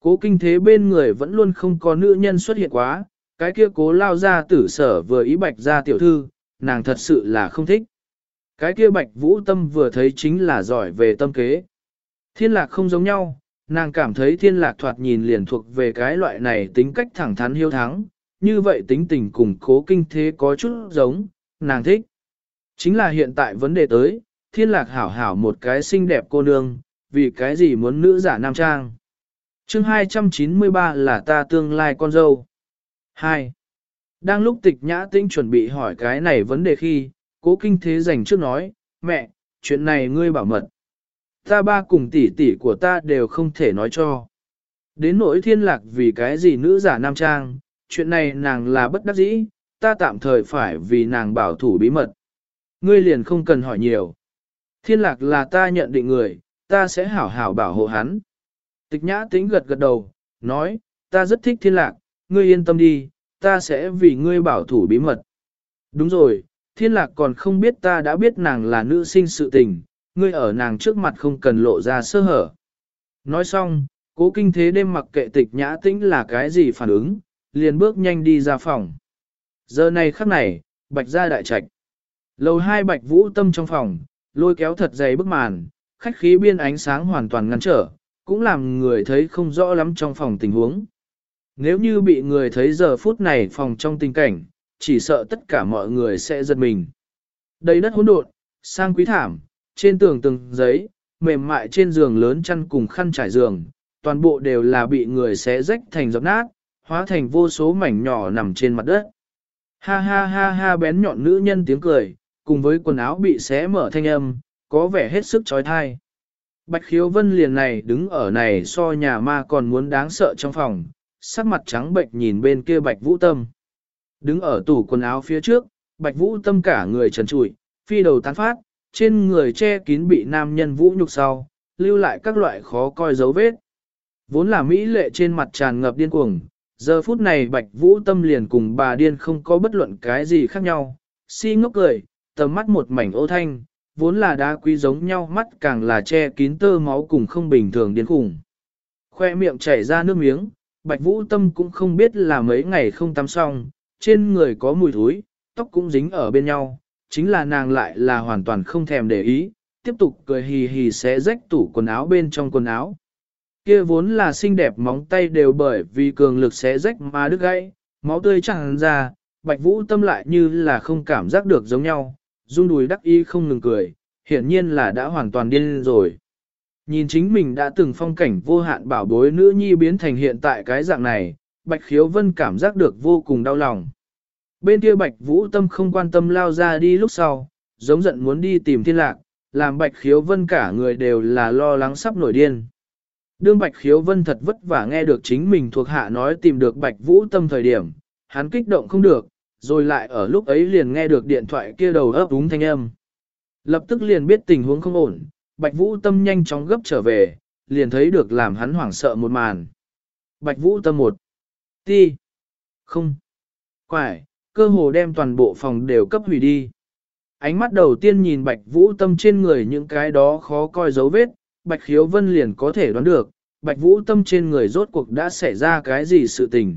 Cố kinh thế bên người vẫn luôn không có nữ nhân xuất hiện quá, cái kia cố lao ra tử sở vừa ý bạch ra tiểu thư, nàng thật sự là không thích. Cái kia bạch vũ tâm vừa thấy chính là giỏi về tâm kế. Thiên lạc không giống nhau, nàng cảm thấy thiên lạc thoạt nhìn liền thuộc về cái loại này tính cách thẳng thắn hiếu thắng, như vậy tính tình cùng cố kinh thế có chút giống, nàng thích. Chính là hiện tại vấn đề tới, thiên lạc hảo hảo một cái xinh đẹp cô nương, vì cái gì muốn nữ giả nam trang chương 293 là ta tương lai con dâu. 2. Đang lúc tịch nhã tĩnh chuẩn bị hỏi cái này vấn đề khi, cố kinh thế dành trước nói, mẹ, chuyện này ngươi bảo mật. Ta ba cùng tỷ tỷ của ta đều không thể nói cho. Đến nỗi thiên lạc vì cái gì nữ giả nam trang, chuyện này nàng là bất đắc dĩ, ta tạm thời phải vì nàng bảo thủ bí mật. Ngươi liền không cần hỏi nhiều. Thiên lạc là ta nhận định người, ta sẽ hảo hảo bảo hộ hắn. Tịch nhã tính gật gật đầu, nói, ta rất thích thiên lạc, ngươi yên tâm đi, ta sẽ vì ngươi bảo thủ bí mật. Đúng rồi, thiên lạc còn không biết ta đã biết nàng là nữ sinh sự tình, ngươi ở nàng trước mặt không cần lộ ra sơ hở. Nói xong, cố kinh thế đêm mặc kệ tịch nhã tĩnh là cái gì phản ứng, liền bước nhanh đi ra phòng. Giờ này khắc này, bạch ra đại trạch. Lầu hai bạch vũ tâm trong phòng, lôi kéo thật dày bức màn, khách khí biên ánh sáng hoàn toàn ngăn trở, cũng làm người thấy không rõ lắm trong phòng tình huống. Nếu như bị người thấy giờ phút này phòng trong tình cảnh, chỉ sợ tất cả mọi người sẽ giật mình. Đầy đất hỗn độn, sang quý thảm, trên tường từng giấy, mềm mại trên giường lớn chăn cùng khăn trải giường, toàn bộ đều là bị người xé rách thành dọc nát, hóa thành vô số mảnh nhỏ nằm trên mặt đất. Ha ha ha ha bén nhọn nữ nhân tiếng cười, cùng với quần áo bị xé mở thanh âm, có vẻ hết sức trói thai. Bạch khiếu vân liền này đứng ở này so nhà ma còn muốn đáng sợ trong phòng, sắc mặt trắng bệnh nhìn bên kia bạch vũ tâm. Đứng ở tủ quần áo phía trước, bạch vũ tâm cả người trần trụi, phi đầu tán phát, trên người che kín bị nam nhân vũ nhục sau, lưu lại các loại khó coi dấu vết. Vốn là mỹ lệ trên mặt tràn ngập điên cuồng, giờ phút này bạch vũ tâm liền cùng bà điên không có bất luận cái gì khác nhau, si ngốc cười, tầm mắt một mảnh ô thanh, vốn là đá quý giống nhau mắt càng là che kín tơ máu cùng không bình thường điên khủng. Khoe miệng chảy ra nước miếng, bạch vũ tâm cũng không biết là mấy ngày không tắm xong, trên người có mùi thối, tóc cũng dính ở bên nhau, chính là nàng lại là hoàn toàn không thèm để ý, tiếp tục cười hì hì xé rách tủ quần áo bên trong quần áo. Kia vốn là xinh đẹp móng tay đều bởi vì cường lực xé rách mà đứt gãy, máu tươi chẳng ra, bạch vũ tâm lại như là không cảm giác được giống nhau, rung đùi đắc ý không ngừng cười, hiển nhiên là đã hoàn toàn điên rồi. Nhìn chính mình đã từng phong cảnh vô hạn bảo bối nữ nhi biến thành hiện tại cái dạng này, Bạch Khiếu Vân cảm giác được vô cùng đau lòng. Bên kia Bạch Vũ Tâm không quan tâm lao ra đi lúc sau, giống giận muốn đi tìm thiên lạc, làm Bạch Khiếu Vân cả người đều là lo lắng sắp nổi điên. Đương Bạch Khiếu Vân thật vất vả nghe được chính mình thuộc hạ nói tìm được Bạch Vũ Tâm thời điểm, hắn kích động không được, rồi lại ở lúc ấy liền nghe được điện thoại kia đầu ấp úng thanh âm. Lập tức liền biết tình huống không ổn, Bạch Vũ Tâm nhanh chóng gấp trở về, liền thấy được làm hắn hoảng sợ một màn. Bạch Vũ Tâm một. Ti. Không. Quải, cơ hồ đem toàn bộ phòng đều cấp hủy đi. Ánh mắt đầu tiên nhìn Bạch Vũ Tâm trên người những cái đó khó coi dấu vết, Bạch Khiếu Vân liền có thể đoán được, Bạch Vũ Tâm trên người rốt cuộc đã xảy ra cái gì sự tình.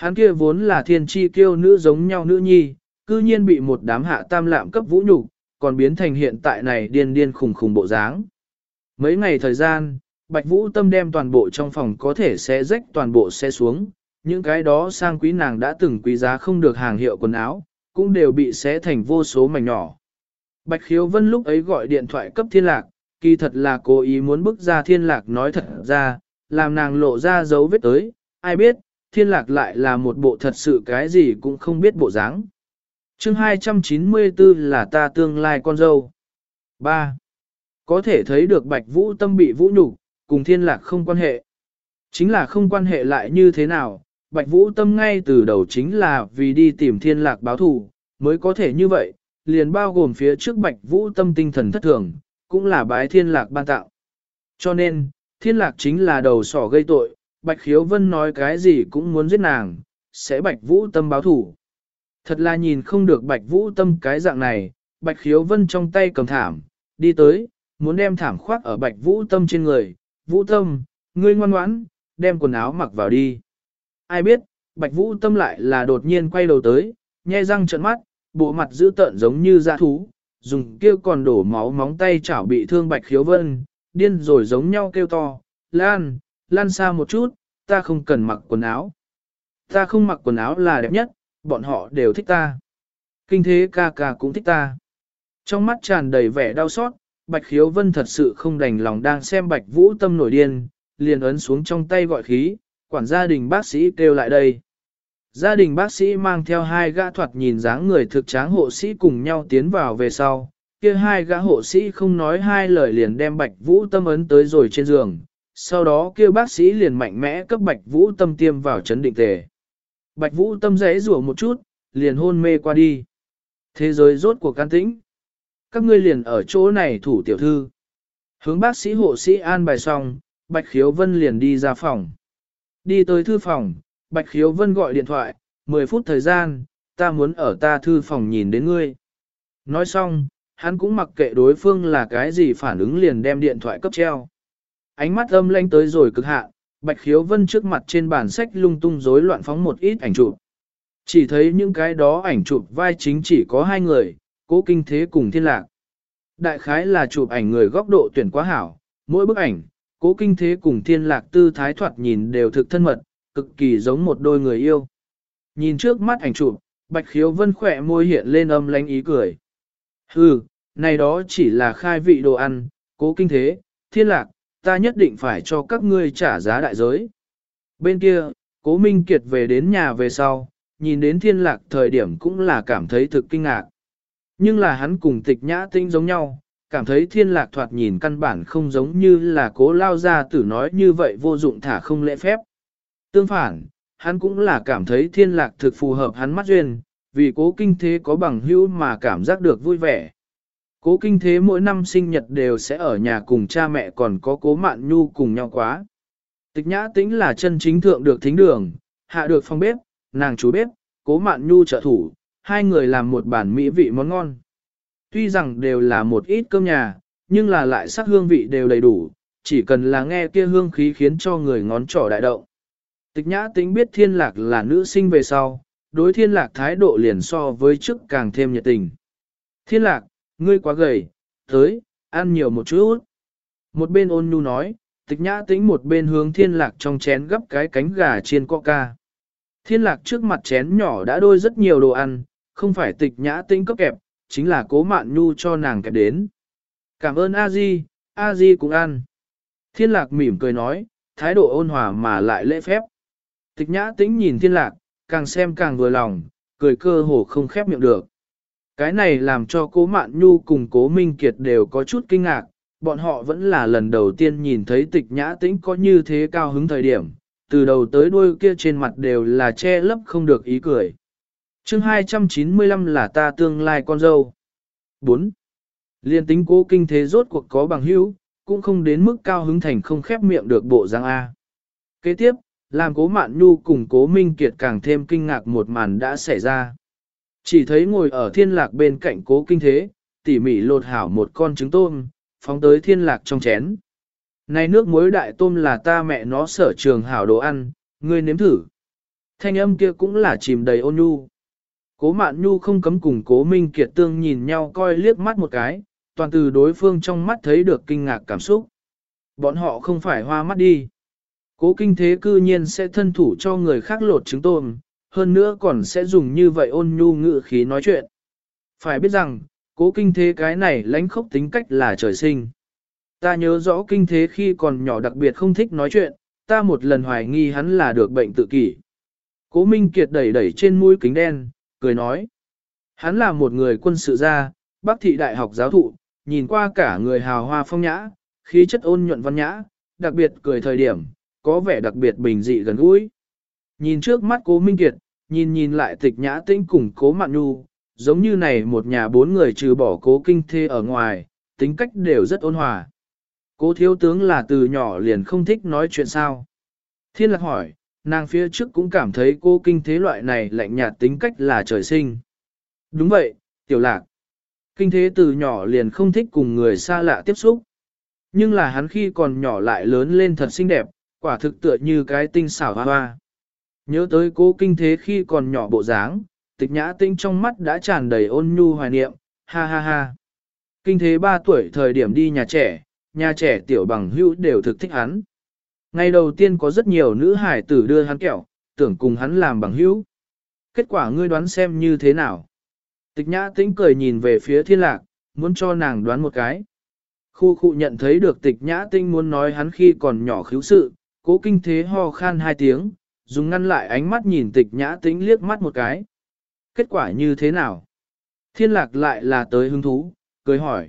Hắn kia vốn là thiên chi kiêu nữ giống nhau nữ nhi, cư nhiên bị một đám hạ tam lạm cấp vũ nhục, còn biến thành hiện tại này điên điên khùng khùng bộ dáng. Mấy ngày thời gian, Bạch Vũ Tâm đem toàn bộ trong phòng có thể sẽ rách toàn bộ xe xuống, những cái đó sang quý nàng đã từng quý giá không được hàng hiệu quần áo, cũng đều bị xé thành vô số mảnh nhỏ. Bạch Khiếu Vân lúc ấy gọi điện thoại cấp thiên lạc, kỳ thật là cố ý muốn bức ra thiên lạc nói thật ra, làm nàng lộ ra dấu vết tới, ai biết, thiên lạc lại là một bộ thật sự cái gì cũng không biết bộ dáng. chương 294 là ta tương lai con dâu. 3. Có thể thấy được bạch vũ tâm bị vũ nhục cùng thiên lạc không quan hệ. Chính là không quan hệ lại như thế nào, bạch vũ tâm ngay từ đầu chính là vì đi tìm thiên lạc báo thù, mới có thể như vậy, liền bao gồm phía trước bạch vũ tâm tinh thần thất thường, cũng là bái thiên lạc ban tạo. Cho nên, thiên lạc chính là đầu sỏ gây tội, Bạch Khiếu Vân nói cái gì cũng muốn giết nàng, sẽ Bạch Vũ Tâm báo thủ. Thật là nhìn không được Bạch Vũ Tâm cái dạng này, Bạch Khiếu Vân trong tay cầm thảm, đi tới, muốn đem thảm khoác ở Bạch Vũ Tâm trên người. Vũ Tâm, ngươi ngoan ngoãn, đem quần áo mặc vào đi. Ai biết, Bạch Vũ Tâm lại là đột nhiên quay đầu tới, nhe răng trợn mắt, bộ mặt dữ tợn giống như dã thú, dùng kêu còn đổ máu móng tay chảo bị thương Bạch Khiếu Vân, điên rồi giống nhau kêu to, Lan, Lan xa một chút, ta không cần mặc quần áo. Ta không mặc quần áo là đẹp nhất, bọn họ đều thích ta. Kinh thế ca ca cũng thích ta. Trong mắt tràn đầy vẻ đau xót, Bạch Khiếu Vân thật sự không đành lòng đang xem Bạch Vũ Tâm nổi điên, liền ấn xuống trong tay gọi khí, quản gia đình bác sĩ kêu lại đây. Gia đình bác sĩ mang theo hai gã thoạt nhìn dáng người thực tráng hộ sĩ cùng nhau tiến vào về sau, kia hai gã hộ sĩ không nói hai lời liền đem Bạch Vũ Tâm ấn tới rồi trên giường, sau đó kia bác sĩ liền mạnh mẽ cấp Bạch Vũ Tâm tiêm vào chấn định tề. Bạch Vũ Tâm rẽ rủa một chút, liền hôn mê qua đi. Thế giới rốt cuộc can tĩnh. Các ngươi liền ở chỗ này thủ tiểu thư. Hướng bác sĩ hộ sĩ an bài xong, Bạch Khiếu Vân liền đi ra phòng. Đi tới thư phòng, Bạch Khiếu Vân gọi điện thoại, 10 phút thời gian, ta muốn ở ta thư phòng nhìn đến ngươi. Nói xong, hắn cũng mặc kệ đối phương là cái gì phản ứng liền đem điện thoại cấp treo. Ánh mắt âm lanh tới rồi cực hạn, Bạch Khiếu Vân trước mặt trên bản sách lung tung rối loạn phóng một ít ảnh chụp. Chỉ thấy những cái đó ảnh chụp vai chính chỉ có hai người, cố kinh thế cùng thiên lạc. Đại khái là chụp ảnh người góc độ tuyển quá hảo, mỗi bức ảnh, cố kinh thế cùng thiên lạc tư thái thoạt nhìn đều thực thân mật, cực kỳ giống một đôi người yêu. Nhìn trước mắt ảnh chụp, Bạch Khiếu Vân khỏe môi hiện lên âm lánh ý cười. Hừ, này đó chỉ là khai vị đồ ăn, cố kinh thế, thiên lạc, ta nhất định phải cho các ngươi trả giá đại giới. Bên kia, cố Minh Kiệt về đến nhà về sau, nhìn đến thiên lạc thời điểm cũng là cảm thấy thực kinh ngạc. Nhưng là hắn cùng tịch nhã tinh giống nhau, cảm thấy thiên lạc thoạt nhìn căn bản không giống như là cố lao ra tử nói như vậy vô dụng thả không lễ phép. Tương phản, hắn cũng là cảm thấy thiên lạc thực phù hợp hắn mắt duyên, vì cố kinh thế có bằng hữu mà cảm giác được vui vẻ. Cố kinh thế mỗi năm sinh nhật đều sẽ ở nhà cùng cha mẹ còn có cố mạn nhu cùng nhau quá. Tịch nhã tĩnh là chân chính thượng được thính đường, hạ được phong bếp, nàng chú bếp, cố mạn nhu trợ thủ, hai người làm một bản mỹ vị món ngon. Tuy rằng đều là một ít cơm nhà, nhưng là lại sắc hương vị đều đầy đủ, chỉ cần là nghe kia hương khí khiến cho người ngón trỏ đại động. Tịch nhã tính biết thiên lạc là nữ sinh về sau, đối thiên lạc thái độ liền so với trước càng thêm nhiệt tình. Thiên lạc, ngươi quá gầy, tới, ăn nhiều một chút. Một bên ôn nhu nói, tịch nhã tính một bên hướng thiên lạc trong chén gấp cái cánh gà chiên coca. Thiên lạc trước mặt chén nhỏ đã đôi rất nhiều đồ ăn, không phải tịch nhã tính cấp kẹp, chính là cố mạn nhu cho nàng kẹp đến. Cảm ơn a di, a di cũng ăn. Thiên lạc mỉm cười nói, thái độ ôn hòa mà lại lễ phép. Tịch nhã tĩnh nhìn thiên lạc, càng xem càng vừa lòng, cười cơ hồ không khép miệng được. Cái này làm cho cố mạn nhu cùng cố minh kiệt đều có chút kinh ngạc, bọn họ vẫn là lần đầu tiên nhìn thấy tịch nhã tĩnh có như thế cao hứng thời điểm, từ đầu tới đuôi kia trên mặt đều là che lấp không được ý cười. chương 295 là ta tương lai con dâu. 4. Liên tính cố kinh thế rốt cuộc có bằng hữu, cũng không đến mức cao hứng thành không khép miệng được bộ răng A. Kế tiếp, làm cố mạn nhu cùng cố minh kiệt càng thêm kinh ngạc một màn đã xảy ra. Chỉ thấy ngồi ở thiên lạc bên cạnh cố kinh thế, tỉ mỉ lột hảo một con trứng tôm, phóng tới thiên lạc trong chén. Này nước muối đại tôm là ta mẹ nó sở trường hảo đồ ăn, ngươi nếm thử. Thanh âm kia cũng là chìm đầy ôn nhu. Cố mạn nhu không cấm cùng cố minh kiệt tương nhìn nhau coi liếc mắt một cái, toàn từ đối phương trong mắt thấy được kinh ngạc cảm xúc. Bọn họ không phải hoa mắt đi. Cố kinh thế cư nhiên sẽ thân thủ cho người khác lột trứng tôm, hơn nữa còn sẽ dùng như vậy ôn nhu ngữ khí nói chuyện. Phải biết rằng, cố kinh thế cái này lãnh khốc tính cách là trời sinh. Ta nhớ rõ kinh thế khi còn nhỏ đặc biệt không thích nói chuyện, ta một lần hoài nghi hắn là được bệnh tự kỷ. Cố Minh Kiệt đẩy đẩy trên mũi kính đen, cười nói. Hắn là một người quân sự gia, bác thị đại học giáo thụ, nhìn qua cả người hào hoa phong nhã, khí chất ôn nhuận văn nhã, đặc biệt cười thời điểm, có vẻ đặc biệt bình dị gần gũi. Nhìn trước mắt cố Minh Kiệt, nhìn nhìn lại tịch nhã tĩnh cùng cố mạn nhu, giống như này một nhà bốn người trừ bỏ cố kinh thê ở ngoài, tính cách đều rất ôn hòa. Cố thiếu tướng là từ nhỏ liền không thích nói chuyện sao. Thiên lạc hỏi, nàng phía trước cũng cảm thấy cô kinh thế loại này lạnh nhạt tính cách là trời sinh. Đúng vậy, tiểu lạc. Kinh thế từ nhỏ liền không thích cùng người xa lạ tiếp xúc. Nhưng là hắn khi còn nhỏ lại lớn lên thật xinh đẹp, Quả thực tựa như cái tinh xảo hoa hoa. Nhớ tới cố kinh thế khi còn nhỏ bộ dáng, tịch nhã tinh trong mắt đã tràn đầy ôn nhu hoài niệm, ha ha ha. Kinh thế 3 tuổi thời điểm đi nhà trẻ, nhà trẻ tiểu bằng hữu đều thực thích hắn. Ngày đầu tiên có rất nhiều nữ hải tử đưa hắn kẹo, tưởng cùng hắn làm bằng hữu. Kết quả ngươi đoán xem như thế nào. Tịch nhã tĩnh cười nhìn về phía thiên lạc, muốn cho nàng đoán một cái. Khu khu nhận thấy được tịch nhã tinh muốn nói hắn khi còn nhỏ khíu sự, cố kinh thế ho khan hai tiếng, dùng ngăn lại ánh mắt nhìn tịch nhã tĩnh liếc mắt một cái. Kết quả như thế nào? Thiên lạc lại là tới hứng thú, cười hỏi.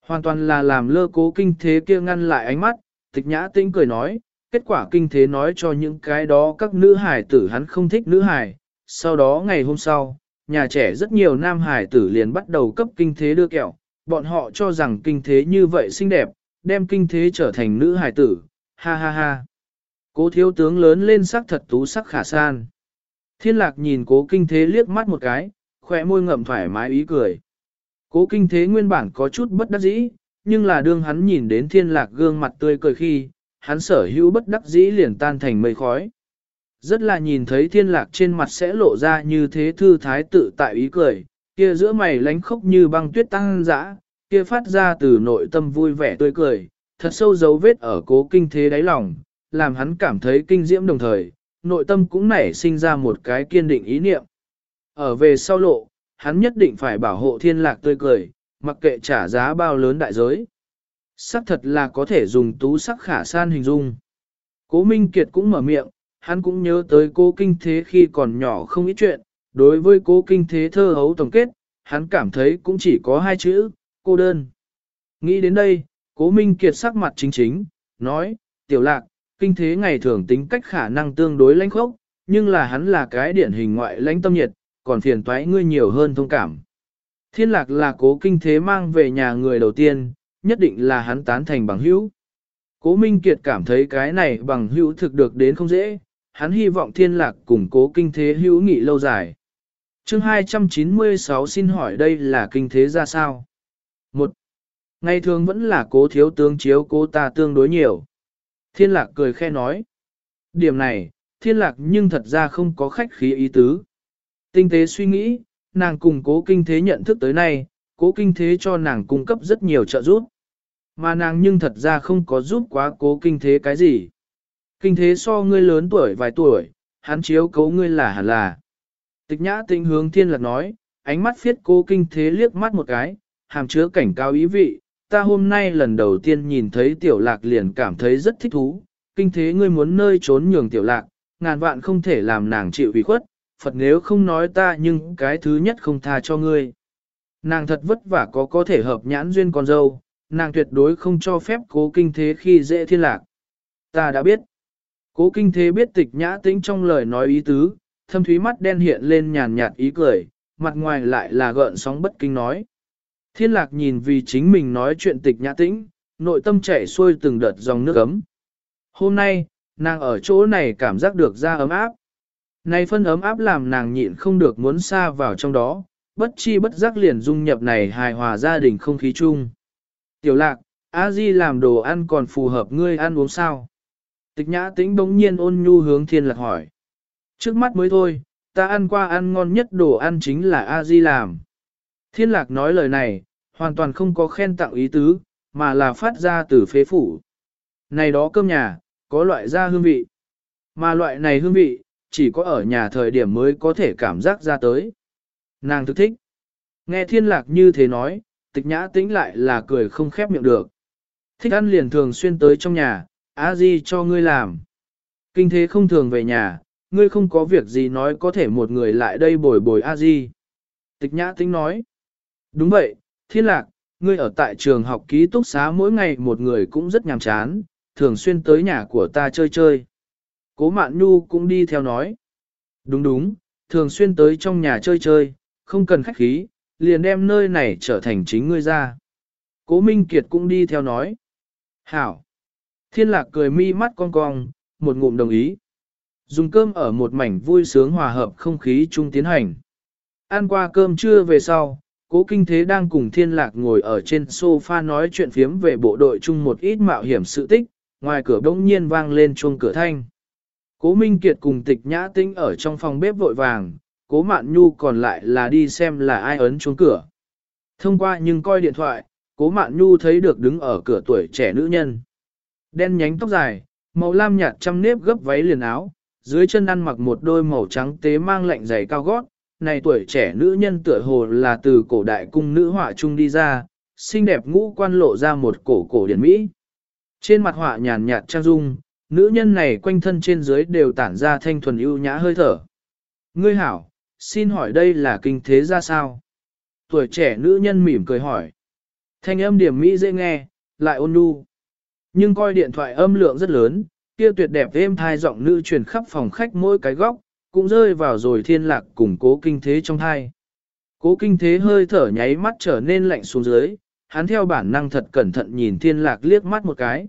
Hoàn toàn là làm lơ cố kinh thế kia ngăn lại ánh mắt, tịch nhã tĩnh cười nói, kết quả kinh thế nói cho những cái đó các nữ hải tử hắn không thích nữ hải. Sau đó ngày hôm sau, nhà trẻ rất nhiều nam hải tử liền bắt đầu cấp kinh thế đưa kẹo, bọn họ cho rằng kinh thế như vậy xinh đẹp, đem kinh thế trở thành nữ hải tử, ha ha ha. Cố thiếu tướng lớn lên sắc thật tú sắc khả san. Thiên lạc nhìn cố kinh thế liếc mắt một cái, khỏe môi ngậm thoải mái ý cười. Cố kinh thế nguyên bản có chút bất đắc dĩ, nhưng là đương hắn nhìn đến thiên lạc gương mặt tươi cười khi, hắn sở hữu bất đắc dĩ liền tan thành mây khói. Rất là nhìn thấy thiên lạc trên mặt sẽ lộ ra như thế thư thái tự tại ý cười, kia giữa mày lánh khốc như băng tuyết tăng dã, kia phát ra từ nội tâm vui vẻ tươi cười, thật sâu dấu vết ở cố kinh thế đáy lòng, làm hắn cảm thấy kinh diễm đồng thời, nội tâm cũng nảy sinh ra một cái kiên định ý niệm. Ở về sau lộ, hắn nhất định phải bảo hộ thiên lạc tươi cười, mặc kệ trả giá bao lớn đại giới. Sắc thật là có thể dùng tú sắc khả san hình dung. Cố Minh Kiệt cũng mở miệng, hắn cũng nhớ tới cô kinh thế khi còn nhỏ không ít chuyện, đối với cố kinh thế thơ hấu tổng kết, hắn cảm thấy cũng chỉ có hai chữ, cô đơn. Nghĩ đến đây, cố Minh Kiệt sắc mặt chính chính, nói, tiểu lạc, kinh thế ngày thường tính cách khả năng tương đối lãnh khốc, nhưng là hắn là cái điển hình ngoại lãnh tâm nhiệt, còn phiền toái ngươi nhiều hơn thông cảm. Thiên lạc là cố kinh thế mang về nhà người đầu tiên, nhất định là hắn tán thành bằng hữu. Cố Minh Kiệt cảm thấy cái này bằng hữu thực được đến không dễ, hắn hy vọng thiên lạc cùng cố kinh thế hữu nghị lâu dài. chương 296 xin hỏi đây là kinh thế ra sao? Một, Ngày thường vẫn là cố thiếu tướng chiếu cố ta tương đối nhiều. Thiên lạc cười khe nói. Điểm này, thiên lạc nhưng thật ra không có khách khí ý tứ. Tinh tế suy nghĩ, nàng cùng cố kinh thế nhận thức tới nay, cố kinh thế cho nàng cung cấp rất nhiều trợ giúp. Mà nàng nhưng thật ra không có giúp quá cố kinh thế cái gì. Kinh thế so ngươi lớn tuổi vài tuổi, hắn chiếu cấu ngươi là hẳn là. Tịch nhã tinh hướng thiên lạc nói, ánh mắt phiết cố kinh thế liếc mắt một cái, hàm chứa cảnh cao ý vị, ta hôm nay lần đầu tiên nhìn thấy tiểu lạc liền cảm thấy rất thích thú, kinh thế ngươi muốn nơi trốn nhường tiểu lạc, ngàn vạn không thể làm nàng chịu ủy khuất, Phật nếu không nói ta nhưng cái thứ nhất không tha cho ngươi. Nàng thật vất vả có có thể hợp nhãn duyên con dâu, nàng tuyệt đối không cho phép cố kinh thế khi dễ thiên lạc. Ta đã biết. Cố kinh thế biết tịch nhã tĩnh trong lời nói ý tứ, thâm thúy mắt đen hiện lên nhàn nhạt ý cười, mặt ngoài lại là gợn sóng bất kinh nói. Thiên lạc nhìn vì chính mình nói chuyện tịch nhã tĩnh, nội tâm chảy xuôi từng đợt dòng nước ấm. Hôm nay, nàng ở chỗ này cảm giác được ra ấm áp. Này phân ấm áp làm nàng nhịn không được muốn xa vào trong đó, bất chi bất giác liền dung nhập này hài hòa gia đình không khí chung. Tiểu lạc, a di làm đồ ăn còn phù hợp ngươi ăn uống sao? Tịch nhã tĩnh bỗng nhiên ôn nhu hướng thiên lạc hỏi. Trước mắt mới thôi, ta ăn qua ăn ngon nhất đồ ăn chính là a di làm. Thiên lạc nói lời này, hoàn toàn không có khen tặng ý tứ, mà là phát ra từ phế phủ. Này đó cơm nhà, có loại da hương vị. Mà loại này hương vị, chỉ có ở nhà thời điểm mới có thể cảm giác ra tới. Nàng thức thích. Nghe thiên lạc như thế nói, tịch nhã tĩnh lại là cười không khép miệng được. Thích ăn liền thường xuyên tới trong nhà, á di cho ngươi làm. Kinh thế không thường về nhà, ngươi không có việc gì nói có thể một người lại đây bồi bồi a di. Tịch nhã tĩnh nói. Đúng vậy, thiên lạc, ngươi ở tại trường học ký túc xá mỗi ngày một người cũng rất nhàm chán, thường xuyên tới nhà của ta chơi chơi. Cố Mạn Nhu cũng đi theo nói. Đúng đúng, thường xuyên tới trong nhà chơi chơi, không cần khách khí, liền đem nơi này trở thành chính ngươi ra. Cố Minh Kiệt cũng đi theo nói. Hảo. Thiên lạc cười mi mắt cong cong, một ngụm đồng ý. Dùng cơm ở một mảnh vui sướng hòa hợp không khí chung tiến hành. Ăn qua cơm trưa về sau, Cố kinh thế đang cùng thiên lạc ngồi ở trên sofa nói chuyện phiếm về bộ đội chung một ít mạo hiểm sự tích, ngoài cửa bỗng nhiên vang lên chuông cửa thanh. Cố Minh Kiệt cùng tịch nhã tinh ở trong phòng bếp vội vàng, cố mạn nhu còn lại là đi xem là ai ấn chuông cửa. Thông qua nhưng coi điện thoại, cố mạn nhu thấy được đứng ở cửa tuổi trẻ nữ nhân. Đen nhánh tóc dài, màu lam nhạt trăm nếp gấp váy liền áo, dưới chân ăn mặc một đôi màu trắng tế mang lạnh giày cao gót. Này tuổi trẻ nữ nhân tựa hồ là từ cổ đại cung nữ họa trung đi ra, xinh đẹp ngũ quan lộ ra một cổ cổ điển Mỹ. Trên mặt họa nhàn nhạt trang dung, nữ nhân này quanh thân trên dưới đều tản ra thanh thuần ưu nhã hơi thở. Ngươi hảo, xin hỏi đây là kinh thế ra sao? Tuổi trẻ nữ nhân mỉm cười hỏi. Thanh âm điểm Mỹ dễ nghe, lại ôn nhu. Nhưng coi điện thoại âm lượng rất lớn, kia tuyệt đẹp êm thai giọng nữ truyền khắp phòng khách mỗi cái góc, cũng rơi vào rồi thiên lạc cùng cố kinh thế trong thai. Cố kinh thế hơi thở nháy mắt trở nên lạnh xuống dưới, hắn theo bản năng thật cẩn thận nhìn thiên lạc liếc mắt một cái.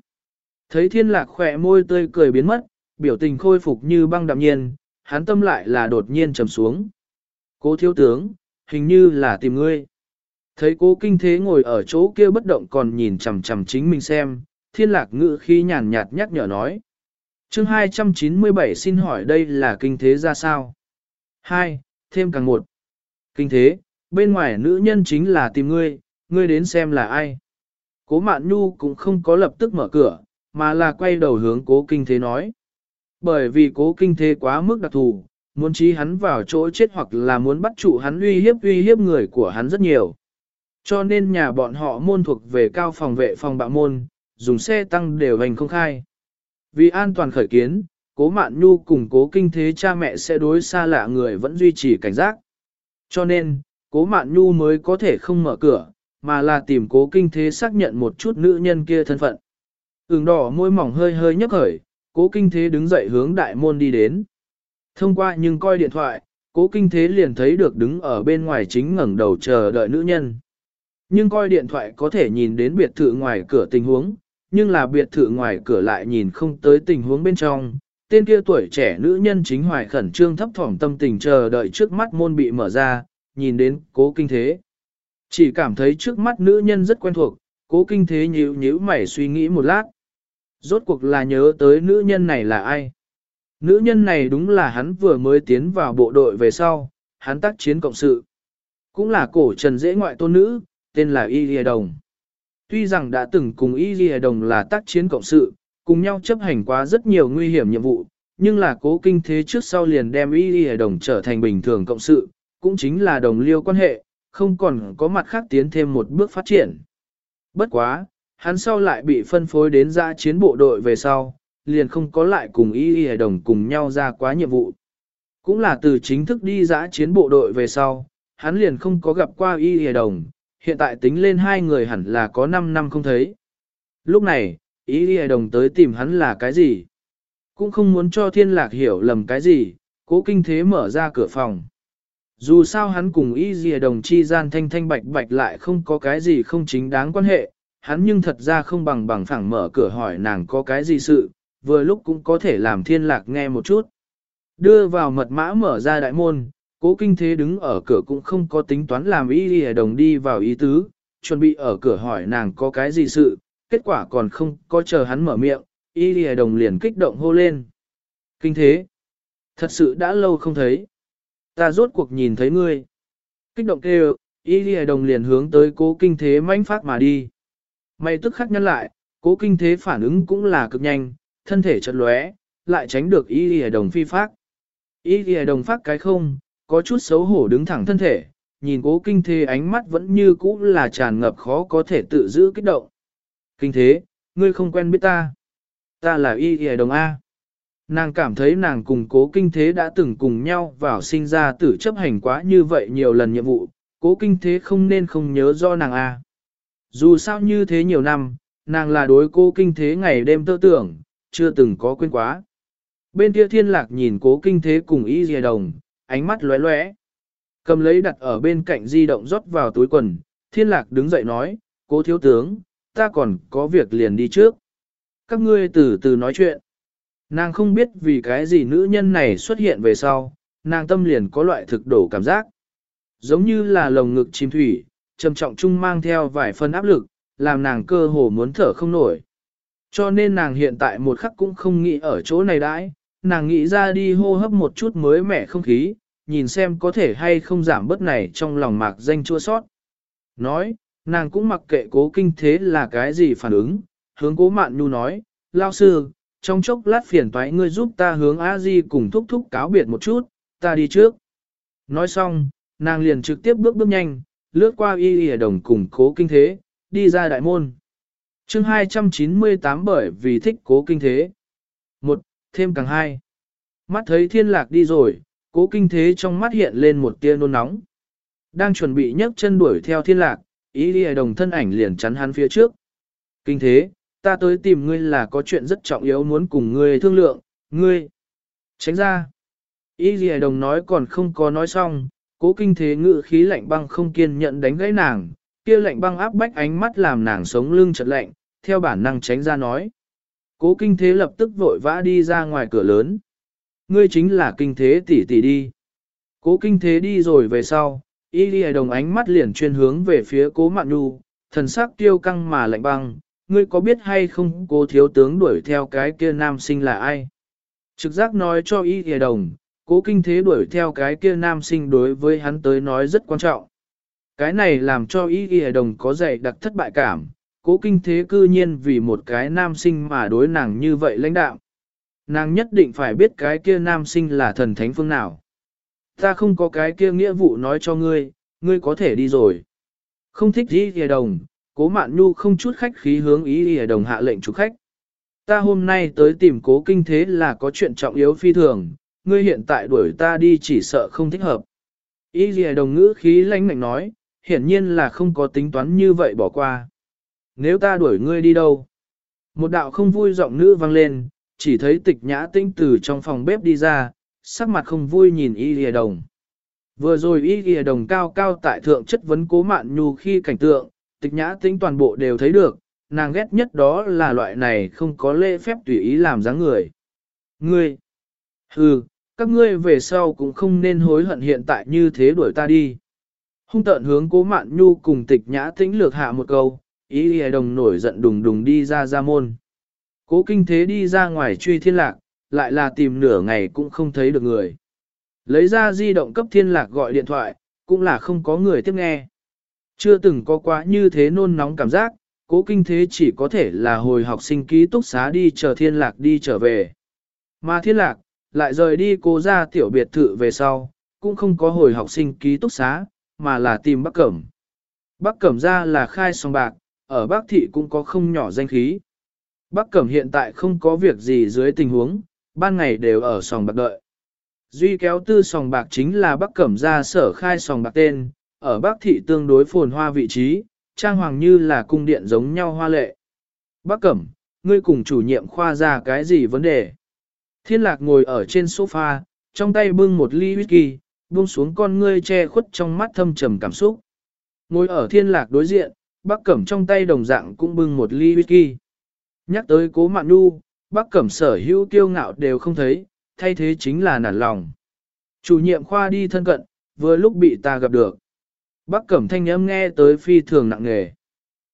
Thấy thiên lạc khỏe môi tươi cười biến mất, biểu tình khôi phục như băng đạm nhiên, hắn tâm lại là đột nhiên trầm xuống. Cố thiếu tướng, hình như là tìm ngươi. Thấy cố kinh thế ngồi ở chỗ kia bất động còn nhìn chầm chầm chính mình xem, thiên lạc ngự khi nhàn nhạt nhắc nhở nói chương 297 xin hỏi đây là kinh thế ra sao? 2. Thêm càng một. Kinh thế, bên ngoài nữ nhân chính là tìm ngươi, ngươi đến xem là ai. Cố Mạn Nhu cũng không có lập tức mở cửa, mà là quay đầu hướng cố kinh thế nói. Bởi vì cố kinh thế quá mức đặc thù, muốn trí hắn vào chỗ chết hoặc là muốn bắt trụ hắn uy hiếp uy hiếp người của hắn rất nhiều. Cho nên nhà bọn họ môn thuộc về cao phòng vệ phòng bạo môn, dùng xe tăng đều hành không khai. Vì an toàn khởi kiến, cố mạn nhu cùng cố kinh thế cha mẹ sẽ đối xa lạ người vẫn duy trì cảnh giác. Cho nên, cố mạn nhu mới có thể không mở cửa, mà là tìm cố kinh thế xác nhận một chút nữ nhân kia thân phận. Ứng đỏ môi mỏng hơi hơi nhấp khởi, cố kinh thế đứng dậy hướng đại môn đi đến. Thông qua nhưng coi điện thoại, cố kinh thế liền thấy được đứng ở bên ngoài chính ngẩng đầu chờ đợi nữ nhân. Nhưng coi điện thoại có thể nhìn đến biệt thự ngoài cửa tình huống, nhưng là biệt thự ngoài cửa lại nhìn không tới tình huống bên trong. Tên kia tuổi trẻ nữ nhân chính hoài khẩn trương thấp thỏm tâm tình chờ đợi trước mắt môn bị mở ra, nhìn đến cố kinh thế. Chỉ cảm thấy trước mắt nữ nhân rất quen thuộc, cố kinh thế nhíu nhíu mày suy nghĩ một lát. Rốt cuộc là nhớ tới nữ nhân này là ai? Nữ nhân này đúng là hắn vừa mới tiến vào bộ đội về sau, hắn tác chiến cộng sự. Cũng là cổ trần dễ ngoại tôn nữ, tên là Y Lìa Đồng. Tuy rằng đã từng cùng Y Ghi Đồng là tác chiến cộng sự, cùng nhau chấp hành quá rất nhiều nguy hiểm nhiệm vụ, nhưng là cố kinh thế trước sau liền đem Y Ghi Đồng trở thành bình thường cộng sự, cũng chính là đồng liêu quan hệ, không còn có mặt khác tiến thêm một bước phát triển. Bất quá, hắn sau lại bị phân phối đến ra chiến bộ đội về sau, liền không có lại cùng Y Y đồng cùng nhau ra quá nhiệm vụ. Cũng là từ chính thức đi giã chiến bộ đội về sau, hắn liền không có gặp qua Y Y đồng, hiện tại tính lên hai người hẳn là có 5 năm không thấy. Lúc này, ý đi đồng tới tìm hắn là cái gì? Cũng không muốn cho thiên lạc hiểu lầm cái gì, cố kinh thế mở ra cửa phòng. Dù sao hắn cùng ý gì đồng chi gian thanh thanh bạch bạch lại không có cái gì không chính đáng quan hệ, hắn nhưng thật ra không bằng bằng phẳng mở cửa hỏi nàng có cái gì sự, vừa lúc cũng có thể làm thiên lạc nghe một chút. Đưa vào mật mã mở ra đại môn, cố kinh thế đứng ở cửa cũng không có tính toán làm y đi đồng đi vào ý tứ, chuẩn bị ở cửa hỏi nàng có cái gì sự, kết quả còn không có chờ hắn mở miệng, y đi đồng liền kích động hô lên. Kinh thế, thật sự đã lâu không thấy, ta rốt cuộc nhìn thấy ngươi. Kích động kêu, y đi đồng liền hướng tới cố kinh thế mãnh phát mà đi. Mày tức khắc nhân lại, cố kinh thế phản ứng cũng là cực nhanh, thân thể chật lóe, lại tránh được y lìa đồng phi phát. Y lìa đồng phát cái không, có chút xấu hổ đứng thẳng thân thể, nhìn cố kinh thế ánh mắt vẫn như cũ là tràn ngập khó có thể tự giữ kích động. Kinh thế, ngươi không quen biết ta. Ta là y lìa đồng A. Nàng cảm thấy nàng cùng cố kinh thế đã từng cùng nhau vào sinh ra tử chấp hành quá như vậy nhiều lần nhiệm vụ, cố kinh thế không nên không nhớ do nàng A. Dù sao như thế nhiều năm, nàng là đối cố kinh thế ngày đêm tơ tưởng, chưa từng có quên quá. Bên kia thiên lạc nhìn cố kinh thế cùng y dìa đồng, ánh mắt lóe lóe. Cầm lấy đặt ở bên cạnh di động rót vào túi quần, thiên lạc đứng dậy nói, cố thiếu tướng, ta còn có việc liền đi trước. Các ngươi từ từ nói chuyện. Nàng không biết vì cái gì nữ nhân này xuất hiện về sau, nàng tâm liền có loại thực đổ cảm giác. Giống như là lồng ngực chim thủy, trầm trọng chung mang theo vài phân áp lực, làm nàng cơ hồ muốn thở không nổi. Cho nên nàng hiện tại một khắc cũng không nghĩ ở chỗ này đãi, nàng nghĩ ra đi hô hấp một chút mới mẻ không khí, nhìn xem có thể hay không giảm bớt này trong lòng mạc danh chua sót. Nói, nàng cũng mặc kệ cố kinh thế là cái gì phản ứng, hướng cố mạn nhu nói, lao sư, trong chốc lát phiền toái ngươi giúp ta hướng a di cùng thúc thúc cáo biệt một chút, ta đi trước. Nói xong, nàng liền trực tiếp bước bước nhanh, lướt qua y y đồng cùng cố kinh thế, đi ra đại môn. chương 298 bởi vì thích cố kinh thế. Một, thêm càng hai. Mắt thấy thiên lạc đi rồi, cố kinh thế trong mắt hiện lên một tia nôn nóng. Đang chuẩn bị nhấc chân đuổi theo thiên lạc, ý đi đồng thân ảnh liền chắn hắn phía trước. Kinh thế, ta tới tìm ngươi là có chuyện rất trọng yếu muốn cùng ngươi thương lượng, ngươi. Tránh ra. Ý gì đồng nói còn không có nói xong, cố kinh thế ngự khí lạnh băng không kiên nhận đánh gãy nàng, kia lạnh băng áp bách ánh mắt làm nàng sống lưng chật lạnh, theo bản năng tránh ra nói. Cố kinh thế lập tức vội vã đi ra ngoài cửa lớn. Ngươi chính là kinh thế tỷ tỷ đi. Cố kinh thế đi rồi về sau, y đi đồng ánh mắt liền chuyên hướng về phía cố mạn nhu, thần sắc tiêu căng mà lạnh băng. Ngươi có biết hay không cố thiếu tướng đuổi theo cái kia nam sinh là ai? Trực giác nói cho y đi đồng, cố kinh thế đuổi theo cái kia nam sinh đối với hắn tới nói rất quan trọng. Cái này làm cho y đi đồng có dạy đặc thất bại cảm, cố kinh thế cư nhiên vì một cái nam sinh mà đối nàng như vậy lãnh đạo. Nàng nhất định phải biết cái kia nam sinh là thần thánh phương nào. Ta không có cái kia nghĩa vụ nói cho ngươi, ngươi có thể đi rồi. Không thích ý hề đồng, cố mạn nhu không chút khách khí hướng ý hề đồng hạ lệnh chủ khách. Ta hôm nay tới tìm cố kinh thế là có chuyện trọng yếu phi thường, ngươi hiện tại đuổi ta đi chỉ sợ không thích hợp. Ý hề đồng ngữ khí lãnh mạnh nói, hiển nhiên là không có tính toán như vậy bỏ qua. Nếu ta đuổi ngươi đi đâu? Một đạo không vui giọng nữ vang lên, chỉ thấy tịch nhã tinh từ trong phòng bếp đi ra, sắc mặt không vui nhìn y lìa đồng. Vừa rồi y lìa đồng cao cao tại thượng chất vấn cố mạn nhu khi cảnh tượng, tịch nhã tinh toàn bộ đều thấy được, nàng ghét nhất đó là loại này không có lễ phép tùy ý làm dáng người. Ngươi! Hừ, các ngươi về sau cũng không nên hối hận hiện tại như thế đuổi ta đi. Hung tợn hướng cố mạn nhu cùng tịch nhã tĩnh lược hạ một câu, ý lìa đồng nổi giận đùng đùng đi ra ra môn. Cố kinh thế đi ra ngoài truy thiên lạc, lại là tìm nửa ngày cũng không thấy được người. Lấy ra di động cấp thiên lạc gọi điện thoại, cũng là không có người tiếp nghe. Chưa từng có quá như thế nôn nóng cảm giác, cố kinh thế chỉ có thể là hồi học sinh ký túc xá đi chờ thiên lạc đi trở về. Mà thiên lạc, lại rời đi cố ra tiểu biệt thự về sau, cũng không có hồi học sinh ký túc xá, mà là tìm Bắc Cẩm. Bắc Cẩm ra là khai song bạc, ở Bắc Thị cũng có không nhỏ danh khí. Bắc Cẩm hiện tại không có việc gì dưới tình huống, ban ngày đều ở sòng bạc đợi. Duy kéo tư sòng bạc chính là Bắc Cẩm ra sở khai sòng bạc tên, ở Bắc Thị tương đối phồn hoa vị trí, trang hoàng như là cung điện giống nhau hoa lệ. Bắc Cẩm, ngươi cùng chủ nhiệm khoa ra cái gì vấn đề? Thiên lạc ngồi ở trên sofa, trong tay bưng một ly whisky, buông xuống con ngươi che khuất trong mắt thâm trầm cảm xúc. Ngồi ở thiên lạc đối diện, Bắc Cẩm trong tay đồng dạng cũng bưng một ly whisky. Nhắc tới cố mạn nu, bác cẩm sở hữu kiêu ngạo đều không thấy, thay thế chính là nản lòng. Chủ nhiệm khoa đi thân cận, vừa lúc bị ta gặp được. Bác cẩm thanh âm nghe tới phi thường nặng nề.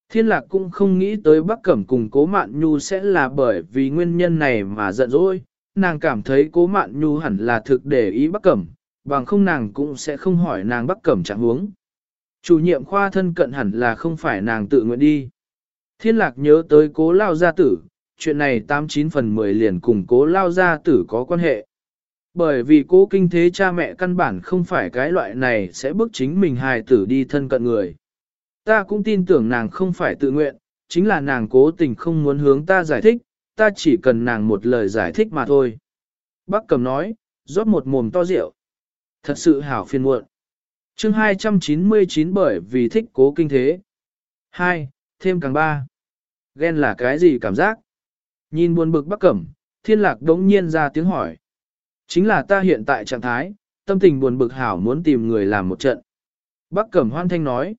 Thiên lạc cũng không nghĩ tới bác cẩm cùng cố mạn nhu sẽ là bởi vì nguyên nhân này mà giận dỗi. Nàng cảm thấy cố mạn nhu hẳn là thực để ý bác cẩm, bằng không nàng cũng sẽ không hỏi nàng bác cẩm trạng huống. Chủ nhiệm khoa thân cận hẳn là không phải nàng tự nguyện đi. Thiên lạc nhớ tới cố lao gia tử, chuyện này 89 phần 10 liền cùng cố lao gia tử có quan hệ. Bởi vì cố kinh thế cha mẹ căn bản không phải cái loại này sẽ bức chính mình hài tử đi thân cận người. Ta cũng tin tưởng nàng không phải tự nguyện, chính là nàng cố tình không muốn hướng ta giải thích, ta chỉ cần nàng một lời giải thích mà thôi. Bác cầm nói, rót một mồm to rượu. Thật sự hảo phiền muộn. chương 299 bởi vì thích cố kinh thế. 2 thêm càng ba. Ghen là cái gì cảm giác? Nhìn buồn bực bắc cẩm, thiên lạc đống nhiên ra tiếng hỏi. Chính là ta hiện tại trạng thái, tâm tình buồn bực hảo muốn tìm người làm một trận. Bắc cẩm hoan thanh nói.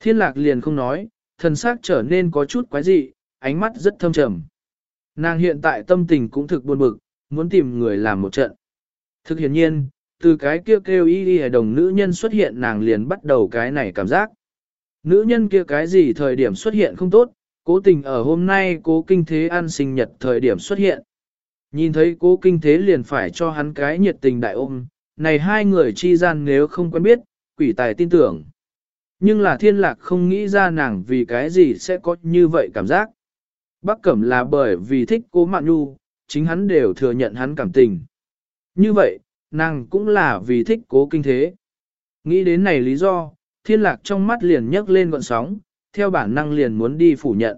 Thiên lạc liền không nói, thần xác trở nên có chút quái dị, ánh mắt rất thâm trầm. Nàng hiện tại tâm tình cũng thực buồn bực, muốn tìm người làm một trận. Thực hiện nhiên, từ cái kêu kêu y y đồng nữ nhân xuất hiện nàng liền bắt đầu cái này cảm giác. Nữ nhân kia cái gì thời điểm xuất hiện không tốt, Cố tình ở hôm nay cố kinh thế ăn sinh nhật thời điểm xuất hiện. Nhìn thấy cố kinh thế liền phải cho hắn cái nhiệt tình đại ôm, này hai người chi gian nếu không quen biết, quỷ tài tin tưởng. Nhưng là thiên lạc không nghĩ ra nàng vì cái gì sẽ có như vậy cảm giác. Bác Cẩm là bởi vì thích cố Mạn Nhu, chính hắn đều thừa nhận hắn cảm tình. Như vậy, nàng cũng là vì thích cố kinh thế. Nghĩ đến này lý do, thiên lạc trong mắt liền nhấc lên gọn sóng, theo bản năng liền muốn đi phủ nhận.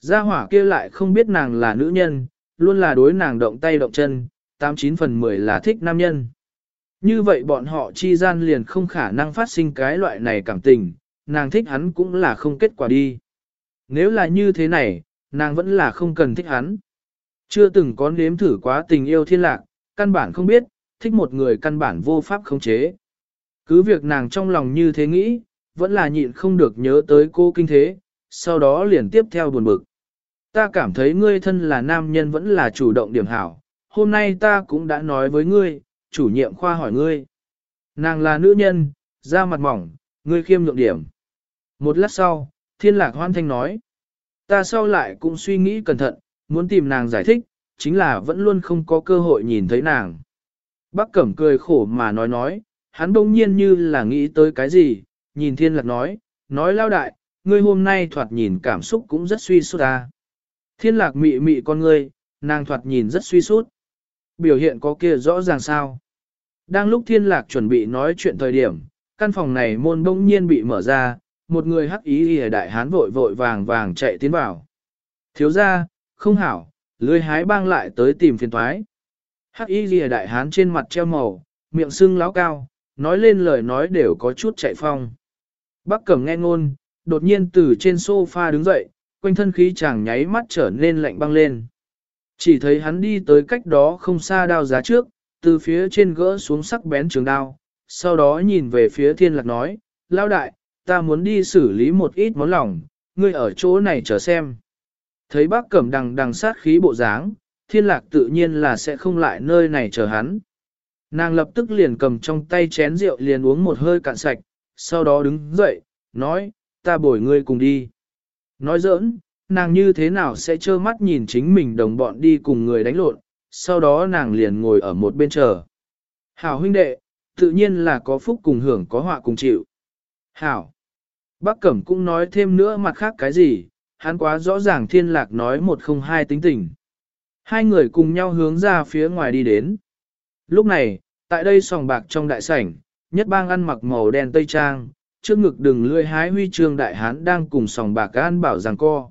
Gia hỏa kia lại không biết nàng là nữ nhân, luôn là đối nàng động tay động chân, 89 phần 10 là thích nam nhân. Như vậy bọn họ chi gian liền không khả năng phát sinh cái loại này cảm tình, nàng thích hắn cũng là không kết quả đi. Nếu là như thế này, nàng vẫn là không cần thích hắn. Chưa từng có nếm thử quá tình yêu thiên lạc, căn bản không biết, thích một người căn bản vô pháp khống chế. Cứ việc nàng trong lòng như thế nghĩ, vẫn là nhịn không được nhớ tới cô kinh thế, sau đó liền tiếp theo buồn bực. Ta cảm thấy ngươi thân là nam nhân vẫn là chủ động điểm hảo, hôm nay ta cũng đã nói với ngươi, chủ nhiệm khoa hỏi ngươi. Nàng là nữ nhân, da mặt mỏng, ngươi khiêm nhượng điểm. Một lát sau, thiên lạc hoan thanh nói. Ta sau lại cũng suy nghĩ cẩn thận, muốn tìm nàng giải thích, chính là vẫn luôn không có cơ hội nhìn thấy nàng. Bác Cẩm cười khổ mà nói nói, hắn đông nhiên như là nghĩ tới cái gì, nhìn thiên lạc nói, nói lao đại, ngươi hôm nay thoạt nhìn cảm xúc cũng rất suy sút ta. Thiên lạc mị mị con ngươi, nàng thoạt nhìn rất suy sút. Biểu hiện có kia rõ ràng sao. Đang lúc thiên lạc chuẩn bị nói chuyện thời điểm, căn phòng này môn bỗng nhiên bị mở ra, một người hắc ý hề đại hán vội vội vàng vàng chạy tiến vào. Thiếu ra, không hảo, lươi hái bang lại tới tìm phiền thoái. Hắc ý ghi đại hán trên mặt treo màu, miệng sưng láo cao, nói lên lời nói đều có chút chạy phong. Bác cẩm nghe ngôn, đột nhiên từ trên sofa đứng dậy, quanh thân khí chàng nháy mắt trở nên lạnh băng lên. Chỉ thấy hắn đi tới cách đó không xa đao giá trước, từ phía trên gỡ xuống sắc bén trường đao, sau đó nhìn về phía thiên lạc nói, lao đại, ta muốn đi xử lý một ít món lỏng, ngươi ở chỗ này chờ xem. Thấy bác cẩm đằng đằng sát khí bộ dáng, thiên lạc tự nhiên là sẽ không lại nơi này chờ hắn. Nàng lập tức liền cầm trong tay chén rượu liền uống một hơi cạn sạch, sau đó đứng dậy, nói, ta bồi ngươi cùng đi. Nói giỡn, nàng như thế nào sẽ trơ mắt nhìn chính mình đồng bọn đi cùng người đánh lộn, sau đó nàng liền ngồi ở một bên chờ. Hảo huynh đệ, tự nhiên là có phúc cùng hưởng có họa cùng chịu. Hảo. Bác Cẩm cũng nói thêm nữa mặt khác cái gì, hắn quá rõ ràng thiên lạc nói một không hai tính tình. Hai người cùng nhau hướng ra phía ngoài đi đến. Lúc này, tại đây sòng bạc trong đại sảnh, nhất bang ăn mặc màu đen tây trang, trước ngực đừng lươi hái huy chương đại hán đang cùng sòng bạc an bảo rằng co.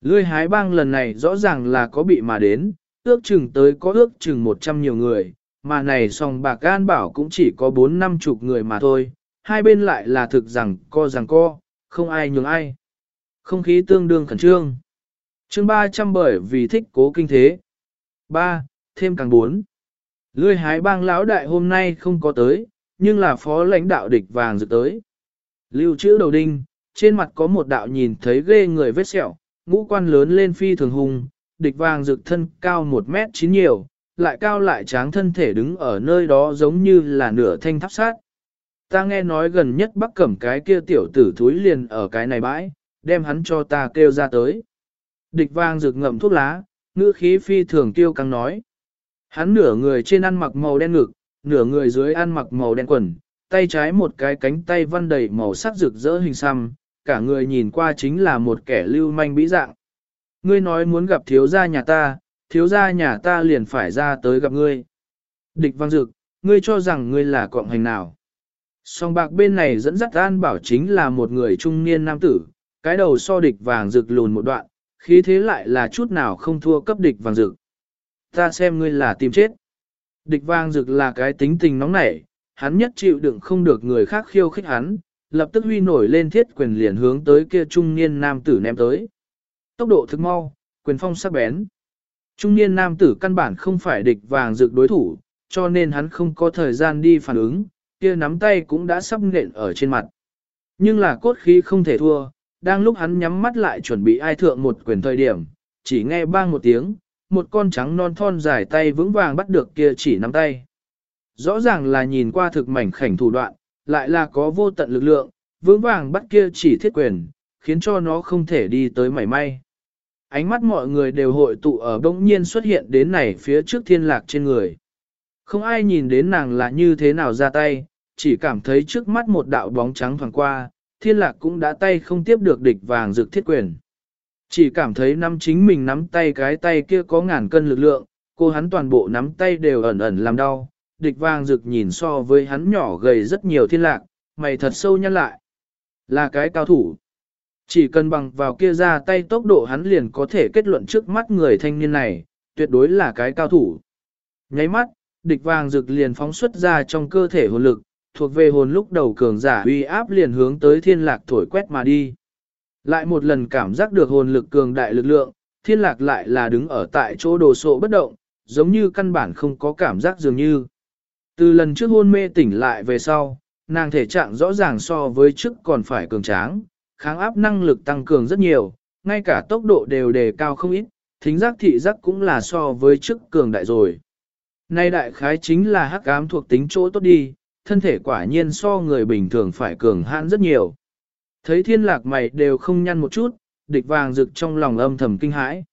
Lươi hái bang lần này rõ ràng là có bị mà đến, ước chừng tới có ước chừng 100 nhiều người, mà này sòng bạc an bảo cũng chỉ có 4 năm chục người mà thôi, hai bên lại là thực rằng co rằng co, không ai nhường ai. Không khí tương đương khẩn trương. chương 300 bởi vì thích cố kinh thế. 3. Thêm càng 4. Lươi hái bang lão đại hôm nay không có tới, nhưng là phó lãnh đạo địch vàng dự tới. Lưu chữ đầu đinh, trên mặt có một đạo nhìn thấy ghê người vết sẹo, ngũ quan lớn lên phi thường hùng, địch vàng rực thân cao 1 mét 9 nhiều, lại cao lại tráng thân thể đứng ở nơi đó giống như là nửa thanh tháp sát. Ta nghe nói gần nhất bắc cẩm cái kia tiểu tử thúi liền ở cái này bãi, đem hắn cho ta kêu ra tới. Địch vàng rực ngậm thuốc lá, ngữ khí phi thường tiêu căng nói. Hắn nửa người trên ăn mặc màu đen ngực, nửa người dưới ăn mặc màu đen quần, tay trái một cái cánh tay văn đầy màu sắc rực rỡ hình xăm, cả người nhìn qua chính là một kẻ lưu manh bĩ dạng. Ngươi nói muốn gặp thiếu gia nhà ta, thiếu gia nhà ta liền phải ra tới gặp ngươi. Địch văn dực, ngươi cho rằng ngươi là cộng hành nào. Song bạc bên này dẫn dắt an bảo chính là một người trung niên nam tử, cái đầu so địch vàng rực lùn một đoạn, khí thế lại là chút nào không thua cấp địch vàng rực. Ta xem ngươi là tìm chết. Địch Vang Dực là cái tính tình nóng nảy, hắn nhất chịu đựng không được người khác khiêu khích hắn, lập tức huy nổi lên thiết quyền liền hướng tới kia trung niên nam tử ném tới. Tốc độ thực mau, quyền phong sắc bén. Trung niên nam tử căn bản không phải địch vàng Dực đối thủ, cho nên hắn không có thời gian đi phản ứng, kia nắm tay cũng đã sắp nện ở trên mặt. Nhưng là cốt khí không thể thua, đang lúc hắn nhắm mắt lại chuẩn bị ai thượng một quyền thời điểm, chỉ nghe bang một tiếng, một con trắng non thon dài tay vững vàng bắt được kia chỉ nắm tay. Rõ ràng là nhìn qua thực mảnh khảnh thủ đoạn, lại là có vô tận lực lượng, vững vàng bắt kia chỉ thiết quyền, khiến cho nó không thể đi tới mảy may. Ánh mắt mọi người đều hội tụ ở bỗng nhiên xuất hiện đến này phía trước thiên lạc trên người. Không ai nhìn đến nàng là như thế nào ra tay, chỉ cảm thấy trước mắt một đạo bóng trắng thoảng qua, thiên lạc cũng đã tay không tiếp được địch vàng rực thiết quyền. Chỉ cảm thấy nắm chính mình nắm tay cái tay kia có ngàn cân lực lượng, cô hắn toàn bộ nắm tay đều ẩn ẩn làm đau, địch vàng rực nhìn so với hắn nhỏ gầy rất nhiều thiên lạc, mày thật sâu nhăn lại. Là cái cao thủ. Chỉ cần bằng vào kia ra tay tốc độ hắn liền có thể kết luận trước mắt người thanh niên này, tuyệt đối là cái cao thủ. Nháy mắt, địch vàng rực liền phóng xuất ra trong cơ thể hồn lực, thuộc về hồn lúc đầu cường giả uy áp liền hướng tới thiên lạc thổi quét mà đi. Lại một lần cảm giác được hồn lực cường đại lực lượng, thiên lạc lại là đứng ở tại chỗ đồ sộ bất động, giống như căn bản không có cảm giác dường như. Từ lần trước hôn mê tỉnh lại về sau, nàng thể trạng rõ ràng so với trước còn phải cường tráng, kháng áp năng lực tăng cường rất nhiều, ngay cả tốc độ đều đề cao không ít, thính giác thị giác cũng là so với trước cường đại rồi. Nay đại khái chính là hắc ám thuộc tính chỗ tốt đi, thân thể quả nhiên so người bình thường phải cường hãn rất nhiều. Thấy thiên lạc mày đều không nhăn một chút, địch vàng rực trong lòng âm thầm kinh hãi.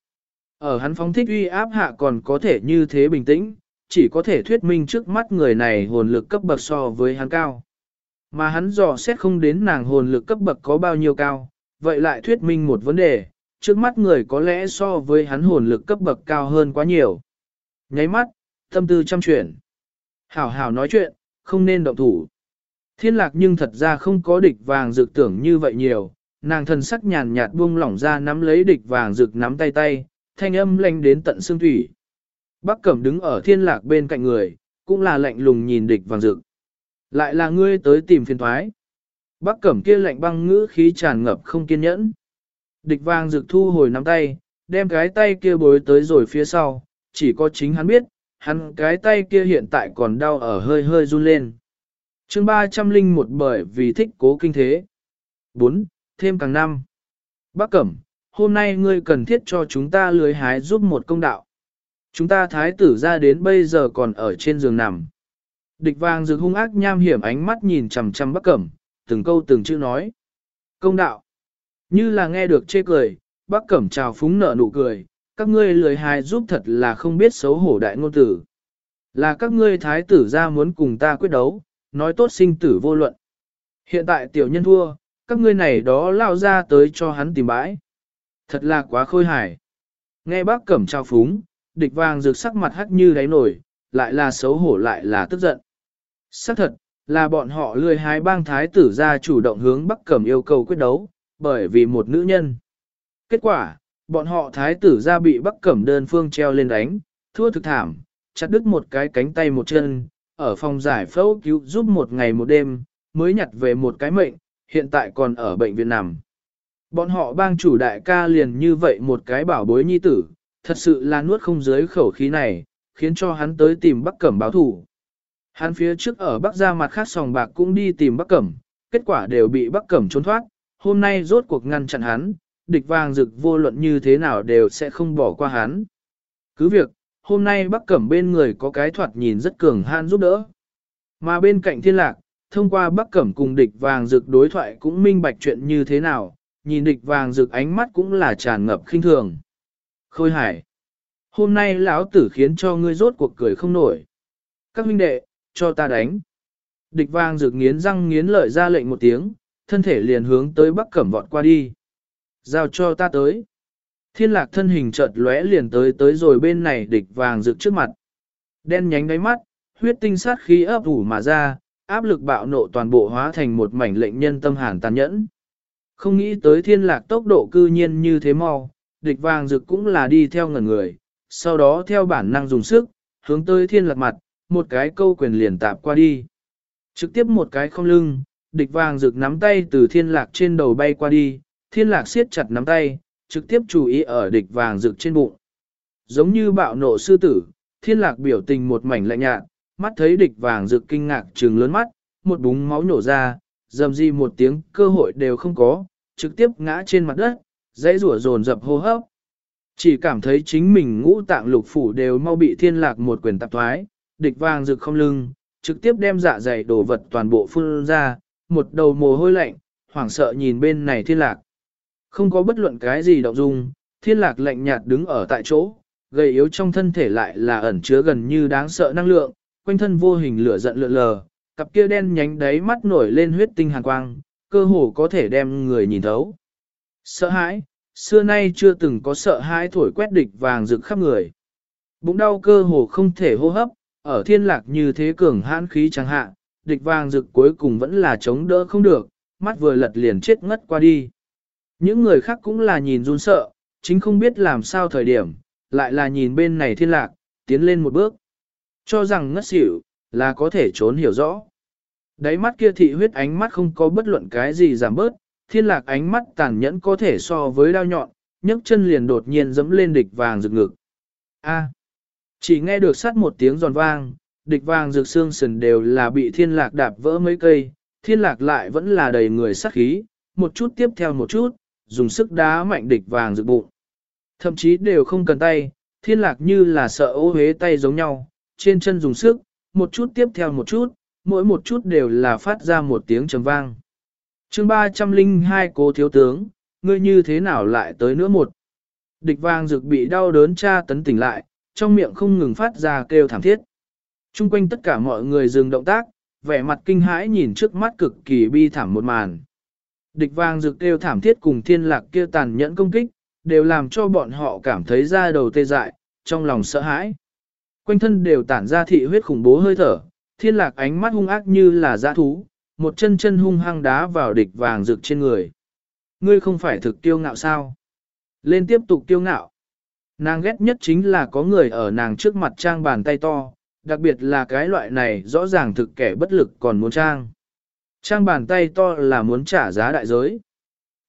Ở hắn phóng thích uy áp hạ còn có thể như thế bình tĩnh, chỉ có thể thuyết minh trước mắt người này hồn lực cấp bậc so với hắn cao. Mà hắn dò xét không đến nàng hồn lực cấp bậc có bao nhiêu cao, vậy lại thuyết minh một vấn đề, trước mắt người có lẽ so với hắn hồn lực cấp bậc cao hơn quá nhiều. Nháy mắt, tâm tư chăm chuyển. Hảo hảo nói chuyện, không nên động thủ. Thiên lạc nhưng thật ra không có địch vàng dược tưởng như vậy nhiều, nàng thần sắc nhàn nhạt buông lỏng ra nắm lấy địch vàng rực nắm tay tay, thanh âm lanh đến tận xương thủy. Bắc Cẩm đứng ở thiên lạc bên cạnh người, cũng là lạnh lùng nhìn địch vàng rực. Lại là ngươi tới tìm phiền thoái. Bắc Cẩm kia lạnh băng ngữ khí tràn ngập không kiên nhẫn. Địch vàng rực thu hồi nắm tay, đem cái tay kia bối tới rồi phía sau, chỉ có chính hắn biết, hắn cái tay kia hiện tại còn đau ở hơi hơi run lên chương 301 bởi vì thích cố kinh thế. 4. Thêm càng năm. Bác Cẩm, hôm nay ngươi cần thiết cho chúng ta lưới hái giúp một công đạo. Chúng ta thái tử ra đến bây giờ còn ở trên giường nằm. Địch vàng rực hung ác nham hiểm ánh mắt nhìn chằm chằm Bắc Cẩm, từng câu từng chữ nói. Công đạo. Như là nghe được chê cười, Bắc Cẩm chào phúng nở nụ cười, các ngươi lười hài giúp thật là không biết xấu hổ đại ngôn tử. Là các ngươi thái tử ra muốn cùng ta quyết đấu, nói tốt sinh tử vô luận. Hiện tại tiểu nhân thua, các ngươi này đó lao ra tới cho hắn tìm bãi. Thật là quá khôi hài. Nghe bác cẩm trao phúng, địch vàng rực sắc mặt hắc như đáy nổi, lại là xấu hổ lại là tức giận. Sắc thật, là bọn họ lười hái bang thái tử ra chủ động hướng bắc cẩm yêu cầu quyết đấu, bởi vì một nữ nhân. Kết quả, bọn họ thái tử ra bị bắc cẩm đơn phương treo lên đánh, thua thực thảm, chặt đứt một cái cánh tay một chân, ở phòng giải phẫu cứu giúp một ngày một đêm, mới nhặt về một cái mệnh, hiện tại còn ở bệnh viện nằm. Bọn họ bang chủ đại ca liền như vậy một cái bảo bối nhi tử, thật sự là nuốt không dưới khẩu khí này, khiến cho hắn tới tìm Bắc Cẩm báo thủ. Hắn phía trước ở Bắc gia mặt khác sòng bạc cũng đi tìm Bắc Cẩm, kết quả đều bị Bắc Cẩm trốn thoát, hôm nay rốt cuộc ngăn chặn hắn, địch vàng rực vô luận như thế nào đều sẽ không bỏ qua hắn. Cứ việc, hôm nay Bắc Cẩm bên người có cái thoạt nhìn rất cường han giúp đỡ. Mà bên cạnh thiên lạc, thông qua Bắc Cẩm cùng địch vàng rực đối thoại cũng minh bạch chuyện như thế nào, nhìn địch vàng rực ánh mắt cũng là tràn ngập khinh thường. Khôi hải, hôm nay lão tử khiến cho ngươi rốt cuộc cười không nổi. Các huynh đệ, cho ta đánh. Địch vàng rực nghiến răng nghiến lợi ra lệnh một tiếng, thân thể liền hướng tới Bắc Cẩm vọt qua đi. Giao cho ta tới. Thiên lạc thân hình chợt lóe liền tới tới rồi bên này địch vàng rực trước mặt. Đen nhánh đáy mắt, huyết tinh sát khí ấp ủ mà ra, áp lực bạo nộ toàn bộ hóa thành một mảnh lệnh nhân tâm hàn tàn nhẫn. Không nghĩ tới thiên lạc tốc độ cư nhiên như thế mau, địch vàng rực cũng là đi theo ngần người, sau đó theo bản năng dùng sức, hướng tới thiên lạc mặt, một cái câu quyền liền tạp qua đi. Trực tiếp một cái không lưng, địch vàng rực nắm tay từ thiên lạc trên đầu bay qua đi, thiên lạc siết chặt nắm tay, trực tiếp chú ý ở địch vàng rực trên bụng. Giống như bạo nộ sư tử, thiên lạc biểu tình một mảnh lạnh nhạt, mắt thấy địch vàng rực kinh ngạc trừng lớn mắt, một búng máu nổ ra, dầm di một tiếng cơ hội đều không có, trực tiếp ngã trên mặt đất, dãy rủa dồn dập hô hấp. Chỉ cảm thấy chính mình ngũ tạng lục phủ đều mau bị thiên lạc một quyền tạp thoái, địch vàng rực không lưng, trực tiếp đem dạ dày đồ vật toàn bộ phun ra, một đầu mồ hôi lạnh, hoảng sợ nhìn bên này thiên lạc. Không có bất luận cái gì động dung, thiên lạc lạnh nhạt đứng ở tại chỗ, gầy yếu trong thân thể lại là ẩn chứa gần như đáng sợ năng lượng, quanh thân vô hình lửa giận lượn lờ, cặp kia đen nhánh đáy mắt nổi lên huyết tinh hàn quang, cơ hồ có thể đem người nhìn thấu. Sợ hãi, xưa nay chưa từng có sợ hãi thổi quét địch vàng rực khắp người. Bụng đau cơ hồ không thể hô hấp, ở thiên lạc như thế cường hãn khí chẳng hạ, địch vàng rực cuối cùng vẫn là chống đỡ không được, mắt vừa lật liền chết ngất qua đi. Những người khác cũng là nhìn run sợ, chính không biết làm sao thời điểm, lại là nhìn bên này thiên lạc, tiến lên một bước. Cho rằng ngất xỉu, là có thể trốn hiểu rõ. Đáy mắt kia thị huyết ánh mắt không có bất luận cái gì giảm bớt, thiên lạc ánh mắt tàn nhẫn có thể so với đao nhọn, nhấc chân liền đột nhiên dẫm lên địch vàng rực ngực. A. chỉ nghe được sát một tiếng giòn vang, địch vàng rực xương sần đều là bị thiên lạc đạp vỡ mấy cây, thiên lạc lại vẫn là đầy người sát khí, một chút tiếp theo một chút, dùng sức đá mạnh địch vàng rực bụng. Thậm chí đều không cần tay, thiên lạc như là sợ ô hế tay giống nhau, trên chân dùng sức, một chút tiếp theo một chút, mỗi một chút đều là phát ra một tiếng trầm vang. chương 302 cố thiếu tướng, ngươi như thế nào lại tới nữa một. Địch vàng rực bị đau đớn tra tấn tỉnh lại, trong miệng không ngừng phát ra kêu thảm thiết. Trung quanh tất cả mọi người dừng động tác, vẻ mặt kinh hãi nhìn trước mắt cực kỳ bi thảm một màn. Địch vàng rực kêu thảm thiết cùng thiên lạc kia tàn nhẫn công kích, đều làm cho bọn họ cảm thấy da đầu tê dại, trong lòng sợ hãi. Quanh thân đều tản ra thị huyết khủng bố hơi thở, thiên lạc ánh mắt hung ác như là dã thú, một chân chân hung hăng đá vào địch vàng rực trên người. Ngươi không phải thực tiêu ngạo sao? Lên tiếp tục tiêu ngạo. Nàng ghét nhất chính là có người ở nàng trước mặt trang bàn tay to, đặc biệt là cái loại này rõ ràng thực kẻ bất lực còn muốn trang. Trang bàn tay to là muốn trả giá đại giới.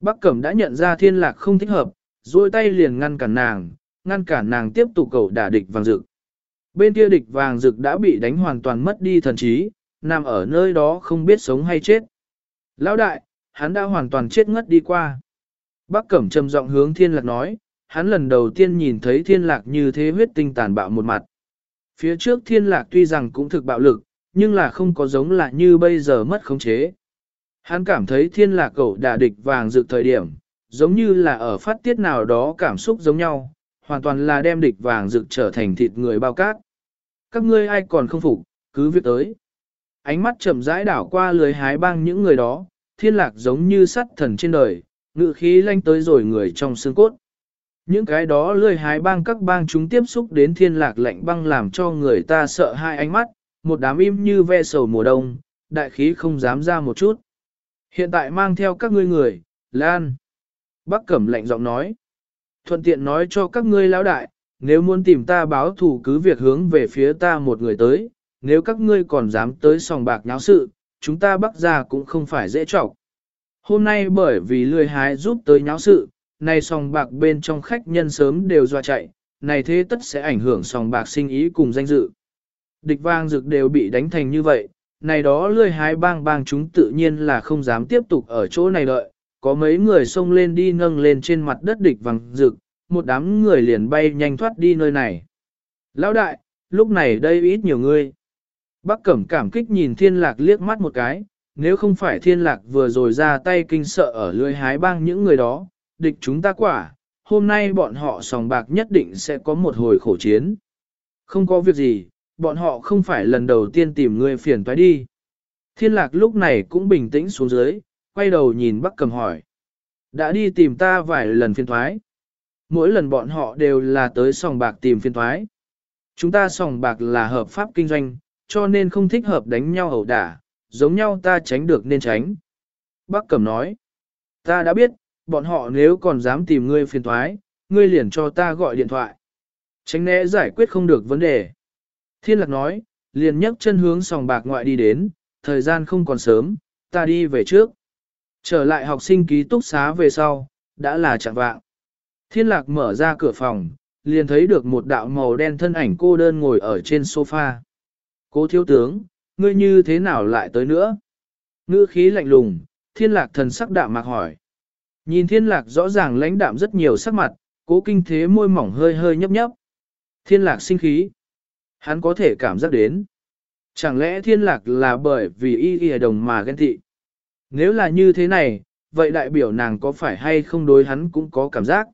Bắc Cẩm đã nhận ra thiên lạc không thích hợp, duỗi tay liền ngăn cản nàng, ngăn cản nàng tiếp tục cầu đả địch vàng rực. Bên kia địch vàng rực đã bị đánh hoàn toàn mất đi thần trí, nằm ở nơi đó không biết sống hay chết. Lão đại, hắn đã hoàn toàn chết ngất đi qua. Bác Cẩm trầm giọng hướng thiên lạc nói, hắn lần đầu tiên nhìn thấy thiên lạc như thế huyết tinh tàn bạo một mặt. Phía trước thiên lạc tuy rằng cũng thực bạo lực, nhưng là không có giống là như bây giờ mất khống chế. Hắn cảm thấy thiên lạc cậu đả địch vàng dự thời điểm, giống như là ở phát tiết nào đó cảm xúc giống nhau, hoàn toàn là đem địch vàng dự trở thành thịt người bao cát. Các ngươi ai còn không phục, cứ việc tới. Ánh mắt chậm rãi đảo qua lưới hái băng những người đó, thiên lạc giống như sắt thần trên đời, ngự khí lanh tới rồi người trong xương cốt. Những cái đó lười hái băng các bang chúng tiếp xúc đến thiên lạc lạnh băng làm cho người ta sợ hai ánh mắt, một đám im như ve sầu mùa đông, đại khí không dám ra một chút. Hiện tại mang theo các ngươi người, Lan. Bác Cẩm lạnh giọng nói. Thuận tiện nói cho các ngươi lão đại, nếu muốn tìm ta báo thù cứ việc hướng về phía ta một người tới, nếu các ngươi còn dám tới sòng bạc nháo sự, chúng ta bắt ra cũng không phải dễ trọc. Hôm nay bởi vì lười hái giúp tới nháo sự, này sòng bạc bên trong khách nhân sớm đều doa chạy, này thế tất sẽ ảnh hưởng sòng bạc sinh ý cùng danh dự. Địch vang dược đều bị đánh thành như vậy, này đó lười hái bang bang chúng tự nhiên là không dám tiếp tục ở chỗ này đợi, có mấy người xông lên đi nâng lên trên mặt đất địch vàng dược, một đám người liền bay nhanh thoát đi nơi này. Lão đại, lúc này đây ít nhiều người. Bác Cẩm cảm kích nhìn thiên lạc liếc mắt một cái, nếu không phải thiên lạc vừa rồi ra tay kinh sợ ở lưới hái bang những người đó, địch chúng ta quả, hôm nay bọn họ sòng bạc nhất định sẽ có một hồi khổ chiến. Không có việc gì, bọn họ không phải lần đầu tiên tìm ngươi phiền toái đi. Thiên lạc lúc này cũng bình tĩnh xuống dưới, quay đầu nhìn Bắc Cầm hỏi. Đã đi tìm ta vài lần phiền thoái. Mỗi lần bọn họ đều là tới sòng bạc tìm phiền thoái. Chúng ta sòng bạc là hợp pháp kinh doanh, cho nên không thích hợp đánh nhau ẩu đả, giống nhau ta tránh được nên tránh. Bác Cẩm nói, ta đã biết, bọn họ nếu còn dám tìm ngươi phiền thoái, ngươi liền cho ta gọi điện thoại. Tránh né giải quyết không được vấn đề. Thiên lạc nói, liền nhấc chân hướng sòng bạc ngoại đi đến, thời gian không còn sớm, ta đi về trước. Trở lại học sinh ký túc xá về sau, đã là chẳng vạng. Thiên lạc mở ra cửa phòng, liền thấy được một đạo màu đen thân ảnh cô đơn ngồi ở trên sofa. Cô thiếu tướng, ngươi như thế nào lại tới nữa? Ngữ khí lạnh lùng, thiên lạc thần sắc đạm mạc hỏi. Nhìn thiên lạc rõ ràng lãnh đạm rất nhiều sắc mặt, cố kinh thế môi mỏng hơi hơi nhấp nhấp. Thiên lạc sinh khí. Hắn có thể cảm giác đến. Chẳng lẽ thiên lạc là bởi vì y y đồng mà ghen tị? Nếu là như thế này, vậy đại biểu nàng có phải hay không đối hắn cũng có cảm giác.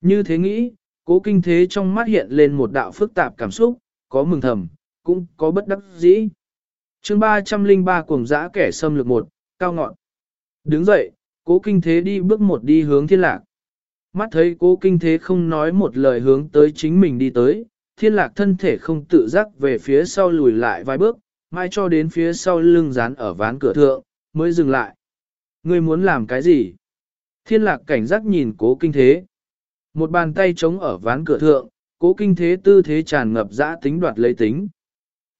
Như thế nghĩ, cố kinh thế trong mắt hiện lên một đạo phức tạp cảm xúc, có mừng thầm, cũng có bất đắc dĩ. chương 303 cuồng dã kẻ xâm lược một, cao ngọn. Đứng dậy, cố kinh thế đi bước một đi hướng thiên lạc. Mắt thấy cố kinh thế không nói một lời hướng tới chính mình đi tới, thiên lạc thân thể không tự giác về phía sau lùi lại vài bước, mai cho đến phía sau lưng dán ở ván cửa thượng, mới dừng lại. Ngươi muốn làm cái gì? Thiên lạc cảnh giác nhìn cố kinh thế. Một bàn tay trống ở ván cửa thượng, cố kinh thế tư thế tràn ngập dã tính đoạt lấy tính.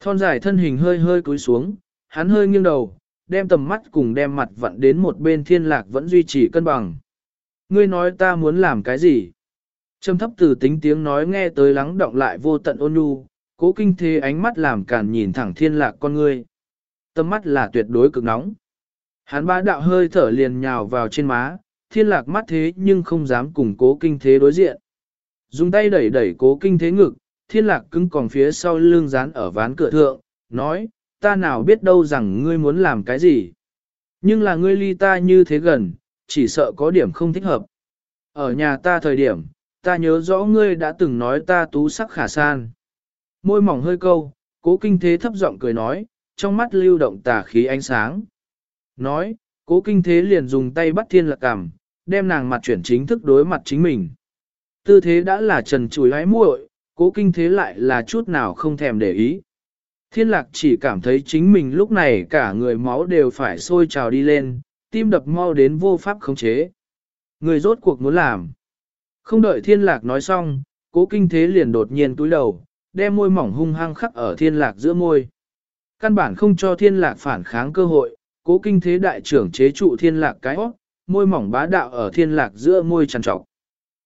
Thon dài thân hình hơi hơi cúi xuống, hắn hơi nghiêng đầu, đem tầm mắt cùng đem mặt vặn đến một bên thiên lạc vẫn duy trì cân bằng. Ngươi nói ta muốn làm cái gì? Trầm thấp từ tính tiếng nói nghe tới lắng động lại vô tận ôn nhu, cố kinh thế ánh mắt làm cản nhìn thẳng thiên lạc con ngươi. Tâm mắt là tuyệt đối cực nóng. Hắn ba đạo hơi thở liền nhào vào trên má, thiên lạc mắt thế nhưng không dám cùng cố kinh thế đối diện. Dùng tay đẩy đẩy cố kinh thế ngực, thiên lạc cứng còn phía sau lưng dán ở ván cửa thượng, nói, ta nào biết đâu rằng ngươi muốn làm cái gì. Nhưng là ngươi ly ta như thế gần, chỉ sợ có điểm không thích hợp. Ở nhà ta thời điểm, ta nhớ rõ ngươi đã từng nói ta tú sắc khả san. Môi mỏng hơi câu, cố kinh thế thấp giọng cười nói, trong mắt lưu động tà khí ánh sáng. Nói, cố kinh thế liền dùng tay bắt thiên lạc cảm, đem nàng mặt chuyển chính thức đối mặt chính mình. Tư thế đã là trần chùi hái muội, cố kinh thế lại là chút nào không thèm để ý. Thiên lạc chỉ cảm thấy chính mình lúc này cả người máu đều phải sôi trào đi lên, tim đập mau đến vô pháp khống chế. Người rốt cuộc muốn làm. Không đợi thiên lạc nói xong, cố kinh thế liền đột nhiên túi đầu, đem môi mỏng hung hăng khắc ở thiên lạc giữa môi. Căn bản không cho thiên lạc phản kháng cơ hội, cố kinh thế đại trưởng chế trụ thiên lạc cái hót, môi mỏng bá đạo ở thiên lạc giữa môi tràn trọc.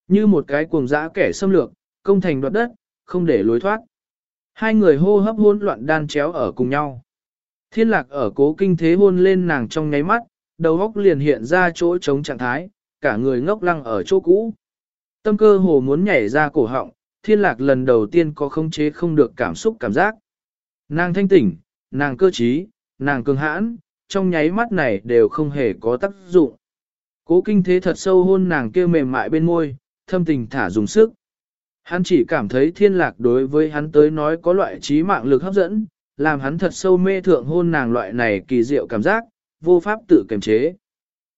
Như một cái cuồng dã kẻ xâm lược, công thành đoạt đất, không để lối thoát. Hai người hô hấp hôn loạn đan chéo ở cùng nhau. Thiên lạc ở cố kinh thế hôn lên nàng trong nháy mắt, đầu góc liền hiện ra chỗ trống trạng thái, cả người ngốc lăng ở chỗ cũ. Tâm cơ hồ muốn nhảy ra cổ họng, thiên lạc lần đầu tiên có không chế không được cảm xúc cảm giác. Nàng thanh tỉnh, nàng cơ trí, nàng cường hãn, trong nháy mắt này đều không hề có tác dụng. Cố kinh thế thật sâu hôn nàng kêu mềm mại bên môi, thâm tình thả dùng sức. Hắn chỉ cảm thấy thiên lạc đối với hắn tới nói có loại trí mạng lực hấp dẫn, làm hắn thật sâu mê thượng hôn nàng loại này kỳ diệu cảm giác, vô pháp tự kiềm chế.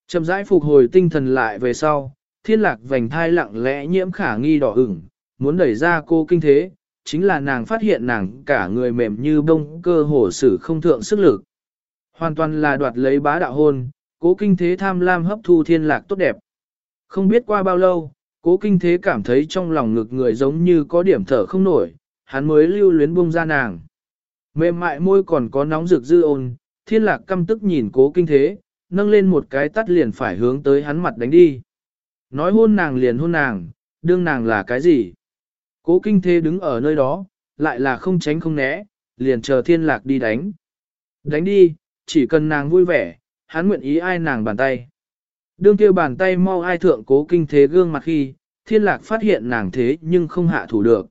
Chậm rãi phục hồi tinh thần lại về sau, thiên lạc vành thai lặng lẽ nhiễm khả nghi đỏ ửng, muốn đẩy ra cô kinh thế, chính là nàng phát hiện nàng cả người mềm như bông cơ hồ sử không thượng sức lực. Hoàn toàn là đoạt lấy bá đạo hôn, cố kinh thế tham lam hấp thu thiên lạc tốt đẹp. Không biết qua bao lâu, cố kinh thế cảm thấy trong lòng ngực người giống như có điểm thở không nổi, hắn mới lưu luyến buông ra nàng. Mềm mại môi còn có nóng rực dư ôn, thiên lạc căm tức nhìn cố kinh thế, nâng lên một cái tắt liền phải hướng tới hắn mặt đánh đi. Nói hôn nàng liền hôn nàng, đương nàng là cái gì? Cố kinh thế đứng ở nơi đó, lại là không tránh không né, liền chờ thiên lạc đi đánh. Đánh đi, chỉ cần nàng vui vẻ, hắn nguyện ý ai nàng bàn tay. Đương kêu bàn tay mau ai thượng cố kinh thế gương mặt khi, thiên lạc phát hiện nàng thế nhưng không hạ thủ được.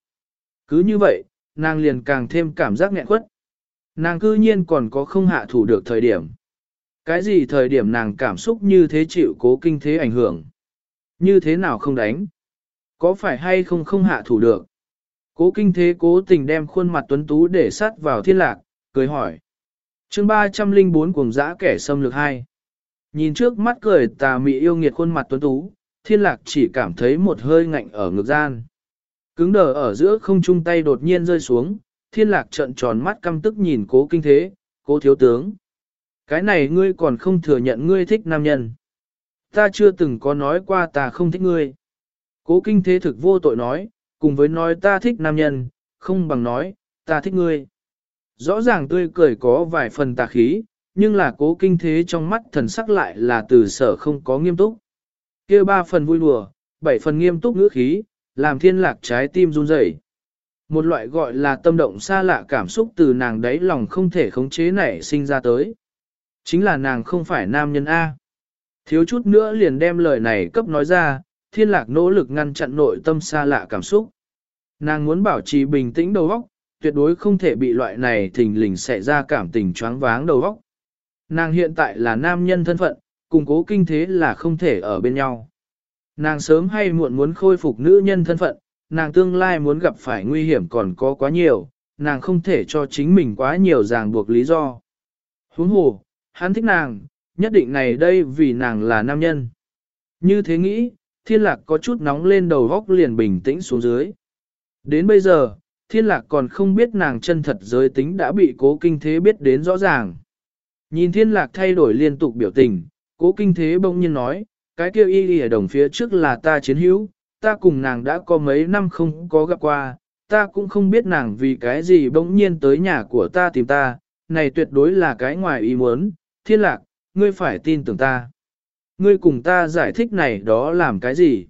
Cứ như vậy, nàng liền càng thêm cảm giác nghẹn quất. Nàng cư nhiên còn có không hạ thủ được thời điểm. Cái gì thời điểm nàng cảm xúc như thế chịu cố kinh thế ảnh hưởng? Như thế nào không đánh? Có phải hay không không hạ thủ được? Cố kinh thế cố tình đem khuôn mặt tuấn tú để sát vào thiên lạc, cười hỏi. chương 304 cuồng dã kẻ xâm lược 2. Nhìn trước mắt cười tà mị yêu nghiệt khuôn mặt tuấn tú, thiên lạc chỉ cảm thấy một hơi ngạnh ở ngực gian. Cứng đờ ở giữa không chung tay đột nhiên rơi xuống, thiên lạc trận tròn mắt căm tức nhìn cố kinh thế, cố thiếu tướng. Cái này ngươi còn không thừa nhận ngươi thích nam nhân. Ta chưa từng có nói qua ta không thích ngươi. Cố kinh thế thực vô tội nói, cùng với nói ta thích nam nhân, không bằng nói, ta thích ngươi. Rõ ràng tươi cười có vài phần tà khí, nhưng là cố kinh thế trong mắt thần sắc lại là từ sở không có nghiêm túc. kia ba phần vui đùa, bảy phần nghiêm túc ngữ khí, làm thiên lạc trái tim run rẩy. Một loại gọi là tâm động xa lạ cảm xúc từ nàng đáy lòng không thể khống chế nảy sinh ra tới. Chính là nàng không phải nam nhân A. Thiếu chút nữa liền đem lời này cấp nói ra, thiên lạc nỗ lực ngăn chặn nội tâm xa lạ cảm xúc. Nàng muốn bảo trì bình tĩnh đầu óc, tuyệt đối không thể bị loại này thình lình xảy ra cảm tình choáng váng đầu óc. Nàng hiện tại là nam nhân thân phận, cùng cố kinh thế là không thể ở bên nhau. Nàng sớm hay muộn muốn khôi phục nữ nhân thân phận, nàng tương lai muốn gặp phải nguy hiểm còn có quá nhiều, nàng không thể cho chính mình quá nhiều ràng buộc lý do. Huống hồ, hắn thích nàng, nhất định này đây vì nàng là nam nhân. Như thế nghĩ, thiên lạc có chút nóng lên đầu góc liền bình tĩnh xuống dưới. Đến bây giờ, thiên lạc còn không biết nàng chân thật giới tính đã bị cố kinh thế biết đến rõ ràng. Nhìn thiên lạc thay đổi liên tục biểu tình, cố kinh thế bỗng nhiên nói, cái kia y y ở đồng phía trước là ta chiến hữu, ta cùng nàng đã có mấy năm không có gặp qua, ta cũng không biết nàng vì cái gì bỗng nhiên tới nhà của ta tìm ta, này tuyệt đối là cái ngoài ý muốn, thiên lạc, ngươi phải tin tưởng ta. Ngươi cùng ta giải thích này đó làm cái gì?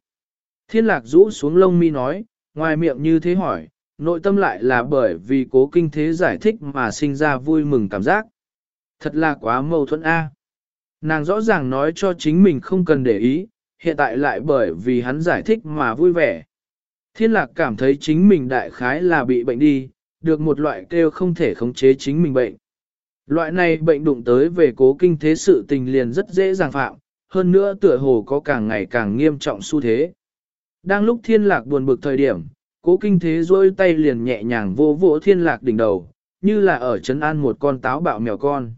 Thiên lạc rũ xuống lông mi nói, ngoài miệng như thế hỏi, nội tâm lại là bởi vì cố kinh thế giải thích mà sinh ra vui mừng cảm giác. Thật là quá mâu thuẫn A. Nàng rõ ràng nói cho chính mình không cần để ý, hiện tại lại bởi vì hắn giải thích mà vui vẻ. Thiên lạc cảm thấy chính mình đại khái là bị bệnh đi, được một loại kêu không thể khống chế chính mình bệnh. Loại này bệnh đụng tới về cố kinh thế sự tình liền rất dễ dàng phạm, hơn nữa tựa hồ có càng ngày càng nghiêm trọng xu thế. Đang lúc thiên lạc buồn bực thời điểm, cố kinh thế rôi tay liền nhẹ nhàng vô vỗ thiên lạc đỉnh đầu, như là ở trấn an một con táo bạo mèo con.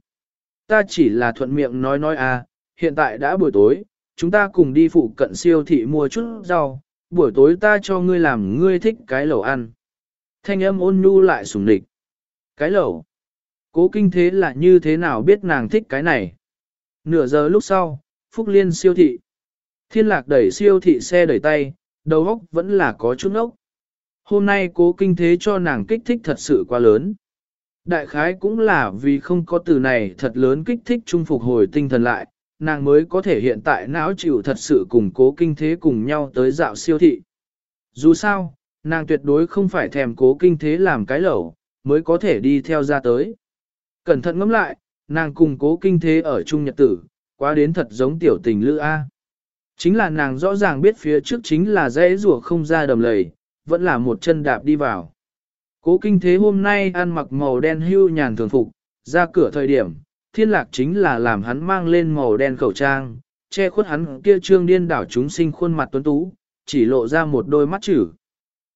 Ta chỉ là thuận miệng nói nói à, hiện tại đã buổi tối, chúng ta cùng đi phụ cận siêu thị mua chút rau, buổi tối ta cho ngươi làm ngươi thích cái lẩu ăn. Thanh âm ôn nhu lại sùng địch. Cái lẩu. Cố kinh thế là như thế nào biết nàng thích cái này. Nửa giờ lúc sau, Phúc Liên siêu thị. Thiên lạc đẩy siêu thị xe đẩy tay, đầu óc vẫn là có chút ốc. Hôm nay cố kinh thế cho nàng kích thích thật sự quá lớn. Đại khái cũng là vì không có từ này thật lớn kích thích trung phục hồi tinh thần lại, nàng mới có thể hiện tại não chịu thật sự cùng cố kinh thế cùng nhau tới dạo siêu thị. Dù sao, nàng tuyệt đối không phải thèm cố kinh thế làm cái lẩu, mới có thể đi theo ra tới. Cẩn thận ngẫm lại, nàng cùng cố kinh thế ở chung nhật tử, quá đến thật giống tiểu tình lữ A. Chính là nàng rõ ràng biết phía trước chính là dãy rùa không ra đầm lầy, vẫn là một chân đạp đi vào. Cố kinh thế hôm nay ăn mặc màu đen hưu nhàn thường phục, ra cửa thời điểm, thiên lạc chính là làm hắn mang lên màu đen khẩu trang, che khuất hắn kia trương điên đảo chúng sinh khuôn mặt tuấn tú, chỉ lộ ra một đôi mắt chữ.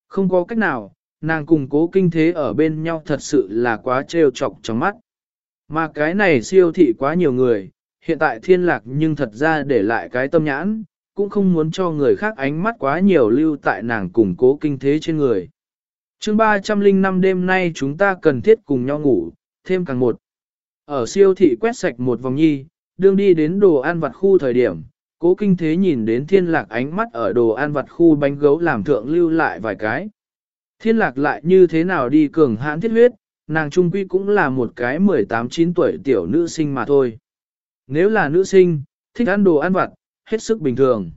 Không có cách nào, nàng cùng cố kinh thế ở bên nhau thật sự là quá trêu chọc trong mắt. Mà cái này siêu thị quá nhiều người, hiện tại thiên lạc nhưng thật ra để lại cái tâm nhãn, cũng không muốn cho người khác ánh mắt quá nhiều lưu tại nàng cùng cố kinh thế trên người. chương 305 đêm nay chúng ta cần thiết cùng nhau ngủ, thêm càng một. Ở siêu thị quét sạch một vòng nhi, đương đi đến đồ ăn vặt khu thời điểm, cố kinh thế nhìn đến thiên lạc ánh mắt ở đồ ăn vặt khu bánh gấu làm thượng lưu lại vài cái. Thiên lạc lại như thế nào đi cường hãn thiết huyết, nàng trung quy cũng là một cái 18-9 tuổi tiểu nữ sinh mà thôi. Nếu là nữ sinh, thích ăn đồ ăn vặt, hết sức bình thường.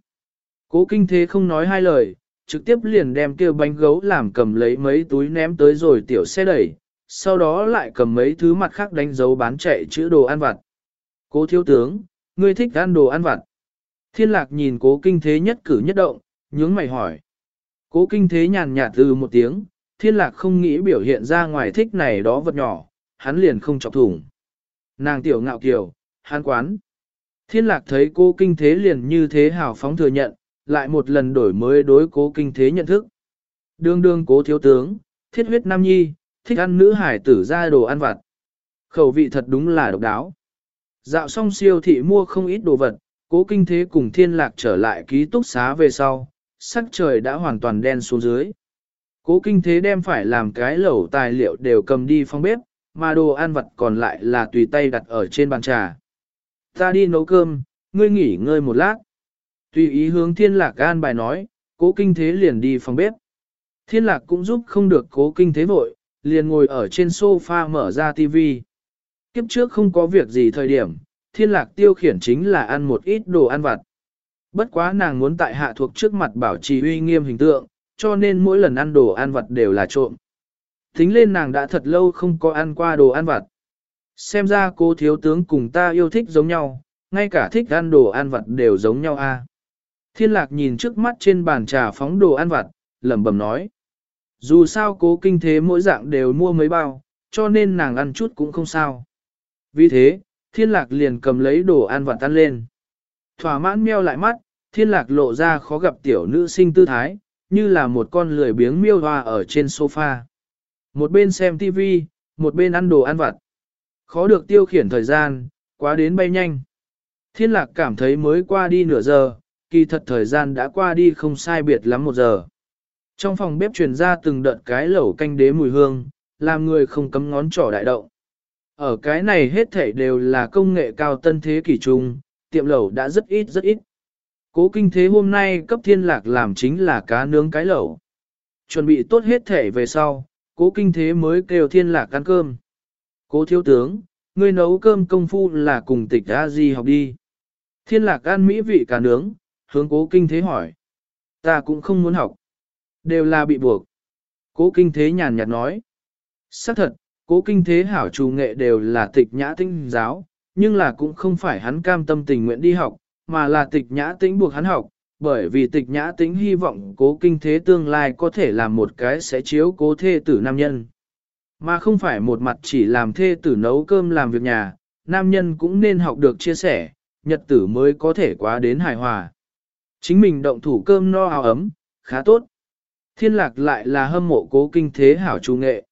Cố kinh thế không nói hai lời, trực tiếp liền đem kia bánh gấu làm cầm lấy mấy túi ném tới rồi tiểu xe đẩy, sau đó lại cầm mấy thứ mặt khác đánh dấu bán chạy chữ đồ ăn vặt. Cố thiếu tướng, ngươi thích ăn đồ ăn vặt. Thiên lạc nhìn cố kinh thế nhất cử nhất động, nhướng mày hỏi. Cố kinh thế nhàn nhạt từ một tiếng, thiên lạc không nghĩ biểu hiện ra ngoài thích này đó vật nhỏ, hắn liền không chọc thủng. Nàng tiểu ngạo kiều, hắn quán. Thiên lạc thấy cô kinh thế liền như thế hào phóng thừa nhận, lại một lần đổi mới đối cố kinh thế nhận thức. Đương đương cố thiếu tướng, thiết huyết nam nhi, thích ăn nữ hải tử ra đồ ăn vặt. Khẩu vị thật đúng là độc đáo. Dạo xong siêu thị mua không ít đồ vật, cố kinh thế cùng thiên lạc trở lại ký túc xá về sau, sắc trời đã hoàn toàn đen xuống dưới. Cố kinh thế đem phải làm cái lẩu tài liệu đều cầm đi phong bếp, mà đồ ăn vặt còn lại là tùy tay đặt ở trên bàn trà. Ta đi nấu cơm, ngươi nghỉ ngơi một lát. Tùy ý hướng thiên lạc an bài nói, cố kinh thế liền đi phòng bếp. Thiên lạc cũng giúp không được cố kinh thế vội, liền ngồi ở trên sofa mở ra tivi. Kiếp trước không có việc gì thời điểm, thiên lạc tiêu khiển chính là ăn một ít đồ ăn vặt. Bất quá nàng muốn tại hạ thuộc trước mặt bảo trì uy nghiêm hình tượng, cho nên mỗi lần ăn đồ ăn vặt đều là trộm. Tính lên nàng đã thật lâu không có ăn qua đồ ăn vặt. Xem ra cô thiếu tướng cùng ta yêu thích giống nhau, ngay cả thích ăn đồ ăn vặt đều giống nhau a. Thiên lạc nhìn trước mắt trên bàn trà phóng đồ ăn vặt, lẩm bẩm nói. Dù sao cố kinh thế mỗi dạng đều mua mấy bao, cho nên nàng ăn chút cũng không sao. Vì thế, thiên lạc liền cầm lấy đồ ăn vặt ăn lên. Thỏa mãn meo lại mắt, thiên lạc lộ ra khó gặp tiểu nữ sinh tư thái, như là một con lười biếng miêu hoa ở trên sofa. Một bên xem TV, một bên ăn đồ ăn vặt. Khó được tiêu khiển thời gian, quá đến bay nhanh. Thiên lạc cảm thấy mới qua đi nửa giờ, kỳ thật thời gian đã qua đi không sai biệt lắm một giờ. Trong phòng bếp truyền ra từng đợt cái lẩu canh đế mùi hương, làm người không cấm ngón trỏ đại động. Ở cái này hết thảy đều là công nghệ cao tân thế kỷ trung, tiệm lẩu đã rất ít rất ít. Cố kinh thế hôm nay cấp thiên lạc làm chính là cá nướng cái lẩu. Chuẩn bị tốt hết thể về sau, cố kinh thế mới kêu thiên lạc ăn cơm. Cố thiếu tướng, ngươi nấu cơm công phu là cùng tịch a di học đi. Thiên lạc ăn mỹ vị cá nướng, hướng cố kinh thế hỏi. Ta cũng không muốn học. Đều là bị buộc. Cố kinh thế nhàn nhạt nói. xác thật, cố kinh thế hảo trù nghệ đều là tịch nhã tinh giáo, nhưng là cũng không phải hắn cam tâm tình nguyện đi học, mà là tịch nhã tĩnh buộc hắn học, bởi vì tịch nhã tĩnh hy vọng cố kinh thế tương lai có thể làm một cái sẽ chiếu cố thê tử nam nhân. Mà không phải một mặt chỉ làm thê tử nấu cơm làm việc nhà, nam nhân cũng nên học được chia sẻ, nhật tử mới có thể quá đến hài hòa. Chính mình động thủ cơm no áo ấm, khá tốt. Thiên lạc lại là hâm mộ cố kinh thế hảo trù nghệ.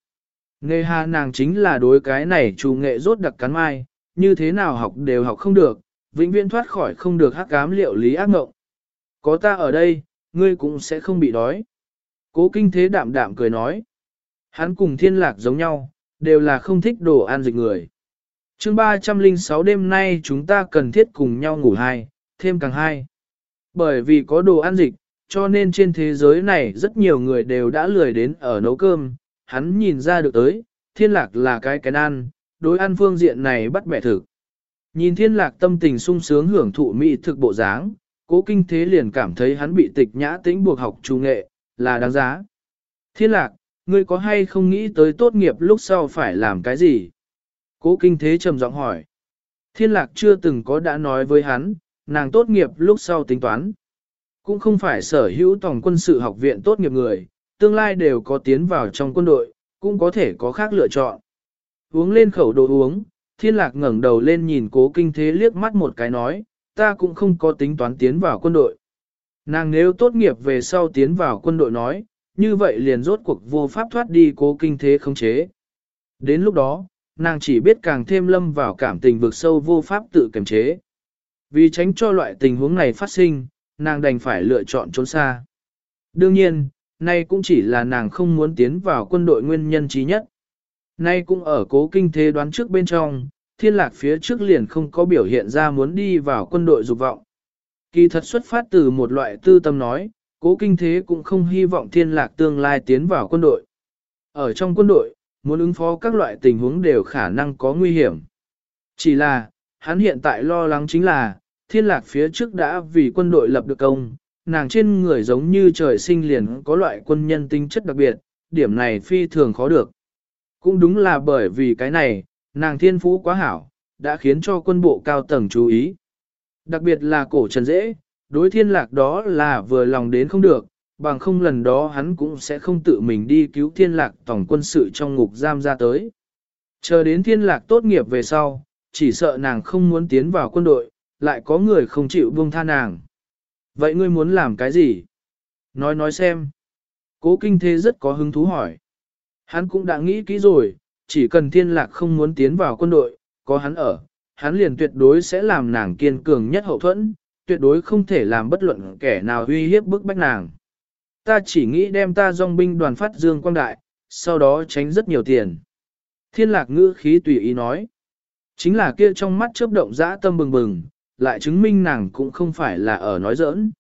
Nghề hà nàng chính là đối cái này trù nghệ rốt đặc cắn mai, như thế nào học đều học không được, vĩnh viễn thoát khỏi không được hắc cám liệu lý ác ngộng. Có ta ở đây, ngươi cũng sẽ không bị đói. Cố kinh thế đạm đạm cười nói. Hắn cùng thiên lạc giống nhau, đều là không thích đồ ăn dịch người. chương 306 đêm nay chúng ta cần thiết cùng nhau ngủ hai, thêm càng hai. Bởi vì có đồ ăn dịch, cho nên trên thế giới này rất nhiều người đều đã lười đến ở nấu cơm. Hắn nhìn ra được tới, thiên lạc là cái cái ăn, đối ăn phương diện này bắt bẻ thực. Nhìn thiên lạc tâm tình sung sướng hưởng thụ mỹ thực bộ dáng, cố kinh thế liền cảm thấy hắn bị tịch nhã tĩnh buộc học trù nghệ, là đáng giá. Thiên lạc, ngươi có hay không nghĩ tới tốt nghiệp lúc sau phải làm cái gì? Cố kinh thế trầm giọng hỏi. Thiên lạc chưa từng có đã nói với hắn, nàng tốt nghiệp lúc sau tính toán. Cũng không phải sở hữu tổng quân sự học viện tốt nghiệp người, tương lai đều có tiến vào trong quân đội, cũng có thể có khác lựa chọn. Uống lên khẩu đồ uống, thiên lạc ngẩng đầu lên nhìn cố kinh thế liếc mắt một cái nói, ta cũng không có tính toán tiến vào quân đội. Nàng nếu tốt nghiệp về sau tiến vào quân đội nói, như vậy liền rốt cuộc vô pháp thoát đi cố kinh thế không chế. Đến lúc đó, nàng chỉ biết càng thêm lâm vào cảm tình vực sâu vô pháp tự kiềm chế. Vì tránh cho loại tình huống này phát sinh, nàng đành phải lựa chọn trốn xa. Đương nhiên, nay cũng chỉ là nàng không muốn tiến vào quân đội nguyên nhân trí nhất. Nay cũng ở cố kinh thế đoán trước bên trong, thiên lạc phía trước liền không có biểu hiện ra muốn đi vào quân đội dục vọng. Kỳ thật xuất phát từ một loại tư tâm nói, cố kinh thế cũng không hy vọng thiên lạc tương lai tiến vào quân đội. Ở trong quân đội, muốn ứng phó các loại tình huống đều khả năng có nguy hiểm. Chỉ là, hắn hiện tại lo lắng chính là, thiên lạc phía trước đã vì quân đội lập được công, nàng trên người giống như trời sinh liền có loại quân nhân tinh chất đặc biệt, điểm này phi thường khó được. Cũng đúng là bởi vì cái này, nàng thiên phú quá hảo, đã khiến cho quân bộ cao tầng chú ý. Đặc biệt là cổ trần dễ, đối thiên lạc đó là vừa lòng đến không được, bằng không lần đó hắn cũng sẽ không tự mình đi cứu thiên lạc tổng quân sự trong ngục giam ra tới. Chờ đến thiên lạc tốt nghiệp về sau, chỉ sợ nàng không muốn tiến vào quân đội, lại có người không chịu buông tha nàng. Vậy ngươi muốn làm cái gì? Nói nói xem. Cố kinh thế rất có hứng thú hỏi. Hắn cũng đã nghĩ kỹ rồi, chỉ cần thiên lạc không muốn tiến vào quân đội, có hắn ở, hắn liền tuyệt đối sẽ làm nàng kiên cường nhất hậu thuẫn, tuyệt đối không thể làm bất luận kẻ nào uy hiếp bức bách nàng. Ta chỉ nghĩ đem ta dòng binh đoàn phát dương quang đại, sau đó tránh rất nhiều tiền. Thiên lạc ngữ khí tùy ý nói. Chính là kia trong mắt chớp động dã tâm bừng bừng, lại chứng minh nàng cũng không phải là ở nói giỡn.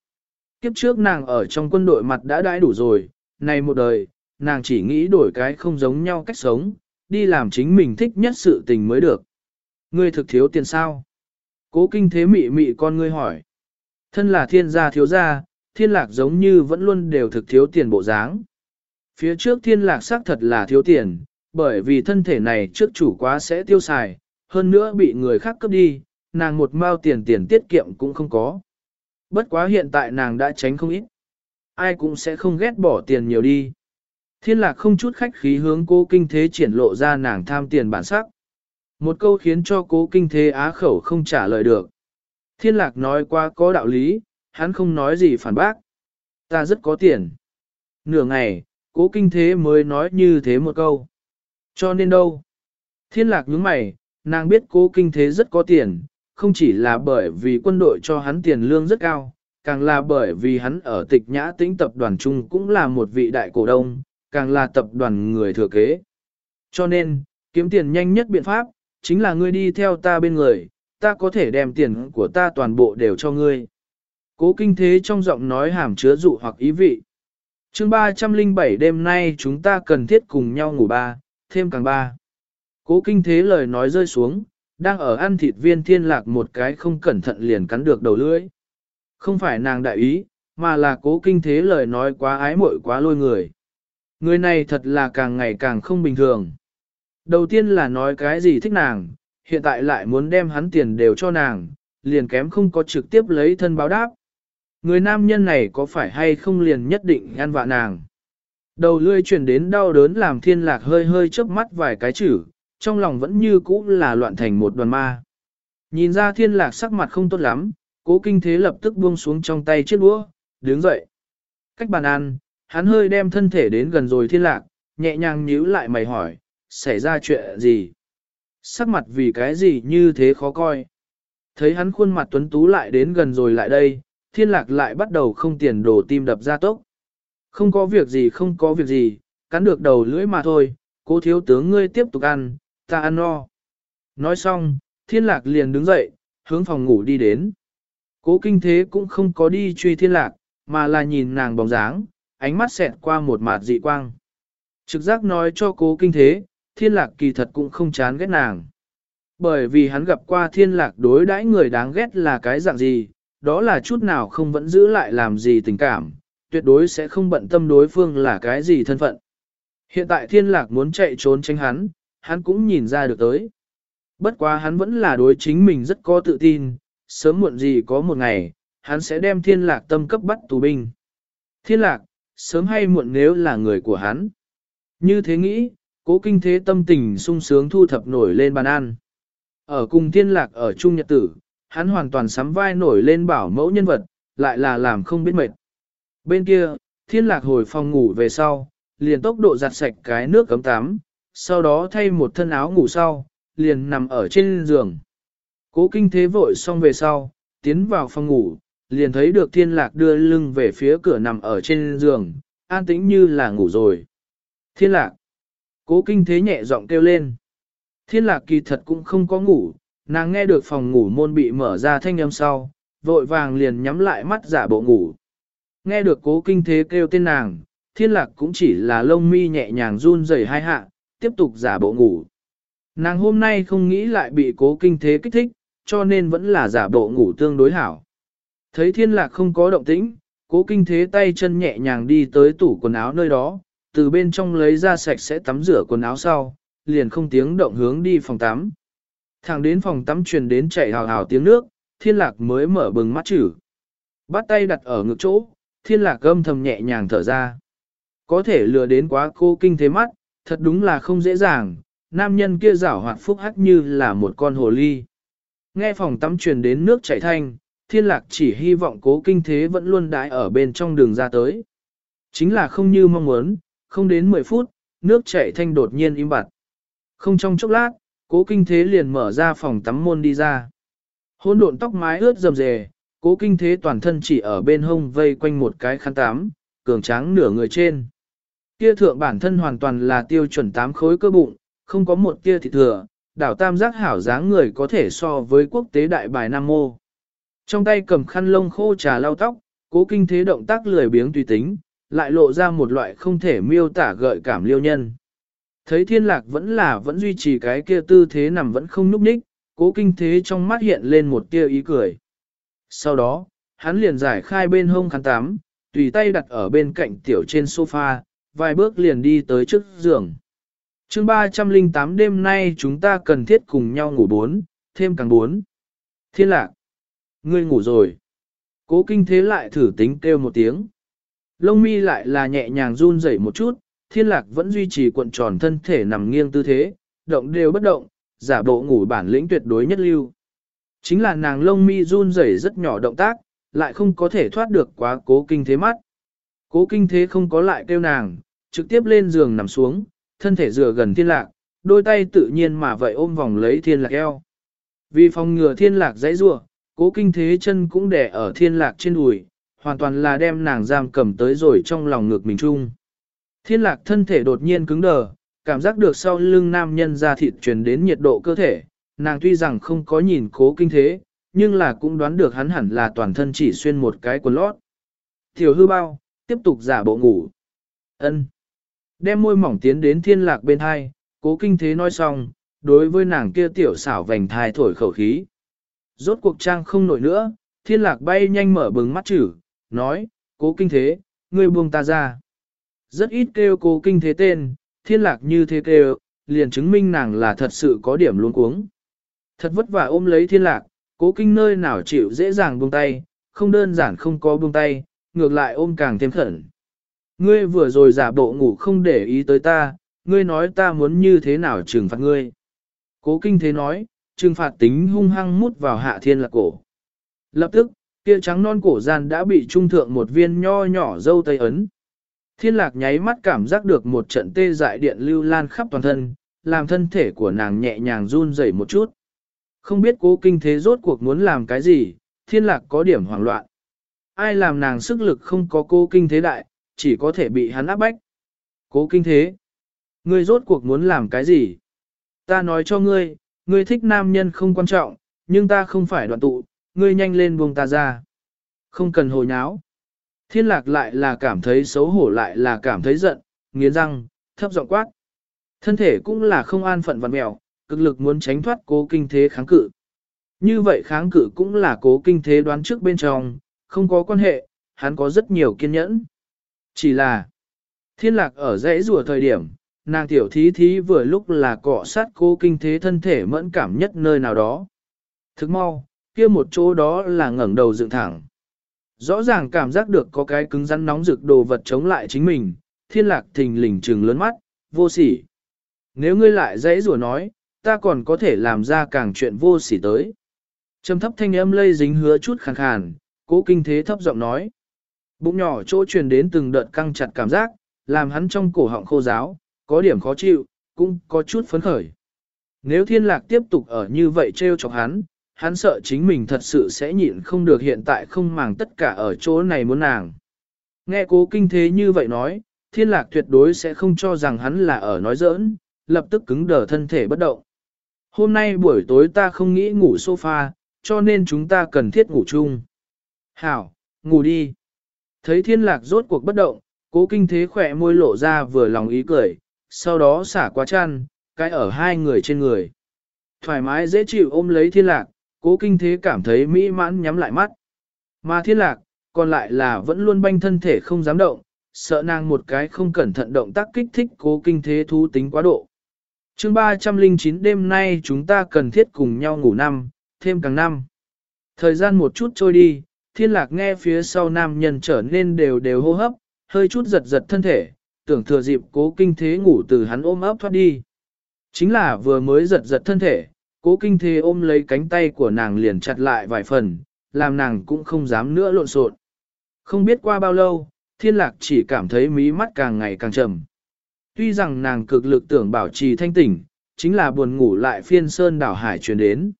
Kiếp trước nàng ở trong quân đội mặt đã đãi đủ rồi, này một đời, nàng chỉ nghĩ đổi cái không giống nhau cách sống, đi làm chính mình thích nhất sự tình mới được. Ngươi thực thiếu tiền sao? Cố kinh thế mị mị con ngươi hỏi. Thân là thiên gia thiếu gia, thiên lạc giống như vẫn luôn đều thực thiếu tiền bộ dáng. Phía trước thiên lạc xác thật là thiếu tiền, bởi vì thân thể này trước chủ quá sẽ tiêu xài, hơn nữa bị người khác cướp đi, nàng một mao tiền tiền tiết kiệm cũng không có. Bất quá hiện tại nàng đã tránh không ít. Ai cũng sẽ không ghét bỏ tiền nhiều đi. Thiên lạc không chút khách khí hướng cố kinh thế triển lộ ra nàng tham tiền bản sắc. Một câu khiến cho cố kinh thế á khẩu không trả lời được. Thiên lạc nói qua có đạo lý, hắn không nói gì phản bác. Ta rất có tiền. Nửa ngày, cố kinh thế mới nói như thế một câu. Cho nên đâu? Thiên lạc nhướng mày, nàng biết cố kinh thế rất có tiền, không chỉ là bởi vì quân đội cho hắn tiền lương rất cao, càng là bởi vì hắn ở tịch nhã tĩnh tập đoàn chung cũng là một vị đại cổ đông, càng là tập đoàn người thừa kế. Cho nên, kiếm tiền nhanh nhất biện pháp, chính là ngươi đi theo ta bên người, ta có thể đem tiền của ta toàn bộ đều cho ngươi. Cố kinh thế trong giọng nói hàm chứa dụ hoặc ý vị. chương 307 đêm nay chúng ta cần thiết cùng nhau ngủ ba, thêm càng ba. Cố kinh thế lời nói rơi xuống, đang ở ăn thịt viên thiên lạc một cái không cẩn thận liền cắn được đầu lưỡi. Không phải nàng đại ý, mà là cố kinh thế lời nói quá ái muội quá lôi người. Người này thật là càng ngày càng không bình thường. Đầu tiên là nói cái gì thích nàng, hiện tại lại muốn đem hắn tiền đều cho nàng, liền kém không có trực tiếp lấy thân báo đáp. Người nam nhân này có phải hay không liền nhất định ăn vạ nàng. Đầu lươi chuyển đến đau đớn làm thiên lạc hơi hơi chớp mắt vài cái chữ, trong lòng vẫn như cũ là loạn thành một đoàn ma. Nhìn ra thiên lạc sắc mặt không tốt lắm, cố kinh thế lập tức buông xuống trong tay chiếc đũa, đứng dậy. Cách bàn ăn, hắn hơi đem thân thể đến gần rồi thiên lạc, nhẹ nhàng nhíu lại mày hỏi, xảy ra chuyện gì? Sắc mặt vì cái gì như thế khó coi? Thấy hắn khuôn mặt tuấn tú lại đến gần rồi lại đây, thiên lạc lại bắt đầu không tiền đổ tim đập ra tốc. Không có việc gì không có việc gì, cắn được đầu lưỡi mà thôi, cố thiếu tướng ngươi tiếp tục ăn, ta ăn no. Nói xong, thiên lạc liền đứng dậy, hướng phòng ngủ đi đến. Cố kinh thế cũng không có đi truy thiên lạc, mà là nhìn nàng bóng dáng, ánh mắt xẹt qua một mạt dị quang. Trực giác nói cho cố kinh thế, thiên lạc kỳ thật cũng không chán ghét nàng. Bởi vì hắn gặp qua thiên lạc đối đãi người đáng ghét là cái dạng gì, đó là chút nào không vẫn giữ lại làm gì tình cảm, tuyệt đối sẽ không bận tâm đối phương là cái gì thân phận. Hiện tại thiên lạc muốn chạy trốn tránh hắn, hắn cũng nhìn ra được tới. Bất quá hắn vẫn là đối chính mình rất có tự tin, sớm muộn gì có một ngày, hắn sẽ đem thiên lạc tâm cấp bắt tù binh. Thiên lạc, sớm hay muộn nếu là người của hắn. Như thế nghĩ, cố kinh thế tâm tình sung sướng thu thập nổi lên bàn ăn. Ở cùng thiên lạc ở trung nhật tử, hắn hoàn toàn sắm vai nổi lên bảo mẫu nhân vật, lại là làm không biết mệt. Bên kia, thiên lạc hồi phòng ngủ về sau, liền tốc độ giặt sạch cái nước cấm tắm, sau đó thay một thân áo ngủ sau, liền nằm ở trên giường. Cố kinh thế vội xong về sau, tiến vào phòng ngủ, liền thấy được thiên lạc đưa lưng về phía cửa nằm ở trên giường, an tĩnh như là ngủ rồi. Thiên lạc. Cố kinh thế nhẹ giọng kêu lên. Thiên lạc kỳ thật cũng không có ngủ, nàng nghe được phòng ngủ môn bị mở ra thanh âm sau, vội vàng liền nhắm lại mắt giả bộ ngủ. Nghe được cố kinh thế kêu tên nàng, thiên lạc cũng chỉ là lông mi nhẹ nhàng run rẩy hai hạ, tiếp tục giả bộ ngủ. Nàng hôm nay không nghĩ lại bị cố kinh thế kích thích, cho nên vẫn là giả bộ ngủ tương đối hảo. Thấy thiên lạc không có động tĩnh, cố kinh thế tay chân nhẹ nhàng đi tới tủ quần áo nơi đó, từ bên trong lấy ra sạch sẽ tắm rửa quần áo sau, liền không tiếng động hướng đi phòng tắm. Thẳng đến phòng tắm truyền đến chảy hào hào tiếng nước, thiên lạc mới mở bừng mắt chữ. Bắt tay đặt ở ngực chỗ, thiên lạc âm thầm nhẹ nhàng thở ra. Có thể lừa đến quá cô kinh thế mắt, thật đúng là không dễ dàng, nam nhân kia rảo hoạt phúc hắc như là một con hồ ly. Nghe phòng tắm truyền đến nước chảy thanh, thiên lạc chỉ hy vọng cố kinh thế vẫn luôn đãi ở bên trong đường ra tới. Chính là không như mong muốn, không đến 10 phút, nước chảy thanh đột nhiên im bặt. Không trong chốc lát, cố kinh thế liền mở ra phòng tắm môn đi ra. Hôn độn tóc mái ướt rầm rề, cố kinh thế toàn thân chỉ ở bên hông vây quanh một cái khăn tắm, cường tráng nửa người trên. Kia thượng bản thân hoàn toàn là tiêu chuẩn tám khối cơ bụng, không có một tia thịt thừa, đảo tam giác hảo dáng người có thể so với quốc tế đại bài Nam Mô. Trong tay cầm khăn lông khô trà lau tóc, cố kinh thế động tác lười biếng tùy tính, lại lộ ra một loại không thể miêu tả gợi cảm liêu nhân. Thấy thiên lạc vẫn là vẫn duy trì cái kia tư thế nằm vẫn không núp ních, cố kinh thế trong mắt hiện lên một tia ý cười. Sau đó, hắn liền giải khai bên hông khăn tám, tùy tay đặt ở bên cạnh tiểu trên sofa, vài bước liền đi tới trước giường. chương 308 đêm nay chúng ta cần thiết cùng nhau ngủ bốn, thêm càng bốn. Thiên lạc, ngươi ngủ rồi. Cố kinh thế lại thử tính kêu một tiếng. Lông mi lại là nhẹ nhàng run rẩy một chút, thiên lạc vẫn duy trì cuộn tròn thân thể nằm nghiêng tư thế, động đều bất động, giả bộ ngủ bản lĩnh tuyệt đối nhất lưu. Chính là nàng lông mi run rẩy rất nhỏ động tác, lại không có thể thoát được quá cố kinh thế mắt. Cố kinh thế không có lại kêu nàng, trực tiếp lên giường nằm xuống, thân thể dựa gần thiên lạc, đôi tay tự nhiên mà vậy ôm vòng lấy thiên lạc eo. Vì phòng ngừa thiên lạc dãy rua, cố kinh thế chân cũng đè ở thiên lạc trên đùi, hoàn toàn là đem nàng giam cầm tới rồi trong lòng ngược mình chung. Thiên lạc thân thể đột nhiên cứng đờ, cảm giác được sau lưng nam nhân ra thịt truyền đến nhiệt độ cơ thể, nàng tuy rằng không có nhìn cố kinh thế, nhưng là cũng đoán được hắn hẳn là toàn thân chỉ xuyên một cái quần lót. Thiểu hư bao, tiếp tục giả bộ ngủ. ân Đem môi mỏng tiến đến thiên lạc bên hai, cố kinh thế nói xong, đối với nàng kia tiểu xảo vành thai thổi khẩu khí. Rốt cuộc trang không nổi nữa, thiên lạc bay nhanh mở bừng mắt chữ, nói, cố kinh thế, ngươi buông ta ra. Rất ít kêu cố kinh thế tên, thiên lạc như thế kêu, liền chứng minh nàng là thật sự có điểm luôn cuống. Thật vất vả ôm lấy thiên lạc, cố kinh nơi nào chịu dễ dàng buông tay, không đơn giản không có buông tay, ngược lại ôm càng thêm khẩn. Ngươi vừa rồi giả bộ ngủ không để ý tới ta, ngươi nói ta muốn như thế nào trừng phạt ngươi. Cố kinh thế nói, trừng phạt tính hung hăng mút vào hạ thiên lạc cổ. Lập tức, kia trắng non cổ gian đã bị trung thượng một viên nho nhỏ dâu tây ấn. Thiên lạc nháy mắt cảm giác được một trận tê dại điện lưu lan khắp toàn thân, làm thân thể của nàng nhẹ nhàng run rẩy một chút. Không biết cố kinh thế rốt cuộc muốn làm cái gì, thiên lạc có điểm hoảng loạn. Ai làm nàng sức lực không có cố kinh thế đại, chỉ có thể bị hắn áp bách. Cố kinh thế. Ngươi rốt cuộc muốn làm cái gì? Ta nói cho ngươi, ngươi thích nam nhân không quan trọng, nhưng ta không phải đoạn tụ, ngươi nhanh lên buông ta ra. Không cần hồ nháo. Thiên lạc lại là cảm thấy xấu hổ lại là cảm thấy giận, nghiến răng, thấp giọng quát. Thân thể cũng là không an phận vặn mèo, cực lực muốn tránh thoát cố kinh thế kháng cự. Như vậy kháng cự cũng là cố kinh thế đoán trước bên trong, không có quan hệ, hắn có rất nhiều kiên nhẫn. Chỉ là, thiên lạc ở dãy rùa thời điểm, nàng tiểu thí thí vừa lúc là cọ sát cố kinh thế thân thể mẫn cảm nhất nơi nào đó. Thức mau, kia một chỗ đó là ngẩng đầu dựng thẳng. Rõ ràng cảm giác được có cái cứng rắn nóng rực đồ vật chống lại chính mình, thiên lạc thình lình trừng lớn mắt, vô sỉ. Nếu ngươi lại dãy rùa nói, ta còn có thể làm ra càng chuyện vô sỉ tới. Trầm thấp thanh âm lây dính hứa chút khàn khàn, cố kinh thế thấp giọng nói. Bụng nhỏ chỗ truyền đến từng đợt căng chặt cảm giác, làm hắn trong cổ họng khô giáo, có điểm khó chịu, cũng có chút phấn khởi. Nếu thiên lạc tiếp tục ở như vậy trêu chọc hắn, hắn sợ chính mình thật sự sẽ nhịn không được hiện tại không màng tất cả ở chỗ này muốn nàng. Nghe cố kinh thế như vậy nói, thiên lạc tuyệt đối sẽ không cho rằng hắn là ở nói giỡn, lập tức cứng đờ thân thể bất động. Hôm nay buổi tối ta không nghĩ ngủ sofa, cho nên chúng ta cần thiết ngủ chung. Hảo, ngủ đi. Thấy thiên lạc rốt cuộc bất động, cố kinh thế khỏe môi lộ ra vừa lòng ý cười, sau đó xả quá chăn, cái ở hai người trên người. Thoải mái dễ chịu ôm lấy thiên lạc, cố kinh thế cảm thấy mỹ mãn nhắm lại mắt. Mà thiên lạc, còn lại là vẫn luôn banh thân thể không dám động, sợ nàng một cái không cẩn thận động tác kích thích cố kinh thế thú tính quá độ. chương 309 đêm nay chúng ta cần thiết cùng nhau ngủ năm, thêm càng năm. Thời gian một chút trôi đi, thiên lạc nghe phía sau nam nhân trở nên đều đều hô hấp, hơi chút giật giật thân thể, tưởng thừa dịp cố kinh thế ngủ từ hắn ôm ấp thoát đi. Chính là vừa mới giật giật thân thể, cố kinh thế ôm lấy cánh tay của nàng liền chặt lại vài phần, làm nàng cũng không dám nữa lộn xộn. Không biết qua bao lâu, thiên lạc chỉ cảm thấy mí mắt càng ngày càng trầm. Tuy rằng nàng cực lực tưởng bảo trì thanh tỉnh, chính là buồn ngủ lại phiên sơn đảo hải truyền đến.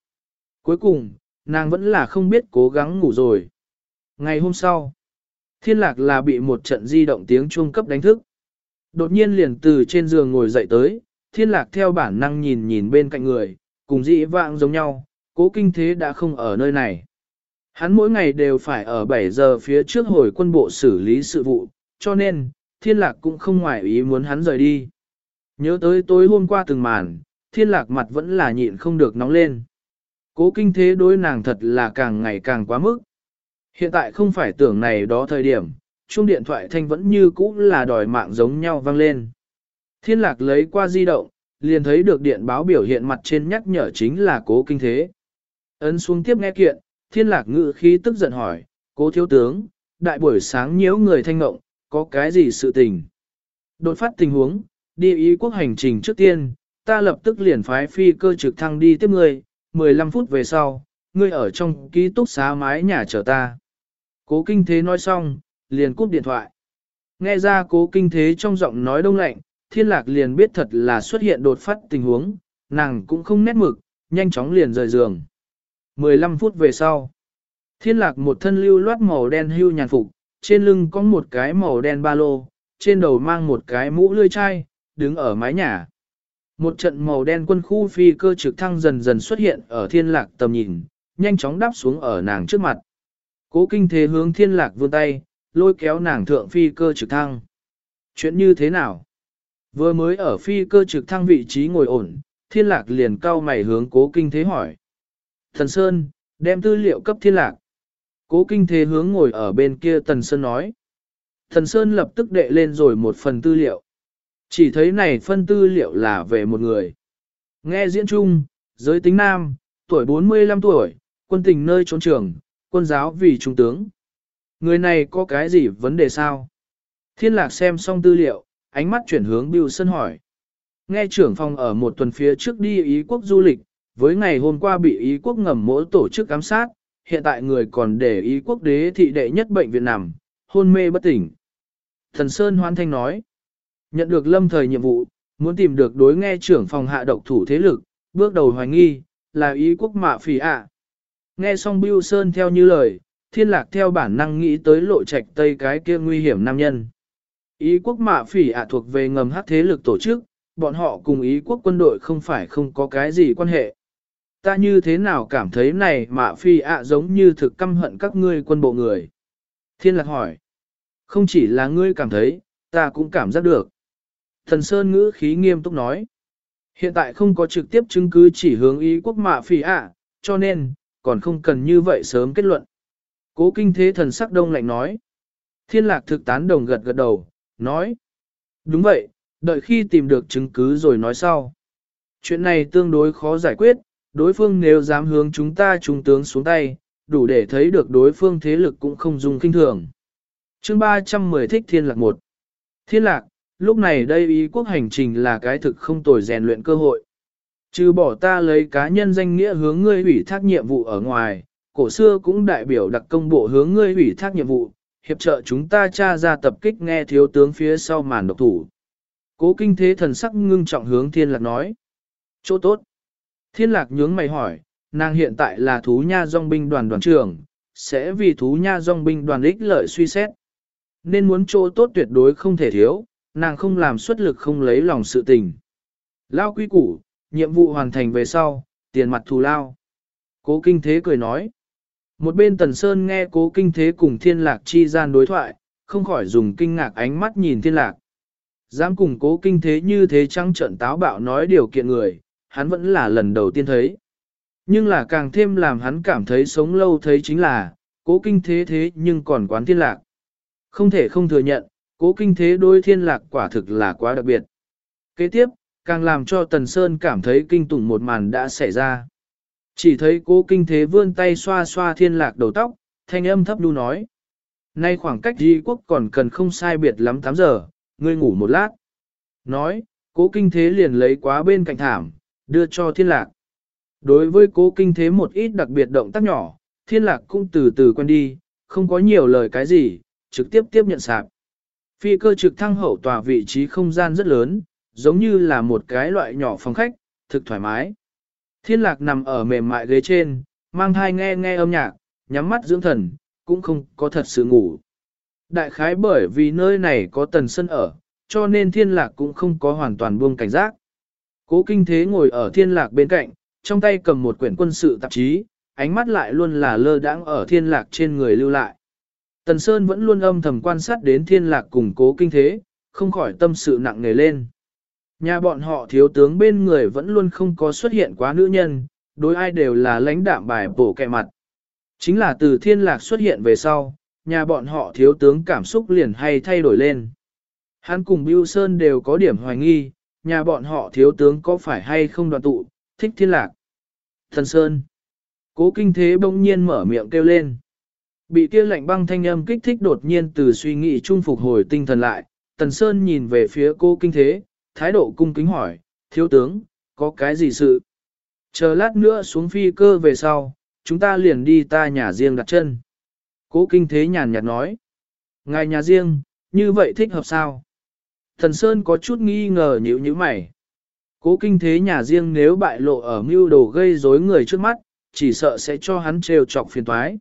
Cuối cùng, nàng vẫn là không biết cố gắng ngủ rồi. Ngày hôm sau, thiên lạc là bị một trận di động tiếng chuông cấp đánh thức. Đột nhiên liền từ trên giường ngồi dậy tới, thiên lạc theo bản năng nhìn nhìn bên cạnh người, cùng dị vãng giống nhau, cố kinh thế đã không ở nơi này. Hắn mỗi ngày đều phải ở 7 giờ phía trước hồi quân bộ xử lý sự vụ, cho nên, thiên lạc cũng không ngoại ý muốn hắn rời đi. Nhớ tới tối hôm qua từng màn, thiên lạc mặt vẫn là nhịn không được nóng lên. Cố kinh thế đối nàng thật là càng ngày càng quá mức. Hiện tại không phải tưởng này đó thời điểm, chuông điện thoại thanh vẫn như cũ là đòi mạng giống nhau vang lên. Thiên lạc lấy qua di động, liền thấy được điện báo biểu hiện mặt trên nhắc nhở chính là cố kinh thế. Ấn xuống tiếp nghe kiện, thiên lạc ngự khí tức giận hỏi, cố thiếu tướng, đại buổi sáng nhiễu người thanh ngộng, có cái gì sự tình? Đột phát tình huống, đi ý quốc hành trình trước tiên, ta lập tức liền phái phi cơ trực thăng đi tiếp người, 15 phút về sau, ngươi ở trong ký túc xá mái nhà chờ ta. Cố kinh thế nói xong, liền cúp điện thoại. Nghe ra cố kinh thế trong giọng nói đông lạnh, thiên lạc liền biết thật là xuất hiện đột phát tình huống, nàng cũng không nét mực, nhanh chóng liền rời giường. 15 phút về sau, thiên lạc một thân lưu loát màu đen hưu nhàn phục, trên lưng có một cái màu đen ba lô, trên đầu mang một cái mũ lươi chai, đứng ở mái nhà. Một trận màu đen quân khu phi cơ trực thăng dần dần xuất hiện ở thiên lạc tầm nhìn, nhanh chóng đáp xuống ở nàng trước mặt. Cố kinh thế hướng thiên lạc vươn tay, lôi kéo nàng thượng phi cơ trực thăng. Chuyện như thế nào? Vừa mới ở phi cơ trực thăng vị trí ngồi ổn, thiên lạc liền cao mày hướng cố kinh thế hỏi. Thần Sơn, đem tư liệu cấp thiên lạc. Cố kinh thế hướng ngồi ở bên kia Tần Sơn nói. Thần Sơn lập tức đệ lên rồi một phần tư liệu. Chỉ thấy này phân tư liệu là về một người. Nghe diễn chung, giới tính nam, tuổi 45 tuổi, quân tình nơi trốn trường, quân giáo vì trung tướng. Người này có cái gì vấn đề sao? Thiên lạc xem xong tư liệu, ánh mắt chuyển hướng Bưu Sơn hỏi. Nghe trưởng phòng ở một tuần phía trước đi Ý quốc du lịch, với ngày hôm qua bị Ý quốc ngầm mỗi tổ chức giám sát, hiện tại người còn để Ý quốc đế thị đệ nhất bệnh viện nằm, hôn mê bất tỉnh. Thần Sơn hoan thanh nói, nhận được lâm thời nhiệm vụ, muốn tìm được đối nghe trưởng phòng hạ độc thủ thế lực, bước đầu hoài nghi, là Ý quốc mạ phỉ ạ. Nghe xong Bưu Sơn theo như lời, thiên lạc theo bản năng nghĩ tới lộ trạch tây cái kia nguy hiểm nam nhân. Ý quốc mạ phỉ ạ thuộc về ngầm hát thế lực tổ chức, bọn họ cùng ý quốc quân đội không phải không có cái gì quan hệ. Ta như thế nào cảm thấy này mạ phi ạ giống như thực căm hận các ngươi quân bộ người. Thiên lạc hỏi. Không chỉ là ngươi cảm thấy, ta cũng cảm giác được. Thần Sơn ngữ khí nghiêm túc nói. Hiện tại không có trực tiếp chứng cứ chỉ hướng ý quốc mạ phi ạ, cho nên, còn không cần như vậy sớm kết luận. Cố kinh thế thần sắc đông lạnh nói. Thiên lạc thực tán đồng gật gật đầu, nói. Đúng vậy, đợi khi tìm được chứng cứ rồi nói sau. Chuyện này tương đối khó giải quyết, đối phương nếu dám hướng chúng ta trung tướng xuống tay, đủ để thấy được đối phương thế lực cũng không dùng kinh thường. chương 310 thích thiên lạc một Thiên lạc, lúc này đây ý quốc hành trình là cái thực không tồi rèn luyện cơ hội. Trừ bỏ ta lấy cá nhân danh nghĩa hướng ngươi ủy thác nhiệm vụ ở ngoài, cổ xưa cũng đại biểu đặc công bộ hướng ngươi ủy thác nhiệm vụ, hiệp trợ chúng ta tra ra tập kích nghe thiếu tướng phía sau màn độc thủ. Cố kinh thế thần sắc ngưng trọng hướng thiên lạc nói. Chỗ tốt. Thiên lạc nhướng mày hỏi, nàng hiện tại là thú nha dòng binh đoàn đoàn trưởng, sẽ vì thú nha dòng binh đoàn ích lợi suy xét. Nên muốn chỗ tốt tuyệt đối không thể thiếu, nàng không làm xuất lực không lấy lòng sự tình. Lao quy củ, nhiệm vụ hoàn thành về sau, tiền mặt thù lao. Cố kinh thế cười nói. Một bên tần sơn nghe cố kinh thế cùng thiên lạc chi gian đối thoại, không khỏi dùng kinh ngạc ánh mắt nhìn thiên lạc. Dám cùng cố kinh thế như thế trăng trận táo bạo nói điều kiện người, hắn vẫn là lần đầu tiên thấy. Nhưng là càng thêm làm hắn cảm thấy sống lâu thấy chính là, cố kinh thế thế nhưng còn quán thiên lạc. Không thể không thừa nhận, cố kinh thế đôi thiên lạc quả thực là quá đặc biệt. Kế tiếp, càng làm cho Tần Sơn cảm thấy kinh tủng một màn đã xảy ra. Chỉ thấy cố kinh thế vươn tay xoa xoa thiên lạc đầu tóc, thanh âm thấp đu nói. Nay khoảng cách di quốc còn cần không sai biệt lắm 8 giờ, ngươi ngủ một lát. Nói, cố kinh thế liền lấy quá bên cạnh thảm, đưa cho thiên lạc. Đối với cố kinh thế một ít đặc biệt động tác nhỏ, thiên lạc cũng từ từ quen đi, không có nhiều lời cái gì, trực tiếp tiếp nhận sạc Phi cơ trực thăng hậu tòa vị trí không gian rất lớn, giống như là một cái loại nhỏ phòng khách, thực thoải mái. Thiên lạc nằm ở mềm mại ghế trên, mang thai nghe nghe âm nhạc, nhắm mắt dưỡng thần, cũng không có thật sự ngủ. Đại khái bởi vì nơi này có tần sân ở, cho nên thiên lạc cũng không có hoàn toàn buông cảnh giác. Cố kinh thế ngồi ở thiên lạc bên cạnh, trong tay cầm một quyển quân sự tạp chí, ánh mắt lại luôn là lơ đãng ở thiên lạc trên người lưu lại. Tần Sơn vẫn luôn âm thầm quan sát đến thiên lạc cùng cố kinh thế, không khỏi tâm sự nặng nề lên. Nhà bọn họ thiếu tướng bên người vẫn luôn không có xuất hiện quá nữ nhân, đối ai đều là lãnh đạm bài bổ kẹ mặt. Chính là từ thiên lạc xuất hiện về sau, nhà bọn họ thiếu tướng cảm xúc liền hay thay đổi lên. Hắn cùng Bưu Sơn đều có điểm hoài nghi, nhà bọn họ thiếu tướng có phải hay không đoàn tụ, thích thiên lạc. Thần Sơn. Cố kinh thế bỗng nhiên mở miệng kêu lên. Bị kia lạnh băng thanh âm kích thích đột nhiên từ suy nghĩ trung phục hồi tinh thần lại, Tần Sơn nhìn về phía cô kinh thế, thái độ cung kính hỏi, thiếu tướng, có cái gì sự? Chờ lát nữa xuống phi cơ về sau, chúng ta liền đi ta nhà riêng đặt chân. Cố kinh thế nhàn nhạt nói. Ngài nhà riêng, như vậy thích hợp sao? Thần Sơn có chút nghi ngờ nhíu nhíu mày. Cố kinh thế nhà riêng nếu bại lộ ở mưu đồ gây rối người trước mắt, chỉ sợ sẽ cho hắn trêu chọc phiền toái.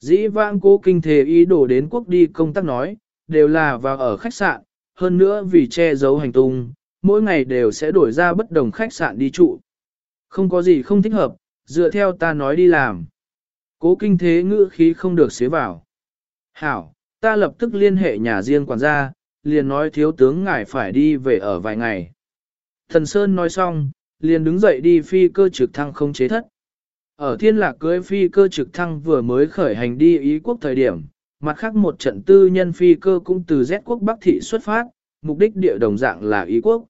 Dĩ vãng cố kinh thế ý đồ đến quốc đi công tác nói, đều là vào ở khách sạn, hơn nữa vì che giấu hành tung, mỗi ngày đều sẽ đổi ra bất đồng khách sạn đi trụ. Không có gì không thích hợp, dựa theo ta nói đi làm. Cố kinh thế ngữ khí không được xế vào. Hảo, ta lập tức liên hệ nhà riêng quản gia, liền nói thiếu tướng ngài phải đi về ở vài ngày. Thần Sơn nói xong, liền đứng dậy đi phi cơ trực thăng không chế thất. Ở thiên lạc cưới phi cơ trực thăng vừa mới khởi hành đi Ý quốc thời điểm, mặt khác một trận tư nhân phi cơ cũng từ Z quốc Bắc Thị xuất phát, mục đích địa đồng dạng là Ý quốc.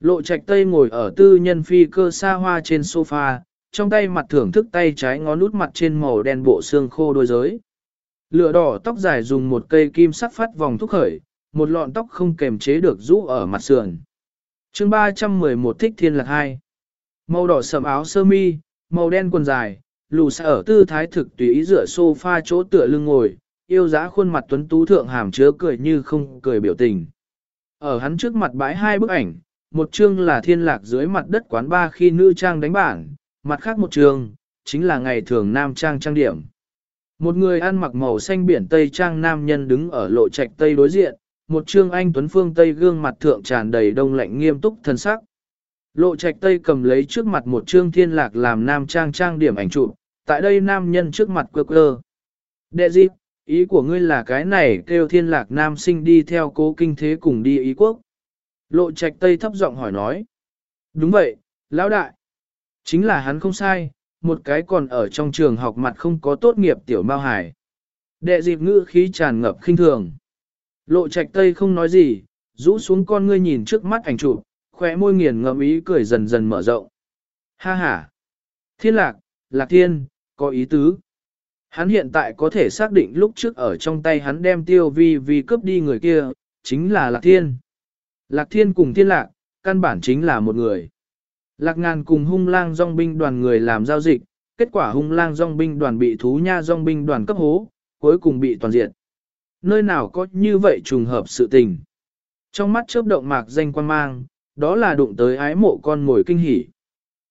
Lộ trạch tây ngồi ở tư nhân phi cơ xa hoa trên sofa, trong tay mặt thưởng thức tay trái ngón út mặt trên màu đen bộ xương khô đôi giới. Lửa đỏ tóc dài dùng một cây kim sắt phát vòng thúc khởi, một lọn tóc không kềm chế được rũ ở mặt sườn. chương 311 thích thiên lạc hai Màu đỏ sầm áo sơ mi, màu đen quần dài, lù xa ở tư thái thực tùy ý rửa sofa chỗ tựa lưng ngồi, yêu giá khuôn mặt tuấn tú thượng hàm chứa cười như không cười biểu tình. Ở hắn trước mặt bãi hai bức ảnh, một chương là thiên lạc dưới mặt đất quán ba khi nữ trang đánh bản, mặt khác một chương, chính là ngày thường nam trang trang điểm. Một người ăn mặc màu xanh biển tây trang nam nhân đứng ở lộ trạch tây đối diện, một trương anh tuấn phương tây gương mặt thượng tràn đầy đông lạnh nghiêm túc thân sắc. Lộ trạch tây cầm lấy trước mặt một trương thiên lạc làm nam trang trang điểm ảnh chụp, tại đây nam nhân trước mặt quơ quơ. Đệ dịp, ý của ngươi là cái này kêu thiên lạc nam sinh đi theo cố kinh thế cùng đi ý quốc. Lộ trạch tây thấp giọng hỏi nói. Đúng vậy, lão đại. Chính là hắn không sai, một cái còn ở trong trường học mặt không có tốt nghiệp tiểu mao hải. Đệ dịp ngữ khí tràn ngập khinh thường. Lộ trạch tây không nói gì, rũ xuống con ngươi nhìn trước mắt ảnh chụp, khóe môi nghiền ngậm ý cười dần dần mở rộng. Ha ha! Thiên lạc, lạc thiên, có ý tứ. Hắn hiện tại có thể xác định lúc trước ở trong tay hắn đem tiêu vi vi cướp đi người kia, chính là lạc thiên. Lạc thiên cùng thiên lạc, căn bản chính là một người. Lạc ngàn cùng hung lang dòng binh đoàn người làm giao dịch, kết quả hung lang dòng binh đoàn bị thú nha dòng binh đoàn cấp hố, cuối cùng bị toàn diện. Nơi nào có như vậy trùng hợp sự tình. Trong mắt chớp động mạc danh quan mang, đó là đụng tới ái mộ con mồi kinh hỉ.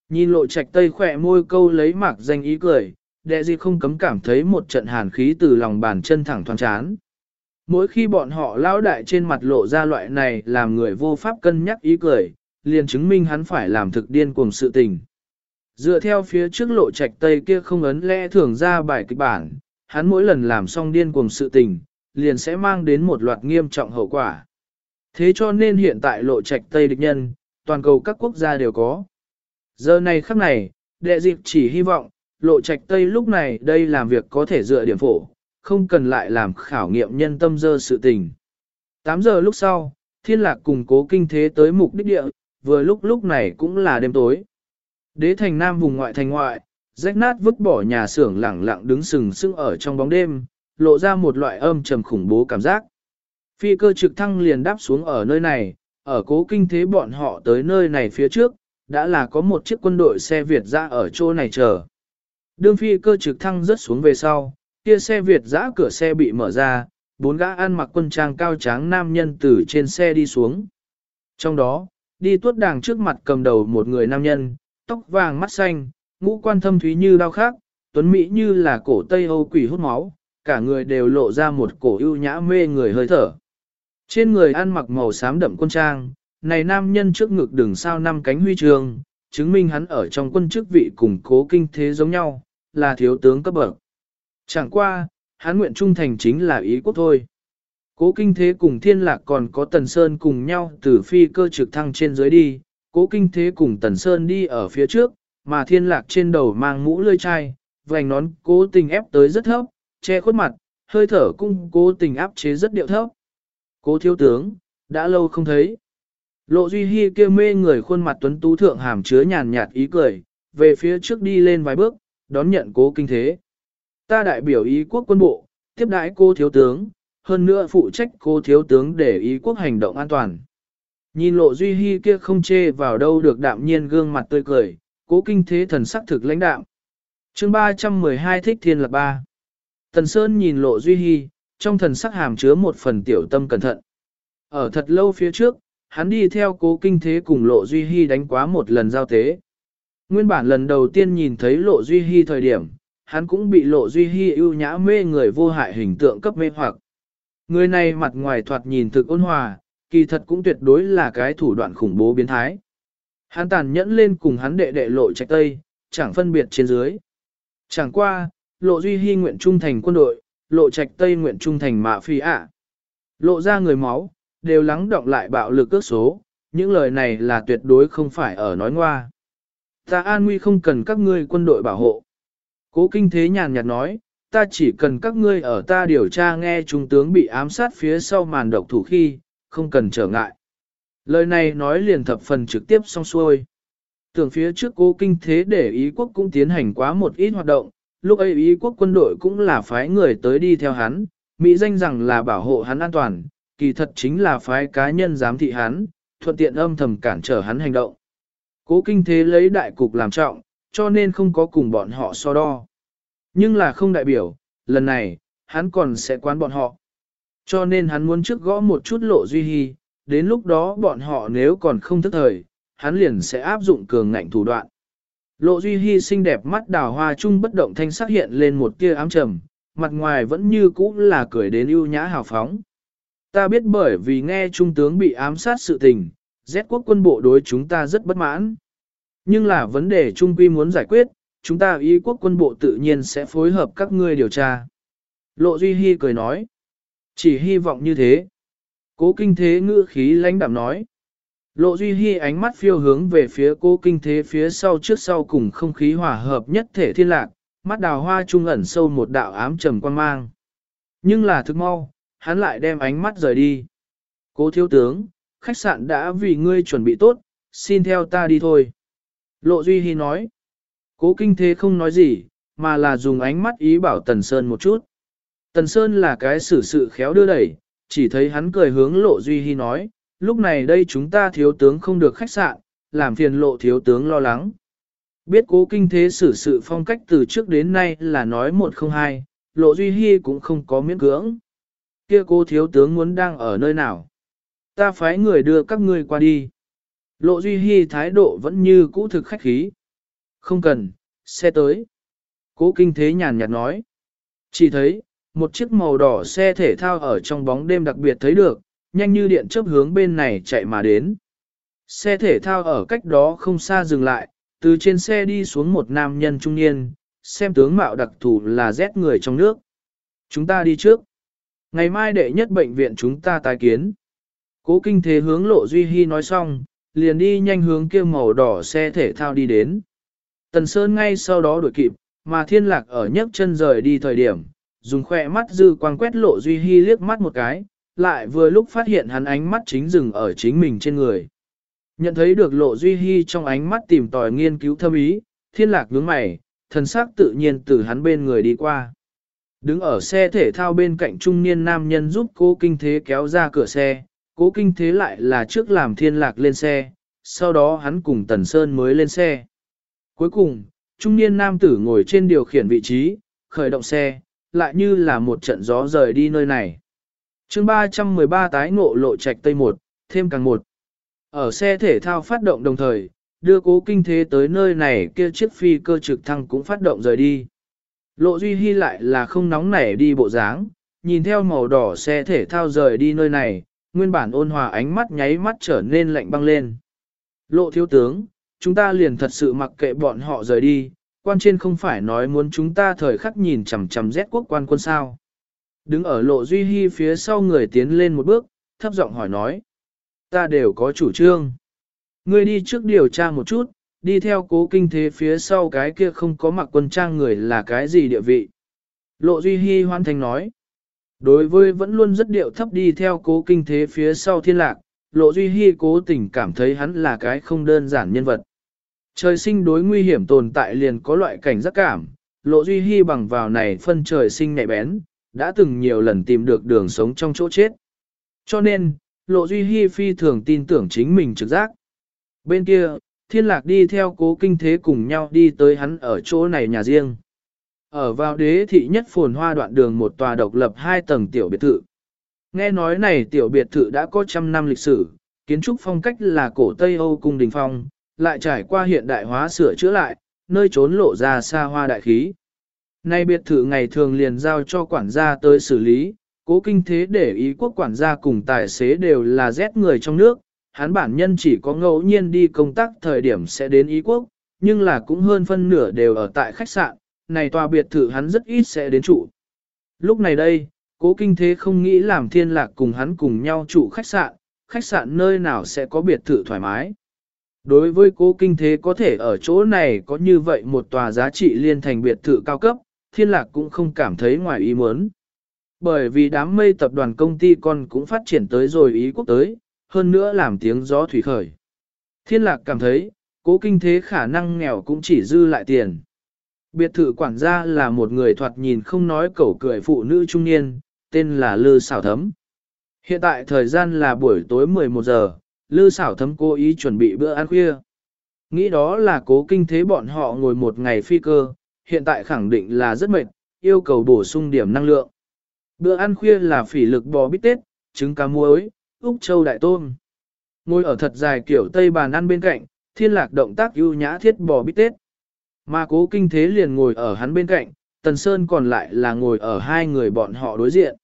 Nhìn lộ trạch tây khỏe môi câu lấy mạc danh ý cười, đệ gì không cấm cảm thấy một trận hàn khí từ lòng bàn chân thẳng thoáng chán. Mỗi khi bọn họ lao đại trên mặt lộ ra loại này làm người vô pháp cân nhắc ý cười, liền chứng minh hắn phải làm thực điên cuồng sự tình. Dựa theo phía trước lộ trạch tây kia không ấn lẽ thường ra bài kịch bản, hắn mỗi lần làm xong điên cuồng sự tình, liền sẽ mang đến một loạt nghiêm trọng hậu quả. Thế cho nên hiện tại lộ trạch tây địch nhân, toàn cầu các quốc gia đều có. Giờ này khắc này, đệ dịp chỉ hy vọng, lộ trạch tây lúc này đây làm việc có thể dựa điểm phổ, không cần lại làm khảo nghiệm nhân tâm dơ sự tình. 8 giờ lúc sau, thiên lạc cùng cố kinh thế tới mục đích địa, vừa lúc lúc này cũng là đêm tối. Đế thành nam vùng ngoại thành ngoại, rách nát vứt bỏ nhà xưởng lẳng lặng đứng sừng sững ở trong bóng đêm, lộ ra một loại âm trầm khủng bố cảm giác. Phi cơ trực thăng liền đáp xuống ở nơi này, ở cố kinh thế bọn họ tới nơi này phía trước, đã là có một chiếc quân đội xe Việt ra ở chỗ này chờ. Đương phi cơ trực thăng rớt xuống về sau, kia xe Việt giã cửa xe bị mở ra, bốn gã ăn mặc quân trang cao tráng nam nhân từ trên xe đi xuống. Trong đó, đi tuốt đàng trước mặt cầm đầu một người nam nhân, tóc vàng mắt xanh, ngũ quan thâm thúy như đau khác, tuấn mỹ như là cổ Tây Âu quỷ hút máu, cả người đều lộ ra một cổ ưu nhã mê người hơi thở. Trên người ăn mặc màu xám đậm quân trang, này nam nhân trước ngực đường sao năm cánh huy trường, chứng minh hắn ở trong quân chức vị củng cố kinh thế giống nhau, là thiếu tướng cấp bậc. Chẳng qua, hắn nguyện trung thành chính là ý quốc thôi. Cố kinh thế cùng thiên lạc còn có tần sơn cùng nhau từ phi cơ trực thăng trên dưới đi, cố kinh thế cùng tần sơn đi ở phía trước, mà thiên lạc trên đầu mang mũ lươi chai, vành nón cố tình ép tới rất thấp, che khuất mặt, hơi thở cũng cố tình áp chế rất điệu thấp. Cố thiếu tướng, đã lâu không thấy. Lộ Duy Hi kêu mê người khuôn mặt tuấn tú thượng hàm chứa nhàn nhạt ý cười, về phía trước đi lên vài bước, đón nhận cố kinh thế. Ta đại biểu ý quốc quân bộ, tiếp đãi cô thiếu tướng, hơn nữa phụ trách cô thiếu tướng để ý quốc hành động an toàn. Nhìn lộ Duy Hi kia không chê vào đâu được đạm nhiên gương mặt tươi cười, cố kinh thế thần sắc thực lãnh đạm. chương 312 thích thiên lập ba. Tần Sơn nhìn lộ duy hy, trong thần sắc hàm chứa một phần tiểu tâm cẩn thận. Ở thật lâu phía trước, hắn đi theo cố kinh thế cùng lộ duy hy đánh quá một lần giao tế. Nguyên bản lần đầu tiên nhìn thấy lộ duy hy thời điểm, hắn cũng bị lộ duy hy ưu nhã mê người vô hại hình tượng cấp mê hoặc. Người này mặt ngoài thoạt nhìn thực ôn hòa, kỳ thật cũng tuyệt đối là cái thủ đoạn khủng bố biến thái. Hắn tàn nhẫn lên cùng hắn đệ đệ lộ trạch tây, chẳng phân biệt trên dưới. Chẳng qua, lộ duy hy nguyện trung thành quân đội, lộ trạch tây nguyện trung thành mạ phi ạ. Lộ ra người máu, đều lắng động lại bạo lực cước số, những lời này là tuyệt đối không phải ở nói ngoa. Ta an nguy không cần các ngươi quân đội bảo hộ. Cố kinh thế nhàn nhạt nói, ta chỉ cần các ngươi ở ta điều tra nghe trung tướng bị ám sát phía sau màn độc thủ khi, không cần trở ngại. Lời này nói liền thập phần trực tiếp xong xuôi. Tưởng phía trước cố kinh thế để ý quốc cũng tiến hành quá một ít hoạt động, lúc ấy ý quốc quân đội cũng là phái người tới đi theo hắn, Mỹ danh rằng là bảo hộ hắn an toàn, kỳ thật chính là phái cá nhân giám thị hắn, thuận tiện âm thầm cản trở hắn hành động. Cố kinh thế lấy đại cục làm trọng, cho nên không có cùng bọn họ so đo. Nhưng là không đại biểu, lần này, hắn còn sẽ quán bọn họ. Cho nên hắn muốn trước gõ một chút lộ duy hy, đến lúc đó bọn họ nếu còn không thức thời, hắn liền sẽ áp dụng cường ngạnh thủ đoạn. Lộ duy hy xinh đẹp mắt đào hoa trung bất động thanh sắc hiện lên một tia ám trầm, mặt ngoài vẫn như cũ là cười đến ưu nhã hào phóng. Ta biết bởi vì nghe trung tướng bị ám sát sự tình, Z quốc quân bộ đối chúng ta rất bất mãn. Nhưng là vấn đề trung quy muốn giải quyết, chúng ta ý quốc quân bộ tự nhiên sẽ phối hợp các ngươi điều tra. Lộ Duy Hy cười nói. Chỉ hy vọng như thế. Cố kinh thế ngữ khí lãnh đạm nói. Lộ Duy Hy ánh mắt phiêu hướng về phía cố kinh thế phía sau trước sau cùng không khí hòa hợp nhất thể thiên lạc, mắt đào hoa trung ẩn sâu một đạo ám trầm quan mang. Nhưng là thức mau, hắn lại đem ánh mắt rời đi. Cố thiếu tướng, khách sạn đã vì ngươi chuẩn bị tốt, xin theo ta đi thôi. Lộ Duy hi nói. Cố kinh thế không nói gì, mà là dùng ánh mắt ý bảo Tần Sơn một chút. Tần Sơn là cái xử sự khéo đưa đẩy, chỉ thấy hắn cười hướng Lộ Duy hi nói, lúc này đây chúng ta thiếu tướng không được khách sạn, làm phiền lộ thiếu tướng lo lắng. Biết cố kinh thế xử sự phong cách từ trước đến nay là nói một không hai, Lộ Duy Hy cũng không có miễn cưỡng. Kia cô thiếu tướng muốn đang ở nơi nào? Ta phái người đưa các ngươi qua đi. Lộ Duy Hy thái độ vẫn như cũ thực khách khí. Không cần, xe tới. Cố kinh thế nhàn nhạt nói. Chỉ thấy, một chiếc màu đỏ xe thể thao ở trong bóng đêm đặc biệt thấy được, nhanh như điện chớp hướng bên này chạy mà đến. Xe thể thao ở cách đó không xa dừng lại, từ trên xe đi xuống một nam nhân trung niên, xem tướng mạo đặc thù là rét người trong nước. Chúng ta đi trước. Ngày mai đệ nhất bệnh viện chúng ta tái kiến. Cố kinh thế hướng lộ Duy Hy nói xong, liền đi nhanh hướng kia màu đỏ xe thể thao đi đến. Tần Sơn ngay sau đó đuổi kịp, mà thiên lạc ở nhấc chân rời đi thời điểm, dùng khỏe mắt dư quang quét lộ Duy Hy liếc mắt một cái, lại vừa lúc phát hiện hắn ánh mắt chính dừng ở chính mình trên người. Nhận thấy được lộ Duy Hy trong ánh mắt tìm tòi nghiên cứu thâm ý, thiên lạc nhướng mày, thần sắc tự nhiên từ hắn bên người đi qua. Đứng ở xe thể thao bên cạnh trung niên nam nhân giúp cố kinh thế kéo ra cửa xe, cố kinh thế lại là trước làm thiên lạc lên xe, sau đó hắn cùng Tần Sơn mới lên xe. Cuối cùng, trung niên nam tử ngồi trên điều khiển vị trí, khởi động xe, lại như là một trận gió rời đi nơi này. chương 313 tái ngộ lộ trạch Tây 1, thêm càng một. Ở xe thể thao phát động đồng thời, đưa cố kinh thế tới nơi này kia chiếc phi cơ trực thăng cũng phát động rời đi. Lộ Duy Hy lại là không nóng nảy đi bộ dáng, nhìn theo màu đỏ xe thể thao rời đi nơi này, nguyên bản ôn hòa ánh mắt nháy mắt trở nên lạnh băng lên. Lộ thiếu tướng, chúng ta liền thật sự mặc kệ bọn họ rời đi, quan trên không phải nói muốn chúng ta thời khắc nhìn chằm chằm rét quốc quan quân sao. Đứng ở lộ Duy Hy phía sau người tiến lên một bước, thấp giọng hỏi nói. Ta đều có chủ trương. Ngươi đi trước điều tra một chút, đi theo cố kinh thế phía sau cái kia không có mặc quân trang người là cái gì địa vị. Lộ Duy Hy hoan thành nói. Đối với vẫn luôn rất điệu thấp đi theo cố kinh thế phía sau thiên lạc, Lộ Duy Hy cố tình cảm thấy hắn là cái không đơn giản nhân vật. Trời sinh đối nguy hiểm tồn tại liền có loại cảnh giác cảm, Lộ Duy Hy bằng vào này phân trời sinh nhạy bén, đã từng nhiều lần tìm được đường sống trong chỗ chết. Cho nên, Lộ Duy Hy phi thường tin tưởng chính mình trực giác. Bên kia, thiên lạc đi theo cố kinh thế cùng nhau đi tới hắn ở chỗ này nhà riêng. Ở vào đế thị nhất phồn hoa đoạn đường một tòa độc lập hai tầng tiểu biệt thự. Nghe nói này tiểu biệt thự đã có trăm năm lịch sử, kiến trúc phong cách là cổ Tây Âu cung đình phong, lại trải qua hiện đại hóa sửa chữa lại, nơi trốn lộ ra xa hoa đại khí. Nay biệt thự ngày thường liền giao cho quản gia tới xử lý, cố kinh thế để ý quốc quản gia cùng tài xế đều là rét người trong nước, hắn bản nhân chỉ có ngẫu nhiên đi công tác thời điểm sẽ đến ý quốc, nhưng là cũng hơn phân nửa đều ở tại khách sạn, này tòa biệt thự hắn rất ít sẽ đến trụ. Lúc này đây, cố kinh thế không nghĩ làm thiên lạc cùng hắn cùng nhau trụ khách sạn, khách sạn nơi nào sẽ có biệt thự thoải mái. Đối với cố kinh thế có thể ở chỗ này có như vậy một tòa giá trị liên thành biệt thự cao cấp, thiên lạc cũng không cảm thấy ngoài ý muốn. Bởi vì đám mây tập đoàn công ty con cũng phát triển tới rồi ý quốc tới, hơn nữa làm tiếng gió thủy khởi. Thiên lạc cảm thấy, cố kinh thế khả năng nghèo cũng chỉ dư lại tiền. Biệt thự quản gia là một người thoạt nhìn không nói cẩu cười phụ nữ trung niên, tên là Lư Sảo Thấm. Hiện tại thời gian là buổi tối 11 giờ, Lư Sảo Thấm cố ý chuẩn bị bữa ăn khuya. Nghĩ đó là cố kinh thế bọn họ ngồi một ngày phi cơ, hiện tại khẳng định là rất mệt, yêu cầu bổ sung điểm năng lượng. Bữa ăn khuya là phỉ lực bò bít tết, trứng cá muối, Úc Châu đại tôm. Ngồi ở thật dài kiểu tây bàn ăn bên cạnh, thiên lạc động tác ưu nhã thiết bò bít tết. Mà cố kinh thế liền ngồi ở hắn bên cạnh, Tần Sơn còn lại là ngồi ở hai người bọn họ đối diện.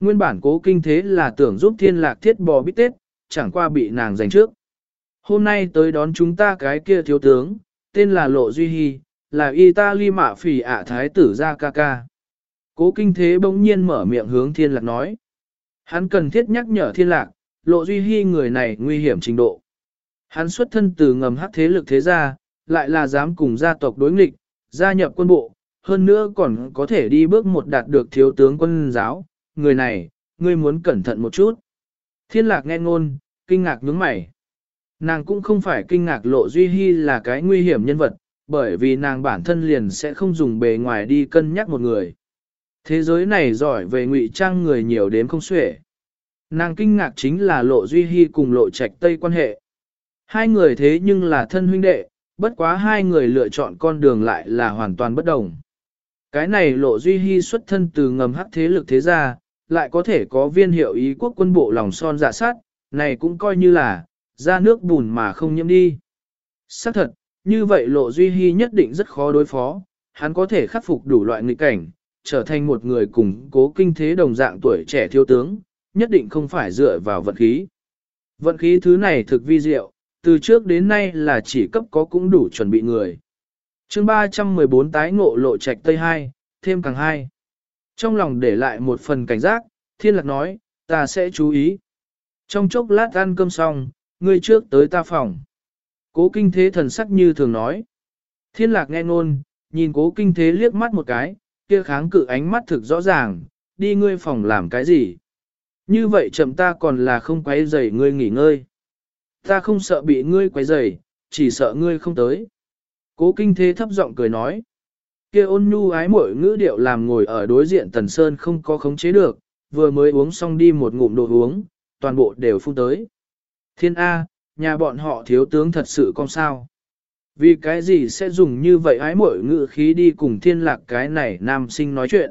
Nguyên bản cố kinh thế là tưởng giúp thiên lạc thiết bò bít tết, chẳng qua bị nàng giành trước. Hôm nay tới đón chúng ta cái kia thiếu tướng, tên là Lộ Duy Hy, là Italy mạ phỉ ạ thái tử gia ca ca. Cố kinh thế bỗng nhiên mở miệng hướng thiên lạc nói. Hắn cần thiết nhắc nhở thiên lạc, Lộ Duy Hy người này nguy hiểm trình độ. Hắn xuất thân từ ngầm hắc thế lực thế gia, lại là dám cùng gia tộc đối nghịch, gia nhập quân bộ, hơn nữa còn có thể đi bước một đạt được thiếu tướng quân giáo. Người này, ngươi muốn cẩn thận một chút. Thiên lạc nghe ngôn, kinh ngạc nhướng mày. Nàng cũng không phải kinh ngạc lộ duy hy là cái nguy hiểm nhân vật, bởi vì nàng bản thân liền sẽ không dùng bề ngoài đi cân nhắc một người. Thế giới này giỏi về ngụy trang người nhiều đến không xuể. Nàng kinh ngạc chính là lộ duy hy cùng lộ trạch tây quan hệ. Hai người thế nhưng là thân huynh đệ, bất quá hai người lựa chọn con đường lại là hoàn toàn bất đồng. Cái này lộ duy hy xuất thân từ ngầm hắc thế lực thế gia, lại có thể có viên hiệu ý quốc quân bộ lòng son giả sát, này cũng coi như là, ra nước bùn mà không nhiễm đi. Xác thật, như vậy lộ duy hy nhất định rất khó đối phó, hắn có thể khắc phục đủ loại nghịch cảnh, trở thành một người củng cố kinh thế đồng dạng tuổi trẻ thiếu tướng, nhất định không phải dựa vào vận khí. Vận khí thứ này thực vi diệu, từ trước đến nay là chỉ cấp có cũng đủ chuẩn bị người. chương 314 tái ngộ lộ trạch Tây 2, thêm càng 2. Trong lòng để lại một phần cảnh giác, thiên lạc nói, ta sẽ chú ý. Trong chốc lát ăn cơm xong, ngươi trước tới ta phòng. Cố kinh thế thần sắc như thường nói. Thiên lạc nghe ngôn, nhìn cố kinh thế liếc mắt một cái, kia kháng cự ánh mắt thực rõ ràng, đi ngươi phòng làm cái gì. Như vậy chậm ta còn là không quấy rầy ngươi nghỉ ngơi. Ta không sợ bị ngươi quấy rầy, chỉ sợ ngươi không tới. Cố kinh thế thấp giọng cười nói. Kia ôn nhu ái mội ngữ điệu làm ngồi ở đối diện tần sơn không có khống chế được, vừa mới uống xong đi một ngụm đồ uống, toàn bộ đều phun tới. Thiên A, nhà bọn họ thiếu tướng thật sự con sao. Vì cái gì sẽ dùng như vậy ái mội ngữ khí đi cùng thiên lạc cái này nam sinh nói chuyện.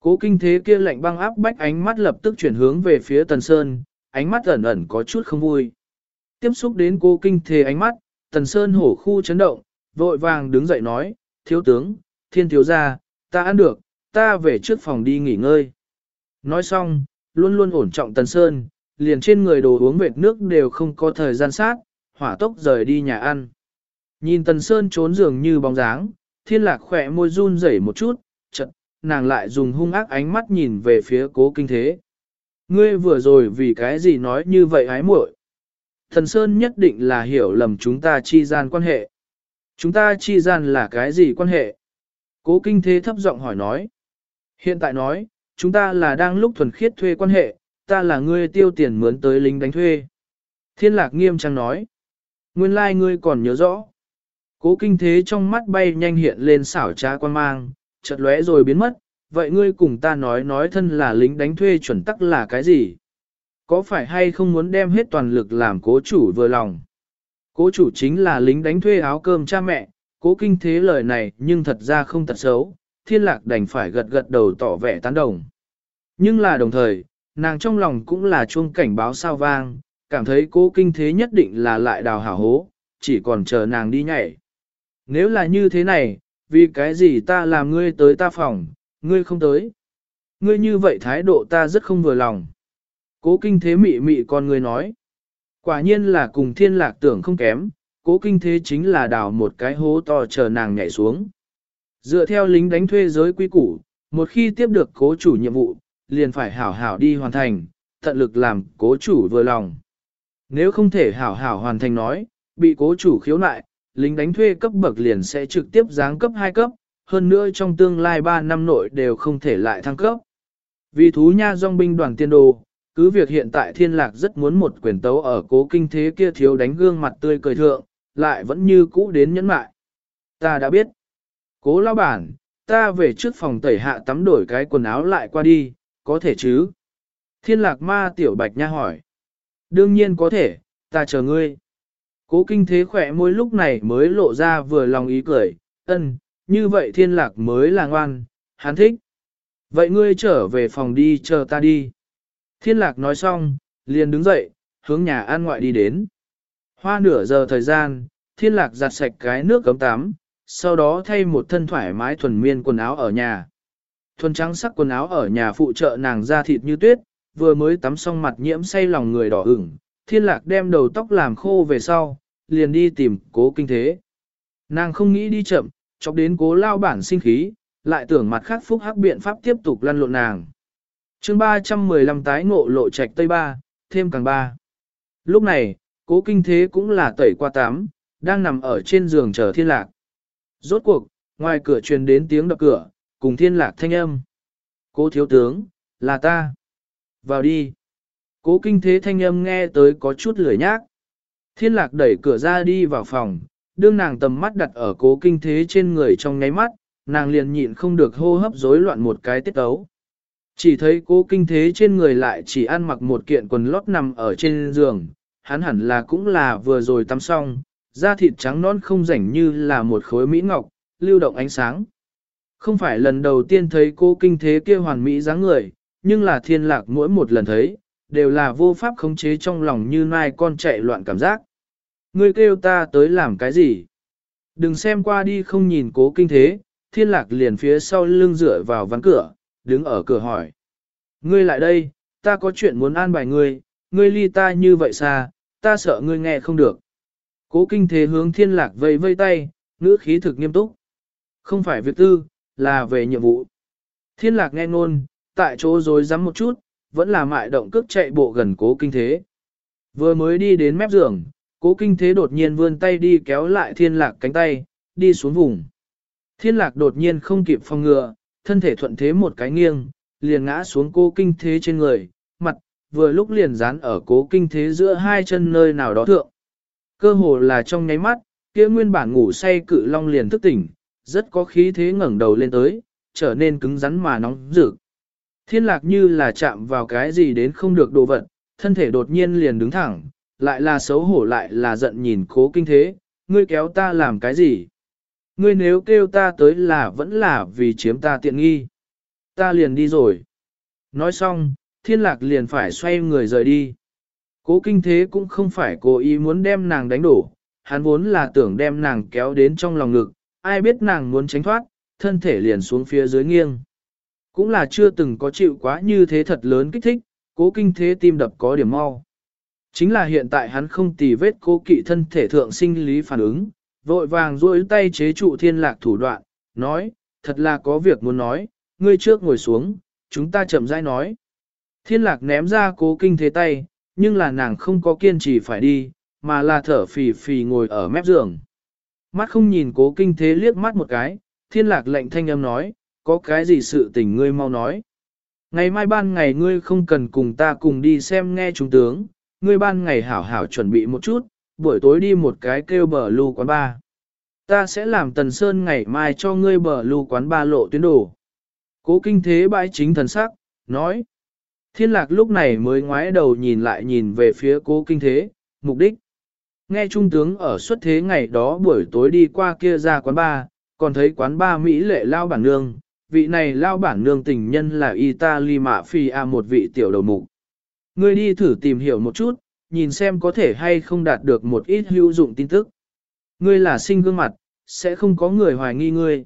Cố kinh thế kia lạnh băng áp bách ánh mắt lập tức chuyển hướng về phía tần sơn, ánh mắt ẩn ẩn có chút không vui. Tiếp xúc đến cô kinh thế ánh mắt, tần sơn hổ khu chấn động, vội vàng đứng dậy nói, thiếu tướng, thiên thiếu gia, ta ăn được, ta về trước phòng đi nghỉ ngơi. Nói xong, luôn luôn ổn trọng tần sơn, liền trên người đồ uống vệt nước đều không có thời gian sát, hỏa tốc rời đi nhà ăn. Nhìn tần sơn trốn giường như bóng dáng, thiên lạc khỏe môi run rẩy một chút, chật, nàng lại dùng hung ác ánh mắt nhìn về phía cố kinh thế. Ngươi vừa rồi vì cái gì nói như vậy ái muội Thần Sơn nhất định là hiểu lầm chúng ta chi gian quan hệ. Chúng ta chi gian là cái gì quan hệ? Cố kinh thế thấp giọng hỏi nói. Hiện tại nói, chúng ta là đang lúc thuần khiết thuê quan hệ, ta là ngươi tiêu tiền mướn tới lính đánh thuê. Thiên lạc nghiêm trang nói. Nguyên lai like ngươi còn nhớ rõ. Cố kinh thế trong mắt bay nhanh hiện lên xảo trá quan mang, chợt lóe rồi biến mất. Vậy ngươi cùng ta nói nói thân là lính đánh thuê chuẩn tắc là cái gì? Có phải hay không muốn đem hết toàn lực làm cố chủ vừa lòng? Cố chủ chính là lính đánh thuê áo cơm cha mẹ, cố kinh thế lời này nhưng thật ra không thật xấu, thiên lạc đành phải gật gật đầu tỏ vẻ tán đồng. Nhưng là đồng thời, nàng trong lòng cũng là chuông cảnh báo sao vang, cảm thấy cố kinh thế nhất định là lại đào hảo hố, chỉ còn chờ nàng đi nhảy. Nếu là như thế này, vì cái gì ta làm ngươi tới ta phòng, ngươi không tới. Ngươi như vậy thái độ ta rất không vừa lòng. Cố kinh thế mị mị con người nói. Quả nhiên là cùng thiên lạc tưởng không kém, cố kinh thế chính là đào một cái hố to chờ nàng nhảy xuống. Dựa theo lính đánh thuê giới quy củ, một khi tiếp được cố chủ nhiệm vụ, liền phải hảo hảo đi hoàn thành, tận lực làm cố chủ vừa lòng. Nếu không thể hảo hảo hoàn thành nói, bị cố chủ khiếu nại, lính đánh thuê cấp bậc liền sẽ trực tiếp giáng cấp 2 cấp, hơn nữa trong tương lai 3 năm nội đều không thể lại thăng cấp. Vì thú nha dòng binh đoàn tiên đồ, cứ việc hiện tại thiên lạc rất muốn một quyền tấu ở cố kinh thế kia thiếu đánh gương mặt tươi cười thượng, lại vẫn như cũ đến nhẫn mại. Ta đã biết. Cố lao bản, ta về trước phòng tẩy hạ tắm đổi cái quần áo lại qua đi, có thể chứ? Thiên lạc ma tiểu bạch nha hỏi. Đương nhiên có thể, ta chờ ngươi. Cố kinh thế khỏe môi lúc này mới lộ ra vừa lòng ý cười, ân, như vậy thiên lạc mới là ngoan, hắn thích. Vậy ngươi trở về phòng đi chờ ta đi. Thiên lạc nói xong, liền đứng dậy, hướng nhà ăn ngoại đi đến. Hoa nửa giờ thời gian, thiên lạc giặt sạch cái nước cấm tắm, sau đó thay một thân thoải mái thuần miên quần áo ở nhà. Thuần trắng sắc quần áo ở nhà phụ trợ nàng da thịt như tuyết, vừa mới tắm xong mặt nhiễm say lòng người đỏ ửng, thiên lạc đem đầu tóc làm khô về sau, liền đi tìm cố kinh thế. Nàng không nghĩ đi chậm, chọc đến cố lao bản sinh khí, lại tưởng mặt khác phúc hắc biện pháp tiếp tục lăn lộn nàng chương 315 tái ngộ lộ trạch Tây Ba, thêm càng ba. Lúc này, cố kinh thế cũng là tẩy qua tám, đang nằm ở trên giường chờ thiên lạc. Rốt cuộc, ngoài cửa truyền đến tiếng đập cửa, cùng thiên lạc thanh âm. Cố thiếu tướng, là ta. Vào đi. Cố kinh thế thanh âm nghe tới có chút lười nhác. Thiên lạc đẩy cửa ra đi vào phòng, đương nàng tầm mắt đặt ở cố kinh thế trên người trong ngáy mắt, nàng liền nhịn không được hô hấp rối loạn một cái tiết ấu. Chỉ thấy cố kinh thế trên người lại chỉ ăn mặc một kiện quần lót nằm ở trên giường, hắn hẳn là cũng là vừa rồi tắm xong, da thịt trắng non không rảnh như là một khối mỹ ngọc, lưu động ánh sáng. Không phải lần đầu tiên thấy cô kinh thế kia hoàn mỹ dáng người, nhưng là thiên lạc mỗi một lần thấy, đều là vô pháp khống chế trong lòng như nai con chạy loạn cảm giác. Ngươi kêu ta tới làm cái gì? Đừng xem qua đi không nhìn cố kinh thế, thiên lạc liền phía sau lưng dựa vào ván cửa, đứng ở cửa hỏi. Ngươi lại đây, ta có chuyện muốn an bài ngươi, ngươi ly ta như vậy xa, ta sợ ngươi nghe không được. Cố kinh thế hướng thiên lạc vây vây tay, ngữ khí thực nghiêm túc. Không phải việc tư, là về nhiệm vụ. Thiên lạc nghe ngôn, tại chỗ rồi rắm một chút, vẫn là mại động cước chạy bộ gần cố kinh thế. Vừa mới đi đến mép giường, cố kinh thế đột nhiên vươn tay đi kéo lại thiên lạc cánh tay, đi xuống vùng. Thiên lạc đột nhiên không kịp phòng ngừa, thân thể thuận thế một cái nghiêng, liền ngã xuống cố kinh thế trên người, mặt, vừa lúc liền dán ở cố kinh thế giữa hai chân nơi nào đó thượng. Cơ hồ là trong nháy mắt, kia nguyên bản ngủ say cự long liền thức tỉnh, rất có khí thế ngẩng đầu lên tới, trở nên cứng rắn mà nóng rực. Thiên lạc như là chạm vào cái gì đến không được đồ vật, thân thể đột nhiên liền đứng thẳng, lại là xấu hổ lại là giận nhìn cố kinh thế, ngươi kéo ta làm cái gì? Ngươi nếu kêu ta tới là vẫn là vì chiếm ta tiện nghi. Ta liền đi rồi. Nói xong, thiên lạc liền phải xoay người rời đi. Cố kinh thế cũng không phải cố ý muốn đem nàng đánh đổ, hắn vốn là tưởng đem nàng kéo đến trong lòng ngực, ai biết nàng muốn tránh thoát, thân thể liền xuống phía dưới nghiêng. Cũng là chưa từng có chịu quá như thế thật lớn kích thích, cố kinh thế tim đập có điểm mau. Chính là hiện tại hắn không tì vết cố kỵ thân thể thượng sinh lý phản ứng, vội vàng duỗi tay chế trụ thiên lạc thủ đoạn, nói, thật là có việc muốn nói, ngươi trước ngồi xuống, chúng ta chậm rãi nói. Thiên lạc ném ra cố kinh thế tay, nhưng là nàng không có kiên trì phải đi, mà là thở phì phì ngồi ở mép giường. Mắt không nhìn cố kinh thế liếc mắt một cái, thiên lạc lệnh thanh âm nói, có cái gì sự tình ngươi mau nói. Ngày mai ban ngày ngươi không cần cùng ta cùng đi xem nghe trung tướng, ngươi ban ngày hảo hảo chuẩn bị một chút, buổi tối đi một cái kêu bờ lưu quán ba. Ta sẽ làm tần sơn ngày mai cho ngươi bờ lưu quán ba lộ tuyến đồ. Cố kinh thế bãi chính thần sắc, nói. Thiên lạc lúc này mới ngoái đầu nhìn lại nhìn về phía cố kinh thế, mục đích. Nghe trung tướng ở xuất thế ngày đó buổi tối đi qua kia ra quán ba, còn thấy quán ba Mỹ lệ lao bản nương, vị này lao bản nương tình nhân là Italy Mạ Phi A một vị tiểu đầu mục. Ngươi đi thử tìm hiểu một chút, nhìn xem có thể hay không đạt được một ít hữu dụng tin tức. Ngươi là sinh gương mặt, sẽ không có người hoài nghi ngươi.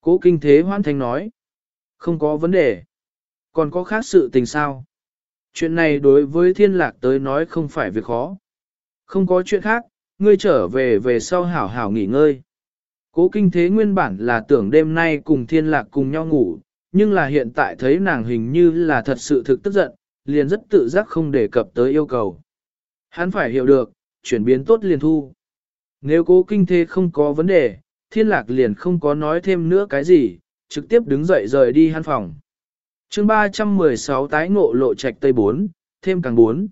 Cố kinh thế hoan thành nói. Không có vấn đề. Còn có khác sự tình sao? Chuyện này đối với thiên lạc tới nói không phải việc khó. Không có chuyện khác, ngươi trở về về sau hảo hảo nghỉ ngơi. Cố kinh thế nguyên bản là tưởng đêm nay cùng thiên lạc cùng nhau ngủ, nhưng là hiện tại thấy nàng hình như là thật sự thực tức giận, liền rất tự giác không đề cập tới yêu cầu. Hắn phải hiểu được, chuyển biến tốt liền thu. Nếu cố kinh thế không có vấn đề, thiên lạc liền không có nói thêm nữa cái gì, trực tiếp đứng dậy rời đi hắn phòng. chương 316 tái ngộ lộ trạch Tây 4, thêm càng 4.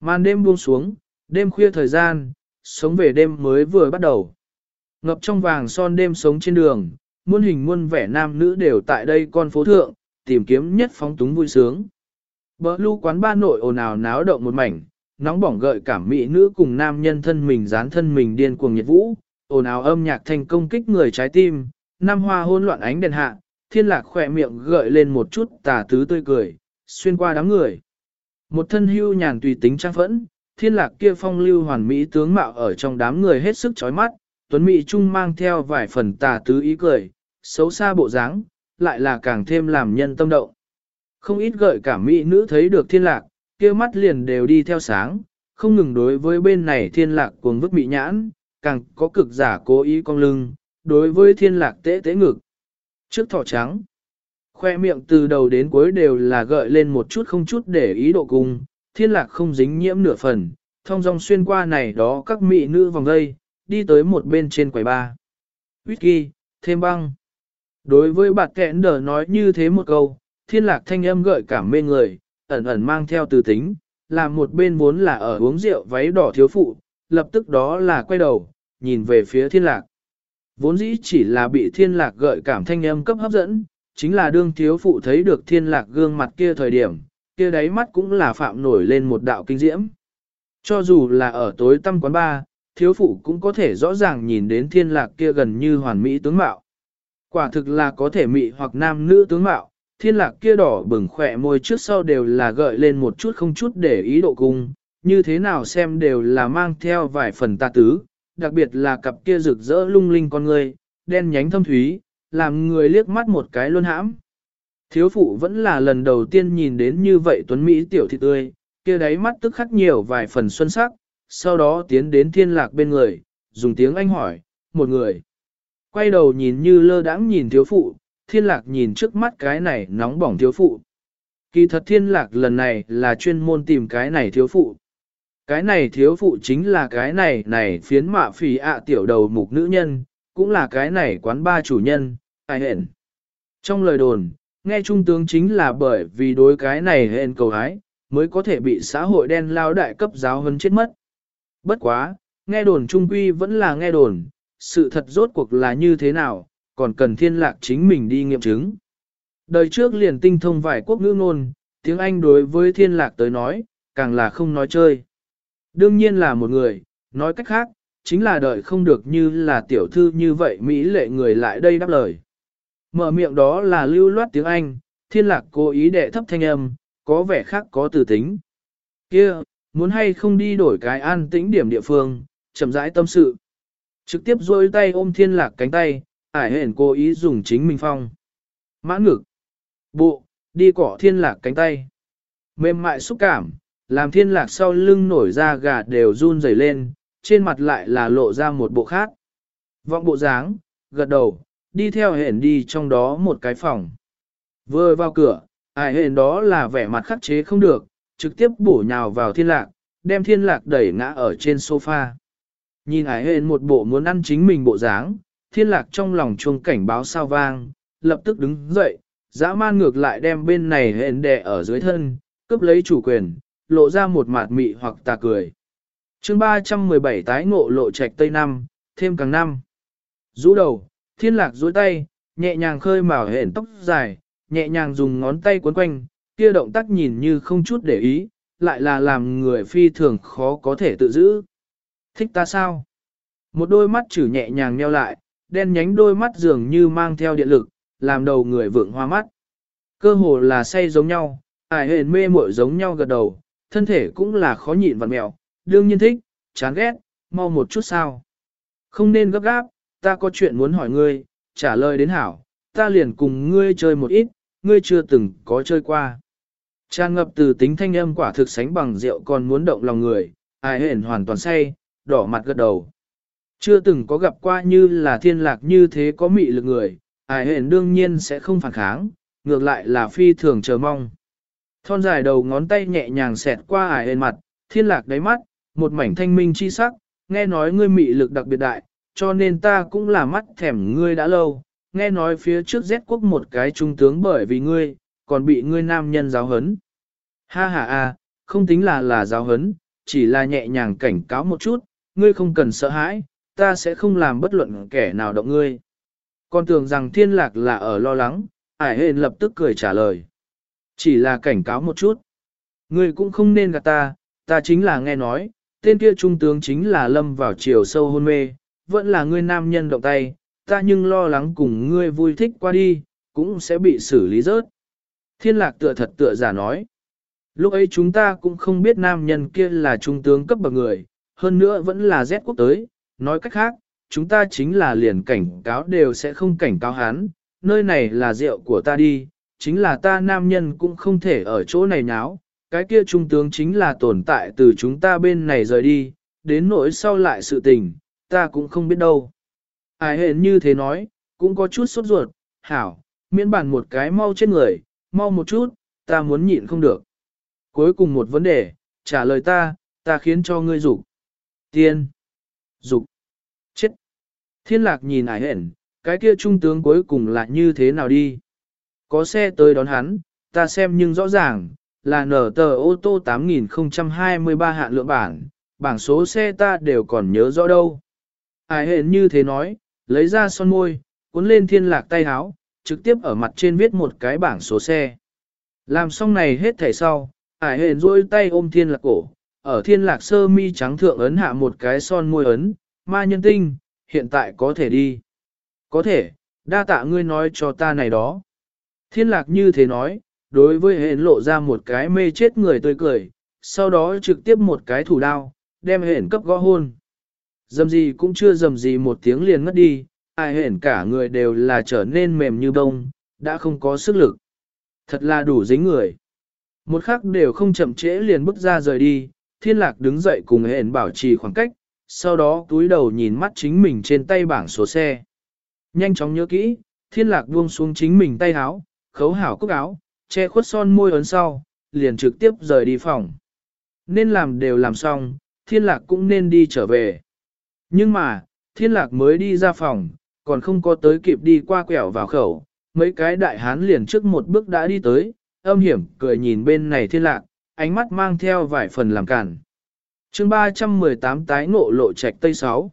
Màn đêm buông xuống, đêm khuya thời gian, sống về đêm mới vừa bắt đầu. Ngập trong vàng son đêm sống trên đường, muôn hình muôn vẻ nam nữ đều tại đây con phố thượng, tìm kiếm nhất phóng túng vui sướng. Bờ lưu quán ba nội ồn ào náo động một mảnh, nóng bỏng gợi cảm mỹ nữ cùng nam nhân thân mình dán thân mình điên cuồng nhiệt vũ, ồn ào âm nhạc thành công kích người trái tim, năm hoa hôn loạn ánh đèn hạ, thiên lạc khỏe miệng gợi lên một chút tà tứ tươi cười, xuyên qua đám người. Một thân hưu nhàn tùy tính trang phẫn, thiên lạc kia phong lưu hoàn mỹ tướng mạo ở trong đám người hết sức chói mắt, tuấn mỹ trung mang theo vài phần tà tứ ý cười, xấu xa bộ dáng, lại là càng thêm làm nhân tâm động. Không ít gợi cả mỹ nữ thấy được thiên lạc, kia mắt liền đều đi theo sáng, không ngừng đối với bên này thiên lạc cuồng vứt bị nhãn, càng có cực giả cố ý cong lưng, đối với thiên lạc tế tế ngực. Trước thỏ trắng, khoe miệng từ đầu đến cuối đều là gợi lên một chút không chút để ý độ cùng, thiên lạc không dính nhiễm nửa phần, thông dòng xuyên qua này đó các mỹ nữ vòng dây, đi tới một bên trên quầy ba. Whisky, thêm băng. Đối với bạt kẹn đờ nói như thế một câu, thiên lạc thanh âm gợi cảm mê người, ẩn ẩn mang theo từ tính, là một bên vốn là ở uống rượu váy đỏ thiếu phụ, lập tức đó là quay đầu, nhìn về phía thiên lạc. Vốn dĩ chỉ là bị thiên lạc gợi cảm thanh âm cấp hấp dẫn, chính là đương thiếu phụ thấy được thiên lạc gương mặt kia thời điểm, kia đáy mắt cũng là phạm nổi lên một đạo kinh diễm. Cho dù là ở tối tăm quán ba, thiếu phụ cũng có thể rõ ràng nhìn đến thiên lạc kia gần như hoàn mỹ tướng mạo. Quả thực là có thể mị hoặc nam nữ tướng mạo, thiên lạc kia đỏ bừng khỏe môi trước sau đều là gợi lên một chút không chút để ý độ cung, như thế nào xem đều là mang theo vài phần ta tứ, đặc biệt là cặp kia rực rỡ lung linh con người, đen nhánh thâm thúy, làm người liếc mắt một cái luôn hãm. Thiếu phụ vẫn là lần đầu tiên nhìn đến như vậy tuấn Mỹ tiểu thị tươi, kia đáy mắt tức khắc nhiều vài phần xuân sắc, sau đó tiến đến thiên lạc bên người, dùng tiếng anh hỏi, một người. Quay đầu nhìn như lơ đãng nhìn thiếu phụ, thiên lạc nhìn trước mắt cái này nóng bỏng thiếu phụ. Kỳ thật thiên lạc lần này là chuyên môn tìm cái này thiếu phụ. Cái này thiếu phụ chính là cái này này phiến mạ phì ạ tiểu đầu mục nữ nhân, cũng là cái này quán ba chủ nhân, ai hẹn. Trong lời đồn, nghe trung tướng chính là bởi vì đối cái này hẹn cầu hái, mới có thể bị xã hội đen lao đại cấp giáo hơn chết mất. Bất quá, nghe đồn trung quy vẫn là nghe đồn, sự thật rốt cuộc là như thế nào, còn cần thiên lạc chính mình đi nghiệm chứng. Đời trước liền tinh thông vài quốc ngữ ngôn, tiếng Anh đối với thiên lạc tới nói, càng là không nói chơi. Đương nhiên là một người, nói cách khác, chính là đợi không được như là tiểu thư như vậy Mỹ lệ người lại đây đáp lời. Mở miệng đó là lưu loát tiếng Anh, thiên lạc cố ý đệ thấp thanh âm, có vẻ khác có từ tính. kia muốn hay không đi đổi cái an tĩnh điểm địa phương, chậm rãi tâm sự. Trực tiếp rôi tay ôm thiên lạc cánh tay, ải hển cố ý dùng chính mình phong. Mã ngực. Bộ, đi cỏ thiên lạc cánh tay. Mềm mại xúc cảm, làm thiên lạc sau lưng nổi ra gà đều run rẩy lên, trên mặt lại là lộ ra một bộ khác. Vọng bộ dáng, gật đầu, đi theo hển đi trong đó một cái phòng. Vừa vào cửa, ải hển đó là vẻ mặt khắc chế không được, trực tiếp bổ nhào vào thiên lạc, đem thiên lạc đẩy ngã ở trên sofa. Nhìn ải hển một bộ muốn ăn chính mình bộ dáng, thiên lạc trong lòng chuông cảnh báo sao vang, lập tức đứng dậy, dã man ngược lại đem bên này hẹn đè ở dưới thân, cướp lấy chủ quyền, lộ ra một mặt mị hoặc tà cười. chương 317 tái ngộ lộ trạch tây năm, thêm càng năm. Rũ đầu, thiên lạc duỗi tay, nhẹ nhàng khơi mào hẹn tóc dài, nhẹ nhàng dùng ngón tay cuốn quanh, kia động tác nhìn như không chút để ý, lại là làm người phi thường khó có thể tự giữ. thích ta sao? Một đôi mắt chữ nhẹ nhàng nheo lại, đen nhánh đôi mắt dường như mang theo điện lực, làm đầu người vượng hoa mắt. Cơ hồ là say giống nhau, ải hền mê muội giống nhau gật đầu, thân thể cũng là khó nhịn vặn mẹo, đương nhiên thích, chán ghét, mau một chút sao. Không nên gấp gáp, ta có chuyện muốn hỏi ngươi, trả lời đến hảo, ta liền cùng ngươi chơi một ít, ngươi chưa từng có chơi qua. Tràn ngập từ tính thanh âm quả thực sánh bằng rượu còn muốn động lòng người, ai hển hoàn toàn say, đỏ mặt gật đầu. Chưa từng có gặp qua như là thiên lạc như thế có mị lực người, ai hển đương nhiên sẽ không phản kháng, ngược lại là phi thường chờ mong. Thon dài đầu ngón tay nhẹ nhàng xẹt qua ải hển mặt, thiên lạc đáy mắt, một mảnh thanh minh chi sắc, nghe nói ngươi mị lực đặc biệt đại, cho nên ta cũng là mắt thèm ngươi đã lâu, nghe nói phía trước Z quốc một cái trung tướng bởi vì ngươi, còn bị ngươi nam nhân giáo hấn. Ha ha ha, không tính là là giáo hấn, chỉ là nhẹ nhàng cảnh cáo một chút, ngươi không cần sợ hãi, ta sẽ không làm bất luận kẻ nào động ngươi. Con tưởng rằng thiên lạc là ở lo lắng, ải hên lập tức cười trả lời. Chỉ là cảnh cáo một chút. Ngươi cũng không nên gạt ta, ta chính là nghe nói, tên kia trung tướng chính là lâm vào chiều sâu hôn mê, vẫn là ngươi nam nhân động tay, ta nhưng lo lắng cùng ngươi vui thích qua đi, cũng sẽ bị xử lý rớt. Thiên lạc tựa thật tựa giả nói. Lúc ấy chúng ta cũng không biết nam nhân kia là trung tướng cấp bậc người, hơn nữa vẫn là Z quốc tới, nói cách khác, chúng ta chính là liền cảnh cáo đều sẽ không cảnh cáo hắn, nơi này là rượu của ta đi, chính là ta nam nhân cũng không thể ở chỗ này nháo, cái kia trung tướng chính là tồn tại từ chúng ta bên này rời đi, đến nỗi sau lại sự tình, ta cũng không biết đâu. Ai hẹn như thế nói, cũng có chút sốt ruột, hảo, miễn bản một cái mau chết người, mau một chút, ta muốn nhịn không được. Cuối cùng một vấn đề, trả lời ta, ta khiến cho ngươi dục Tiên. Dục. Thiên lạc nhìn ải hẹn, cái kia trung tướng cuối cùng là như thế nào đi. Có xe tới đón hắn, ta xem nhưng rõ ràng, là nở tờ ô tô 8023 hạn lượng bản, bảng số xe ta đều còn nhớ rõ đâu. Ải hẹn như thế nói, lấy ra son môi, cuốn lên thiên lạc tay háo, trực tiếp ở mặt trên viết một cái bảng số xe. Làm xong này hết thẻ sau, ải hẹn rôi tay ôm thiên lạc cổ, ở thiên lạc sơ mi trắng thượng ấn hạ một cái son môi ấn, ma nhân tinh, hiện tại có thể đi. Có thể, đa tạ ngươi nói cho ta này đó. Thiên lạc như thế nói, đối với hẹn lộ ra một cái mê chết người tươi cười, sau đó trực tiếp một cái thủ đao, đem hẹn cấp gõ hôn. Dầm gì cũng chưa dầm gì một tiếng liền ngất đi, ai hẹn cả người đều là trở nên mềm như bông, đã không có sức lực. Thật là đủ dính người. Một khắc đều không chậm trễ liền bước ra rời đi, thiên lạc đứng dậy cùng hẹn bảo trì khoảng cách, sau đó túi đầu nhìn mắt chính mình trên tay bảng số xe. Nhanh chóng nhớ kỹ, thiên lạc buông xuống chính mình tay áo, khấu hảo cúc áo, che khuất son môi ấn sau, liền trực tiếp rời đi phòng. Nên làm đều làm xong, thiên lạc cũng nên đi trở về. Nhưng mà, thiên lạc mới đi ra phòng, còn không có tới kịp đi qua quẹo vào khẩu, mấy cái đại hán liền trước một bước đã đi tới, âm hiểm cười nhìn bên này thiên lạc, ánh mắt mang theo vài phần làm cản chương 318 tái ngộ lộ trạch Tây 6.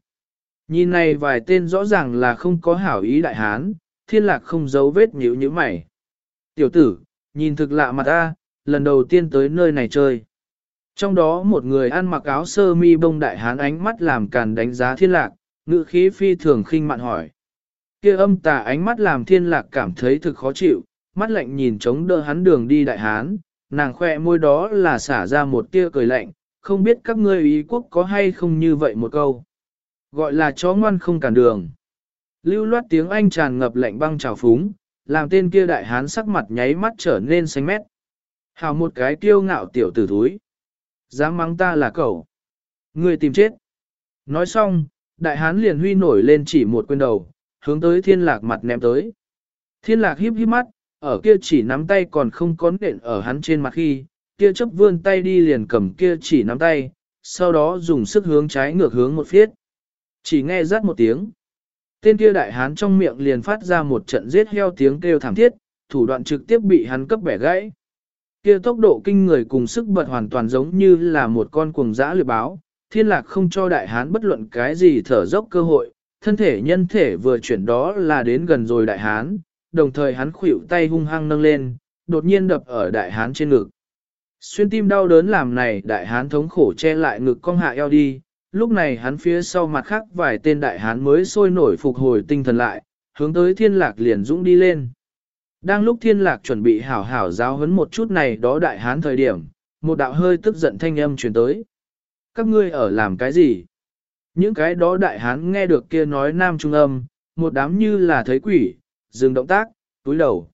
Nhìn này vài tên rõ ràng là không có hảo ý đại hán, thiên lạc không giấu vết nhíu như mày. Tiểu tử, nhìn thực lạ mặt ta, lần đầu tiên tới nơi này chơi. Trong đó một người ăn mặc áo sơ mi bông đại hán ánh mắt làm càn đánh giá thiên lạc, ngữ khí phi thường khinh mạn hỏi. kia âm tà ánh mắt làm thiên lạc cảm thấy thực khó chịu, mắt lạnh nhìn chống đỡ hắn đường đi đại hán, nàng khoe môi đó là xả ra một tia cười lạnh, không biết các ngươi ý quốc có hay không như vậy một câu. Gọi là chó ngoan không cản đường. Lưu loát tiếng Anh tràn ngập lạnh băng trào phúng, làm tên kia đại hán sắc mặt nháy mắt trở nên xanh mét. Hào một cái kiêu ngạo tiểu tử thúi. Dám mắng ta là cậu. Người tìm chết. Nói xong, đại hán liền huy nổi lên chỉ một quyền đầu, hướng tới thiên lạc mặt ném tới. Thiên lạc híp híp mắt, ở kia chỉ nắm tay còn không có nện ở hắn trên mặt khi, kia chấp vươn tay đi liền cầm kia chỉ nắm tay, sau đó dùng sức hướng trái ngược hướng một phiết. Chỉ nghe rát một tiếng. Tên kia đại hán trong miệng liền phát ra một trận giết heo tiếng kêu thảm thiết, thủ đoạn trực tiếp bị hắn cấp bẻ gãy. Kia tốc độ kinh người cùng sức bật hoàn toàn giống như là một con cuồng dã lừa báo, thiên lạc không cho đại hán bất luận cái gì thở dốc cơ hội, thân thể nhân thể vừa chuyển đó là đến gần rồi đại hán, đồng thời hắn khuỷu tay hung hăng nâng lên, đột nhiên đập ở đại hán trên ngực. Xuyên tim đau đớn làm này đại hán thống khổ che lại ngực cong hạ eo đi, lúc này hắn phía sau mặt khác vài tên đại hán mới sôi nổi phục hồi tinh thần lại, hướng tới thiên lạc liền dũng đi lên. Đang lúc thiên lạc chuẩn bị hảo hảo giáo huấn một chút này đó đại hán thời điểm, một đạo hơi tức giận thanh âm truyền tới. Các ngươi ở làm cái gì? Những cái đó đại hán nghe được kia nói nam trung âm, một đám như là thấy quỷ, dừng động tác, túi đầu.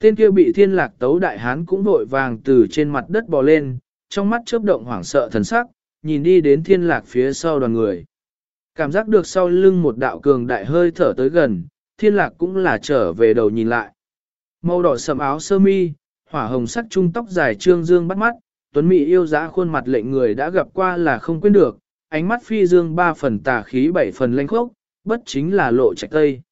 Tên kia bị thiên lạc tấu đại hán cũng vội vàng từ trên mặt đất bò lên, trong mắt chớp động hoảng sợ thần sắc, nhìn đi đến thiên lạc phía sau đoàn người. Cảm giác được sau lưng một đạo cường đại hơi thở tới gần, thiên lạc cũng là trở về đầu nhìn lại. Màu đỏ sầm áo sơ mi, hỏa hồng sắc trung tóc dài trương dương bắt mắt, tuấn mỹ yêu dã khuôn mặt lệnh người đã gặp qua là không quên được, ánh mắt phi dương ba phần tà khí bảy phần lanh khốc, bất chính là lộ trạch tây.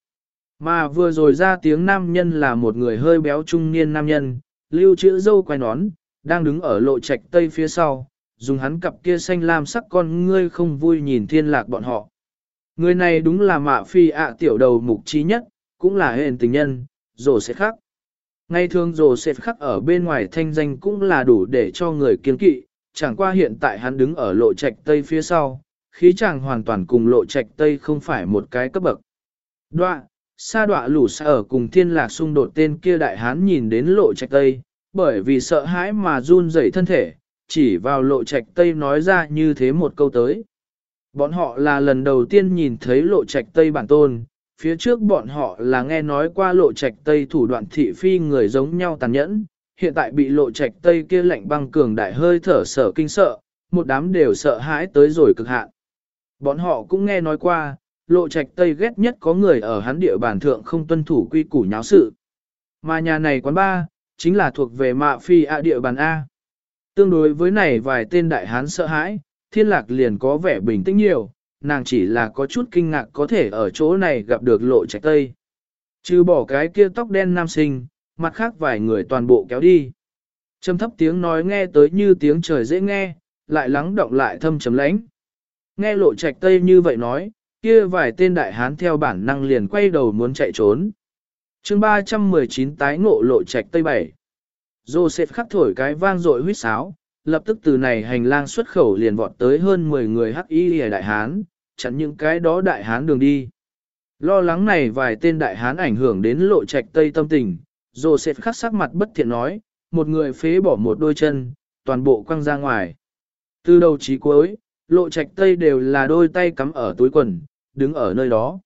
Mà vừa rồi ra tiếng nam nhân là một người hơi béo trung niên nam nhân, lưu chữ dâu quay nón, đang đứng ở lộ trạch tây phía sau, dùng hắn cặp kia xanh lam sắc con ngươi không vui nhìn thiên lạc bọn họ. Người này đúng là mạ phi ạ tiểu đầu mục trí nhất, cũng là hền tình nhân, rổ sẽ khắc. Ngay thường rổ sẽ khắc ở bên ngoài thanh danh cũng là đủ để cho người kiên kỵ, chẳng qua hiện tại hắn đứng ở lộ trạch tây phía sau, khí chàng hoàn toàn cùng lộ trạch tây không phải một cái cấp bậc. đoạn sa đoạ lũ sa ở cùng thiên lạc xung đột tên kia đại hán nhìn đến lộ trạch tây, bởi vì sợ hãi mà run rẩy thân thể, chỉ vào lộ trạch tây nói ra như thế một câu tới. Bọn họ là lần đầu tiên nhìn thấy lộ trạch tây bản tôn, phía trước bọn họ là nghe nói qua lộ trạch tây thủ đoạn thị phi người giống nhau tàn nhẫn, hiện tại bị lộ trạch tây kia lạnh băng cường đại hơi thở sở kinh sợ, một đám đều sợ hãi tới rồi cực hạn. Bọn họ cũng nghe nói qua, lộ trạch tây ghét nhất có người ở hắn địa bàn thượng không tuân thủ quy củ nháo sự. Mà nhà này quán ba, chính là thuộc về mạ phi ạ địa bàn A. Tương đối với này vài tên đại hán sợ hãi, thiên lạc liền có vẻ bình tĩnh nhiều, nàng chỉ là có chút kinh ngạc có thể ở chỗ này gặp được lộ trạch tây. Chứ bỏ cái kia tóc đen nam sinh, mặt khác vài người toàn bộ kéo đi. Trầm thấp tiếng nói nghe tới như tiếng trời dễ nghe, lại lắng động lại thâm trầm lãnh. Nghe lộ trạch tây như vậy nói, kia vài tên đại hán theo bản năng liền quay đầu muốn chạy trốn. chương 319 tái ngộ lộ trạch tây bảy. Joseph khắc thổi cái vang dội huyết sáo, lập tức từ này hành lang xuất khẩu liền vọt tới hơn 10 người hắc y đại hán, chặn những cái đó đại hán đường đi. Lo lắng này vài tên đại hán ảnh hưởng đến lộ trạch tây tâm tình, Joseph khắc sắc mặt bất thiện nói, một người phế bỏ một đôi chân, toàn bộ quăng ra ngoài. Từ đầu chí cuối, lộ trạch tây đều là đôi tay cắm ở túi quần, đứng ở nơi đó.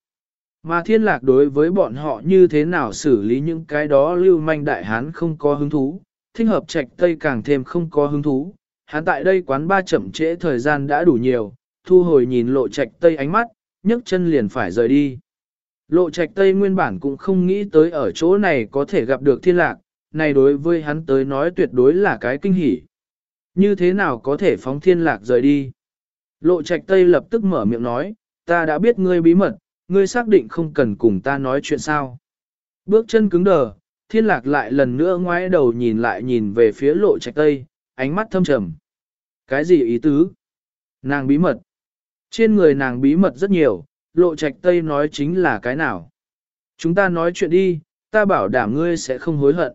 Mà thiên lạc đối với bọn họ như thế nào xử lý những cái đó lưu manh đại hán không có hứng thú, thích hợp trạch tây càng thêm không có hứng thú. Hán tại đây quán ba chậm trễ thời gian đã đủ nhiều, thu hồi nhìn lộ trạch tây ánh mắt, nhấc chân liền phải rời đi. Lộ trạch tây nguyên bản cũng không nghĩ tới ở chỗ này có thể gặp được thiên lạc, này đối với hắn tới nói tuyệt đối là cái kinh hỉ. Như thế nào có thể phóng thiên lạc rời đi? Lộ trạch tây lập tức mở miệng nói, ta đã biết ngươi bí mật, ngươi xác định không cần cùng ta nói chuyện sao. Bước chân cứng đờ, thiên lạc lại lần nữa ngoái đầu nhìn lại nhìn về phía lộ trạch tây, ánh mắt thâm trầm. Cái gì ý tứ? Nàng bí mật. Trên người nàng bí mật rất nhiều, lộ trạch tây nói chính là cái nào. Chúng ta nói chuyện đi, ta bảo đảm ngươi sẽ không hối hận.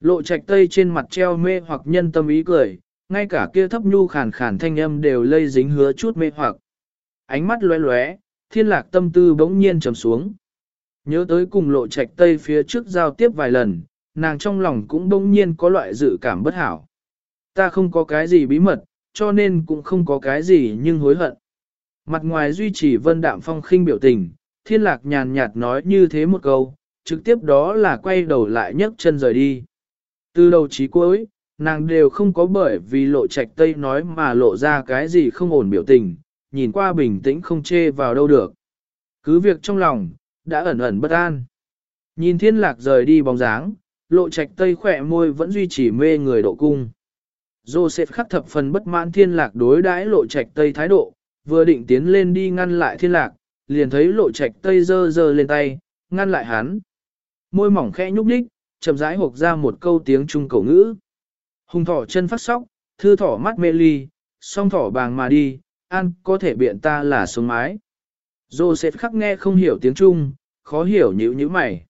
Lộ trạch tây trên mặt treo mê hoặc nhân tâm ý cười, ngay cả kia thấp nhu khàn khàn thanh âm đều lây dính hứa chút mê hoặc. Ánh mắt lóe lóe, thiên lạc tâm tư bỗng nhiên trầm xuống. Nhớ tới cùng lộ trạch tây phía trước giao tiếp vài lần, nàng trong lòng cũng bỗng nhiên có loại dự cảm bất hảo. Ta không có cái gì bí mật, cho nên cũng không có cái gì nhưng hối hận. Mặt ngoài duy trì vân đạm phong khinh biểu tình, thiên lạc nhàn nhạt nói như thế một câu, trực tiếp đó là quay đầu lại nhấc chân rời đi. Từ đầu chí cuối, nàng đều không có bởi vì lộ trạch tây nói mà lộ ra cái gì không ổn biểu tình, nhìn qua bình tĩnh không chê vào đâu được. Cứ việc trong lòng, đã ẩn ẩn bất an. Nhìn thiên lạc rời đi bóng dáng, lộ trạch tây khỏe môi vẫn duy trì mê người độ cung. Joseph khắc thập phần bất mãn thiên lạc đối đãi lộ trạch tây thái độ, vừa định tiến lên đi ngăn lại thiên lạc, liền thấy lộ trạch tây dơ dơ lên tay, ngăn lại hắn. Môi mỏng khẽ nhúc đích, chậm rãi hộp ra một câu tiếng trung cổ ngữ. Hùng thỏ chân phát sóc, thư thỏ mắt mê ly, song thỏ bàng mà đi, An, có thể biện ta là xuống mái. Joseph khắc nghe không hiểu tiếng Trung, khó hiểu nhữ như mày.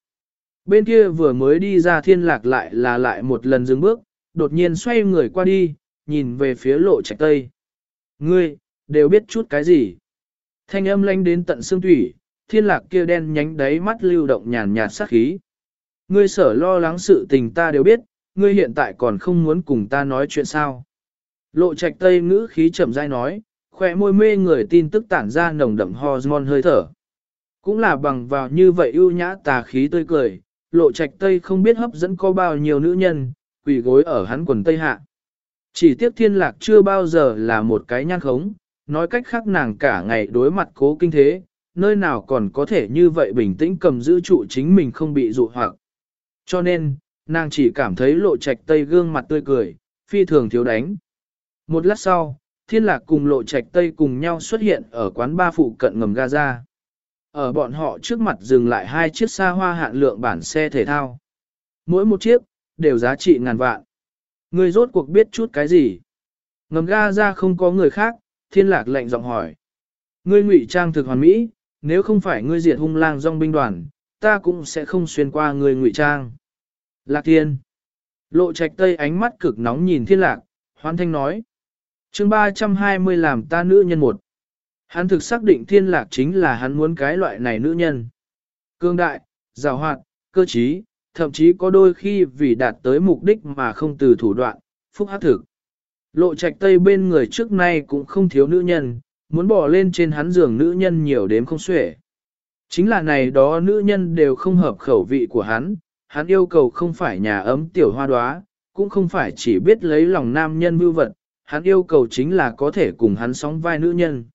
Bên kia vừa mới đi ra thiên lạc lại là lại một lần dừng bước, đột nhiên xoay người qua đi, nhìn về phía lộ trạch tây. Ngươi, đều biết chút cái gì. Thanh âm lanh đến tận xương thủy, thiên lạc kia đen nhánh đáy mắt lưu động nhàn nhạt sát khí. Ngươi sở lo lắng sự tình ta đều biết, ngươi hiện tại còn không muốn cùng ta nói chuyện sao. Lộ trạch tây ngữ khí chậm rãi nói, khỏe môi mê người tin tức tản ra nồng đậm hormone hơi thở. Cũng là bằng vào như vậy ưu nhã tà khí tươi cười, lộ trạch tây không biết hấp dẫn có bao nhiêu nữ nhân, quỷ gối ở hắn quần tây hạ. Chỉ tiếc thiên lạc chưa bao giờ là một cái nhan khống, nói cách khác nàng cả ngày đối mặt cố kinh thế, nơi nào còn có thể như vậy bình tĩnh cầm giữ trụ chính mình không bị dụ hoặc. Cho nên, nàng chỉ cảm thấy lộ trạch tây gương mặt tươi cười, phi thường thiếu đánh. Một lát sau, thiên lạc cùng lộ trạch tây cùng nhau xuất hiện ở quán ba phụ cận ngầm Gaza. Ở bọn họ trước mặt dừng lại hai chiếc xa hoa hạn lượng bản xe thể thao. Mỗi một chiếc, đều giá trị ngàn vạn. Người rốt cuộc biết chút cái gì? Ngầm Gaza không có người khác, thiên lạc lệnh giọng hỏi. Ngươi ngụy trang thực hoàn mỹ, nếu không phải ngươi diệt hung lang dòng binh đoàn, ta cũng sẽ không xuyên qua ngươi ngụy trang. Lạc thiên. Lộ trạch tây ánh mắt cực nóng nhìn thiên lạc, hoan thanh nói chương 320 làm ta nữ nhân một. Hắn thực xác định thiên lạc chính là hắn muốn cái loại này nữ nhân. Cương đại, rào hoạt, cơ trí, thậm chí có đôi khi vì đạt tới mục đích mà không từ thủ đoạn, phúc hát thực. Lộ trạch tây bên người trước nay cũng không thiếu nữ nhân, muốn bỏ lên trên hắn giường nữ nhân nhiều đếm không xuể. Chính là này đó nữ nhân đều không hợp khẩu vị của hắn, hắn yêu cầu không phải nhà ấm tiểu hoa đóa, cũng không phải chỉ biết lấy lòng nam nhân mưu vật, hắn yêu cầu chính là có thể cùng hắn sóng vai nữ nhân.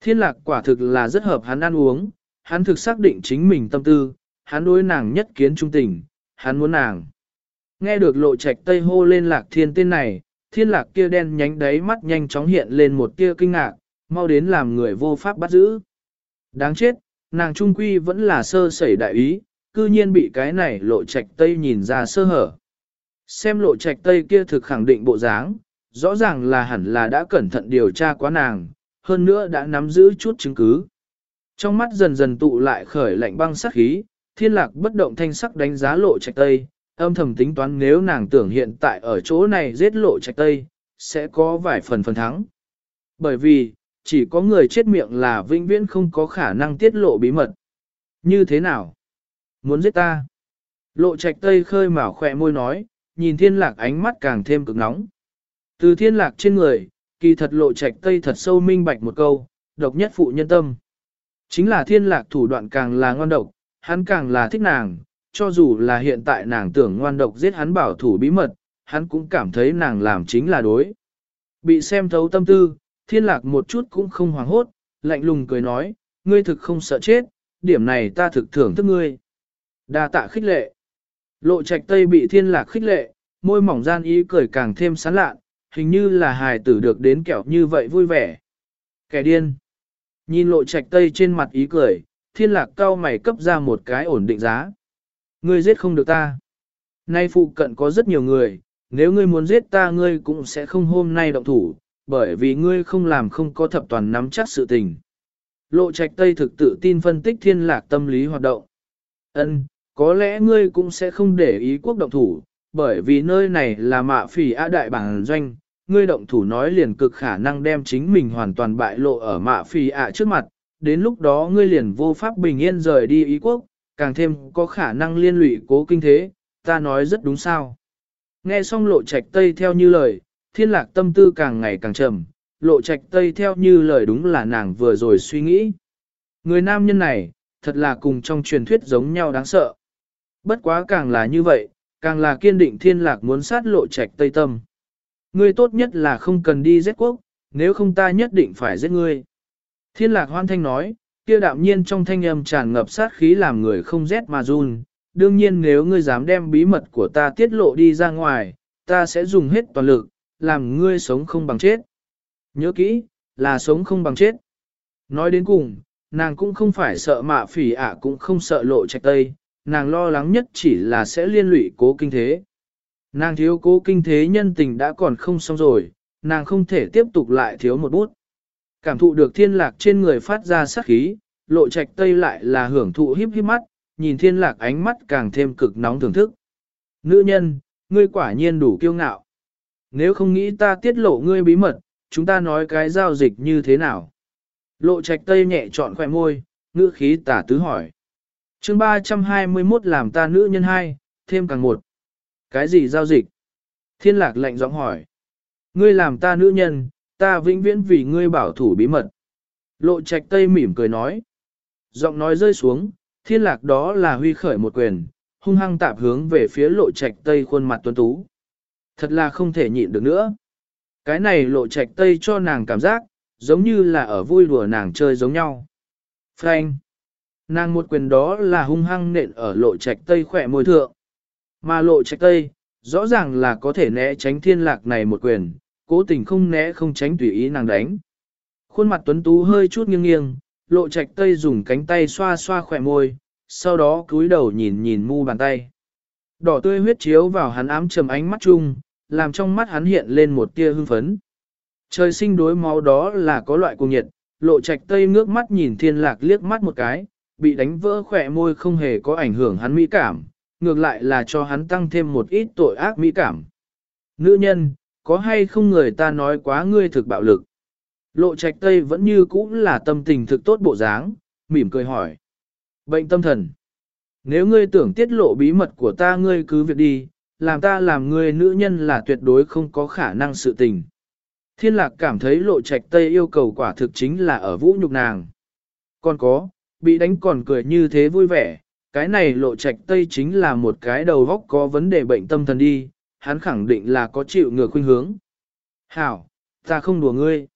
Thiên lạc quả thực là rất hợp hắn ăn uống, hắn thực xác định chính mình tâm tư, hắn đối nàng nhất kiến trung tình, hắn muốn nàng. Nghe được lộ trạch tây hô lên lạc thiên tên này, thiên lạc kia đen nhánh đáy mắt nhanh chóng hiện lên một tia kinh ngạc, mau đến làm người vô pháp bắt giữ. Đáng chết, nàng trung quy vẫn là sơ sẩy đại ý, cư nhiên bị cái này lộ trạch tây nhìn ra sơ hở. Xem lộ trạch tây kia thực khẳng định bộ dáng, rõ ràng là hẳn là đã cẩn thận điều tra quá nàng, hơn nữa đã nắm giữ chút chứng cứ. Trong mắt dần dần tụ lại khởi lạnh băng sắc khí, thiên lạc bất động thanh sắc đánh giá lộ trạch tây, âm thầm tính toán nếu nàng tưởng hiện tại ở chỗ này giết lộ trạch tây, sẽ có vài phần phần thắng. Bởi vì, chỉ có người chết miệng là vinh viễn không có khả năng tiết lộ bí mật. Như thế nào? Muốn giết ta? Lộ trạch tây khơi mào khỏe môi nói, nhìn thiên lạc ánh mắt càng thêm cực nóng. Từ thiên lạc trên người, kỳ thật lộ trạch tây thật sâu minh bạch một câu, độc nhất phụ nhân tâm. Chính là thiên lạc thủ đoạn càng là ngon độc, hắn càng là thích nàng, cho dù là hiện tại nàng tưởng ngoan độc giết hắn bảo thủ bí mật, hắn cũng cảm thấy nàng làm chính là đối. Bị xem thấu tâm tư, thiên lạc một chút cũng không hoảng hốt, lạnh lùng cười nói, ngươi thực không sợ chết, điểm này ta thực thưởng thức ngươi. đa tạ khích lệ. Lộ trạch tây bị thiên lạc khích lệ, môi mỏng gian ý cười càng thêm sán lạn hình như là hài tử được đến kẹo như vậy vui vẻ. Kẻ điên. Nhìn lộ trạch tây trên mặt ý cười, thiên lạc cao mày cấp ra một cái ổn định giá. Ngươi giết không được ta. Nay phụ cận có rất nhiều người, nếu ngươi muốn giết ta ngươi cũng sẽ không hôm nay động thủ, bởi vì ngươi không làm không có thập toàn nắm chắc sự tình. Lộ trạch Tây thực tự tin phân tích thiên lạc tâm lý hoạt động. Ân, có lẽ ngươi cũng sẽ không để ý quốc động thủ, bởi vì nơi này là mạ phỉ á đại bản doanh, ngươi động thủ nói liền cực khả năng đem chính mình hoàn toàn bại lộ ở mạ phỉ ạ trước mặt, đến lúc đó ngươi liền vô pháp bình yên rời đi ý quốc, càng thêm có khả năng liên lụy cố kinh thế, ta nói rất đúng sao. Nghe xong lộ trạch tây theo như lời, thiên lạc tâm tư càng ngày càng trầm, lộ trạch tây theo như lời đúng là nàng vừa rồi suy nghĩ. Người nam nhân này, thật là cùng trong truyền thuyết giống nhau đáng sợ. Bất quá càng là như vậy, càng là kiên định thiên lạc muốn sát lộ trạch tây tâm. Ngươi tốt nhất là không cần đi giết quốc, nếu không ta nhất định phải giết ngươi. Thiên lạc hoan thanh nói, kia đạm nhiên trong thanh âm tràn ngập sát khí làm người không rét mà run. Đương nhiên nếu ngươi dám đem bí mật của ta tiết lộ đi ra ngoài, ta sẽ dùng hết toàn lực, làm ngươi sống không bằng chết. Nhớ kỹ, là sống không bằng chết. Nói đến cùng, nàng cũng không phải sợ mạ phỉ ạ cũng không sợ lộ trạch tây, nàng lo lắng nhất chỉ là sẽ liên lụy cố kinh thế. Nàng thiếu cố kinh thế nhân tình đã còn không xong rồi, nàng không thể tiếp tục lại thiếu một bút. Cảm thụ được thiên lạc trên người phát ra sát khí, lộ trạch tây lại là hưởng thụ hiếp hiếp mắt, nhìn thiên lạc ánh mắt càng thêm cực nóng thưởng thức. Nữ nhân, ngươi quả nhiên đủ kiêu ngạo. Nếu không nghĩ ta tiết lộ ngươi bí mật, chúng ta nói cái giao dịch như thế nào? Lộ trạch tây nhẹ trọn khỏe môi, ngữ khí tả tứ hỏi chương 321 làm ta nữ nhân hai, thêm càng một. Cái gì giao dịch? Thiên lạc lạnh giọng hỏi. Ngươi làm ta nữ nhân, ta vĩnh viễn vì ngươi bảo thủ bí mật. Lộ trạch tây mỉm cười nói. Giọng nói rơi xuống, thiên lạc đó là huy khởi một quyền, hung hăng tạp hướng về phía lộ trạch tây khuôn mặt tuấn tú. Thật là không thể nhịn được nữa. Cái này lộ trạch tây cho nàng cảm giác, giống như là ở vui đùa nàng chơi giống nhau. Frank. Nàng một quyền đó là hung hăng nện ở lộ trạch tây khỏe môi thượng. Mà lộ trạch tây, rõ ràng là có thể né tránh thiên lạc này một quyền, cố tình không né không tránh tùy ý nàng đánh. Khuôn mặt tuấn tú hơi chút nghiêng nghiêng, lộ trạch tây dùng cánh tay xoa xoa khỏe môi, sau đó cúi đầu nhìn nhìn mu bàn tay. Đỏ tươi huyết chiếu vào hắn ám trầm ánh mắt chung, làm trong mắt hắn hiện lên một tia hưng phấn. Trời sinh đối máu đó là có loại cùng nhiệt, lộ trạch tây ngước mắt nhìn thiên lạc liếc mắt một cái, bị đánh vỡ khỏe môi không hề có ảnh hưởng hắn mỹ cảm, ngược lại là cho hắn tăng thêm một ít tội ác mỹ cảm. Nữ nhân, có hay không người ta nói quá ngươi thực bạo lực? Lộ trạch tây vẫn như cũ là tâm tình thực tốt bộ dáng, mỉm cười hỏi. Bệnh tâm thần. Nếu ngươi tưởng tiết lộ bí mật của ta ngươi cứ việc đi, làm ta làm ngươi nữ nhân là tuyệt đối không có khả năng sự tình. Thiên lạc cảm thấy lộ trạch tây yêu cầu quả thực chính là ở vũ nhục nàng. Còn có, bị đánh còn cười như thế vui vẻ, cái này lộ trạch tây chính là một cái đầu góc có vấn đề bệnh tâm thần đi, hắn khẳng định là có chịu ngược khuynh hướng. Hảo, ta không đùa ngươi.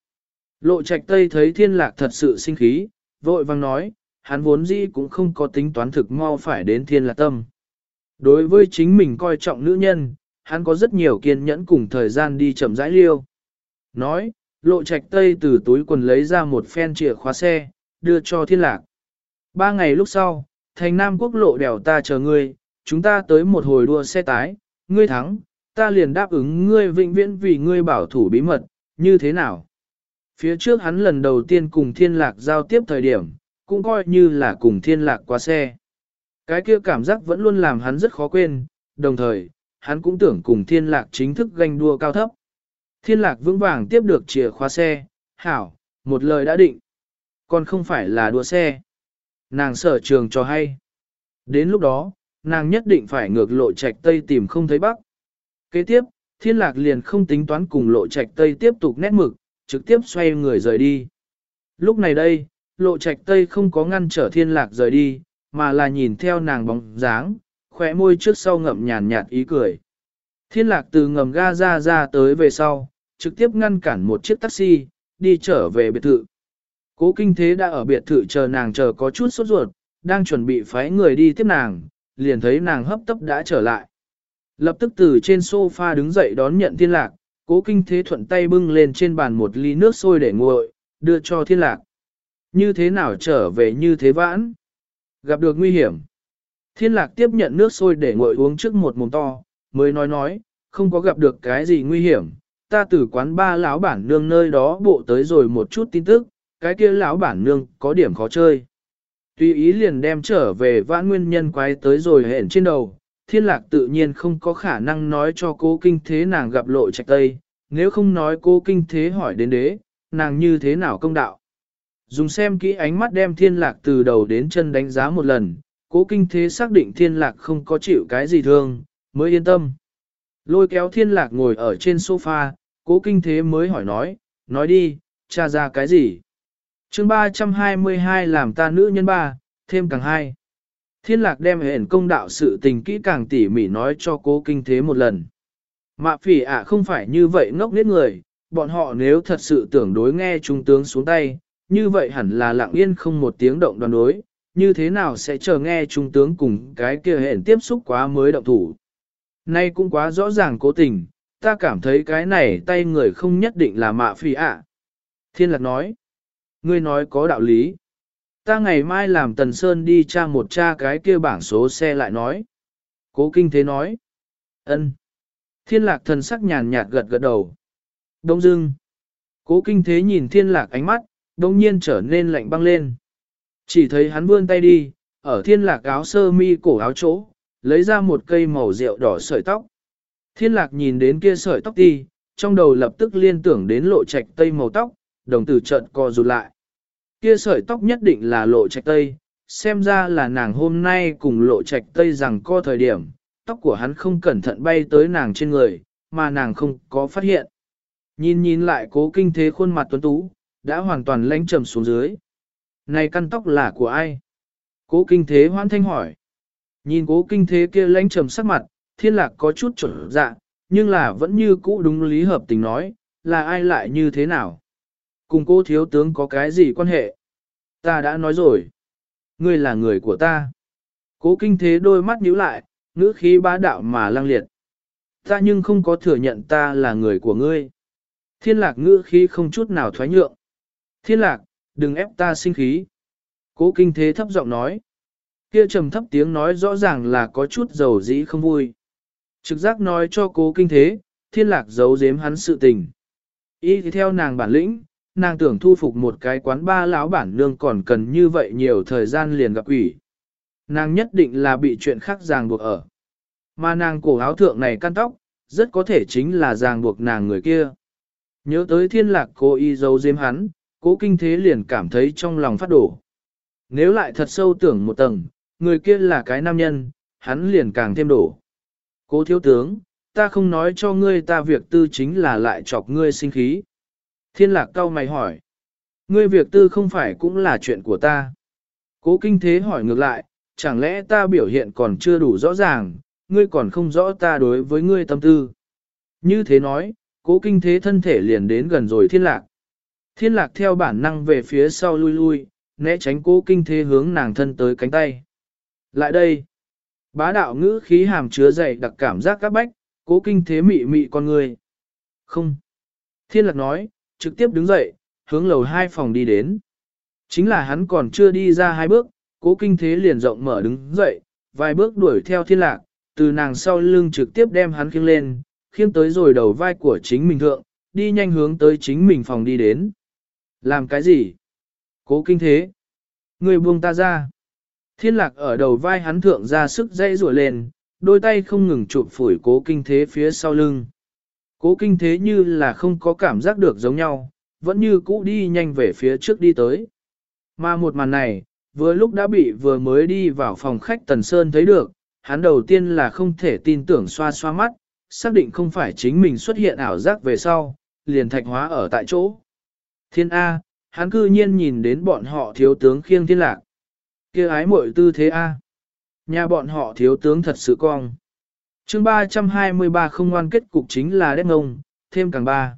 Lộ trạch tây thấy thiên lạc thật sự sinh khí, vội vang nói, hắn vốn dĩ cũng không có tính toán thực mau phải đến thiên lạc tâm. Đối với chính mình coi trọng nữ nhân, hắn có rất nhiều kiên nhẫn cùng thời gian đi chậm rãi liêu. Nói, lộ trạch tây từ túi quần lấy ra một phen chìa khóa xe, đưa cho thiên lạc. Ba ngày lúc sau, thành Nam quốc lộ đèo ta chờ ngươi, chúng ta tới một hồi đua xe tái, ngươi thắng, ta liền đáp ứng ngươi vĩnh viễn vì ngươi bảo thủ bí mật, như thế nào? Phía trước hắn lần đầu tiên cùng thiên lạc giao tiếp thời điểm, cũng coi như là cùng thiên lạc qua xe. Cái kia cảm giác vẫn luôn làm hắn rất khó quên, đồng thời, hắn cũng tưởng cùng thiên lạc chính thức ganh đua cao thấp. Thiên lạc vững vàng tiếp được chìa khóa xe, hảo, một lời đã định. Còn không phải là đua xe. Nàng sở trường cho hay. Đến lúc đó, nàng nhất định phải ngược lộ trạch tây tìm không thấy bắc. Kế tiếp, thiên lạc liền không tính toán cùng lộ trạch tây tiếp tục nét mực, trực tiếp xoay người rời đi. Lúc này đây, lộ trạch tây không có ngăn trở thiên lạc rời đi, mà là nhìn theo nàng bóng dáng, khỏe môi trước sau ngậm nhàn nhạt ý cười. Thiên lạc từ ngầm ga ra ra tới về sau, trực tiếp ngăn cản một chiếc taxi, đi trở về biệt thự. Cố kinh thế đã ở biệt thự chờ nàng chờ có chút sốt ruột, đang chuẩn bị phái người đi tiếp nàng, liền thấy nàng hấp tấp đã trở lại. Lập tức từ trên sofa đứng dậy đón nhận thiên lạc, cố kinh thế thuận tay bưng lên trên bàn một ly nước sôi để nguội, đưa cho thiên lạc. Như thế nào trở về như thế vãn? Gặp được nguy hiểm. Thiên lạc tiếp nhận nước sôi để nguội uống trước một mồm to, mới nói nói, không có gặp được cái gì nguy hiểm. Ta từ quán ba lão bản nương nơi đó bộ tới rồi một chút tin tức, cái kia lão bản nương có điểm khó chơi. Tùy ý liền đem trở về vãn nguyên nhân quái tới rồi hẹn trên đầu, thiên lạc tự nhiên không có khả năng nói cho cô kinh thế nàng gặp lộ trạch tây, nếu không nói cô kinh thế hỏi đến đế, nàng như thế nào công đạo. Dùng xem kỹ ánh mắt đem thiên lạc từ đầu đến chân đánh giá một lần, cố kinh thế xác định thiên lạc không có chịu cái gì thương, mới yên tâm. Lôi kéo thiên lạc ngồi ở trên sofa, cố kinh thế mới hỏi nói, nói đi, tra ra cái gì chương 322 làm ta nữ nhân ba, thêm càng hai. Thiên lạc đem hẹn công đạo sự tình kỹ càng tỉ mỉ nói cho cố kinh thế một lần. Mạ phỉ ạ không phải như vậy ngốc nết người, bọn họ nếu thật sự tưởng đối nghe trung tướng xuống tay, như vậy hẳn là lặng yên không một tiếng động đoàn đối, như thế nào sẽ chờ nghe trung tướng cùng cái kia hẹn tiếp xúc quá mới động thủ. Nay cũng quá rõ ràng cố tình, ta cảm thấy cái này tay người không nhất định là mạ phỉ ạ. Thiên lạc nói, ngươi nói có đạo lý. Ta ngày mai làm Tần Sơn đi tra một tra cái kia bảng số xe lại nói. Cố kinh thế nói. ân. Thiên lạc thần sắc nhàn nhạt gật gật đầu. Đông dưng. Cố kinh thế nhìn thiên lạc ánh mắt, đông nhiên trở nên lạnh băng lên. Chỉ thấy hắn vươn tay đi, ở thiên lạc áo sơ mi cổ áo chỗ, lấy ra một cây màu rượu đỏ sợi tóc. Thiên lạc nhìn đến kia sợi tóc đi, trong đầu lập tức liên tưởng đến lộ trạch tây màu tóc, đồng tử trận co rụt lại. Kia sợi tóc nhất định là lộ trạch tây, xem ra là nàng hôm nay cùng lộ trạch tây rằng co thời điểm, tóc của hắn không cẩn thận bay tới nàng trên người, mà nàng không có phát hiện. Nhìn nhìn lại cố kinh thế khuôn mặt tuấn tú, đã hoàn toàn lãnh trầm xuống dưới. Này căn tóc là của ai? Cố kinh thế hoan thanh hỏi. Nhìn cố kinh thế kia lãnh trầm sắc mặt, thiên lạc có chút trở dạ, nhưng là vẫn như cũ đúng lý hợp tình nói, là ai lại như thế nào? Cùng cô thiếu tướng có cái gì quan hệ? Ta đã nói rồi. Ngươi là người của ta. Cố kinh thế đôi mắt nhíu lại, ngữ khí bá đạo mà lăng liệt. Ta nhưng không có thừa nhận ta là người của ngươi. Thiên lạc ngữ khí không chút nào thoái nhượng. Thiên lạc, đừng ép ta sinh khí. Cố kinh thế thấp giọng nói. Kia trầm thấp tiếng nói rõ ràng là có chút dầu dĩ không vui. Trực giác nói cho cố kinh thế, thiên lạc giấu giếm hắn sự tình. Y thì theo nàng bản lĩnh, nàng tưởng thu phục một cái quán ba lão bản nương còn cần như vậy nhiều thời gian liền gặp quỷ. Nàng nhất định là bị chuyện khác ràng buộc ở. Mà nàng cổ áo thượng này căn tóc, rất có thể chính là ràng buộc nàng người kia. Nhớ tới thiên lạc cô y dấu diêm hắn, cố kinh thế liền cảm thấy trong lòng phát đổ. Nếu lại thật sâu tưởng một tầng, người kia là cái nam nhân, hắn liền càng thêm đổ. Cố thiếu tướng, ta không nói cho ngươi ta việc tư chính là lại chọc ngươi sinh khí. Thiên lạc cao mày hỏi. Ngươi việc tư không phải cũng là chuyện của ta. Cố kinh thế hỏi ngược lại, chẳng lẽ ta biểu hiện còn chưa đủ rõ ràng, ngươi còn không rõ ta đối với ngươi tâm tư. Như thế nói, cố kinh thế thân thể liền đến gần rồi thiên lạc. Thiên lạc theo bản năng về phía sau lui lui, né tránh cố kinh thế hướng nàng thân tới cánh tay. Lại đây, bá đạo ngữ khí hàm chứa dày đặc cảm giác các bách, cố kinh thế mị mị con người. Không. Thiên lạc nói, trực tiếp đứng dậy, hướng lầu hai phòng đi đến. Chính là hắn còn chưa đi ra hai bước, cố kinh thế liền rộng mở đứng dậy, vài bước đuổi theo thiên lạc, từ nàng sau lưng trực tiếp đem hắn khiêng lên, khiêng tới rồi đầu vai của chính mình thượng, đi nhanh hướng tới chính mình phòng đi đến. Làm cái gì? Cố kinh thế. Người buông ta ra. Thiên lạc ở đầu vai hắn thượng ra sức dây rủa lên, đôi tay không ngừng chụp phủi cố kinh thế phía sau lưng. Cố kinh thế như là không có cảm giác được giống nhau, vẫn như cũ đi nhanh về phía trước đi tới. Mà một màn này, vừa lúc đã bị vừa mới đi vào phòng khách Tần Sơn thấy được, hắn đầu tiên là không thể tin tưởng xoa xoa mắt, xác định không phải chính mình xuất hiện ảo giác về sau, liền thạch hóa ở tại chỗ. Thiên A, hắn cư nhiên nhìn đến bọn họ thiếu tướng khiêng thiên lạc. kia ái muội tư thế A. Nhà bọn họ thiếu tướng thật sự cong chương 323 không ngoan kết cục chính là đét ngông, thêm càng ba.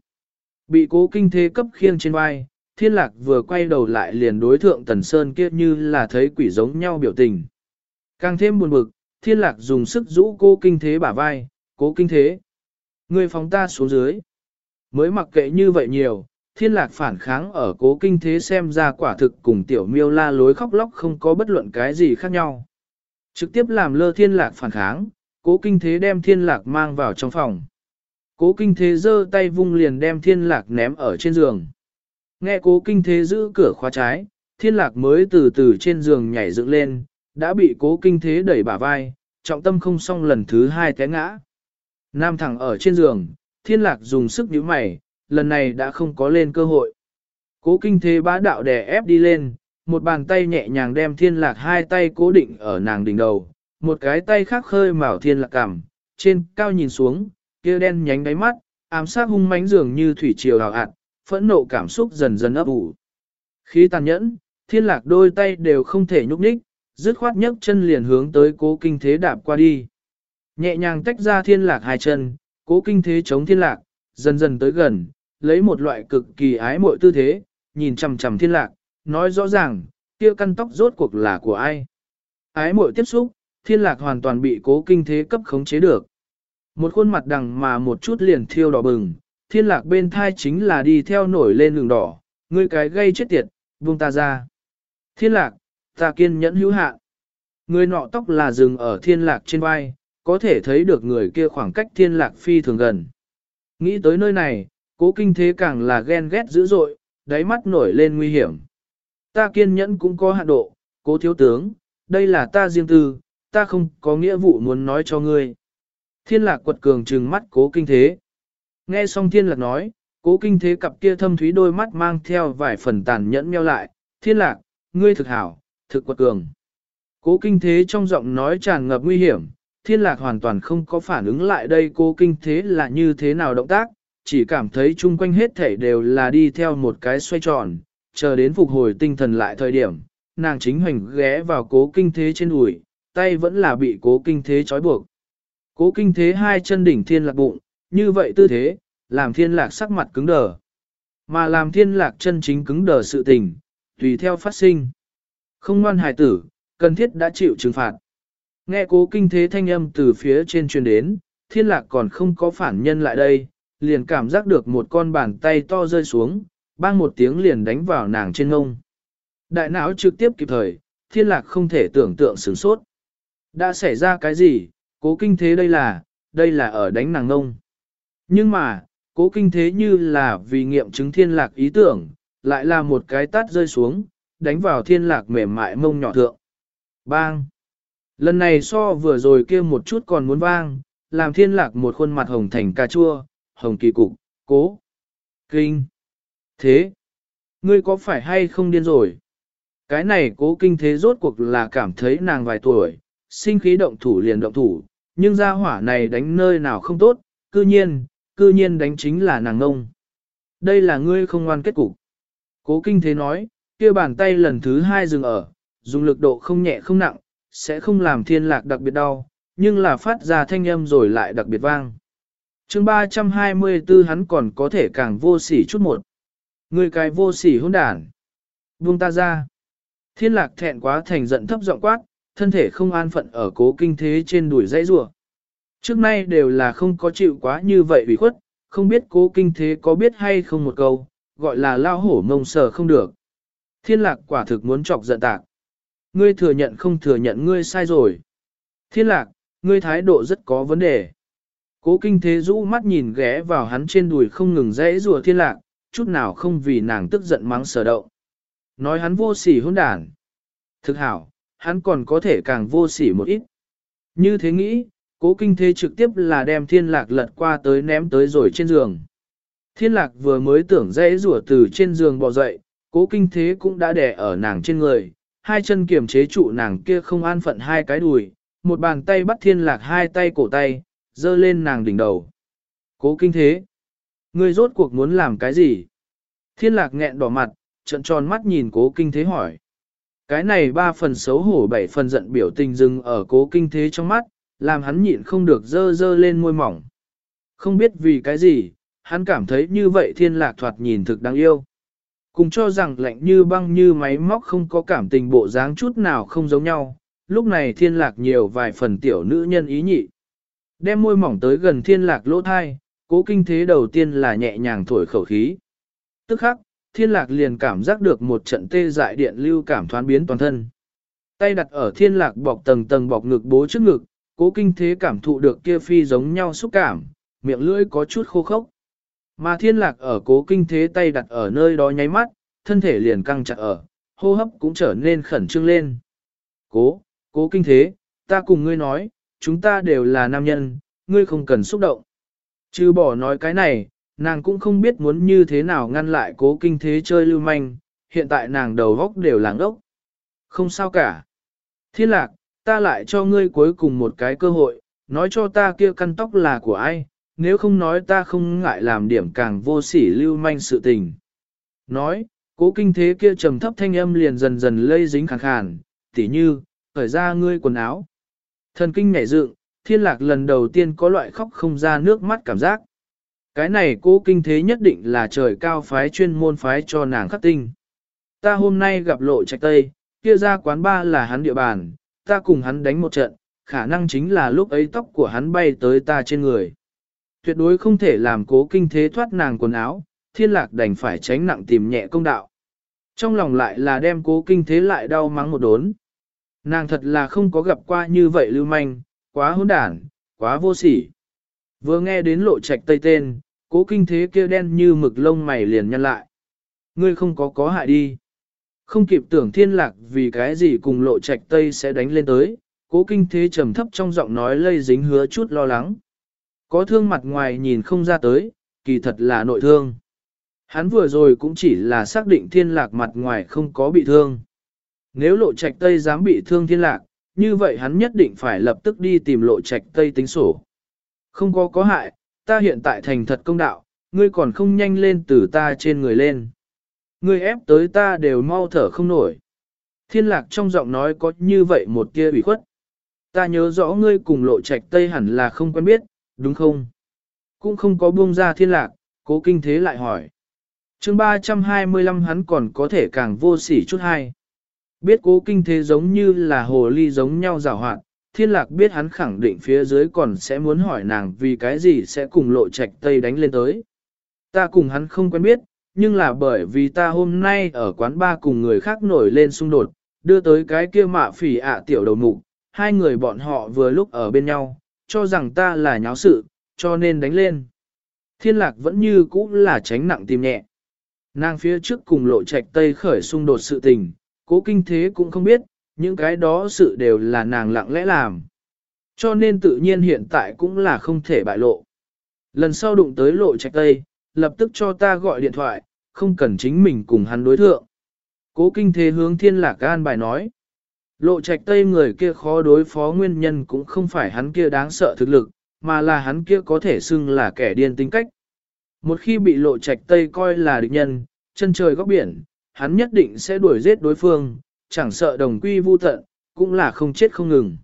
Bị cố kinh thế cấp khiêng trên vai, thiên lạc vừa quay đầu lại liền đối thượng tần sơn kia như là thấy quỷ giống nhau biểu tình. Càng thêm buồn bực, thiên lạc dùng sức rũ cô kinh thế bả vai, cố kinh thế. Người phóng ta xuống dưới. Mới mặc kệ như vậy nhiều, thiên lạc phản kháng ở cố kinh thế xem ra quả thực cùng tiểu miêu la lối khóc lóc không có bất luận cái gì khác nhau. Trực tiếp làm lơ thiên lạc phản kháng, cố kinh thế đem thiên lạc mang vào trong phòng. Cố kinh thế giơ tay vung liền đem thiên lạc ném ở trên giường. Nghe cố kinh thế giữ cửa khóa trái, thiên lạc mới từ từ trên giường nhảy dựng lên, đã bị cố kinh thế đẩy bả vai, trọng tâm không xong lần thứ hai té ngã. Nam thẳng ở trên giường, thiên lạc dùng sức nhíu mày, lần này đã không có lên cơ hội. Cố kinh thế bá đạo đè ép đi lên, một bàn tay nhẹ nhàng đem thiên lạc hai tay cố định ở nàng đỉnh đầu, một cái tay khác khơi mào thiên lạc cảm trên cao nhìn xuống, kia đen nhánh đáy mắt, ám sát hung mãnh dường như thủy triều hào ạt, phẫn nộ cảm xúc dần dần ấp ủ. Khi tàn nhẫn, thiên lạc đôi tay đều không thể nhúc nhích, dứt khoát nhấc chân liền hướng tới cố kinh thế đạp qua đi. Nhẹ nhàng tách ra thiên lạc hai chân, cố kinh thế chống thiên lạc, dần dần tới gần, lấy một loại cực kỳ ái mội tư thế, nhìn chầm chầm thiên lạc, nói rõ ràng, kia căn tóc rốt cuộc là của ai. Ái mội tiếp xúc, thiên lạc hoàn toàn bị cố kinh thế cấp khống chế được. Một khuôn mặt đằng mà một chút liền thiêu đỏ bừng, thiên lạc bên thai chính là đi theo nổi lên đường đỏ, ngươi cái gây chết tiệt, buông ta ra. Thiên lạc, ta kiên nhẫn hữu hạ. Người nọ tóc là rừng ở thiên lạc trên vai, có thể thấy được người kia khoảng cách thiên lạc phi thường gần. Nghĩ tới nơi này, cố kinh thế càng là ghen ghét dữ dội, đáy mắt nổi lên nguy hiểm. Ta kiên nhẫn cũng có hạn độ, cố thiếu tướng, đây là ta riêng tư, ta không có nghĩa vụ muốn nói cho ngươi. Thiên lạc quật cường trừng mắt cố kinh thế. Nghe xong thiên lạc nói, cố kinh thế cặp kia thâm thúy đôi mắt mang theo vài phần tàn nhẫn meo lại, thiên lạc, ngươi thực hảo, thực quật cường. Cố kinh thế trong giọng nói tràn ngập nguy hiểm, thiên lạc hoàn toàn không có phản ứng lại đây cố kinh thế là như thế nào động tác, chỉ cảm thấy chung quanh hết thể đều là đi theo một cái xoay tròn, chờ đến phục hồi tinh thần lại thời điểm, nàng chính hoành ghé vào cố kinh thế trên đùi, tay vẫn là bị cố kinh thế trói buộc. Cố kinh thế hai chân đỉnh thiên lạc bụng, như vậy tư thế, làm thiên lạc sắc mặt cứng đờ. Mà làm thiên lạc chân chính cứng đờ sự tình, tùy theo phát sinh. Không ngoan hài tử, cần thiết đã chịu trừng phạt. Nghe cố kinh thế thanh âm từ phía trên truyền đến, thiên lạc còn không có phản nhân lại đây, liền cảm giác được một con bàn tay to rơi xuống, bang một tiếng liền đánh vào nàng trên ngông. Đại não trực tiếp kịp thời, thiên lạc không thể tưởng tượng sửng sốt. Đã xảy ra cái gì, cố kinh thế đây là, đây là ở đánh nàng ngông. Nhưng mà, cố kinh thế như là vì nghiệm chứng thiên lạc ý tưởng, lại là một cái tát rơi xuống, đánh vào thiên lạc mềm mại mông nhỏ thượng. Bang! Lần này so vừa rồi kia một chút còn muốn vang, làm thiên lạc một khuôn mặt hồng thành cà chua, hồng kỳ cục, cố, kinh. Thế, ngươi có phải hay không điên rồi? Cái này cố kinh thế rốt cuộc là cảm thấy nàng vài tuổi, sinh khí động thủ liền động thủ, nhưng ra hỏa này đánh nơi nào không tốt, cư nhiên, cư nhiên đánh chính là nàng ngông. Đây là ngươi không ngoan kết cục. Cố kinh thế nói, kia bàn tay lần thứ hai dừng ở, dùng lực độ không nhẹ không nặng, sẽ không làm thiên lạc đặc biệt đau, nhưng là phát ra thanh âm rồi lại đặc biệt vang. chương 324 hắn còn có thể càng vô sỉ chút một. Người cái vô sỉ hôn đản. Buông ta ra. Thiên lạc thẹn quá thành giận thấp giọng quát, thân thể không an phận ở cố kinh thế trên đuổi dãy rùa. Trước nay đều là không có chịu quá như vậy ủy khuất, không biết cố kinh thế có biết hay không một câu, gọi là lao hổ mông sờ không được. Thiên lạc quả thực muốn chọc giận tạc. Ngươi thừa nhận không thừa nhận ngươi sai rồi. Thiên lạc, ngươi thái độ rất có vấn đề. Cố kinh thế rũ mắt nhìn ghé vào hắn trên đùi không ngừng dãy rùa thiên lạc, chút nào không vì nàng tức giận mắng sở động. Nói hắn vô sỉ hôn đản. Thực hảo, hắn còn có thể càng vô sỉ một ít. Như thế nghĩ, cố kinh thế trực tiếp là đem thiên lạc lật qua tới ném tới rồi trên giường. Thiên lạc vừa mới tưởng dãy rủa từ trên giường bò dậy, cố kinh thế cũng đã đè ở nàng trên người, hai chân kiềm chế trụ nàng kia không an phận hai cái đùi, một bàn tay bắt thiên lạc hai tay cổ tay, dơ lên nàng đỉnh đầu. Cố kinh thế. Ngươi rốt cuộc muốn làm cái gì? Thiên lạc nghẹn đỏ mặt, trận tròn mắt nhìn cố kinh thế hỏi. Cái này ba phần xấu hổ bảy phần giận biểu tình dừng ở cố kinh thế trong mắt, làm hắn nhịn không được dơ dơ lên môi mỏng. Không biết vì cái gì, hắn cảm thấy như vậy thiên lạc thoạt nhìn thực đáng yêu. Cùng cho rằng lạnh như băng như máy móc không có cảm tình bộ dáng chút nào không giống nhau, lúc này thiên lạc nhiều vài phần tiểu nữ nhân ý nhị. Đem môi mỏng tới gần thiên lạc lỗ thai, cố kinh thế đầu tiên là nhẹ nhàng thổi khẩu khí. Tức khắc, thiên lạc liền cảm giác được một trận tê dại điện lưu cảm thoán biến toàn thân. Tay đặt ở thiên lạc bọc tầng tầng bọc ngực bố trước ngực, cố kinh thế cảm thụ được kia phi giống nhau xúc cảm, miệng lưỡi có chút khô khốc. Mà thiên lạc ở cố kinh thế tay đặt ở nơi đó nháy mắt, thân thể liền căng chặt ở, hô hấp cũng trở nên khẩn trương lên. Cố, cố kinh thế, ta cùng ngươi nói, chúng ta đều là nam nhân, ngươi không cần xúc động. Chứ bỏ nói cái này, nàng cũng không biết muốn như thế nào ngăn lại cố kinh thế chơi lưu manh, hiện tại nàng đầu góc đều làng ốc. Không sao cả. Thiên lạc, ta lại cho ngươi cuối cùng một cái cơ hội, nói cho ta kia căn tóc là của ai, nếu không nói ta không ngại làm điểm càng vô sỉ lưu manh sự tình. Nói, cố kinh thế kia trầm thấp thanh âm liền dần dần lây dính khàn khàn, tỉ như, khởi ra ngươi quần áo. Thần kinh nhảy dựng, thiên lạc lần đầu tiên có loại khóc không ra nước mắt cảm giác. Cái này cố kinh thế nhất định là trời cao phái chuyên môn phái cho nàng khắc tinh. Ta hôm nay gặp lộ trạch tây, kia ra quán ba là hắn địa bàn, ta cùng hắn đánh một trận, khả năng chính là lúc ấy tóc của hắn bay tới ta trên người. Tuyệt đối không thể làm cố kinh thế thoát nàng quần áo, thiên lạc đành phải tránh nặng tìm nhẹ công đạo. Trong lòng lại là đem cố kinh thế lại đau mắng một đốn. Nàng thật là không có gặp qua như vậy lưu manh, quá hỗn đản, quá vô sỉ. Vừa nghe đến lộ trạch tây tên, cố kinh thế kia đen như mực lông mày liền nhăn lại. Ngươi không có có hại đi. Không kịp tưởng thiên lạc vì cái gì cùng lộ trạch tây sẽ đánh lên tới, cố kinh thế trầm thấp trong giọng nói lây dính hứa chút lo lắng. Có thương mặt ngoài nhìn không ra tới, kỳ thật là nội thương. Hắn vừa rồi cũng chỉ là xác định thiên lạc mặt ngoài không có bị thương. Nếu lộ trạch tây dám bị thương thiên lạc, như vậy hắn nhất định phải lập tức đi tìm lộ trạch tây tính sổ. Không có có hại, ta hiện tại thành thật công đạo, ngươi còn không nhanh lên từ ta trên người lên. Ngươi ép tới ta đều mau thở không nổi. Thiên lạc trong giọng nói có như vậy một kia ủy khuất. Ta nhớ rõ ngươi cùng lộ trạch tây hẳn là không quen biết, đúng không? Cũng không có buông ra thiên lạc, cố kinh thế lại hỏi. chương 325 hắn còn có thể càng vô sỉ chút hay. Biết cố kinh thế giống như là hồ ly giống nhau rào hoạt, thiên lạc biết hắn khẳng định phía dưới còn sẽ muốn hỏi nàng vì cái gì sẽ cùng lộ trạch tây đánh lên tới. Ta cùng hắn không quen biết, nhưng là bởi vì ta hôm nay ở quán ba cùng người khác nổi lên xung đột, đưa tới cái kia mạ phỉ ạ tiểu đầu mục, hai người bọn họ vừa lúc ở bên nhau, cho rằng ta là nháo sự, cho nên đánh lên. Thiên lạc vẫn như cũ là tránh nặng tim nhẹ. Nàng phía trước cùng lộ trạch tây khởi xung đột sự tình, cố kinh thế cũng không biết, những cái đó sự đều là nàng lặng lẽ làm. Cho nên tự nhiên hiện tại cũng là không thể bại lộ. Lần sau đụng tới lộ trạch tây, lập tức cho ta gọi điện thoại, không cần chính mình cùng hắn đối thượng. Cố kinh thế hướng thiên lạc gan bài nói. Lộ trạch tây người kia khó đối phó nguyên nhân cũng không phải hắn kia đáng sợ thực lực, mà là hắn kia có thể xưng là kẻ điên tính cách. Một khi bị lộ trạch tây coi là địch nhân, chân trời góc biển, hắn nhất định sẽ đuổi giết đối phương, chẳng sợ đồng quy vu tận, cũng là không chết không ngừng.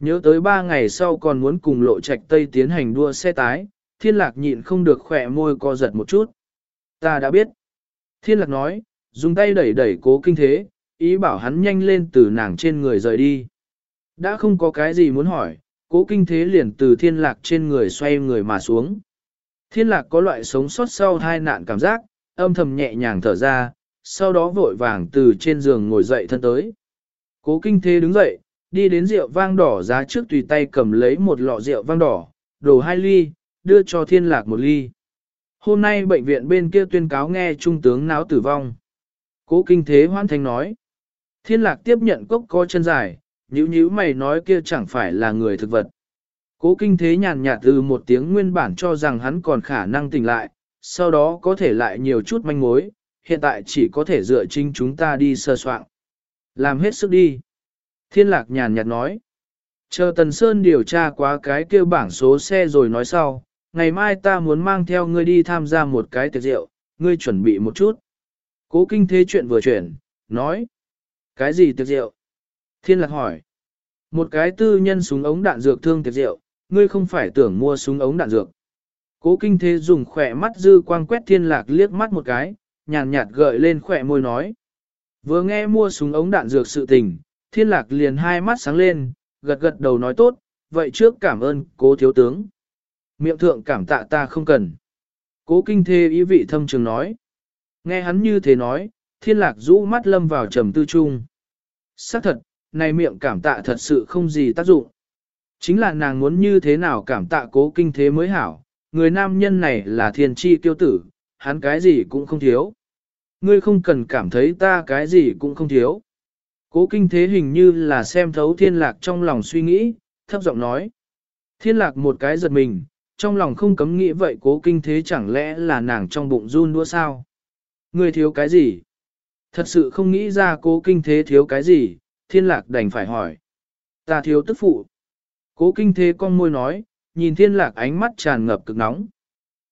Nhớ tới ba ngày sau còn muốn cùng lộ trạch tây tiến hành đua xe tái, thiên lạc nhịn không được khỏe môi co giật một chút. Ta đã biết. Thiên lạc nói, dùng tay đẩy đẩy cố kinh thế, ý bảo hắn nhanh lên từ nàng trên người rời đi. Đã không có cái gì muốn hỏi, cố kinh thế liền từ thiên lạc trên người xoay người mà xuống. Thiên lạc có loại sống sót sau hai nạn cảm giác, âm thầm nhẹ nhàng thở ra, sau đó vội vàng từ trên giường ngồi dậy thân tới. Cố kinh thế đứng dậy, đi đến rượu vang đỏ giá trước tùy tay cầm lấy một lọ rượu vang đỏ, đổ hai ly, đưa cho thiên lạc một ly. Hôm nay bệnh viện bên kia tuyên cáo nghe trung tướng náo tử vong. Cố kinh thế hoan thành nói. Thiên lạc tiếp nhận cốc có chân dài, nhữ nhữ mày nói kia chẳng phải là người thực vật. Cố kinh thế nhàn nhạt từ một tiếng nguyên bản cho rằng hắn còn khả năng tỉnh lại, sau đó có thể lại nhiều chút manh mối, hiện tại chỉ có thể dựa chính chúng ta đi sơ soạn. Làm hết sức đi. Thiên lạc nhàn nhạt nói. Chờ Tần Sơn điều tra quá cái kêu bảng số xe rồi nói sau, ngày mai ta muốn mang theo ngươi đi tham gia một cái tiệc rượu, ngươi chuẩn bị một chút. Cố kinh thế chuyện vừa chuyển, nói. Cái gì tiệc rượu? Thiên lạc hỏi. Một cái tư nhân súng ống đạn dược thương tiệc rượu, ngươi không phải tưởng mua súng ống đạn dược. Cố kinh thế dùng khỏe mắt dư quang quét thiên lạc liếc mắt một cái, nhàn nhạt gợi lên khỏe môi nói. Vừa nghe mua súng ống đạn dược sự tình, thiên lạc liền hai mắt sáng lên, gật gật đầu nói tốt, vậy trước cảm ơn cố thiếu tướng. Miệng thượng cảm tạ ta không cần. Cố kinh thê ý vị thâm trường nói. Nghe hắn như thế nói, thiên lạc rũ mắt lâm vào trầm tư trung. xác thật, này miệng cảm tạ thật sự không gì tác dụng. Chính là nàng muốn như thế nào cảm tạ cố kinh thế mới hảo, người nam nhân này là thiên tri kiêu tử, hắn cái gì cũng không thiếu. Ngươi không cần cảm thấy ta cái gì cũng không thiếu. Cố kinh thế hình như là xem thấu thiên lạc trong lòng suy nghĩ, thấp giọng nói. Thiên lạc một cái giật mình, trong lòng không cấm nghĩ vậy cố kinh thế chẳng lẽ là nàng trong bụng run đua sao? Ngươi thiếu cái gì? Thật sự không nghĩ ra cố kinh thế thiếu cái gì, thiên lạc đành phải hỏi. Ta thiếu tức phụ. Cố kinh thế con môi nói, nhìn thiên lạc ánh mắt tràn ngập cực nóng.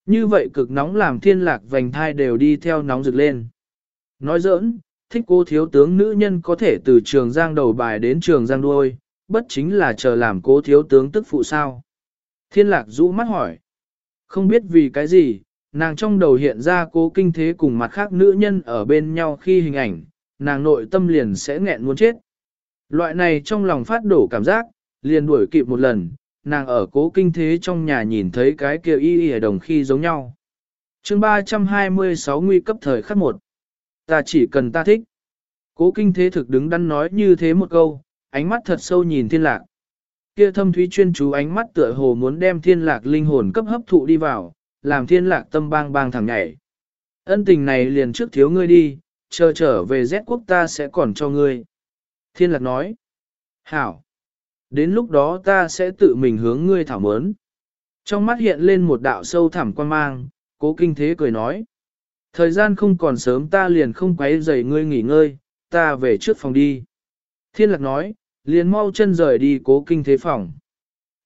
Như vậy cực nóng làm thiên lạc vành thai đều đi theo nóng rực lên. Nói giỡn, thích cô thiếu tướng nữ nhân có thể từ trường giang đầu bài đến trường giang đuôi, bất chính là chờ làm cô thiếu tướng tức phụ sao. Thiên lạc rũ mắt hỏi. Không biết vì cái gì, nàng trong đầu hiện ra cố kinh thế cùng mặt khác nữ nhân ở bên nhau khi hình ảnh, nàng nội tâm liền sẽ nghẹn muốn chết. Loại này trong lòng phát đổ cảm giác, liền đuổi kịp một lần, nàng ở cố kinh thế trong nhà nhìn thấy cái kia y y đồng khi giống nhau. chương 326 nguy cấp thời khắc một. Ta chỉ cần ta thích. Cố kinh thế thực đứng đắn nói như thế một câu, ánh mắt thật sâu nhìn thiên lạc. Kia thâm thúy chuyên chú ánh mắt tựa hồ muốn đem thiên lạc linh hồn cấp hấp thụ đi vào, làm thiên lạc tâm bang bang thẳng nhảy. Ân tình này liền trước thiếu ngươi đi, chờ trở về Z quốc ta sẽ còn cho ngươi. Thiên lạc nói. Hảo. Đến lúc đó ta sẽ tự mình hướng ngươi thảo mớn. Trong mắt hiện lên một đạo sâu thẳm quan mang, Cố kinh thế cười nói. Thời gian không còn sớm ta liền không quấy rầy ngươi nghỉ ngơi, ta về trước phòng đi. Thiên lạc nói, liền mau chân rời đi cố kinh thế phòng.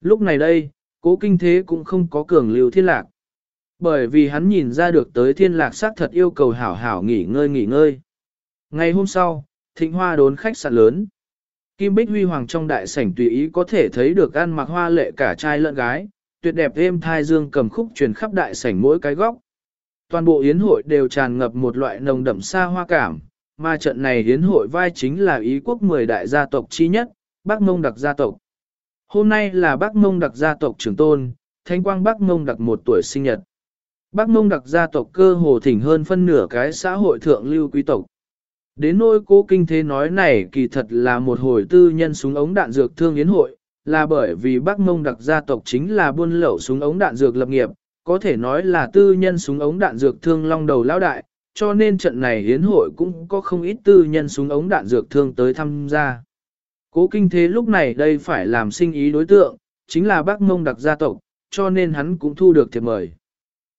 Lúc này đây, cố kinh thế cũng không có cường lưu thiên lạc. Bởi vì hắn nhìn ra được tới thiên lạc xác thật yêu cầu hảo hảo nghỉ ngơi nghỉ ngơi. Ngày hôm sau, thịnh hoa đốn khách sạn lớn. Kim Bích Huy Hoàng trong đại sảnh tùy ý có thể thấy được ăn mặc hoa lệ cả trai lẫn gái, tuyệt đẹp êm thai dương cầm khúc truyền khắp đại sảnh mỗi cái góc. Toàn bộ yến hội đều tràn ngập một loại nồng đậm xa hoa cảm, mà trận này yến hội vai chính là ý quốc 10 đại gia tộc chi nhất, Bắc Mông Đặc gia tộc. Hôm nay là Bắc Mông Đặc gia tộc trưởng tôn, Thanh Quang Bắc Mông Đặc một tuổi sinh nhật. Bắc Mông Đặc gia tộc cơ hồ thỉnh hơn phân nửa cái xã hội thượng lưu quý tộc. Đến nỗi cố kinh thế nói này kỳ thật là một hồi tư nhân súng ống đạn dược thương yến hội, là bởi vì Bắc Mông đặc gia tộc chính là buôn lậu súng ống đạn dược lập nghiệp, có thể nói là tư nhân súng ống đạn dược thương long đầu lão đại, cho nên trận này yến hội cũng có không ít tư nhân súng ống đạn dược thương tới tham gia. Cố kinh thế lúc này đây phải làm sinh ý đối tượng, chính là Bắc Mông đặc gia tộc, cho nên hắn cũng thu được thiệp mời.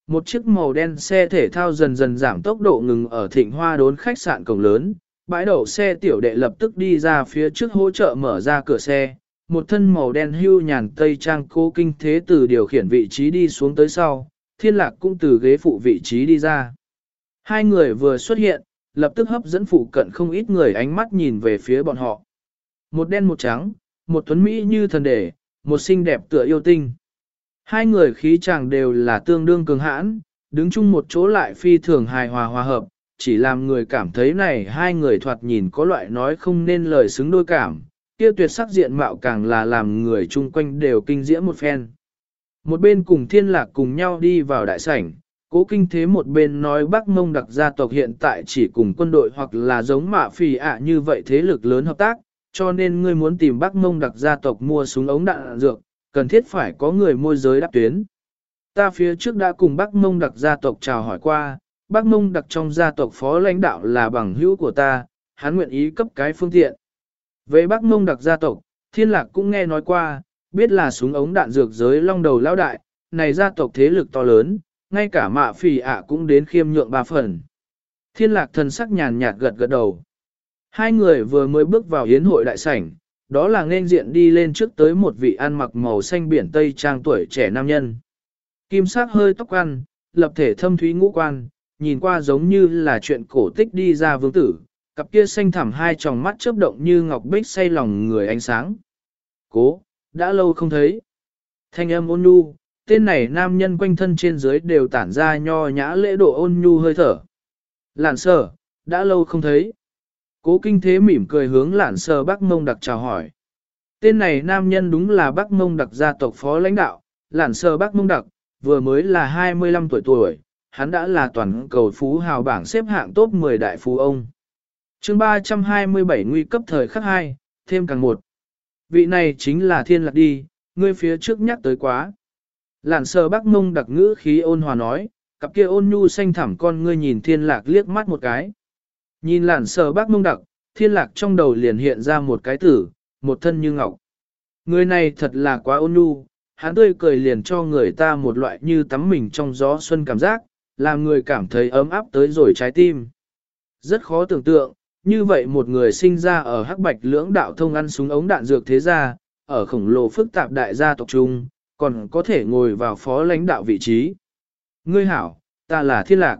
Một chiếc màu đen xe thể thao dần dần giảm tốc độ ngừng ở thịnh hoa đốn khách sạn cổng lớn, bãi đậu xe tiểu đệ lập tức đi ra phía trước hỗ trợ mở ra cửa xe, một thân màu đen hưu nhàn tây trang cố kinh thế từ điều khiển vị trí đi xuống tới sau, thiên lạc cũng từ ghế phụ vị trí đi ra. Hai người vừa xuất hiện, lập tức hấp dẫn phụ cận không ít người ánh mắt nhìn về phía bọn họ. Một đen một trắng, một tuấn Mỹ như thần đệ, một xinh đẹp tựa yêu tinh. Hai người khí chàng đều là tương đương cường hãn, đứng chung một chỗ lại phi thường hài hòa hòa hợp, chỉ làm người cảm thấy này hai người thoạt nhìn có loại nói không nên lời xứng đôi cảm, kia tuyệt sắc diện mạo càng là làm người chung quanh đều kinh diễm một phen. Một bên cùng thiên lạc cùng nhau đi vào đại sảnh, cố kinh thế một bên nói Bắc Mông đặc gia tộc hiện tại chỉ cùng quân đội hoặc là giống mạ phì ạ như vậy thế lực lớn hợp tác, cho nên ngươi muốn tìm Bắc Mông đặc gia tộc mua súng ống đạn dược, cần thiết phải có người môi giới đáp tuyến. Ta phía trước đã cùng Bắc Mông đặc gia tộc chào hỏi qua, Bác Mông đặc trong gia tộc phó lãnh đạo là bằng hữu của ta, hắn nguyện ý cấp cái phương tiện. Về Bắc Mông đặc gia tộc, Thiên Lạc cũng nghe nói qua, biết là súng ống đạn dược giới long đầu lão đại, này gia tộc thế lực to lớn, ngay cả mạ phì ạ cũng đến khiêm nhượng ba phần. Thiên Lạc thần sắc nhàn nhạt gật gật đầu. Hai người vừa mới bước vào hiến hội đại sảnh, đó là nên diện đi lên trước tới một vị ăn mặc màu xanh biển tây trang tuổi trẻ nam nhân. Kim sắc hơi tóc ăn, lập thể thâm thúy ngũ quan, nhìn qua giống như là chuyện cổ tích đi ra vương tử, cặp kia xanh thẳm hai tròng mắt chớp động như ngọc bích say lòng người ánh sáng. Cố, đã lâu không thấy. Thanh âm ôn nhu, tên này nam nhân quanh thân trên dưới đều tản ra nho nhã lễ độ ôn nhu hơi thở. Lạn sở, đã lâu không thấy. Cố kinh thế mỉm cười hướng lạn sơ Bắc Mông Đặc chào hỏi. Tên này nam nhân đúng là Bắc Mông Đặc gia tộc phó lãnh đạo, lạn sơ Bắc Mông Đặc, vừa mới là 25 tuổi tuổi, hắn đã là toàn cầu phú hào bảng xếp hạng top 10 đại phú ông. chương 327 nguy cấp thời khắc 2, thêm càng một. Vị này chính là thiên lạc đi, ngươi phía trước nhắc tới quá. Lạn sơ Bắc Mông Đặc ngữ khí ôn hòa nói, cặp kia ôn nhu xanh thẳm con ngươi nhìn thiên lạc liếc mắt một cái. Nhìn lạn sờ bác mông đặc, thiên lạc trong đầu liền hiện ra một cái tử, một thân như ngọc. Người này thật là quá ôn nhu, hắn tươi cười liền cho người ta một loại như tắm mình trong gió xuân cảm giác, làm người cảm thấy ấm áp tới rồi trái tim. Rất khó tưởng tượng, như vậy một người sinh ra ở hắc bạch lưỡng đạo thông ăn súng ống đạn dược thế gia, ở khổng lồ phức tạp đại gia tộc trung, còn có thể ngồi vào phó lãnh đạo vị trí. Ngươi hảo, ta là thiên lạc.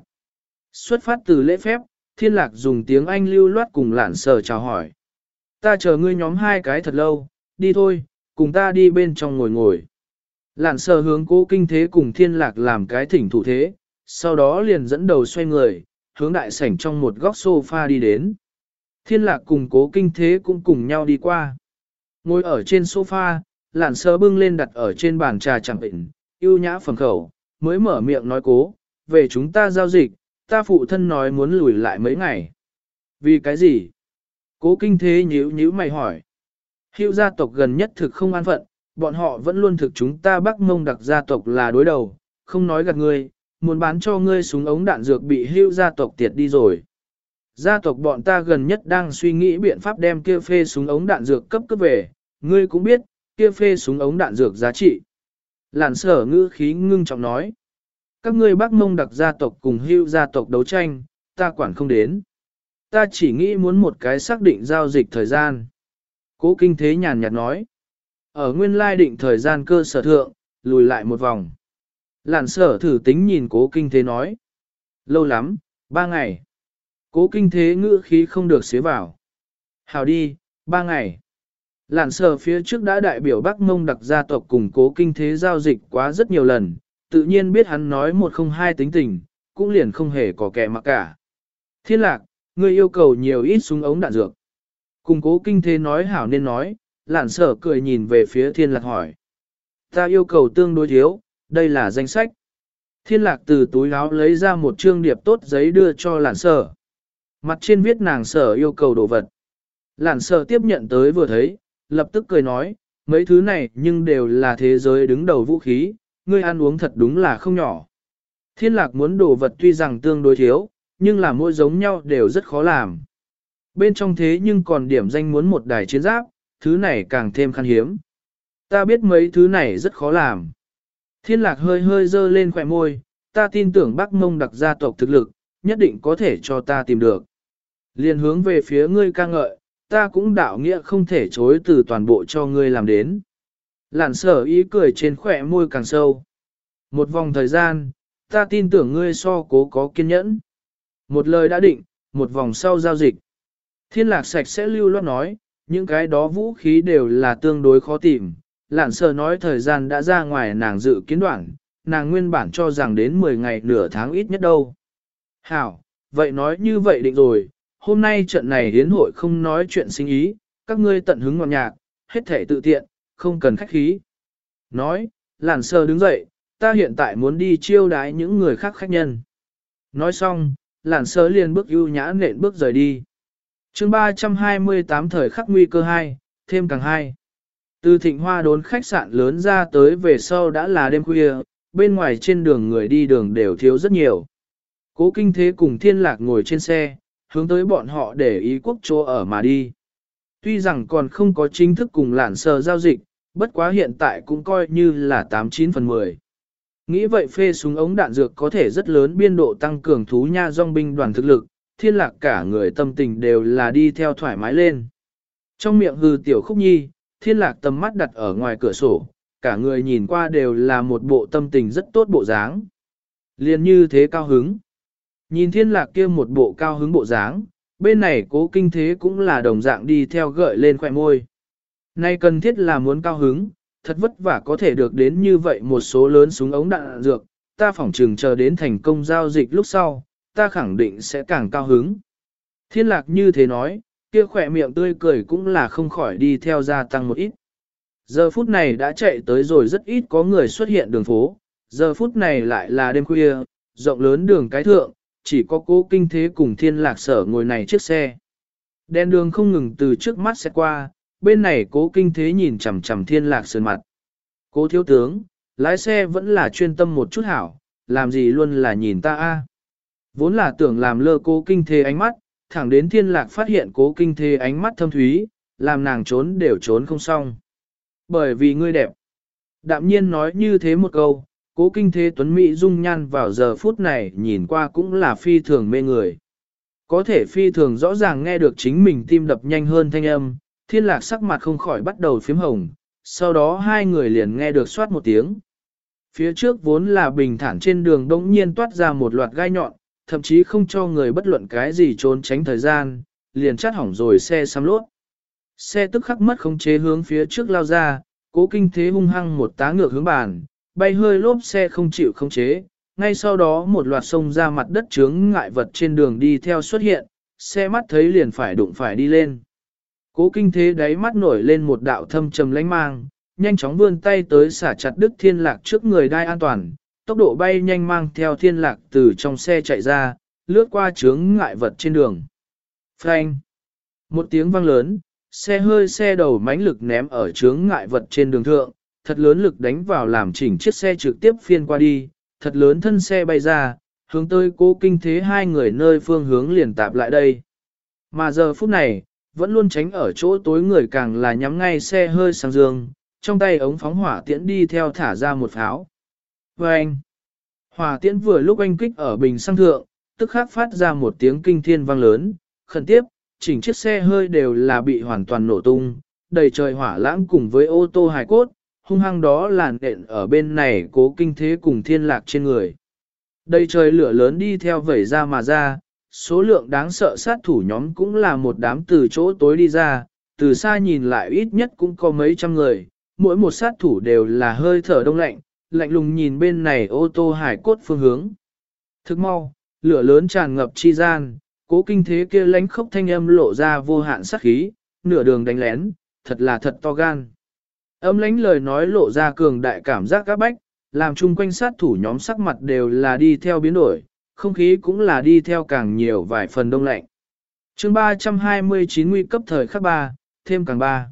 Xuất phát từ lễ phép, thiên lạc dùng tiếng Anh lưu loát cùng lạn sờ chào hỏi. Ta chờ ngươi nhóm hai cái thật lâu, đi thôi, cùng ta đi bên trong ngồi ngồi. Lạn sờ hướng cố kinh thế cùng thiên lạc làm cái thỉnh thủ thế, sau đó liền dẫn đầu xoay người, hướng đại sảnh trong một góc sofa đi đến. Thiên lạc cùng cố kinh thế cũng cùng nhau đi qua. Ngồi ở trên sofa, lạn sờ bưng lên đặt ở trên bàn trà chẳng bệnh, yêu nhã phần khẩu, mới mở miệng nói cố, về chúng ta giao dịch, ta phụ thân nói muốn lùi lại mấy ngày. Vì cái gì? Cố kinh thế nhíu nhíu mày hỏi. Hiệu gia tộc gần nhất thực không an phận, bọn họ vẫn luôn thực chúng ta bắc mông đặc gia tộc là đối đầu, không nói gạt ngươi, muốn bán cho ngươi súng ống đạn dược bị hưu gia tộc tiệt đi rồi. Gia tộc bọn ta gần nhất đang suy nghĩ biện pháp đem kia phê súng ống đạn dược cấp cấp về, ngươi cũng biết, kia phê súng ống đạn dược giá trị. Làn sở ngữ khí ngưng trọng nói các ngươi bác mông đặc gia tộc cùng hưu gia tộc đấu tranh, ta quản không đến. Ta chỉ nghĩ muốn một cái xác định giao dịch thời gian. Cố kinh thế nhàn nhạt nói. Ở nguyên lai định thời gian cơ sở thượng, lùi lại một vòng. Lạn sở thử tính nhìn cố kinh thế nói. Lâu lắm, ba ngày. Cố kinh thế ngữ khí không được xế vào. Hào đi, ba ngày. Lạn sở phía trước đã đại biểu Bắc Mông đặc gia tộc cùng cố kinh thế giao dịch quá rất nhiều lần, tự nhiên biết hắn nói một không hai tính tình, cũng liền không hề có kẻ mặc cả. Thiên lạc, ngươi yêu cầu nhiều ít súng ống đạn dược. Cùng cố kinh thế nói hảo nên nói, lản sở cười nhìn về phía thiên lạc hỏi. Ta yêu cầu tương đối thiếu, đây là danh sách. Thiên lạc từ túi áo lấy ra một chương điệp tốt giấy đưa cho lản sở. Mặt trên viết nàng sở yêu cầu đồ vật. Lản sở tiếp nhận tới vừa thấy, lập tức cười nói, mấy thứ này nhưng đều là thế giới đứng đầu vũ khí, ngươi ăn uống thật đúng là không nhỏ. Thiên lạc muốn đồ vật tuy rằng tương đối thiếu, nhưng là mỗi giống nhau đều rất khó làm. Bên trong thế nhưng còn điểm danh muốn một đài chiến giáp, thứ này càng thêm khan hiếm. Ta biết mấy thứ này rất khó làm. Thiên lạc hơi hơi dơ lên khỏe môi, ta tin tưởng bác mông đặc gia tộc thực lực, nhất định có thể cho ta tìm được. Liên hướng về phía ngươi ca ngợi, ta cũng đạo nghĩa không thể chối từ toàn bộ cho ngươi làm đến. Lạn sở ý cười trên khỏe môi càng sâu. Một vòng thời gian, ta tin tưởng ngươi so cố có kiên nhẫn. Một lời đã định, một vòng sau giao dịch. Thiên lạc sạch sẽ lưu loát nói, những cái đó vũ khí đều là tương đối khó tìm. Lạn sở nói thời gian đã ra ngoài nàng dự kiến đoạn, nàng nguyên bản cho rằng đến 10 ngày nửa tháng ít nhất đâu. Hảo, vậy nói như vậy định rồi, hôm nay trận này hiến hội không nói chuyện sinh ý, các ngươi tận hứng ngọt nhạc, hết thể tự tiện, không cần khách khí. Nói, làn sơ đứng dậy, ta hiện tại muốn đi chiêu đái những người khác khách nhân. Nói xong, làn sơ liền bước ưu nhã nện bước rời đi. chương 328 thời khắc nguy cơ 2, thêm càng 2. Từ thịnh hoa đốn khách sạn lớn ra tới về sau đã là đêm khuya, bên ngoài trên đường người đi đường đều thiếu rất nhiều. Cố kinh thế cùng thiên lạc ngồi trên xe, hướng tới bọn họ để ý quốc chỗ ở mà đi. Tuy rằng còn không có chính thức cùng lạn sờ giao dịch, bất quá hiện tại cũng coi như là 89 phần 10. Nghĩ vậy phê súng ống đạn dược có thể rất lớn biên độ tăng cường thú nha dòng binh đoàn thực lực, thiên lạc cả người tâm tình đều là đi theo thoải mái lên. Trong miệng hư tiểu khúc nhi, thiên lạc tầm mắt đặt ở ngoài cửa sổ, cả người nhìn qua đều là một bộ tâm tình rất tốt bộ dáng. Liên như thế cao hứng. Nhìn thiên lạc kia một bộ cao hứng bộ dáng, bên này cố kinh thế cũng là đồng dạng đi theo gợi lên khỏe môi. Nay cần thiết là muốn cao hứng, thật vất vả có thể được đến như vậy một số lớn súng ống đạn dược, ta phỏng trừng chờ đến thành công giao dịch lúc sau, ta khẳng định sẽ càng cao hứng. Thiên lạc như thế nói, kia khỏe miệng tươi cười cũng là không khỏi đi theo gia tăng một ít. Giờ phút này đã chạy tới rồi rất ít có người xuất hiện đường phố, giờ phút này lại là đêm khuya, rộng lớn đường cái thượng, chỉ có cố kinh thế cùng thiên lạc sở ngồi này chiếc xe. Đèn đường không ngừng từ trước mắt sẽ qua, bên này cố kinh thế nhìn chằm chằm thiên lạc sơn mặt. Cố thiếu tướng, lái xe vẫn là chuyên tâm một chút hảo, làm gì luôn là nhìn ta a Vốn là tưởng làm lơ cố kinh thế ánh mắt, thẳng đến thiên lạc phát hiện cố kinh thế ánh mắt thâm thúy, làm nàng trốn đều trốn không xong. Bởi vì ngươi đẹp. Đạm nhiên nói như thế một câu, cố kinh thế tuấn Mỹ dung nhan vào giờ phút này nhìn qua cũng là phi thường mê người. Có thể phi thường rõ ràng nghe được chính mình tim đập nhanh hơn thanh âm, thiên lạc sắc mặt không khỏi bắt đầu phím hồng, sau đó hai người liền nghe được soát một tiếng. Phía trước vốn là bình thản trên đường đông nhiên toát ra một loạt gai nhọn, thậm chí không cho người bất luận cái gì trốn tránh thời gian, liền chát hỏng rồi xe xăm lốt. Xe tức khắc mất không chế hướng phía trước lao ra, cố kinh thế hung hăng một tá ngược hướng bàn, bay hơi lốp xe không chịu không chế, ngay sau đó một loạt sông ra mặt đất chướng ngại vật trên đường đi theo xuất hiện, xe mắt thấy liền phải đụng phải đi lên. Cố kinh thế đáy mắt nổi lên một đạo thâm trầm lánh mang, nhanh chóng vươn tay tới xả chặt đức thiên lạc trước người đai an toàn, tốc độ bay nhanh mang theo thiên lạc từ trong xe chạy ra, lướt qua chướng ngại vật trên đường. Frank! Một tiếng vang lớn, xe hơi xe đầu mãnh lực ném ở chướng ngại vật trên đường thượng, thật lớn lực đánh vào làm chỉnh chiếc xe trực tiếp phiên qua đi, thật lớn thân xe bay ra, hướng tới cố kinh thế hai người nơi phương hướng liền tạp lại đây. Mà giờ phút này, vẫn luôn tránh ở chỗ tối người càng là nhắm ngay xe hơi sang dương, trong tay ống phóng hỏa tiễn đi theo thả ra một pháo. Và anh, Hỏa tiễn vừa lúc anh kích ở bình xăng thượng, tức khắc phát ra một tiếng kinh thiên vang lớn, khẩn tiếp, chỉnh chiếc xe hơi đều là bị hoàn toàn nổ tung, đầy trời hỏa lãng cùng với ô tô hài cốt, hung hăng đó là nện ở bên này cố kinh thế cùng thiên lạc trên người. đây trời lửa lớn đi theo vẩy ra mà ra, số lượng đáng sợ sát thủ nhóm cũng là một đám từ chỗ tối đi ra, từ xa nhìn lại ít nhất cũng có mấy trăm người, mỗi một sát thủ đều là hơi thở đông lạnh, lạnh lùng nhìn bên này ô tô hải cốt phương hướng. Thức mau, lửa lớn tràn ngập chi gian, cố kinh thế kia lánh khốc thanh âm lộ ra vô hạn sát khí, nửa đường đánh lén, thật là thật to gan. Âm lánh lời nói lộ ra cường đại cảm giác các bách, làm chung quanh sát thủ nhóm sắc mặt đều là đi theo biến đổi, không khí cũng là đi theo càng nhiều vài phần đông lạnh. chương 329 nguy cấp thời khắc 3, thêm càng 3.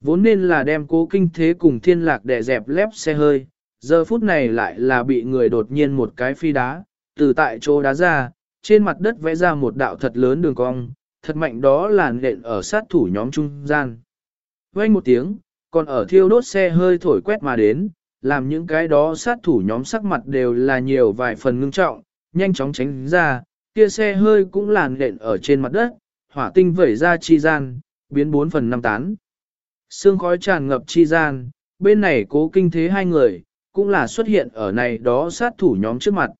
Vốn nên là đem cố kinh thế cùng thiên lạc để dẹp lép xe hơi, giờ phút này lại là bị người đột nhiên một cái phi đá, từ tại chỗ đá ra, trên mặt đất vẽ ra một đạo thật lớn đường cong, thật mạnh đó là nện ở sát thủ nhóm trung gian. Quay một tiếng, còn ở thiêu đốt xe hơi thổi quét mà đến, làm những cái đó sát thủ nhóm sắc mặt đều là nhiều vài phần ngưng trọng, nhanh chóng tránh ra, kia xe hơi cũng làn nện ở trên mặt đất, hỏa tinh vẩy ra chi gian, biến bốn phần năm tán. Sương khói tràn ngập chi gian, bên này cố kinh thế hai người, cũng là xuất hiện ở này đó sát thủ nhóm trước mặt.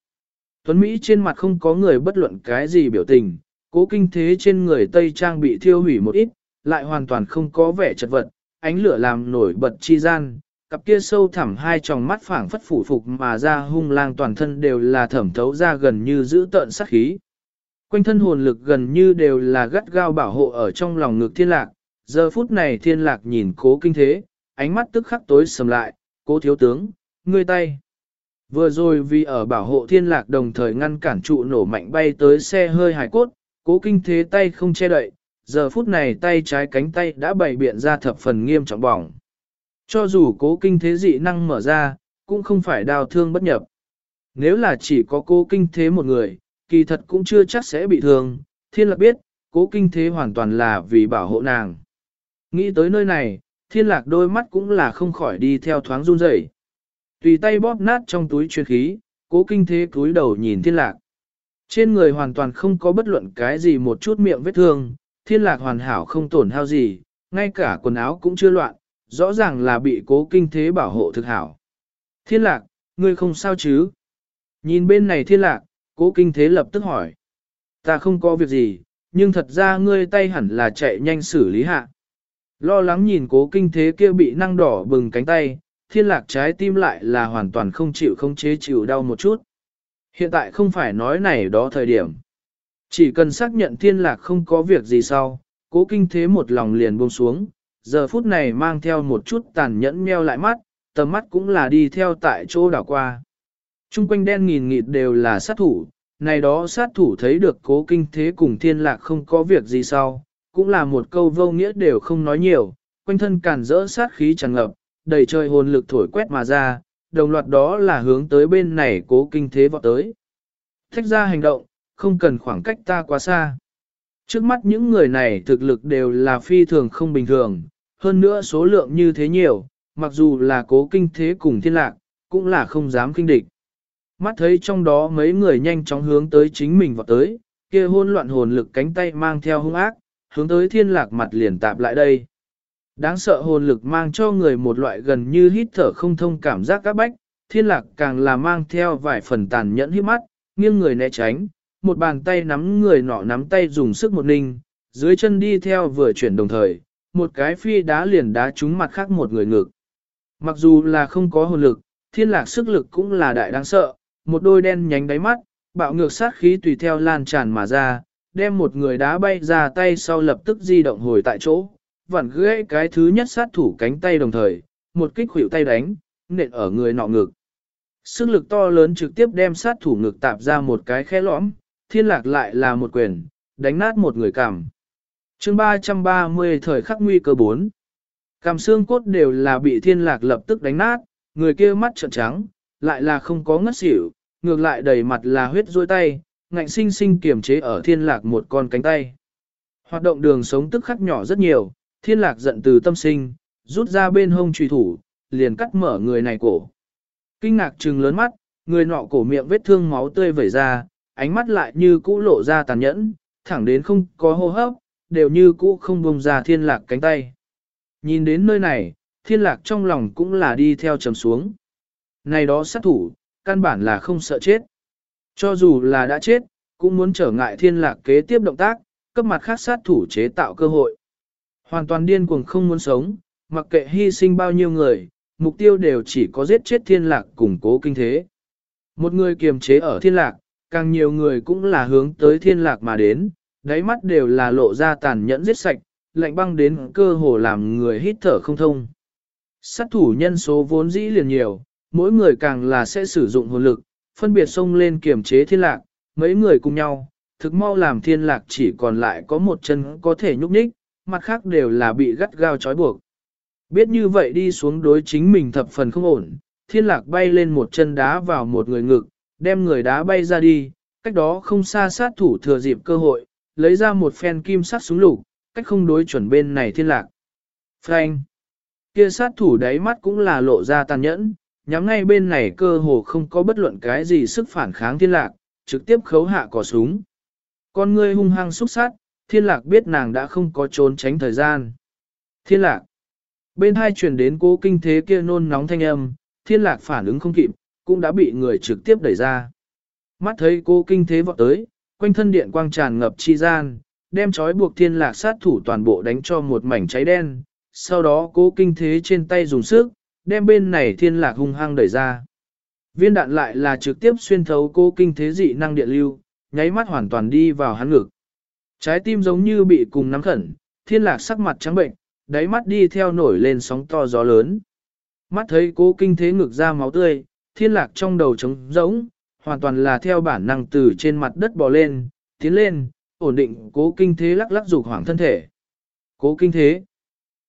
Tuấn Mỹ trên mặt không có người bất luận cái gì biểu tình, cố kinh thế trên người Tây Trang bị thiêu hủy một ít, lại hoàn toàn không có vẻ chật vật, ánh lửa làm nổi bật chi gian, cặp kia sâu thẳm hai tròng mắt phảng phất phủ phục mà ra hung lang toàn thân đều là thẩm thấu ra gần như giữ tợn sát khí. Quanh thân hồn lực gần như đều là gắt gao bảo hộ ở trong lòng ngực thiên lạc, giờ phút này thiên lạc nhìn cố kinh thế, ánh mắt tức khắc tối sầm lại, cố thiếu tướng, ngươi tay. Vừa rồi vì ở bảo hộ thiên lạc đồng thời ngăn cản trụ nổ mạnh bay tới xe hơi hải cốt, cố kinh thế tay không che đậy, giờ phút này tay trái cánh tay đã bày biện ra thập phần nghiêm trọng bỏng. Cho dù cố kinh thế dị năng mở ra, cũng không phải đào thương bất nhập. Nếu là chỉ có cố kinh thế một người, kỳ thật cũng chưa chắc sẽ bị thương, thiên lạc biết, cố kinh thế hoàn toàn là vì bảo hộ nàng. Nghĩ tới nơi này, thiên lạc đôi mắt cũng là không khỏi đi theo thoáng run rẩy Tùy tay bóp nát trong túi chuyên khí, cố kinh thế cúi đầu nhìn thiên lạc. Trên người hoàn toàn không có bất luận cái gì một chút miệng vết thương, thiên lạc hoàn hảo không tổn hao gì, ngay cả quần áo cũng chưa loạn, rõ ràng là bị cố kinh thế bảo hộ thực hảo. Thiên lạc, ngươi không sao chứ? Nhìn bên này thiên lạc, cố kinh thế lập tức hỏi. Ta không có việc gì, nhưng thật ra ngươi tay hẳn là chạy nhanh xử lý hạ. Lo lắng nhìn cố kinh thế kia bị năng đỏ bừng cánh tay, thiên lạc trái tim lại là hoàn toàn không chịu không chế chịu đau một chút. Hiện tại không phải nói này đó thời điểm. Chỉ cần xác nhận thiên lạc không có việc gì sau, cố kinh thế một lòng liền buông xuống, giờ phút này mang theo một chút tàn nhẫn meo lại mắt, tầm mắt cũng là đi theo tại chỗ đảo qua. Trung quanh đen nghìn nghịt đều là sát thủ, này đó sát thủ thấy được cố kinh thế cùng thiên lạc không có việc gì sau, cũng là một câu vô nghĩa đều không nói nhiều, quanh thân càn rỡ sát khí tràn ngập, đầy trời hồn lực thổi quét mà ra, đồng loạt đó là hướng tới bên này cố kinh thế vọt tới. Thách ra hành động, không cần khoảng cách ta quá xa. Trước mắt những người này thực lực đều là phi thường không bình thường, hơn nữa số lượng như thế nhiều, mặc dù là cố kinh thế cùng thiên lạc, cũng là không dám kinh địch. Mắt thấy trong đó mấy người nhanh chóng hướng tới chính mình vào tới, kia hôn loạn hồn lực cánh tay mang theo hung ác, hướng tới thiên lạc mặt liền tạp lại đây. Đáng sợ hồn lực mang cho người một loại gần như hít thở không thông cảm giác các bách, thiên lạc càng là mang theo vài phần tàn nhẫn hiếp mắt, nghiêng người né tránh, một bàn tay nắm người nọ nắm tay dùng sức một ninh, dưới chân đi theo vừa chuyển đồng thời, một cái phi đá liền đá trúng mặt khác một người ngực. Mặc dù là không có hồn lực, thiên lạc sức lực cũng là đại đáng sợ, một đôi đen nhánh đáy mắt, bạo ngược sát khí tùy theo lan tràn mà ra, đem một người đá bay ra tay sau lập tức di động hồi tại chỗ, vặn gãy cái thứ nhất sát thủ cánh tay đồng thời, một kích hữu tay đánh, nện ở người nọ ngực. Sức lực to lớn trực tiếp đem sát thủ ngực tạp ra một cái khe lõm, thiên lạc lại là một quyền, đánh nát một người cảm. chương 330 thời khắc nguy cơ 4. Cảm xương cốt đều là bị thiên lạc lập tức đánh nát, người kia mắt trợn trắng, lại là không có ngất xỉu, ngược lại đầy mặt là huyết rôi tay, ngạnh sinh sinh kiềm chế ở thiên lạc một con cánh tay. Hoạt động đường sống tức khắc nhỏ rất nhiều, thiên lạc giận từ tâm sinh, rút ra bên hông trùy thủ, liền cắt mở người này cổ. Kinh ngạc trừng lớn mắt, Người nọ cổ miệng vết thương máu tươi vẩy ra, ánh mắt lại như cũ lộ ra tàn nhẫn, thẳng đến không có hô hấp, đều như cũ không bông ra thiên lạc cánh tay. Nhìn đến nơi này, thiên lạc trong lòng cũng là đi theo trầm xuống. Này đó sát thủ, căn bản là không sợ chết. Cho dù là đã chết, cũng muốn trở ngại thiên lạc kế tiếp động tác, cấp mặt khác sát thủ chế tạo cơ hội. Hoàn toàn điên cuồng không muốn sống, mặc kệ hy sinh bao nhiêu người, mục tiêu đều chỉ có giết chết thiên lạc củng cố kinh thế. Một người kiềm chế ở thiên lạc, càng nhiều người cũng là hướng tới thiên lạc mà đến, đáy mắt đều là lộ ra tàn nhẫn giết sạch, lạnh băng đến cơ hồ làm người hít thở không thông. Sát thủ nhân số vốn dĩ liền nhiều, mỗi người càng là sẽ sử dụng hồn lực, phân biệt xông lên kiềm chế thiên lạc, mấy người cùng nhau, thực mau làm thiên lạc chỉ còn lại có một chân có thể nhúc nhích, mặt khác đều là bị gắt gao trói buộc. Biết như vậy đi xuống đối chính mình thập phần không ổn, thiên lạc bay lên một chân đá vào một người ngực, đem người đá bay ra đi, cách đó không xa sát thủ thừa dịp cơ hội, lấy ra một phen kim sắt súng lục, cách không đối chuẩn bên này thiên lạc. Frank! Kia sát thủ đáy mắt cũng là lộ ra tàn nhẫn, nhắm ngay bên này cơ hồ không có bất luận cái gì sức phản kháng thiên lạc, trực tiếp khấu hạ cò súng. Con ngươi hung hăng xúc sát, thiên lạc biết nàng đã không có trốn tránh thời gian. Thiên lạc! Bên hai chuyển đến cố kinh thế kia nôn nóng thanh âm, thiên lạc phản ứng không kịp, cũng đã bị người trực tiếp đẩy ra. Mắt thấy cô kinh thế vọt tới, quanh thân điện quang tràn ngập chi gian, đem trói buộc thiên lạc sát thủ toàn bộ đánh cho một mảnh cháy đen, sau đó cố kinh thế trên tay dùng sức, đem bên này thiên lạc hung hăng đẩy ra. Viên đạn lại là trực tiếp xuyên thấu cô kinh thế dị năng điện lưu, nháy mắt hoàn toàn đi vào hắn ngực. Trái tim giống như bị cùng nắm khẩn, thiên lạc sắc mặt trắng bệnh, đáy mắt đi theo nổi lên sóng to gió lớn. Mắt thấy cố kinh thế ngực ra máu tươi, thiên lạc trong đầu trống rỗng, hoàn toàn là theo bản năng từ trên mặt đất bò lên, tiến lên, ổn định cố kinh thế lắc lắc dục hoảng thân thể. Cố kinh thế,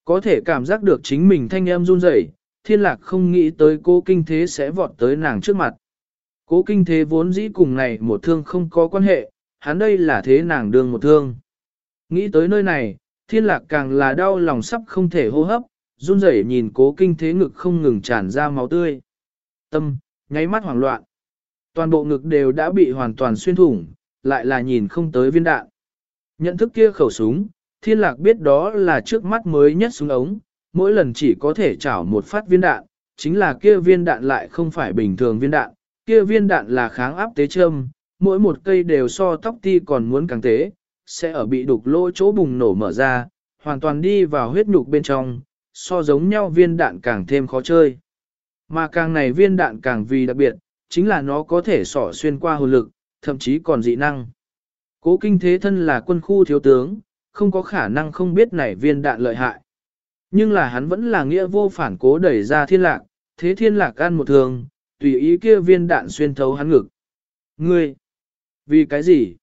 có thể cảm giác được chính mình thanh em run rẩy, thiên lạc không nghĩ tới cố kinh thế sẽ vọt tới nàng trước mặt. Cố kinh thế vốn dĩ cùng này một thương không có quan hệ, hắn đây là thế nàng đương một thương. Nghĩ tới nơi này, thiên lạc càng là đau lòng sắp không thể hô hấp, run rẩy nhìn cố kinh thế ngực không ngừng tràn ra máu tươi. Tâm, nháy mắt hoảng loạn. Toàn bộ ngực đều đã bị hoàn toàn xuyên thủng, lại là nhìn không tới viên đạn. Nhận thức kia khẩu súng, thiên lạc biết đó là trước mắt mới nhất súng ống, mỗi lần chỉ có thể chảo một phát viên đạn, chính là kia viên đạn lại không phải bình thường viên đạn, kia viên đạn là kháng áp tế châm, mỗi một cây đều so tóc ti còn muốn càng tế, sẽ ở bị đục lỗ chỗ bùng nổ mở ra, hoàn toàn đi vào huyết nhục bên trong, so giống nhau viên đạn càng thêm khó chơi. Mà càng này viên đạn càng vì đặc biệt, chính là nó có thể sỏ xuyên qua hồn lực, thậm chí còn dị năng. Cố kinh thế thân là quân khu thiếu tướng, không có khả năng không biết này viên đạn lợi hại. Nhưng là hắn vẫn là nghĩa vô phản cố đẩy ra thiên lạc, thế thiên lạc ăn một thường, tùy ý kia viên đạn xuyên thấu hắn ngực. Ngươi! Vì cái gì?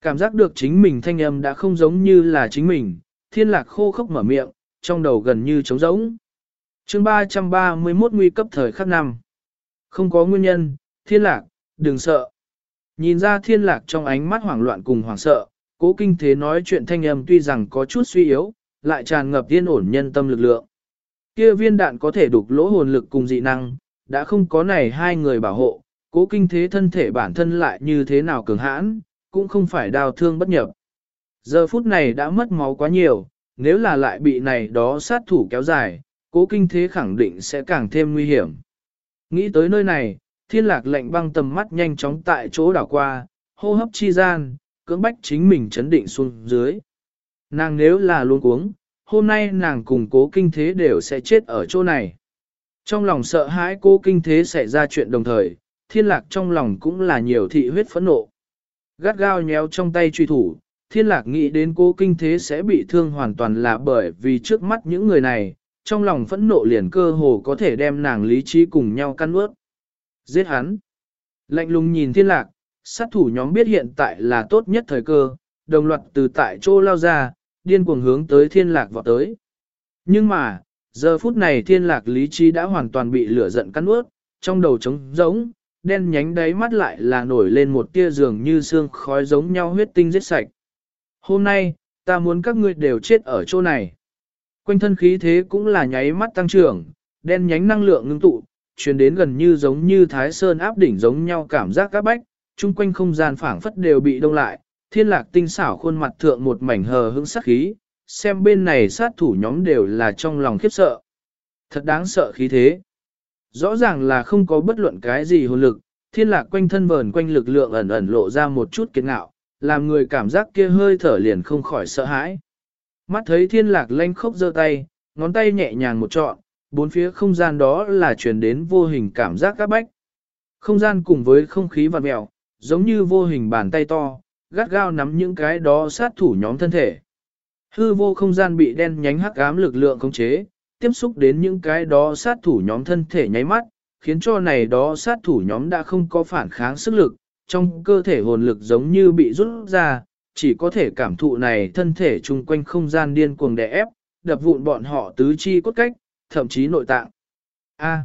Cảm giác được chính mình thanh âm đã không giống như là chính mình, thiên lạc khô khốc mở miệng, trong đầu gần như trống rỗng chương 331 nguy cấp thời khắc năm. Không có nguyên nhân, thiên lạc, đừng sợ. Nhìn ra thiên lạc trong ánh mắt hoảng loạn cùng hoảng sợ, cố kinh thế nói chuyện thanh âm tuy rằng có chút suy yếu, lại tràn ngập yên ổn nhân tâm lực lượng. Kia viên đạn có thể đục lỗ hồn lực cùng dị năng, đã không có này hai người bảo hộ, cố kinh thế thân thể bản thân lại như thế nào cường hãn, cũng không phải đào thương bất nhập. Giờ phút này đã mất máu quá nhiều, nếu là lại bị này đó sát thủ kéo dài, cố kinh thế khẳng định sẽ càng thêm nguy hiểm. Nghĩ tới nơi này, thiên lạc lệnh băng tầm mắt nhanh chóng tại chỗ đảo qua, hô hấp chi gian, cưỡng bách chính mình chấn định xuống dưới. Nàng nếu là luôn cuống, hôm nay nàng cùng cố kinh thế đều sẽ chết ở chỗ này. Trong lòng sợ hãi cố kinh thế xảy ra chuyện đồng thời, thiên lạc trong lòng cũng là nhiều thị huyết phẫn nộ. Gắt gao nhéo trong tay truy thủ, thiên lạc nghĩ đến cố kinh thế sẽ bị thương hoàn toàn là bởi vì trước mắt những người này, trong lòng phẫn nộ liền cơ hồ có thể đem nàng lý trí cùng nhau căn ướt. Giết hắn. Lạnh lùng nhìn thiên lạc, sát thủ nhóm biết hiện tại là tốt nhất thời cơ, đồng loạt từ tại chỗ lao ra, điên cuồng hướng tới thiên lạc vọt tới. Nhưng mà, giờ phút này thiên lạc lý trí đã hoàn toàn bị lửa giận cắn ướt, trong đầu trống giống, đen nhánh đáy mắt lại là nổi lên một tia giường như xương khói giống nhau huyết tinh giết sạch. Hôm nay, ta muốn các ngươi đều chết ở chỗ này. Quanh thân khí thế cũng là nháy mắt tăng trưởng, đen nhánh năng lượng ngưng tụ, truyền đến gần như giống như thái sơn áp đỉnh giống nhau cảm giác các bách, chung quanh không gian phảng phất đều bị đông lại, thiên lạc tinh xảo khuôn mặt thượng một mảnh hờ hững sắc khí, xem bên này sát thủ nhóm đều là trong lòng khiếp sợ. Thật đáng sợ khí thế. Rõ ràng là không có bất luận cái gì hồn lực, thiên lạc quanh thân vờn quanh lực lượng ẩn ẩn lộ ra một chút kiệt ngạo, làm người cảm giác kia hơi thở liền không khỏi sợ hãi. Mắt thấy thiên lạc lanh khốc giơ tay, ngón tay nhẹ nhàng một trọn, bốn phía không gian đó là truyền đến vô hình cảm giác các bách. Không gian cùng với không khí vặn mèo, giống như vô hình bàn tay to, gắt gao nắm những cái đó sát thủ nhóm thân thể. Hư vô không gian bị đen nhánh hắc ám lực lượng khống chế, tiếp xúc đến những cái đó sát thủ nhóm thân thể nháy mắt, khiến cho này đó sát thủ nhóm đã không có phản kháng sức lực, trong cơ thể hồn lực giống như bị rút ra, chỉ có thể cảm thụ này thân thể chung quanh không gian điên cuồng đè ép, đập vụn bọn họ tứ chi cốt cách, thậm chí nội tạng. A.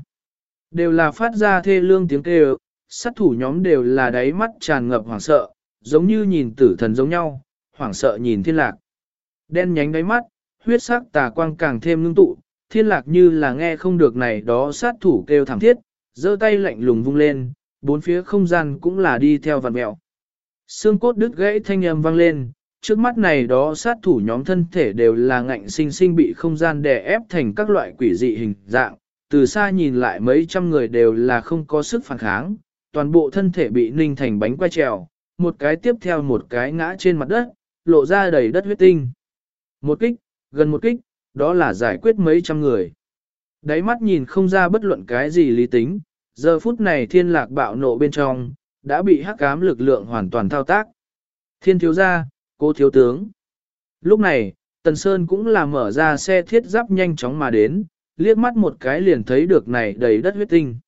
đều là phát ra thê lương tiếng kêu, sát thủ nhóm đều là đáy mắt tràn ngập hoảng sợ, giống như nhìn tử thần giống nhau, hoảng sợ nhìn thiên lạc. Đen nhánh đáy mắt, huyết sắc tà quang càng thêm ngưng tụ, thiên lạc như là nghe không được này đó sát thủ kêu thảm thiết, giơ tay lạnh lùng vung lên, bốn phía không gian cũng là đi theo vạn mẹo. Xương cốt đứt gãy thanh âm vang lên, trước mắt này đó sát thủ nhóm thân thể đều là ngạnh sinh sinh bị không gian đè ép thành các loại quỷ dị hình dạng, từ xa nhìn lại mấy trăm người đều là không có sức phản kháng, toàn bộ thân thể bị ninh thành bánh quay trèo, một cái tiếp theo một cái ngã trên mặt đất, lộ ra đầy đất huyết tinh. Một kích, gần một kích, đó là giải quyết mấy trăm người. Đáy mắt nhìn không ra bất luận cái gì lý tính, giờ phút này thiên lạc bạo nộ bên trong, đã bị hắc ám lực lượng hoàn toàn thao tác. Thiên thiếu gia, cô thiếu tướng. Lúc này, Tần Sơn cũng là mở ra xe thiết giáp nhanh chóng mà đến, liếc mắt một cái liền thấy được này đầy đất huyết tinh.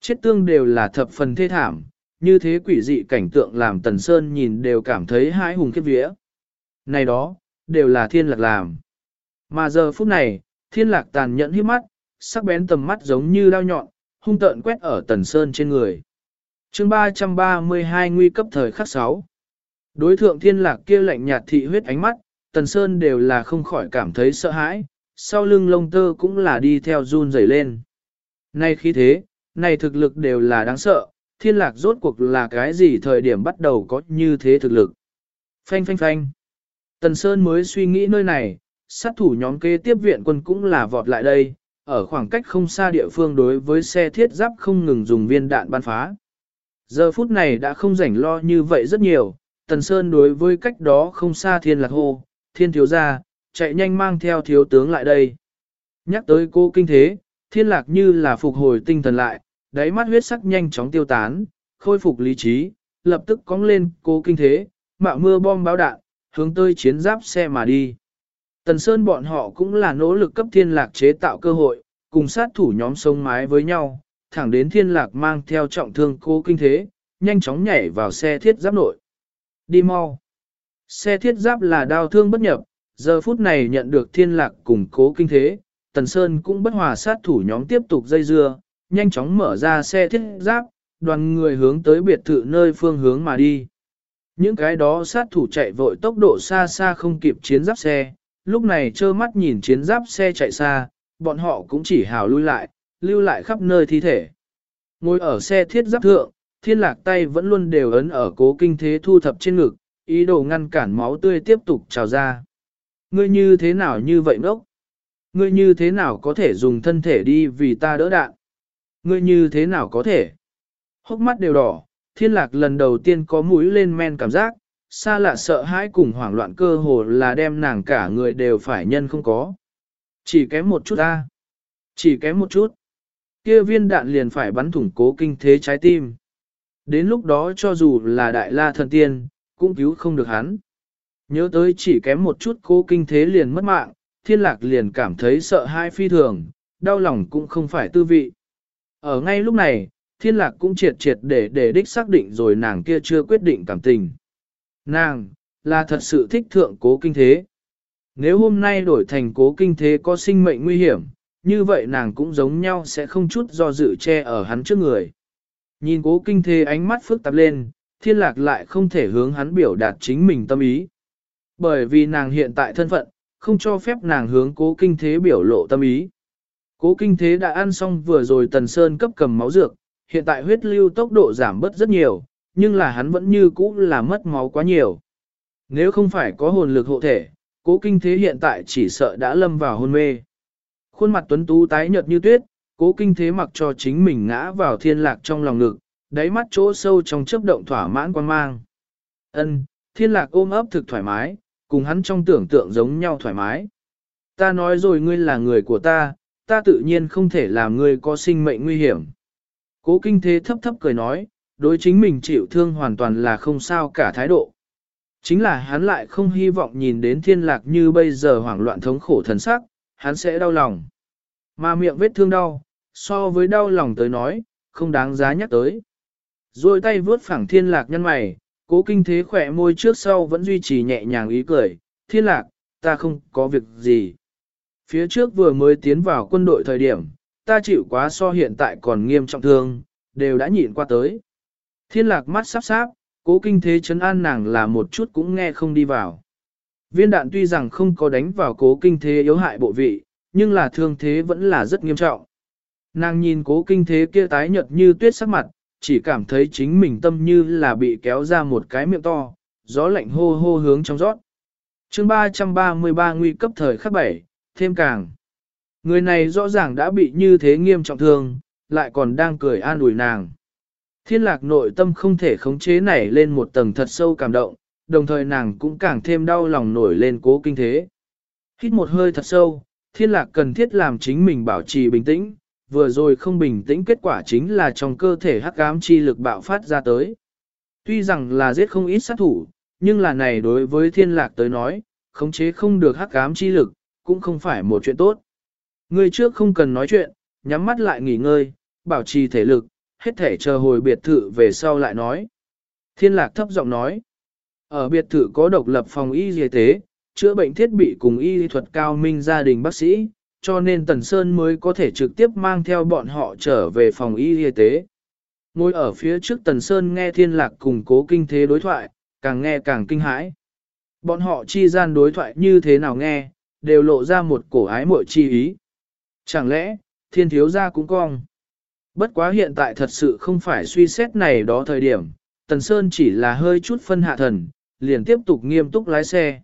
Chết tương đều là thập phần thê thảm, như thế quỷ dị cảnh tượng làm Tần Sơn nhìn đều cảm thấy hãi hùng khiếp vía. Này đó, đều là thiên lạc làm. Mà giờ phút này, thiên lạc tàn nhẫn hiếp mắt, sắc bén tầm mắt giống như đao nhọn, hung tợn quét ở Tần Sơn trên người chương 332 nguy cấp thời khắc 6. Đối thượng thiên lạc kia lạnh nhạt thị huyết ánh mắt, Tần Sơn đều là không khỏi cảm thấy sợ hãi, sau lưng lông tơ cũng là đi theo run rẩy lên. Nay khi thế, này thực lực đều là đáng sợ, thiên lạc rốt cuộc là cái gì thời điểm bắt đầu có như thế thực lực. Phanh phanh phanh. Tần Sơn mới suy nghĩ nơi này, sát thủ nhóm kế tiếp viện quân cũng là vọt lại đây, ở khoảng cách không xa địa phương đối với xe thiết giáp không ngừng dùng viên đạn ban phá. Giờ phút này đã không rảnh lo như vậy rất nhiều, Tần Sơn đối với cách đó không xa thiên lạc hô, thiên thiếu gia, chạy nhanh mang theo thiếu tướng lại đây. Nhắc tới cô kinh thế, thiên lạc như là phục hồi tinh thần lại, đáy mắt huyết sắc nhanh chóng tiêu tán, khôi phục lý trí, lập tức cong lên cô kinh thế, mạo mưa bom báo đạn, hướng tới chiến giáp xe mà đi. Tần Sơn bọn họ cũng là nỗ lực cấp thiên lạc chế tạo cơ hội, cùng sát thủ nhóm sông mái với nhau, thẳng đến thiên lạc mang theo trọng thương cô kinh thế, nhanh chóng nhảy vào xe thiết giáp nội. Đi mau. Xe thiết giáp là đau thương bất nhập, giờ phút này nhận được thiên lạc cùng cố kinh thế, Tần Sơn cũng bất hòa sát thủ nhóm tiếp tục dây dưa, nhanh chóng mở ra xe thiết giáp, đoàn người hướng tới biệt thự nơi phương hướng mà đi. Những cái đó sát thủ chạy vội tốc độ xa xa không kịp chiến giáp xe, lúc này trơ mắt nhìn chiến giáp xe chạy xa, bọn họ cũng chỉ hào lui lại, lưu lại khắp nơi thi thể. Ngồi ở xe thiết giáp thượng, thiên lạc tay vẫn luôn đều ấn ở cố kinh thế thu thập trên ngực, ý đồ ngăn cản máu tươi tiếp tục trào ra. Ngươi như thế nào như vậy ngốc? Ngươi như thế nào có thể dùng thân thể đi vì ta đỡ đạn? Ngươi như thế nào có thể? Hốc mắt đều đỏ, thiên lạc lần đầu tiên có mũi lên men cảm giác, xa lạ sợ hãi cùng hoảng loạn cơ hồ là đem nàng cả người đều phải nhân không có. Chỉ kém một chút ta. Chỉ kém một chút. Kia viên đạn liền phải bắn thủng cố kinh thế trái tim. Đến lúc đó cho dù là đại la thần tiên, cũng cứu không được hắn. Nhớ tới chỉ kém một chút cố kinh thế liền mất mạng, thiên lạc liền cảm thấy sợ hai phi thường, đau lòng cũng không phải tư vị. Ở ngay lúc này, thiên lạc cũng triệt triệt để để đích xác định rồi nàng kia chưa quyết định cảm tình. Nàng, là thật sự thích thượng cố kinh thế. Nếu hôm nay đổi thành cố kinh thế có sinh mệnh nguy hiểm, như vậy nàng cũng giống nhau sẽ không chút do dự che ở hắn trước người. Nhìn cố kinh thế ánh mắt phức tạp lên, thiên lạc lại không thể hướng hắn biểu đạt chính mình tâm ý. Bởi vì nàng hiện tại thân phận, không cho phép nàng hướng cố kinh thế biểu lộ tâm ý. Cố kinh thế đã ăn xong vừa rồi tần sơn cấp cầm máu dược, hiện tại huyết lưu tốc độ giảm bớt rất nhiều, nhưng là hắn vẫn như cũ là mất máu quá nhiều. Nếu không phải có hồn lực hộ thể, cố kinh thế hiện tại chỉ sợ đã lâm vào hôn mê. Khuôn mặt tuấn tú tái nhợt như tuyết, cố kinh thế mặc cho chính mình ngã vào thiên lạc trong lòng ngực, đáy mắt chỗ sâu trong chấp động thỏa mãn quan mang. ân thiên lạc ôm ấp thực thoải mái, cùng hắn trong tưởng tượng giống nhau thoải mái. Ta nói rồi ngươi là người của ta, ta tự nhiên không thể làm ngươi có sinh mệnh nguy hiểm. Cố kinh thế thấp thấp cười nói, đối chính mình chịu thương hoàn toàn là không sao cả thái độ. Chính là hắn lại không hy vọng nhìn đến thiên lạc như bây giờ hoảng loạn thống khổ thần sắc, hắn sẽ đau lòng. Mà miệng vết thương đau, so với đau lòng tới nói, không đáng giá nhắc tới. Rồi tay vướt phẳng thiên lạc nhân mày, cố kinh thế khỏe môi trước sau vẫn duy trì nhẹ nhàng ý cười, thiên lạc, ta không có việc gì. Phía trước vừa mới tiến vào quân đội thời điểm, ta chịu quá so hiện tại còn nghiêm trọng thương, đều đã nhịn qua tới. Thiên lạc mắt sắp sáp, cố kinh thế chấn an nàng là một chút cũng nghe không đi vào. Viên đạn tuy rằng không có đánh vào cố kinh thế yếu hại bộ vị, nhưng là thương thế vẫn là rất nghiêm trọng. Nàng nhìn cố kinh thế kia tái nhợt như tuyết sắc mặt, chỉ cảm thấy chính mình tâm như là bị kéo ra một cái miệng to, gió lạnh hô hô hướng trong rót. chương 333 nguy cấp thời khắc bảy, thêm càng. Người này rõ ràng đã bị như thế nghiêm trọng thương, lại còn đang cười an ủi nàng. Thiên lạc nội tâm không thể khống chế nảy lên một tầng thật sâu cảm động, đồng thời nàng cũng càng thêm đau lòng nổi lên cố kinh thế. Hít một hơi thật sâu, thiên lạc cần thiết làm chính mình bảo trì bình tĩnh, vừa rồi không bình tĩnh kết quả chính là trong cơ thể hắc ám chi lực bạo phát ra tới. Tuy rằng là giết không ít sát thủ, nhưng là này đối với thiên lạc tới nói, khống chế không được hắc ám chi lực, cũng không phải một chuyện tốt. Người trước không cần nói chuyện, nhắm mắt lại nghỉ ngơi, bảo trì thể lực, hết thể chờ hồi biệt thự về sau lại nói. Thiên lạc thấp giọng nói, ở biệt thự có độc lập phòng y y tế, chữa bệnh thiết bị cùng y thuật cao minh gia đình bác sĩ, cho nên Tần Sơn mới có thể trực tiếp mang theo bọn họ trở về phòng y y tế. Ngồi ở phía trước Tần Sơn nghe thiên lạc cùng cố kinh thế đối thoại, càng nghe càng kinh hãi. Bọn họ chi gian đối thoại như thế nào nghe, đều lộ ra một cổ ái mội chi ý. Chẳng lẽ, thiên thiếu gia cũng cong. Bất quá hiện tại thật sự không phải suy xét này đó thời điểm, Tần Sơn chỉ là hơi chút phân hạ thần, liền tiếp tục nghiêm túc lái xe.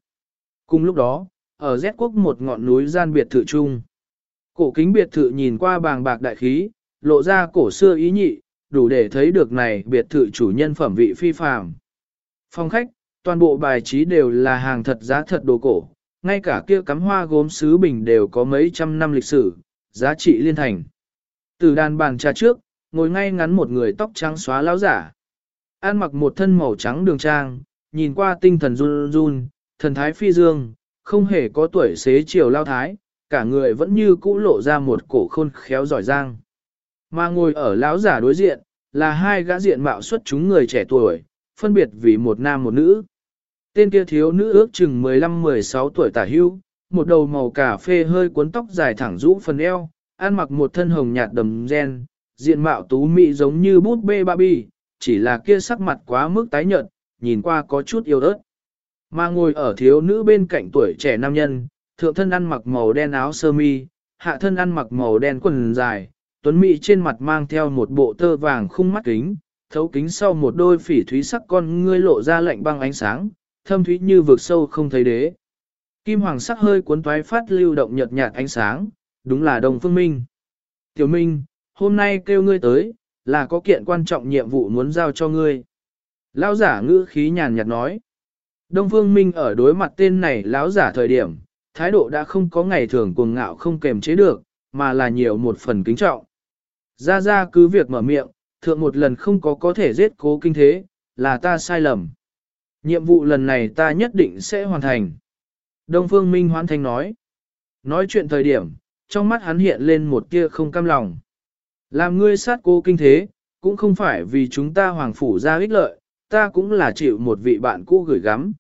Cùng lúc đó, ở Z quốc một ngọn núi gian biệt thự chung. Cổ kính biệt thự nhìn qua bàng bạc đại khí, lộ ra cổ xưa ý nhị, đủ để thấy được này biệt thự chủ nhân phẩm vị phi phàm. Phòng khách, toàn bộ bài trí đều là hàng thật giá thật đồ cổ, ngay cả kia cắm hoa gốm sứ bình đều có mấy trăm năm lịch sử, giá trị liên thành. Từ đàn bàn trà trước, ngồi ngay ngắn một người tóc trắng xóa lão giả. An mặc một thân màu trắng đường trang, nhìn qua tinh thần run run, thần thái phi dương, không hề có tuổi xế chiều lao thái, cả người vẫn như cũ lộ ra một cổ khôn khéo giỏi giang. Mà ngồi ở lão giả đối diện, là hai gã diện mạo xuất chúng người trẻ tuổi, phân biệt vì một nam một nữ. Tên kia thiếu nữ ước chừng 15-16 tuổi tả hưu, một đầu màu cà phê hơi cuốn tóc dài thẳng rũ phần eo, ăn mặc một thân hồng nhạt đầm gen, diện mạo tú mị giống như bút bê Barbie, chỉ là kia sắc mặt quá mức tái nhợt, nhìn qua có chút yêu ớt. Mà ngồi ở thiếu nữ bên cạnh tuổi trẻ nam nhân, thượng thân ăn mặc màu đen áo sơ mi, hạ thân ăn mặc màu đen quần dài, tuấn mỹ trên mặt mang theo một bộ tơ vàng khung mắt kính, thấu kính sau một đôi phỉ thúy sắc con ngươi lộ ra lạnh băng ánh sáng, thâm thúy như vực sâu không thấy đế. Kim hoàng sắc hơi cuốn toái phát lưu động nhợt nhạt ánh sáng, đúng là Đồng Phương Minh. Tiểu Minh, hôm nay kêu ngươi tới, là có kiện quan trọng nhiệm vụ muốn giao cho ngươi. Lão giả ngữ khí nhàn nhạt nói. Đông Phương Minh ở đối mặt tên này lão giả thời điểm, thái độ đã không có ngày thường cuồng ngạo không kềm chế được, mà là nhiều một phần kính trọng. Ra ra cứ việc mở miệng, thượng một lần không có có thể giết cố kinh thế, là ta sai lầm. Nhiệm vụ lần này ta nhất định sẽ hoàn thành. Đông Phương Minh hoan thành nói. Nói chuyện thời điểm, trong mắt hắn hiện lên một tia không cam lòng. Làm ngươi sát cố kinh thế, cũng không phải vì chúng ta hoàng phủ ra ích lợi, ta cũng là chịu một vị bạn cũ gửi gắm.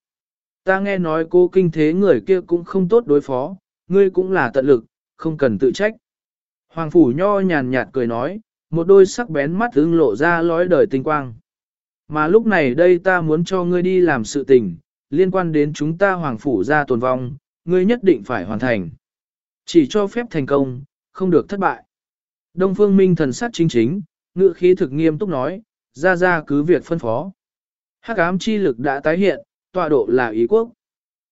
Ta nghe nói cô kinh thế người kia cũng không tốt đối phó, ngươi cũng là tận lực, không cần tự trách. Hoàng phủ nho nhàn nhạt cười nói, một đôi sắc bén mắt ưng lộ ra lói đời tinh quang. Mà lúc này đây ta muốn cho ngươi đi làm sự tình, liên quan đến chúng ta hoàng phủ ra tồn vong, ngươi nhất định phải hoàn thành. Chỉ cho phép thành công, không được thất bại. Đông Phương Minh thần sát chính chính, ngựa khí thực nghiêm túc nói, ra ra cứ việc phân phó. Hắc ám chi lực đã tái hiện, tọa độ là ý quốc.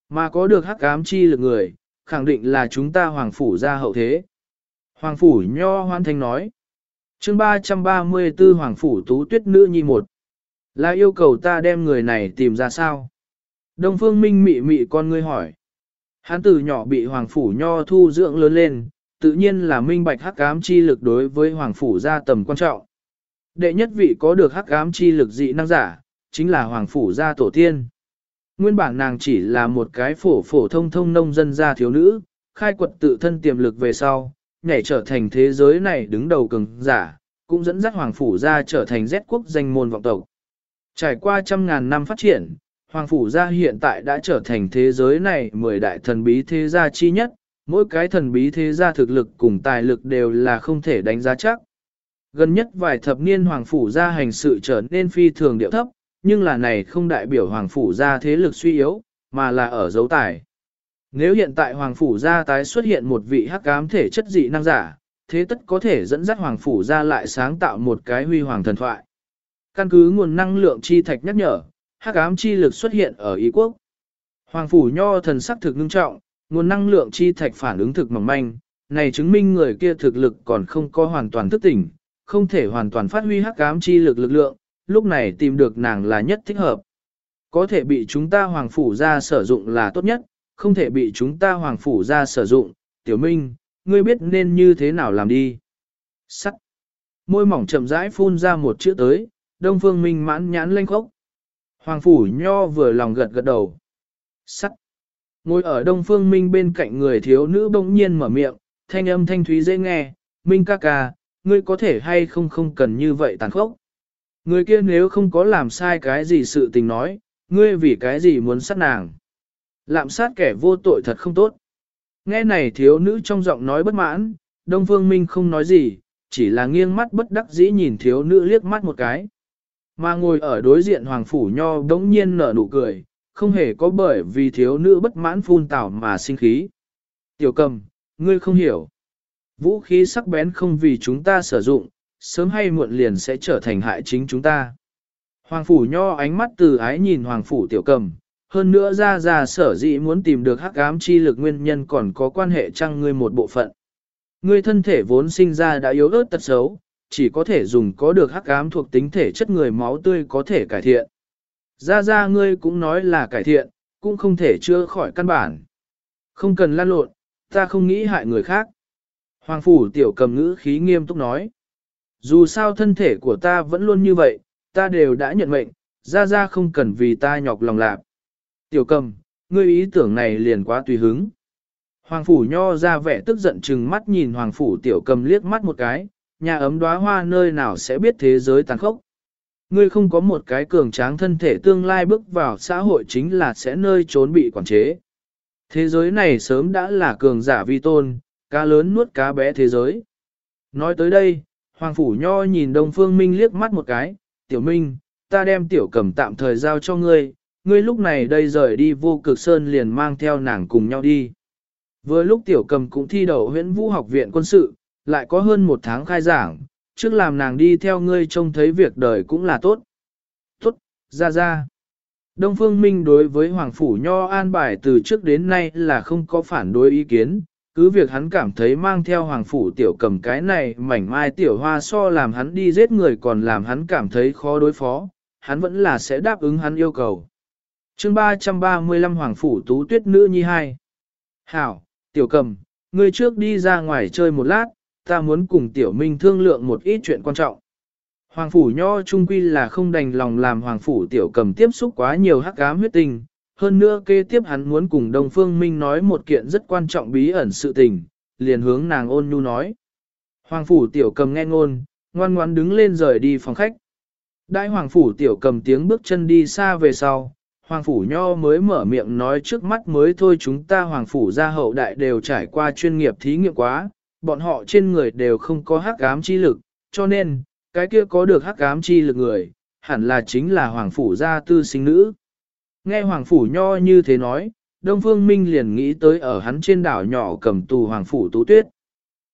Mà có được hắc ám chi lực người, khẳng định là chúng ta hoàng phủ ra hậu thế. Hoàng phủ nho hoan thanh nói. chương 334 Hoàng phủ tú tuyết nữ nhi một. Là yêu cầu ta đem người này tìm ra sao? Đông phương minh mị mị con ngươi hỏi. Hắn từ nhỏ bị Hoàng phủ nho thu dưỡng lớn lên, tự nhiên là minh bạch hắc ám chi lực đối với Hoàng phủ ra tầm quan trọng. Đệ nhất vị có được hắc ám chi lực dị năng giả, chính là Hoàng phủ gia tổ tiên. Nguyên bản nàng chỉ là một cái phổ phổ thông thông nông dân gia thiếu nữ, khai quật tự thân tiềm lực về sau, nhảy trở thành thế giới này đứng đầu cường giả, cũng dẫn dắt Hoàng Phủ gia trở thành Z quốc danh môn vọng tộc. Trải qua trăm ngàn năm phát triển, Hoàng Phủ gia hiện tại đã trở thành thế giới này mười đại thần bí thế gia chi nhất, mỗi cái thần bí thế gia thực lực cùng tài lực đều là không thể đánh giá chắc. Gần nhất vài thập niên Hoàng Phủ gia hành sự trở nên phi thường điệu thấp, nhưng là này không đại biểu Hoàng Phủ gia thế lực suy yếu, mà là ở dấu tài. Nếu hiện tại Hoàng Phủ gia tái xuất hiện một vị hắc ám thể chất dị năng giả, thế tất có thể dẫn dắt Hoàng Phủ gia lại sáng tạo một cái huy hoàng thần thoại. Căn cứ nguồn năng lượng chi thạch nhắc nhở, hắc ám chi lực xuất hiện ở Ý quốc. Hoàng Phủ nho thần sắc thực ngưng trọng, nguồn năng lượng chi thạch phản ứng thực mỏng manh, này chứng minh người kia thực lực còn không có hoàn toàn thức tỉnh, không thể hoàn toàn phát huy hắc ám chi lực lực lượng, lúc này tìm được nàng là nhất thích hợp. Có thể bị chúng ta Hoàng Phủ gia sử dụng là tốt nhất, không thể bị chúng ta hoàng phủ ra sử dụng, tiểu minh, ngươi biết nên như thế nào làm đi. Sắt. Môi mỏng chậm rãi phun ra một chữ tới, đông phương minh mãn nhãn lên khốc. Hoàng phủ nho vừa lòng gật gật đầu. Sắt. Ngồi ở đông phương minh bên cạnh người thiếu nữ bỗng nhiên mở miệng, thanh âm thanh thúy dễ nghe, minh ca ca, ngươi có thể hay không không cần như vậy tàn khốc. Người kia nếu không có làm sai cái gì sự tình nói, ngươi vì cái gì muốn sát nàng. Lạm sát kẻ vô tội thật không tốt. Nghe này thiếu nữ trong giọng nói bất mãn, Đông Phương Minh không nói gì, chỉ là nghiêng mắt bất đắc dĩ nhìn thiếu nữ liếc mắt một cái. Mà ngồi ở đối diện Hoàng Phủ Nho đống nhiên nở nụ cười, không hề có bởi vì thiếu nữ bất mãn phun tảo mà sinh khí. Tiểu cầm, ngươi không hiểu. Vũ khí sắc bén không vì chúng ta sử dụng, sớm hay muộn liền sẽ trở thành hại chính chúng ta. Hoàng Phủ Nho ánh mắt từ ái nhìn Hoàng Phủ Tiểu cầm, hơn nữa ra ra sở dĩ muốn tìm được hắc ám chi lực nguyên nhân còn có quan hệ chăng ngươi một bộ phận. Ngươi thân thể vốn sinh ra đã yếu ớt tật xấu, chỉ có thể dùng có được hắc ám thuộc tính thể chất người máu tươi có thể cải thiện. Ra ra ngươi cũng nói là cải thiện, cũng không thể chữa khỏi căn bản. Không cần lan lộn, ta không nghĩ hại người khác. Hoàng phủ tiểu cầm ngữ khí nghiêm túc nói. Dù sao thân thể của ta vẫn luôn như vậy, ta đều đã nhận mệnh, ra ra không cần vì ta nhọc lòng lạc. Tiểu cầm, ngươi ý tưởng này liền quá tùy hứng. Hoàng phủ nho ra vẻ tức giận chừng mắt nhìn hoàng phủ tiểu cầm liếc mắt một cái, nhà ấm đóa hoa nơi nào sẽ biết thế giới tàn khốc. Ngươi không có một cái cường tráng thân thể tương lai bước vào xã hội chính là sẽ nơi trốn bị quản chế. Thế giới này sớm đã là cường giả vi tôn, cá lớn nuốt cá bé thế giới. Nói tới đây, Hoàng Phủ Nho nhìn Đông Phương Minh liếc mắt một cái, Tiểu Minh, ta đem Tiểu Cẩm tạm thời giao cho ngươi, ngươi lúc này đây rời đi vô cực sơn liền mang theo nàng cùng nhau đi. Vừa lúc tiểu Cẩm cũng thi đậu huyện vũ học viện quân sự, lại có hơn một tháng khai giảng, trước làm nàng đi theo ngươi trông thấy việc đời cũng là tốt. Tốt, ra ra. Đông Phương Minh đối với Hoàng Phủ Nho an bài từ trước đến nay là không có phản đối ý kiến, cứ việc hắn cảm thấy mang theo Hoàng Phủ tiểu cầm cái này mảnh mai tiểu hoa so làm hắn đi giết người còn làm hắn cảm thấy khó đối phó, hắn vẫn là sẽ đáp ứng hắn yêu cầu chương 335 Hoàng Phủ Tú Tuyết Nữ Nhi hai Hảo, Tiểu Cầm, ngươi trước đi ra ngoài chơi một lát, ta muốn cùng Tiểu Minh thương lượng một ít chuyện quan trọng. Hoàng Phủ Nho Trung Quy là không đành lòng làm Hoàng Phủ Tiểu Cầm tiếp xúc quá nhiều hắc ám huyết tình, hơn nữa kế tiếp hắn muốn cùng Đông Phương Minh nói một kiện rất quan trọng bí ẩn sự tình, liền hướng nàng ôn nhu nói. Hoàng Phủ Tiểu Cầm nghe ngôn, ngoan ngoan đứng lên rời đi phòng khách. Đại Hoàng Phủ Tiểu Cầm tiếng bước chân đi xa về sau, Hoàng Phủ Nho mới mở miệng nói trước mắt mới thôi chúng ta Hoàng Phủ gia hậu đại đều trải qua chuyên nghiệp thí nghiệm quá, bọn họ trên người đều không có hắc ám chi lực, cho nên, cái kia có được hắc ám chi lực người, hẳn là chính là Hoàng Phủ gia tư sinh nữ. Nghe Hoàng Phủ Nho như thế nói, Đông Phương Minh liền nghĩ tới ở hắn trên đảo nhỏ cầm tù Hoàng Phủ Tú Tuyết.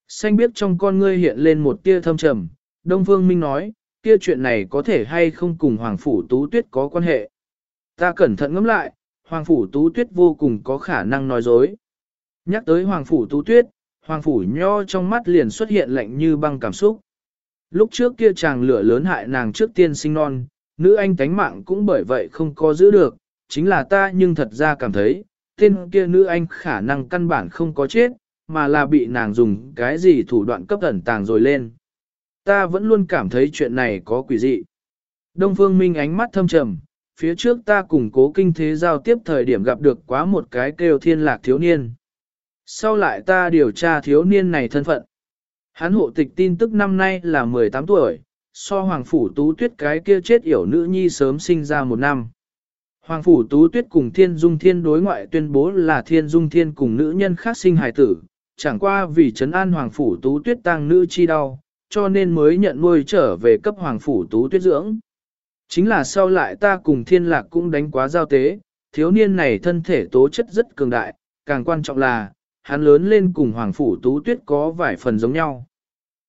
Xanh biết trong con ngươi hiện lên một tia thâm trầm, Đông Phương Minh nói, kia chuyện này có thể hay không cùng Hoàng Phủ Tú Tuyết có quan hệ. Ta cẩn thận ngẫm lại, Hoàng Phủ Tú Tuyết vô cùng có khả năng nói dối. Nhắc tới Hoàng Phủ Tú Tuyết, Hoàng Phủ Nho trong mắt liền xuất hiện lạnh như băng cảm xúc. Lúc trước kia chàng lửa lớn hại nàng trước tiên sinh non, nữ anh tánh mạng cũng bởi vậy không có giữ được, chính là ta nhưng thật ra cảm thấy, tên kia nữ anh khả năng căn bản không có chết, mà là bị nàng dùng cái gì thủ đoạn cấp ẩn tàng rồi lên. Ta vẫn luôn cảm thấy chuyện này có quỷ dị. Đông Phương Minh ánh mắt thâm trầm, phía trước ta cùng cố kinh thế giao tiếp thời điểm gặp được quá một cái kêu thiên lạc thiếu niên. Sau lại ta điều tra thiếu niên này thân phận. Hắn hộ tịch tin tức năm nay là 18 tuổi, so Hoàng Phủ Tú Tuyết cái kia chết yểu nữ nhi sớm sinh ra một năm. Hoàng Phủ Tú Tuyết cùng Thiên Dung Thiên đối ngoại tuyên bố là Thiên Dung Thiên cùng nữ nhân khác sinh hài tử, chẳng qua vì trấn an Hoàng Phủ Tú Tuyết tăng nữ chi đau, cho nên mới nhận nuôi trở về cấp Hoàng Phủ Tú Tuyết dưỡng. Chính là sau lại ta cùng Thiên Lạc cũng đánh quá giao tế, thiếu niên này thân thể tố chất rất cường đại, càng quan trọng là, hắn lớn lên cùng Hoàng Phủ Tú Tuyết có vài phần giống nhau.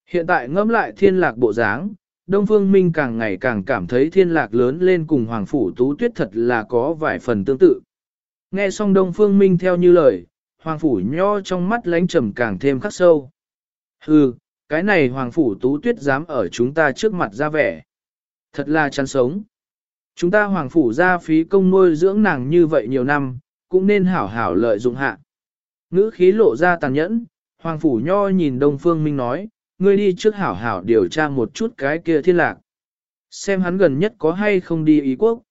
Hiện tại ngẫm lại Thiên Lạc bộ dáng, Đông Phương Minh càng ngày càng cảm thấy thiên lạc lớn lên cùng Hoàng Phủ Tú Tuyết thật là có vài phần tương tự. Nghe xong Đông Phương Minh theo như lời, Hoàng Phủ nho trong mắt lánh trầm càng thêm khắc sâu. Hừ, cái này Hoàng Phủ Tú Tuyết dám ở chúng ta trước mặt ra vẻ. Thật là chán sống. Chúng ta Hoàng Phủ ra phí công nuôi dưỡng nàng như vậy nhiều năm, cũng nên hảo hảo lợi dụng hạ. Ngữ khí lộ ra tàn nhẫn, Hoàng Phủ nho nhìn Đông Phương Minh nói, ngươi đi trước hảo hảo điều tra một chút cái kia thiên lạc. Xem hắn gần nhất có hay không đi ý quốc.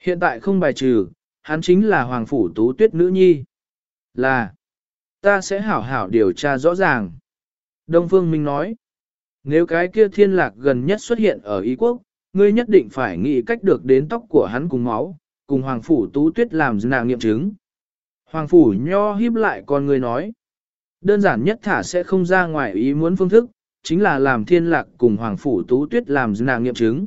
Hiện tại không bài trừ, hắn chính là Hoàng Phủ Tú Tuyết Nữ Nhi. Là, ta sẽ hảo hảo điều tra rõ ràng. Đông Phương Minh nói, nếu cái kia thiên lạc gần nhất xuất hiện ở Ý quốc, ngươi nhất định phải nghĩ cách được đến tóc của hắn cùng máu, cùng Hoàng Phủ Tú Tuyết làm nàng nghiệm chứng. Hoàng Phủ nho híp lại con người nói, đơn giản nhất thả sẽ không ra ngoài ý muốn phương thức, chính là làm thiên lạc cùng Hoàng Phủ Tú Tuyết làm nạ nghiệm chứng.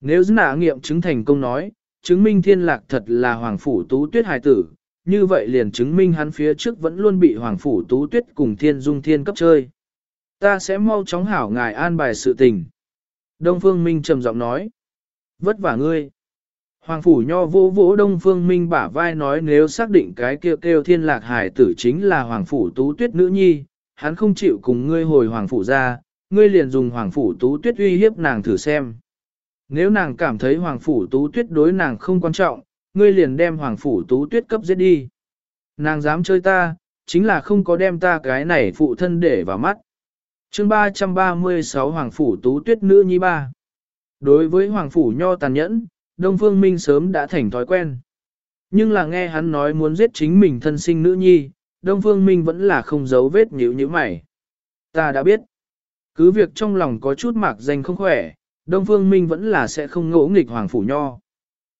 Nếu nạ nghiệm chứng thành công nói, chứng minh thiên lạc thật là Hoàng Phủ Tú Tuyết hài tử, như vậy liền chứng minh hắn phía trước vẫn luôn bị Hoàng Phủ Tú Tuyết cùng thiên dung thiên cấp chơi. Ta sẽ mau chóng hảo ngài an bài sự tình. Đông Phương Minh trầm giọng nói. Vất vả ngươi. Hoàng Phủ Nho vô vỗ Đông Phương Minh bả vai nói nếu xác định cái kêu kêu thiên lạc hải tử chính là Hoàng Phủ Tú Tuyết nữ nhi, hắn không chịu cùng ngươi hồi hoàng phủ ra, ngươi liền dùng hoàng phủ tú tuyết uy hiếp nàng thử xem. Nếu nàng cảm thấy hoàng phủ tú tuyết đối nàng không quan trọng, ngươi liền đem hoàng phủ tú tuyết cấp giết đi. Nàng dám chơi ta, chính là không có đem ta cái này phụ thân để vào mắt. chương 336 Hoàng Phủ Tú Tuyết Nữ Nhi Ba Đối với Hoàng Phủ Nho tàn nhẫn, Đông Phương Minh sớm đã thành thói quen. Nhưng là nghe hắn nói muốn giết chính mình thân sinh nữ nhi, Đông Phương Minh vẫn là không giấu vết nhíu như mày. Ta đã biết. Cứ việc trong lòng có chút mạc danh không khỏe, Đông Phương Minh vẫn là sẽ không ngỗ nghịch Hoàng Phủ Nho.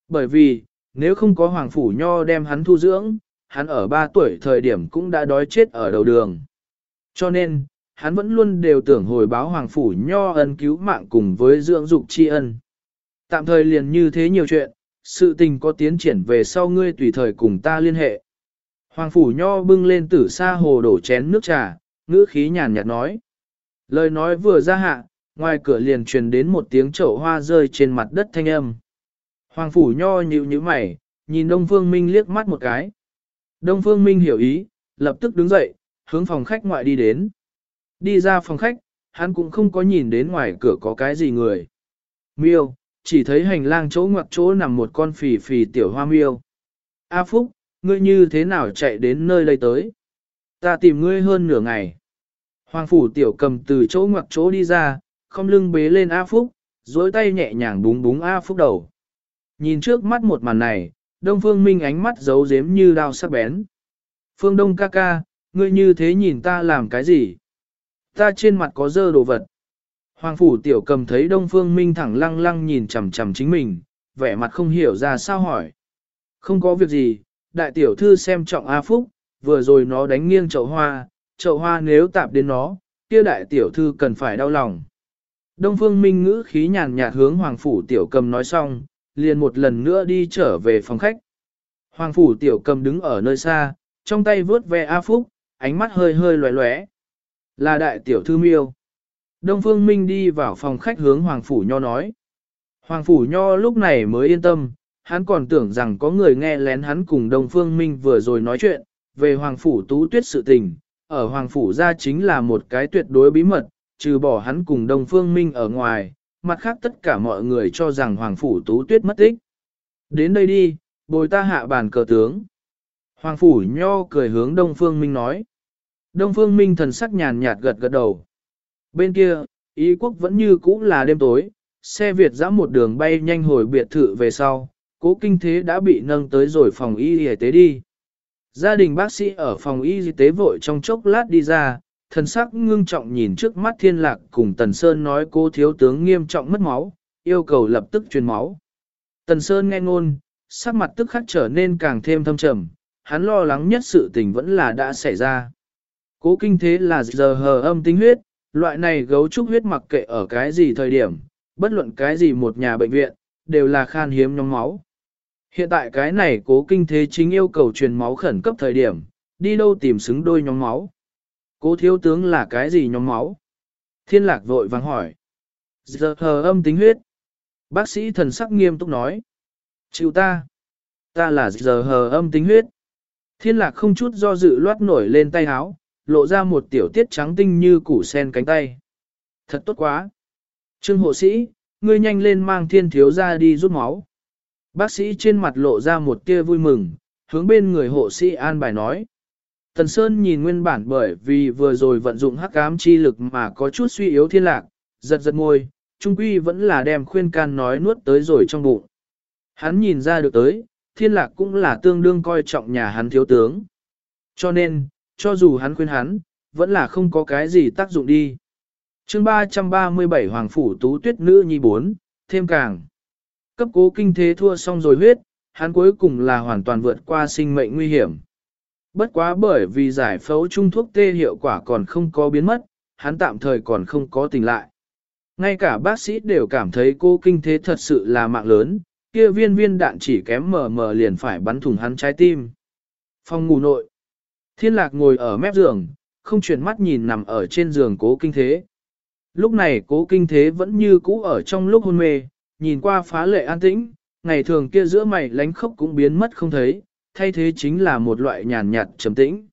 Bởi vì, nếu không có Hoàng Phủ Nho đem hắn thu dưỡng, hắn ở 3 tuổi thời điểm cũng đã đói chết ở đầu đường. Cho nên, hắn vẫn luôn đều tưởng hồi báo Hoàng Phủ Nho ân cứu mạng cùng với dưỡng dục tri ân. Tạm thời liền như thế nhiều chuyện, sự tình có tiến triển về sau ngươi tùy thời cùng ta liên hệ. Hoàng Phủ Nho bưng lên tử sa hồ đổ chén nước trà, ngữ khí nhàn nhạt nói. Lời nói vừa ra hạ, ngoài cửa liền truyền đến một tiếng chậu hoa rơi trên mặt đất thanh âm. Hoàng Phủ Nho nhíu nhíu mày, nhìn Đông Phương Minh liếc mắt một cái. Đông Phương Minh hiểu ý, lập tức đứng dậy, hướng phòng khách ngoại đi đến. Đi ra phòng khách, hắn cũng không có nhìn đến ngoài cửa có cái gì người. Miêu, chỉ thấy hành lang chỗ ngoặc chỗ nằm một con phì phì tiểu hoa miêu. A Phúc, ngươi như thế nào chạy đến nơi đây tới? Ta tìm ngươi hơn nửa ngày. Hoàng phủ tiểu cầm từ chỗ ngoặc chỗ đi ra, không lưng bế lên A Phúc, dối tay nhẹ nhàng búng búng A Phúc đầu. Nhìn trước mắt một màn này, Đông Phương Minh ánh mắt giấu giếm như đao sắc bén. Phương Đông ca ca, ngươi như thế nhìn ta làm cái gì? Ta trên mặt có dơ đồ vật. Hoàng phủ tiểu cầm thấy Đông Phương Minh thẳng lăng lăng nhìn chằm chằm chính mình, vẻ mặt không hiểu ra sao hỏi. Không có việc gì, đại tiểu thư xem trọng A Phúc, vừa rồi nó đánh nghiêng chậu hoa, chậu hoa nếu tạp đến nó, kia đại tiểu thư cần phải đau lòng. Đông Phương Minh ngữ khí nhàn nhạt hướng Hoàng Phủ Tiểu Cầm nói xong, liền một lần nữa đi trở về phòng khách. Hoàng Phủ Tiểu Cầm đứng ở nơi xa, trong tay vớt ve A Phúc, ánh mắt hơi hơi loé loé. Là đại tiểu thư miêu. Đông Phương Minh đi vào phòng khách hướng Hoàng Phủ Nho nói. Hoàng Phủ Nho lúc này mới yên tâm, hắn còn tưởng rằng có người nghe lén hắn cùng Đông Phương Minh vừa rồi nói chuyện, về Hoàng Phủ Tú Tuyết sự tình, ở Hoàng Phủ ra chính là một cái tuyệt đối bí mật, trừ bỏ hắn cùng Đông Phương Minh ở ngoài, mặt khác tất cả mọi người cho rằng Hoàng Phủ Tú Tuyết mất tích. Đến đây đi, bồi ta hạ bàn cờ tướng. Hoàng Phủ Nho cười hướng Đông Phương Minh nói. Đông Phương Minh thần sắc nhàn nhạt gật gật đầu. Bên kia, Ý quốc vẫn như cũ là đêm tối, xe Việt dã một đường bay nhanh hồi biệt thự về sau, cố kinh thế đã bị nâng tới rồi phòng y y tế đi. Gia đình bác sĩ ở phòng y tế vội trong chốc lát đi ra, thần sắc ngưng trọng nhìn trước mắt thiên lạc cùng Tần Sơn nói cô thiếu tướng nghiêm trọng mất máu, yêu cầu lập tức truyền máu. Tần Sơn nghe ngôn, sắc mặt tức khắc trở nên càng thêm thâm trầm, hắn lo lắng nhất sự tình vẫn là đã xảy ra. Cố kinh thế là giờ hờ âm tính huyết, loại này gấu trúc huyết mặc kệ ở cái gì thời điểm, bất luận cái gì một nhà bệnh viện, đều là khan hiếm nhóm máu. Hiện tại cái này cố kinh thế chính yêu cầu truyền máu khẩn cấp thời điểm, đi đâu tìm xứng đôi nhóm máu. Cố thiếu tướng là cái gì nhóm máu? Thiên lạc vội vàng hỏi. Giờ hờ âm tính huyết. Bác sĩ thần sắc nghiêm túc nói. Chịu ta. Ta là giờ hờ âm tính huyết. Thiên lạc không chút do dự loát nổi lên tay háo, lộ ra một tiểu tiết trắng tinh như củ sen cánh tay. Thật tốt quá. Trương hộ sĩ, ngươi nhanh lên mang thiên thiếu ra đi rút máu. Bác sĩ trên mặt lộ ra một tia vui mừng, hướng bên người hộ sĩ an bài nói. Tần Sơn nhìn nguyên bản bởi vì vừa rồi vận dụng hắc ám chi lực mà có chút suy yếu thiên lạc, giật giật môi, trung quy vẫn là đem khuyên can nói nuốt tới rồi trong bụng. Hắn nhìn ra được tới, thiên lạc cũng là tương đương coi trọng nhà hắn thiếu tướng. Cho nên, cho dù hắn khuyên hắn, vẫn là không có cái gì tác dụng đi. chương 337 Hoàng Phủ Tú Tuyết Nữ Nhi 4, thêm càng. Cấp cố kinh thế thua xong rồi huyết, hắn cuối cùng là hoàn toàn vượt qua sinh mệnh nguy hiểm. Bất quá bởi vì giải phẫu trung thuốc tê hiệu quả còn không có biến mất, hắn tạm thời còn không có tỉnh lại. Ngay cả bác sĩ đều cảm thấy cô kinh thế thật sự là mạng lớn, kia viên viên đạn chỉ kém mờ mờ liền phải bắn thủng hắn trái tim. Phòng ngủ nội. Thiên lạc ngồi ở mép giường, không chuyển mắt nhìn nằm ở trên giường cố kinh thế. Lúc này cố kinh thế vẫn như cũ ở trong lúc hôn mê, nhìn qua phá lệ an tĩnh, ngày thường kia giữa mày lánh khóc cũng biến mất không thấy, thay thế chính là một loại nhàn nhạt trầm tĩnh.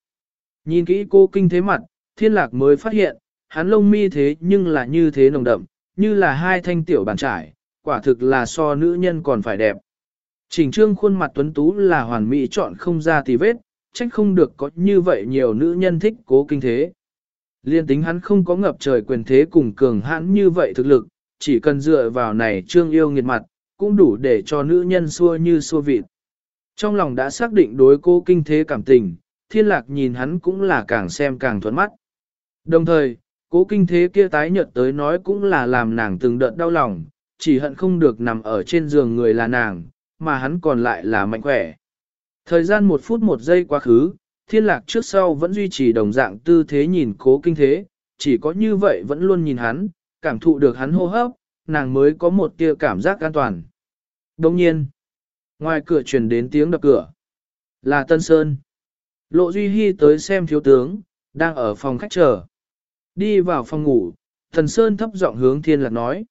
Nhìn kỹ cô kinh thế mặt, thiên lạc mới phát hiện, hắn lông mi thế nhưng là như thế nồng đậm, như là hai thanh tiểu bàn trải, quả thực là so nữ nhân còn phải đẹp. Chỉnh trương khuôn mặt tuấn tú là hoàn mỹ chọn không ra tì vết, trách không được có như vậy nhiều nữ nhân thích cố kinh thế. Liên tính hắn không có ngập trời quyền thế cùng cường hãn như vậy thực lực, chỉ cần dựa vào này trương yêu nghiệt mặt, cũng đủ để cho nữ nhân xua như xua vịt. Trong lòng đã xác định đối cô kinh thế cảm tình, thiên lạc nhìn hắn cũng là càng xem càng thuẫn mắt. Đồng thời, cố kinh thế kia tái nhợt tới nói cũng là làm nàng từng đợt đau lòng, chỉ hận không được nằm ở trên giường người là nàng, mà hắn còn lại là mạnh khỏe. Thời gian một phút một giây quá khứ, thiên lạc trước sau vẫn duy trì đồng dạng tư thế nhìn cố kinh thế, chỉ có như vậy vẫn luôn nhìn hắn, cảm thụ được hắn hô hấp, nàng mới có một tia cảm giác an toàn. Đồng nhiên, ngoài cửa truyền đến tiếng đập cửa, là Tân Sơn. Lộ Duy Hy tới xem thiếu tướng, đang ở phòng khách chờ. Đi vào phòng ngủ, Thần Sơn thấp giọng hướng thiên lạc nói.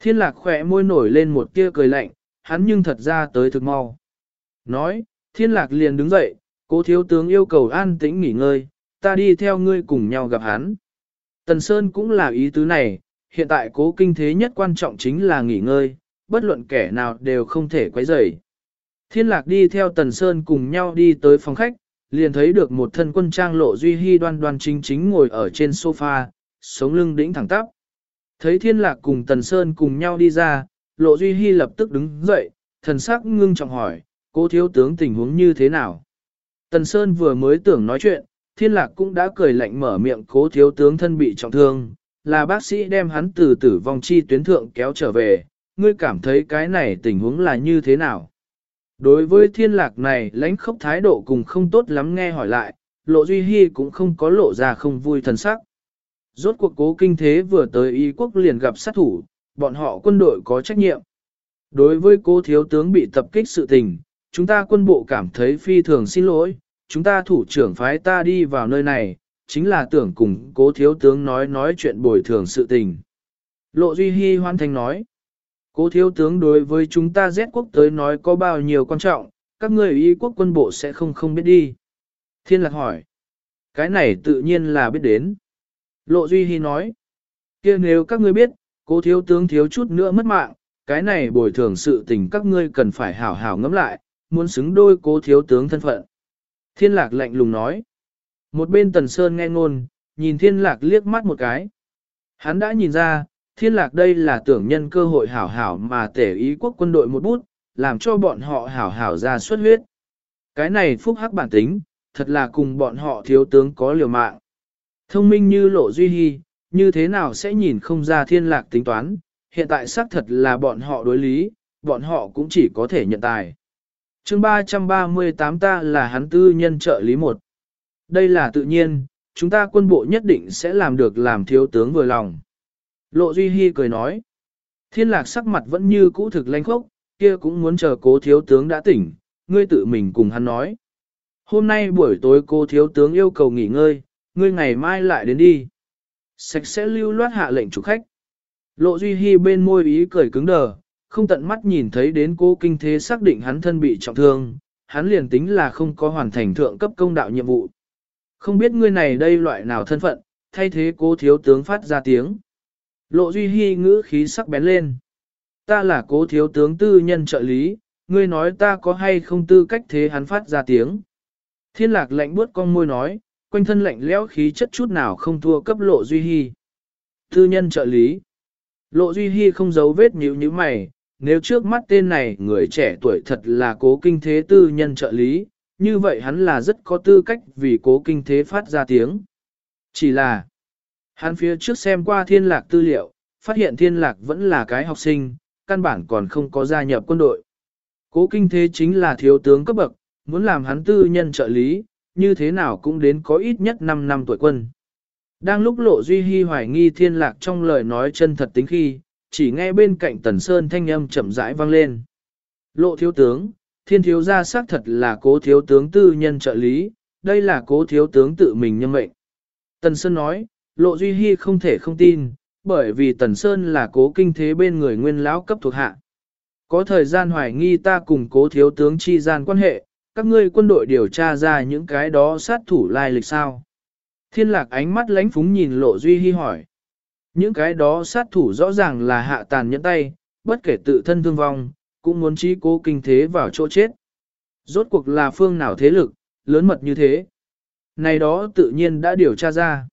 Thiên lạc khỏe môi nổi lên một tia cười lạnh, hắn nhưng thật ra tới thực mau. Nói, thiên lạc liền đứng dậy, cố thiếu tướng yêu cầu an tĩnh nghỉ ngơi, ta đi theo ngươi cùng nhau gặp hắn. Tần Sơn cũng là ý tứ này, hiện tại cố kinh thế nhất quan trọng chính là nghỉ ngơi, bất luận kẻ nào đều không thể quấy rầy. Thiên lạc đi theo Tần Sơn cùng nhau đi tới phòng khách, liền thấy được một thân quân trang lộ duy hy đoan đoan chính chính ngồi ở trên sofa, sống lưng đĩnh thẳng tắp. Thấy thiên lạc cùng Tần Sơn cùng nhau đi ra, lộ duy hy lập tức đứng dậy, thần sắc ngưng trọng hỏi, cố thiếu tướng tình huống như thế nào? Tần Sơn vừa mới tưởng nói chuyện, thiên lạc cũng đã cười lạnh mở miệng cố thiếu tướng thân bị trọng thương, là bác sĩ đem hắn từ tử vong chi tuyến thượng kéo trở về, ngươi cảm thấy cái này tình huống là như thế nào? Đối với thiên lạc này lãnh khốc thái độ cùng không tốt lắm nghe hỏi lại, lộ duy hy cũng không có lộ ra không vui thần sắc. Rốt cuộc cố kinh thế vừa tới Y quốc liền gặp sát thủ, bọn họ quân đội có trách nhiệm. Đối với cố thiếu tướng bị tập kích sự tình, chúng ta quân bộ cảm thấy phi thường xin lỗi, chúng ta thủ trưởng phái ta đi vào nơi này, chính là tưởng cùng cố thiếu tướng nói nói chuyện bồi thường sự tình. Lộ Duy Hy hoan thành nói, cố thiếu tướng đối với chúng ta Z quốc tới nói có bao nhiêu quan trọng, các người y quốc quân bộ sẽ không không biết đi. Thiên lạc hỏi, cái này tự nhiên là biết đến. Lộ Duy Hy nói, kia nếu các ngươi biết, cố thiếu tướng thiếu chút nữa mất mạng, cái này bồi thường sự tình các ngươi cần phải hảo hảo ngẫm lại, muốn xứng đôi cố thiếu tướng thân phận. Thiên lạc lạnh lùng nói. Một bên tần sơn nghe ngôn, nhìn thiên lạc liếc mắt một cái. Hắn đã nhìn ra, thiên lạc đây là tưởng nhân cơ hội hảo hảo mà tể ý quốc quân đội một bút, làm cho bọn họ hảo hảo ra xuất huyết. Cái này phúc hắc bản tính, thật là cùng bọn họ thiếu tướng có liều mạng. Thông minh như lộ duy hy, như thế nào sẽ nhìn không ra thiên lạc tính toán, hiện tại xác thật là bọn họ đối lý, bọn họ cũng chỉ có thể nhận tài. chương 338 ta là hắn tư nhân trợ lý một. Đây là tự nhiên, chúng ta quân bộ nhất định sẽ làm được làm thiếu tướng vừa lòng. Lộ Duy Hy cười nói, thiên lạc sắc mặt vẫn như cũ thực lanh khốc, kia cũng muốn chờ cố thiếu tướng đã tỉnh, ngươi tự mình cùng hắn nói. Hôm nay buổi tối cô thiếu tướng yêu cầu nghỉ ngơi, ngươi ngày mai lại đến đi. Sạch sẽ lưu loát hạ lệnh chủ khách. Lộ Duy Hy bên môi ý cười cứng đờ, không tận mắt nhìn thấy đến cô kinh thế xác định hắn thân bị trọng thương, hắn liền tính là không có hoàn thành thượng cấp công đạo nhiệm vụ. Không biết ngươi này đây loại nào thân phận, thay thế cố thiếu tướng phát ra tiếng. Lộ Duy Hy ngữ khí sắc bén lên. Ta là cố thiếu tướng tư nhân trợ lý, ngươi nói ta có hay không tư cách thế hắn phát ra tiếng. Thiên lạc lạnh buốt con môi nói, quanh thân lạnh lẽo khí chất chút nào không thua cấp lộ Duy Hy. Tư nhân trợ lý. Lộ Duy Hy không giấu vết nhíu như mày, nếu trước mắt tên này người trẻ tuổi thật là cố kinh thế tư nhân trợ lý, như vậy hắn là rất có tư cách vì cố kinh thế phát ra tiếng. Chỉ là, hắn phía trước xem qua thiên lạc tư liệu, phát hiện thiên lạc vẫn là cái học sinh, căn bản còn không có gia nhập quân đội. Cố kinh thế chính là thiếu tướng cấp bậc, muốn làm hắn tư nhân trợ lý, như thế nào cũng đến có ít nhất 5 năm tuổi quân. Đang lúc lộ duy hy hoài nghi thiên lạc trong lời nói chân thật tính khi, chỉ nghe bên cạnh tần sơn thanh âm chậm rãi vang lên. Lộ thiếu tướng, thiên thiếu gia xác thật là cố thiếu tướng tư nhân trợ lý, đây là cố thiếu tướng tự mình nhân mệnh. Tần Sơn nói, lộ duy hy không thể không tin, bởi vì Tần Sơn là cố kinh thế bên người nguyên lão cấp thuộc hạ. Có thời gian hoài nghi ta cùng cố thiếu tướng chi gian quan hệ, các ngươi quân đội điều tra ra những cái đó sát thủ lai lịch sao. Thiên lạc ánh mắt lánh phúng nhìn lộ duy hy hỏi. Những cái đó sát thủ rõ ràng là hạ tàn nhẫn tay, bất kể tự thân thương vong, cũng muốn trí cố kinh thế vào chỗ chết. Rốt cuộc là phương nào thế lực, lớn mật như thế. Này đó tự nhiên đã điều tra ra.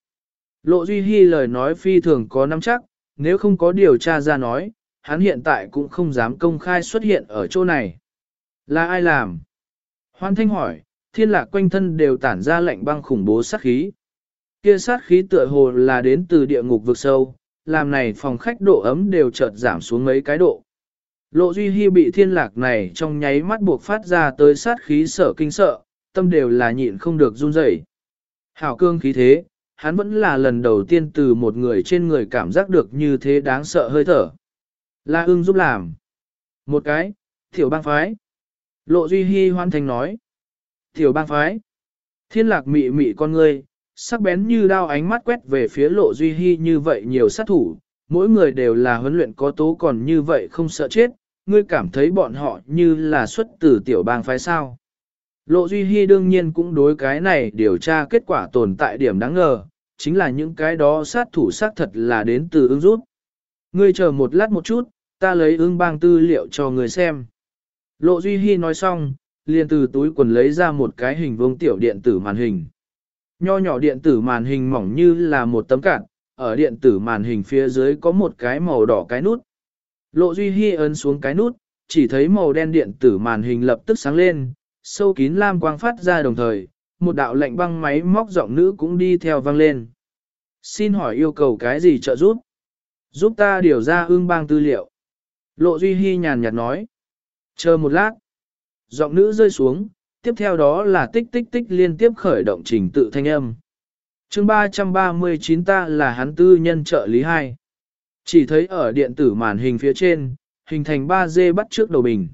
Lộ Duy Hy lời nói phi thường có nắm chắc, nếu không có điều tra ra nói, hắn hiện tại cũng không dám công khai xuất hiện ở chỗ này. Là ai làm? Hoan Thanh hỏi, thiên lạc quanh thân đều tản ra lệnh băng khủng bố sát khí. Kia sát khí tựa hồ là đến từ địa ngục vực sâu, làm này phòng khách độ ấm đều chợt giảm xuống mấy cái độ. Lộ Duy Hy bị thiên lạc này trong nháy mắt buộc phát ra tới sát khí sở kinh sợ, tâm đều là nhịn không được run rẩy. Hảo cương khí thế, hắn vẫn là lần đầu tiên từ một người trên người cảm giác được như thế đáng sợ hơi thở. La ưng giúp làm. Một cái, tiểu bang phái. Lộ Duy Hy hoan thành nói. Tiểu bang phái. Thiên lạc mị mị con ngươi, sắc bén như đao ánh mắt quét về phía lộ Duy Hy như vậy nhiều sát thủ, mỗi người đều là huấn luyện có tố còn như vậy không sợ chết, ngươi cảm thấy bọn họ như là xuất từ tiểu bang phái sao. Lộ Duy Hy đương nhiên cũng đối cái này điều tra kết quả tồn tại điểm đáng ngờ, chính là những cái đó sát thủ sát thật là đến từ ứng rút. Ngươi chờ một lát một chút, ta lấy ưng bang tư liệu cho người xem. Lộ Duy Hy nói xong, liền từ túi quần lấy ra một cái hình vuông tiểu điện tử màn hình. Nho nhỏ điện tử màn hình mỏng như là một tấm cạn, ở điện tử màn hình phía dưới có một cái màu đỏ cái nút. Lộ Duy Hy ấn xuống cái nút, chỉ thấy màu đen điện tử màn hình lập tức sáng lên, sâu kín lam quang phát ra đồng thời, một đạo lệnh băng máy móc giọng nữ cũng đi theo vang lên. Xin hỏi yêu cầu cái gì trợ giúp? Giúp ta điều ra ương bang tư liệu. Lộ Duy Hy nhàn nhạt nói. Chờ một lát. Giọng nữ rơi xuống, tiếp theo đó là tích tích tích liên tiếp khởi động trình tự thanh âm. chương 339 ta là hắn tư nhân trợ lý 2. Chỉ thấy ở điện tử màn hình phía trên, hình thành 3D bắt trước đầu bình.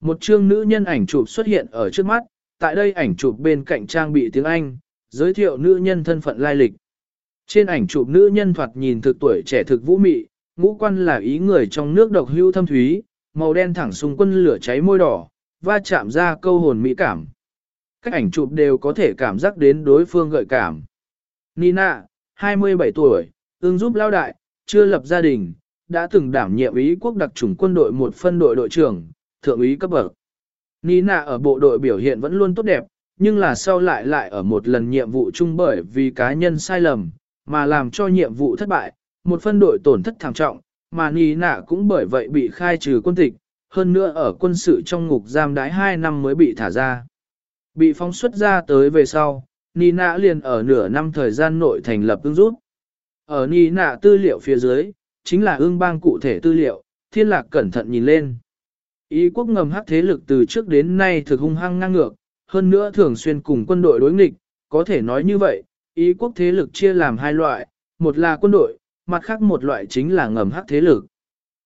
Một chương nữ nhân ảnh chụp xuất hiện ở trước mắt, tại đây ảnh chụp bên cạnh trang bị tiếng Anh, Giới thiệu nữ nhân thân phận lai lịch. Trên ảnh chụp nữ nhân thoạt nhìn thực tuổi trẻ thực vũ mị, ngũ quan là ý người trong nước độc hưu thâm thúy, màu đen thẳng xung quân lửa cháy môi đỏ, va chạm ra câu hồn mỹ cảm. Các ảnh chụp đều có thể cảm giác đến đối phương gợi cảm. Nina, 27 tuổi, ương giúp lao đại, chưa lập gia đình, đã từng đảm nhiệm ý quốc đặc chủng quân đội một phân đội đội trưởng, thượng úy cấp bậc. Nina ở bộ đội biểu hiện vẫn luôn tốt đẹp, nhưng là sau lại lại ở một lần nhiệm vụ chung bởi vì cá nhân sai lầm, mà làm cho nhiệm vụ thất bại, một phân đội tổn thất thảm trọng, mà Nina cũng bởi vậy bị khai trừ quân tịch, hơn nữa ở quân sự trong ngục giam đái 2 năm mới bị thả ra. Bị phóng xuất ra tới về sau, Nina liền ở nửa năm thời gian nội thành lập tương rút. Ở Nina tư liệu phía dưới, chính là ương bang cụ thể tư liệu, thiên lạc cẩn thận nhìn lên. Ý quốc ngầm hắc thế lực từ trước đến nay thực hung hăng ngang ngược, hơn nữa thường xuyên cùng quân đội đối nghịch, có thể nói như vậy, ý quốc thế lực chia làm hai loại, một là quân đội, mặt khác một loại chính là ngầm hắc thế lực.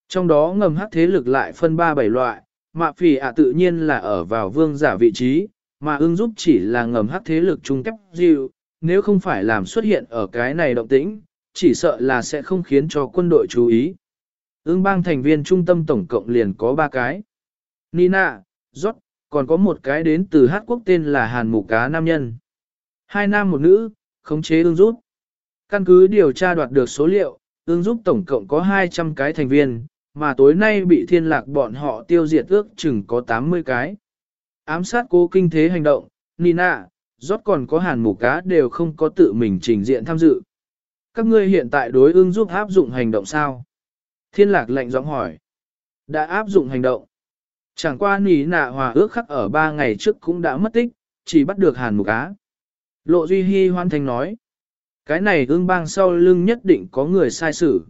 Trong đó ngầm hắc thế lực lại phân ba bảy loại, mạ phỉ ạ tự nhiên là ở vào vương giả vị trí, mà ưng giúp chỉ là ngầm hắc thế lực trung kép dịu, nếu không phải làm xuất hiện ở cái này động tĩnh, chỉ sợ là sẽ không khiến cho quân đội chú ý. Ưng bang thành viên trung tâm tổng cộng liền có ba cái. Nina, Jot, còn có một cái đến từ Hát quốc tên là Hàn Mục Cá Nam Nhân. Hai nam một nữ, khống chế ương giúp. Căn cứ điều tra đoạt được số liệu, ương giúp tổng cộng có 200 cái thành viên, mà tối nay bị thiên lạc bọn họ tiêu diệt ước chừng có 80 cái. Ám sát cố kinh thế hành động, Nina, rót còn có hàn mù cá đều không có tự mình trình diện tham dự. Các ngươi hiện tại đối ương giúp áp dụng hành động sao? Thiên lạc lệnh giọng hỏi. Đã áp dụng hành động. Chẳng qua nỉ nạ hòa ước khắc ở ba ngày trước cũng đã mất tích, chỉ bắt được hàn mục á. Lộ Duy Hy hoan thành nói. Cái này ương bang sau lưng nhất định có người sai xử.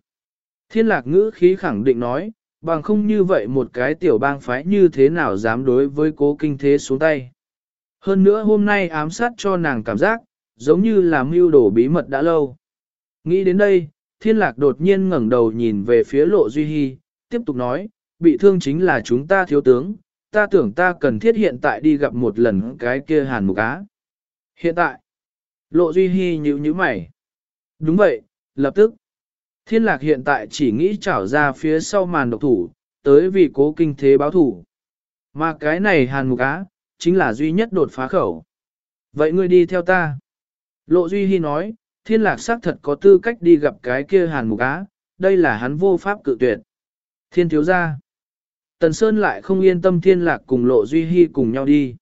Thiên lạc ngữ khí khẳng định nói, bằng không như vậy một cái tiểu bang phái như thế nào dám đối với cố kinh thế xuống tay. Hơn nữa hôm nay ám sát cho nàng cảm giác, giống như là mưu đổ bí mật đã lâu. Nghĩ đến đây, thiên lạc đột nhiên ngẩng đầu nhìn về phía lộ duy hy, tiếp tục nói, bị thương chính là chúng ta thiếu tướng, ta tưởng ta cần thiết hiện tại đi gặp một lần cái kia hàn mục á. Hiện tại, lộ duy hy nhíu nhíu mày. Đúng vậy, lập tức. Thiên lạc hiện tại chỉ nghĩ trảo ra phía sau màn độc thủ, tới vì cố kinh thế báo thủ. Mà cái này hàn mục á, chính là duy nhất đột phá khẩu. Vậy ngươi đi theo ta. Lộ Duy Hy nói, thiên lạc xác thật có tư cách đi gặp cái kia hàn mục á, đây là hắn vô pháp cự tuyệt. Thiên thiếu ra. Tần Sơn lại không yên tâm thiên lạc cùng Lộ Duy Hy cùng nhau đi.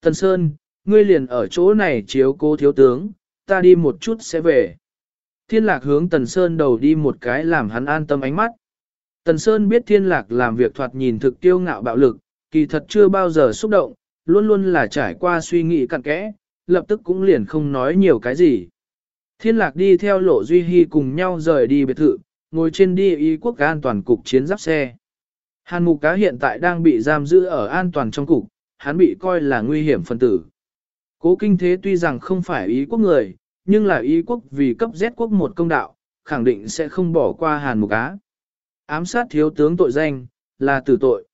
Tần Sơn, ngươi liền ở chỗ này chiếu cố thiếu tướng, ta đi một chút sẽ về. Thiên lạc hướng Tần Sơn đầu đi một cái làm hắn an tâm ánh mắt. Tần Sơn biết thiên lạc làm việc thoạt nhìn thực tiêu ngạo bạo lực, kỳ thật chưa bao giờ xúc động, luôn luôn là trải qua suy nghĩ cặn kẽ, lập tức cũng liền không nói nhiều cái gì. Thiên lạc đi theo lộ Duy Hy cùng nhau rời đi biệt thự, ngồi trên đi y quốc an toàn cục chiến giáp xe. Hàn mục cá hiện tại đang bị giam giữ ở an toàn trong cục, hắn bị coi là nguy hiểm phân tử. Cố kinh thế tuy rằng không phải ý quốc người, nhưng là ý quốc vì cấp Z quốc một công đạo, khẳng định sẽ không bỏ qua Hàn Mục Á. Ám sát thiếu tướng tội danh, là tử tội.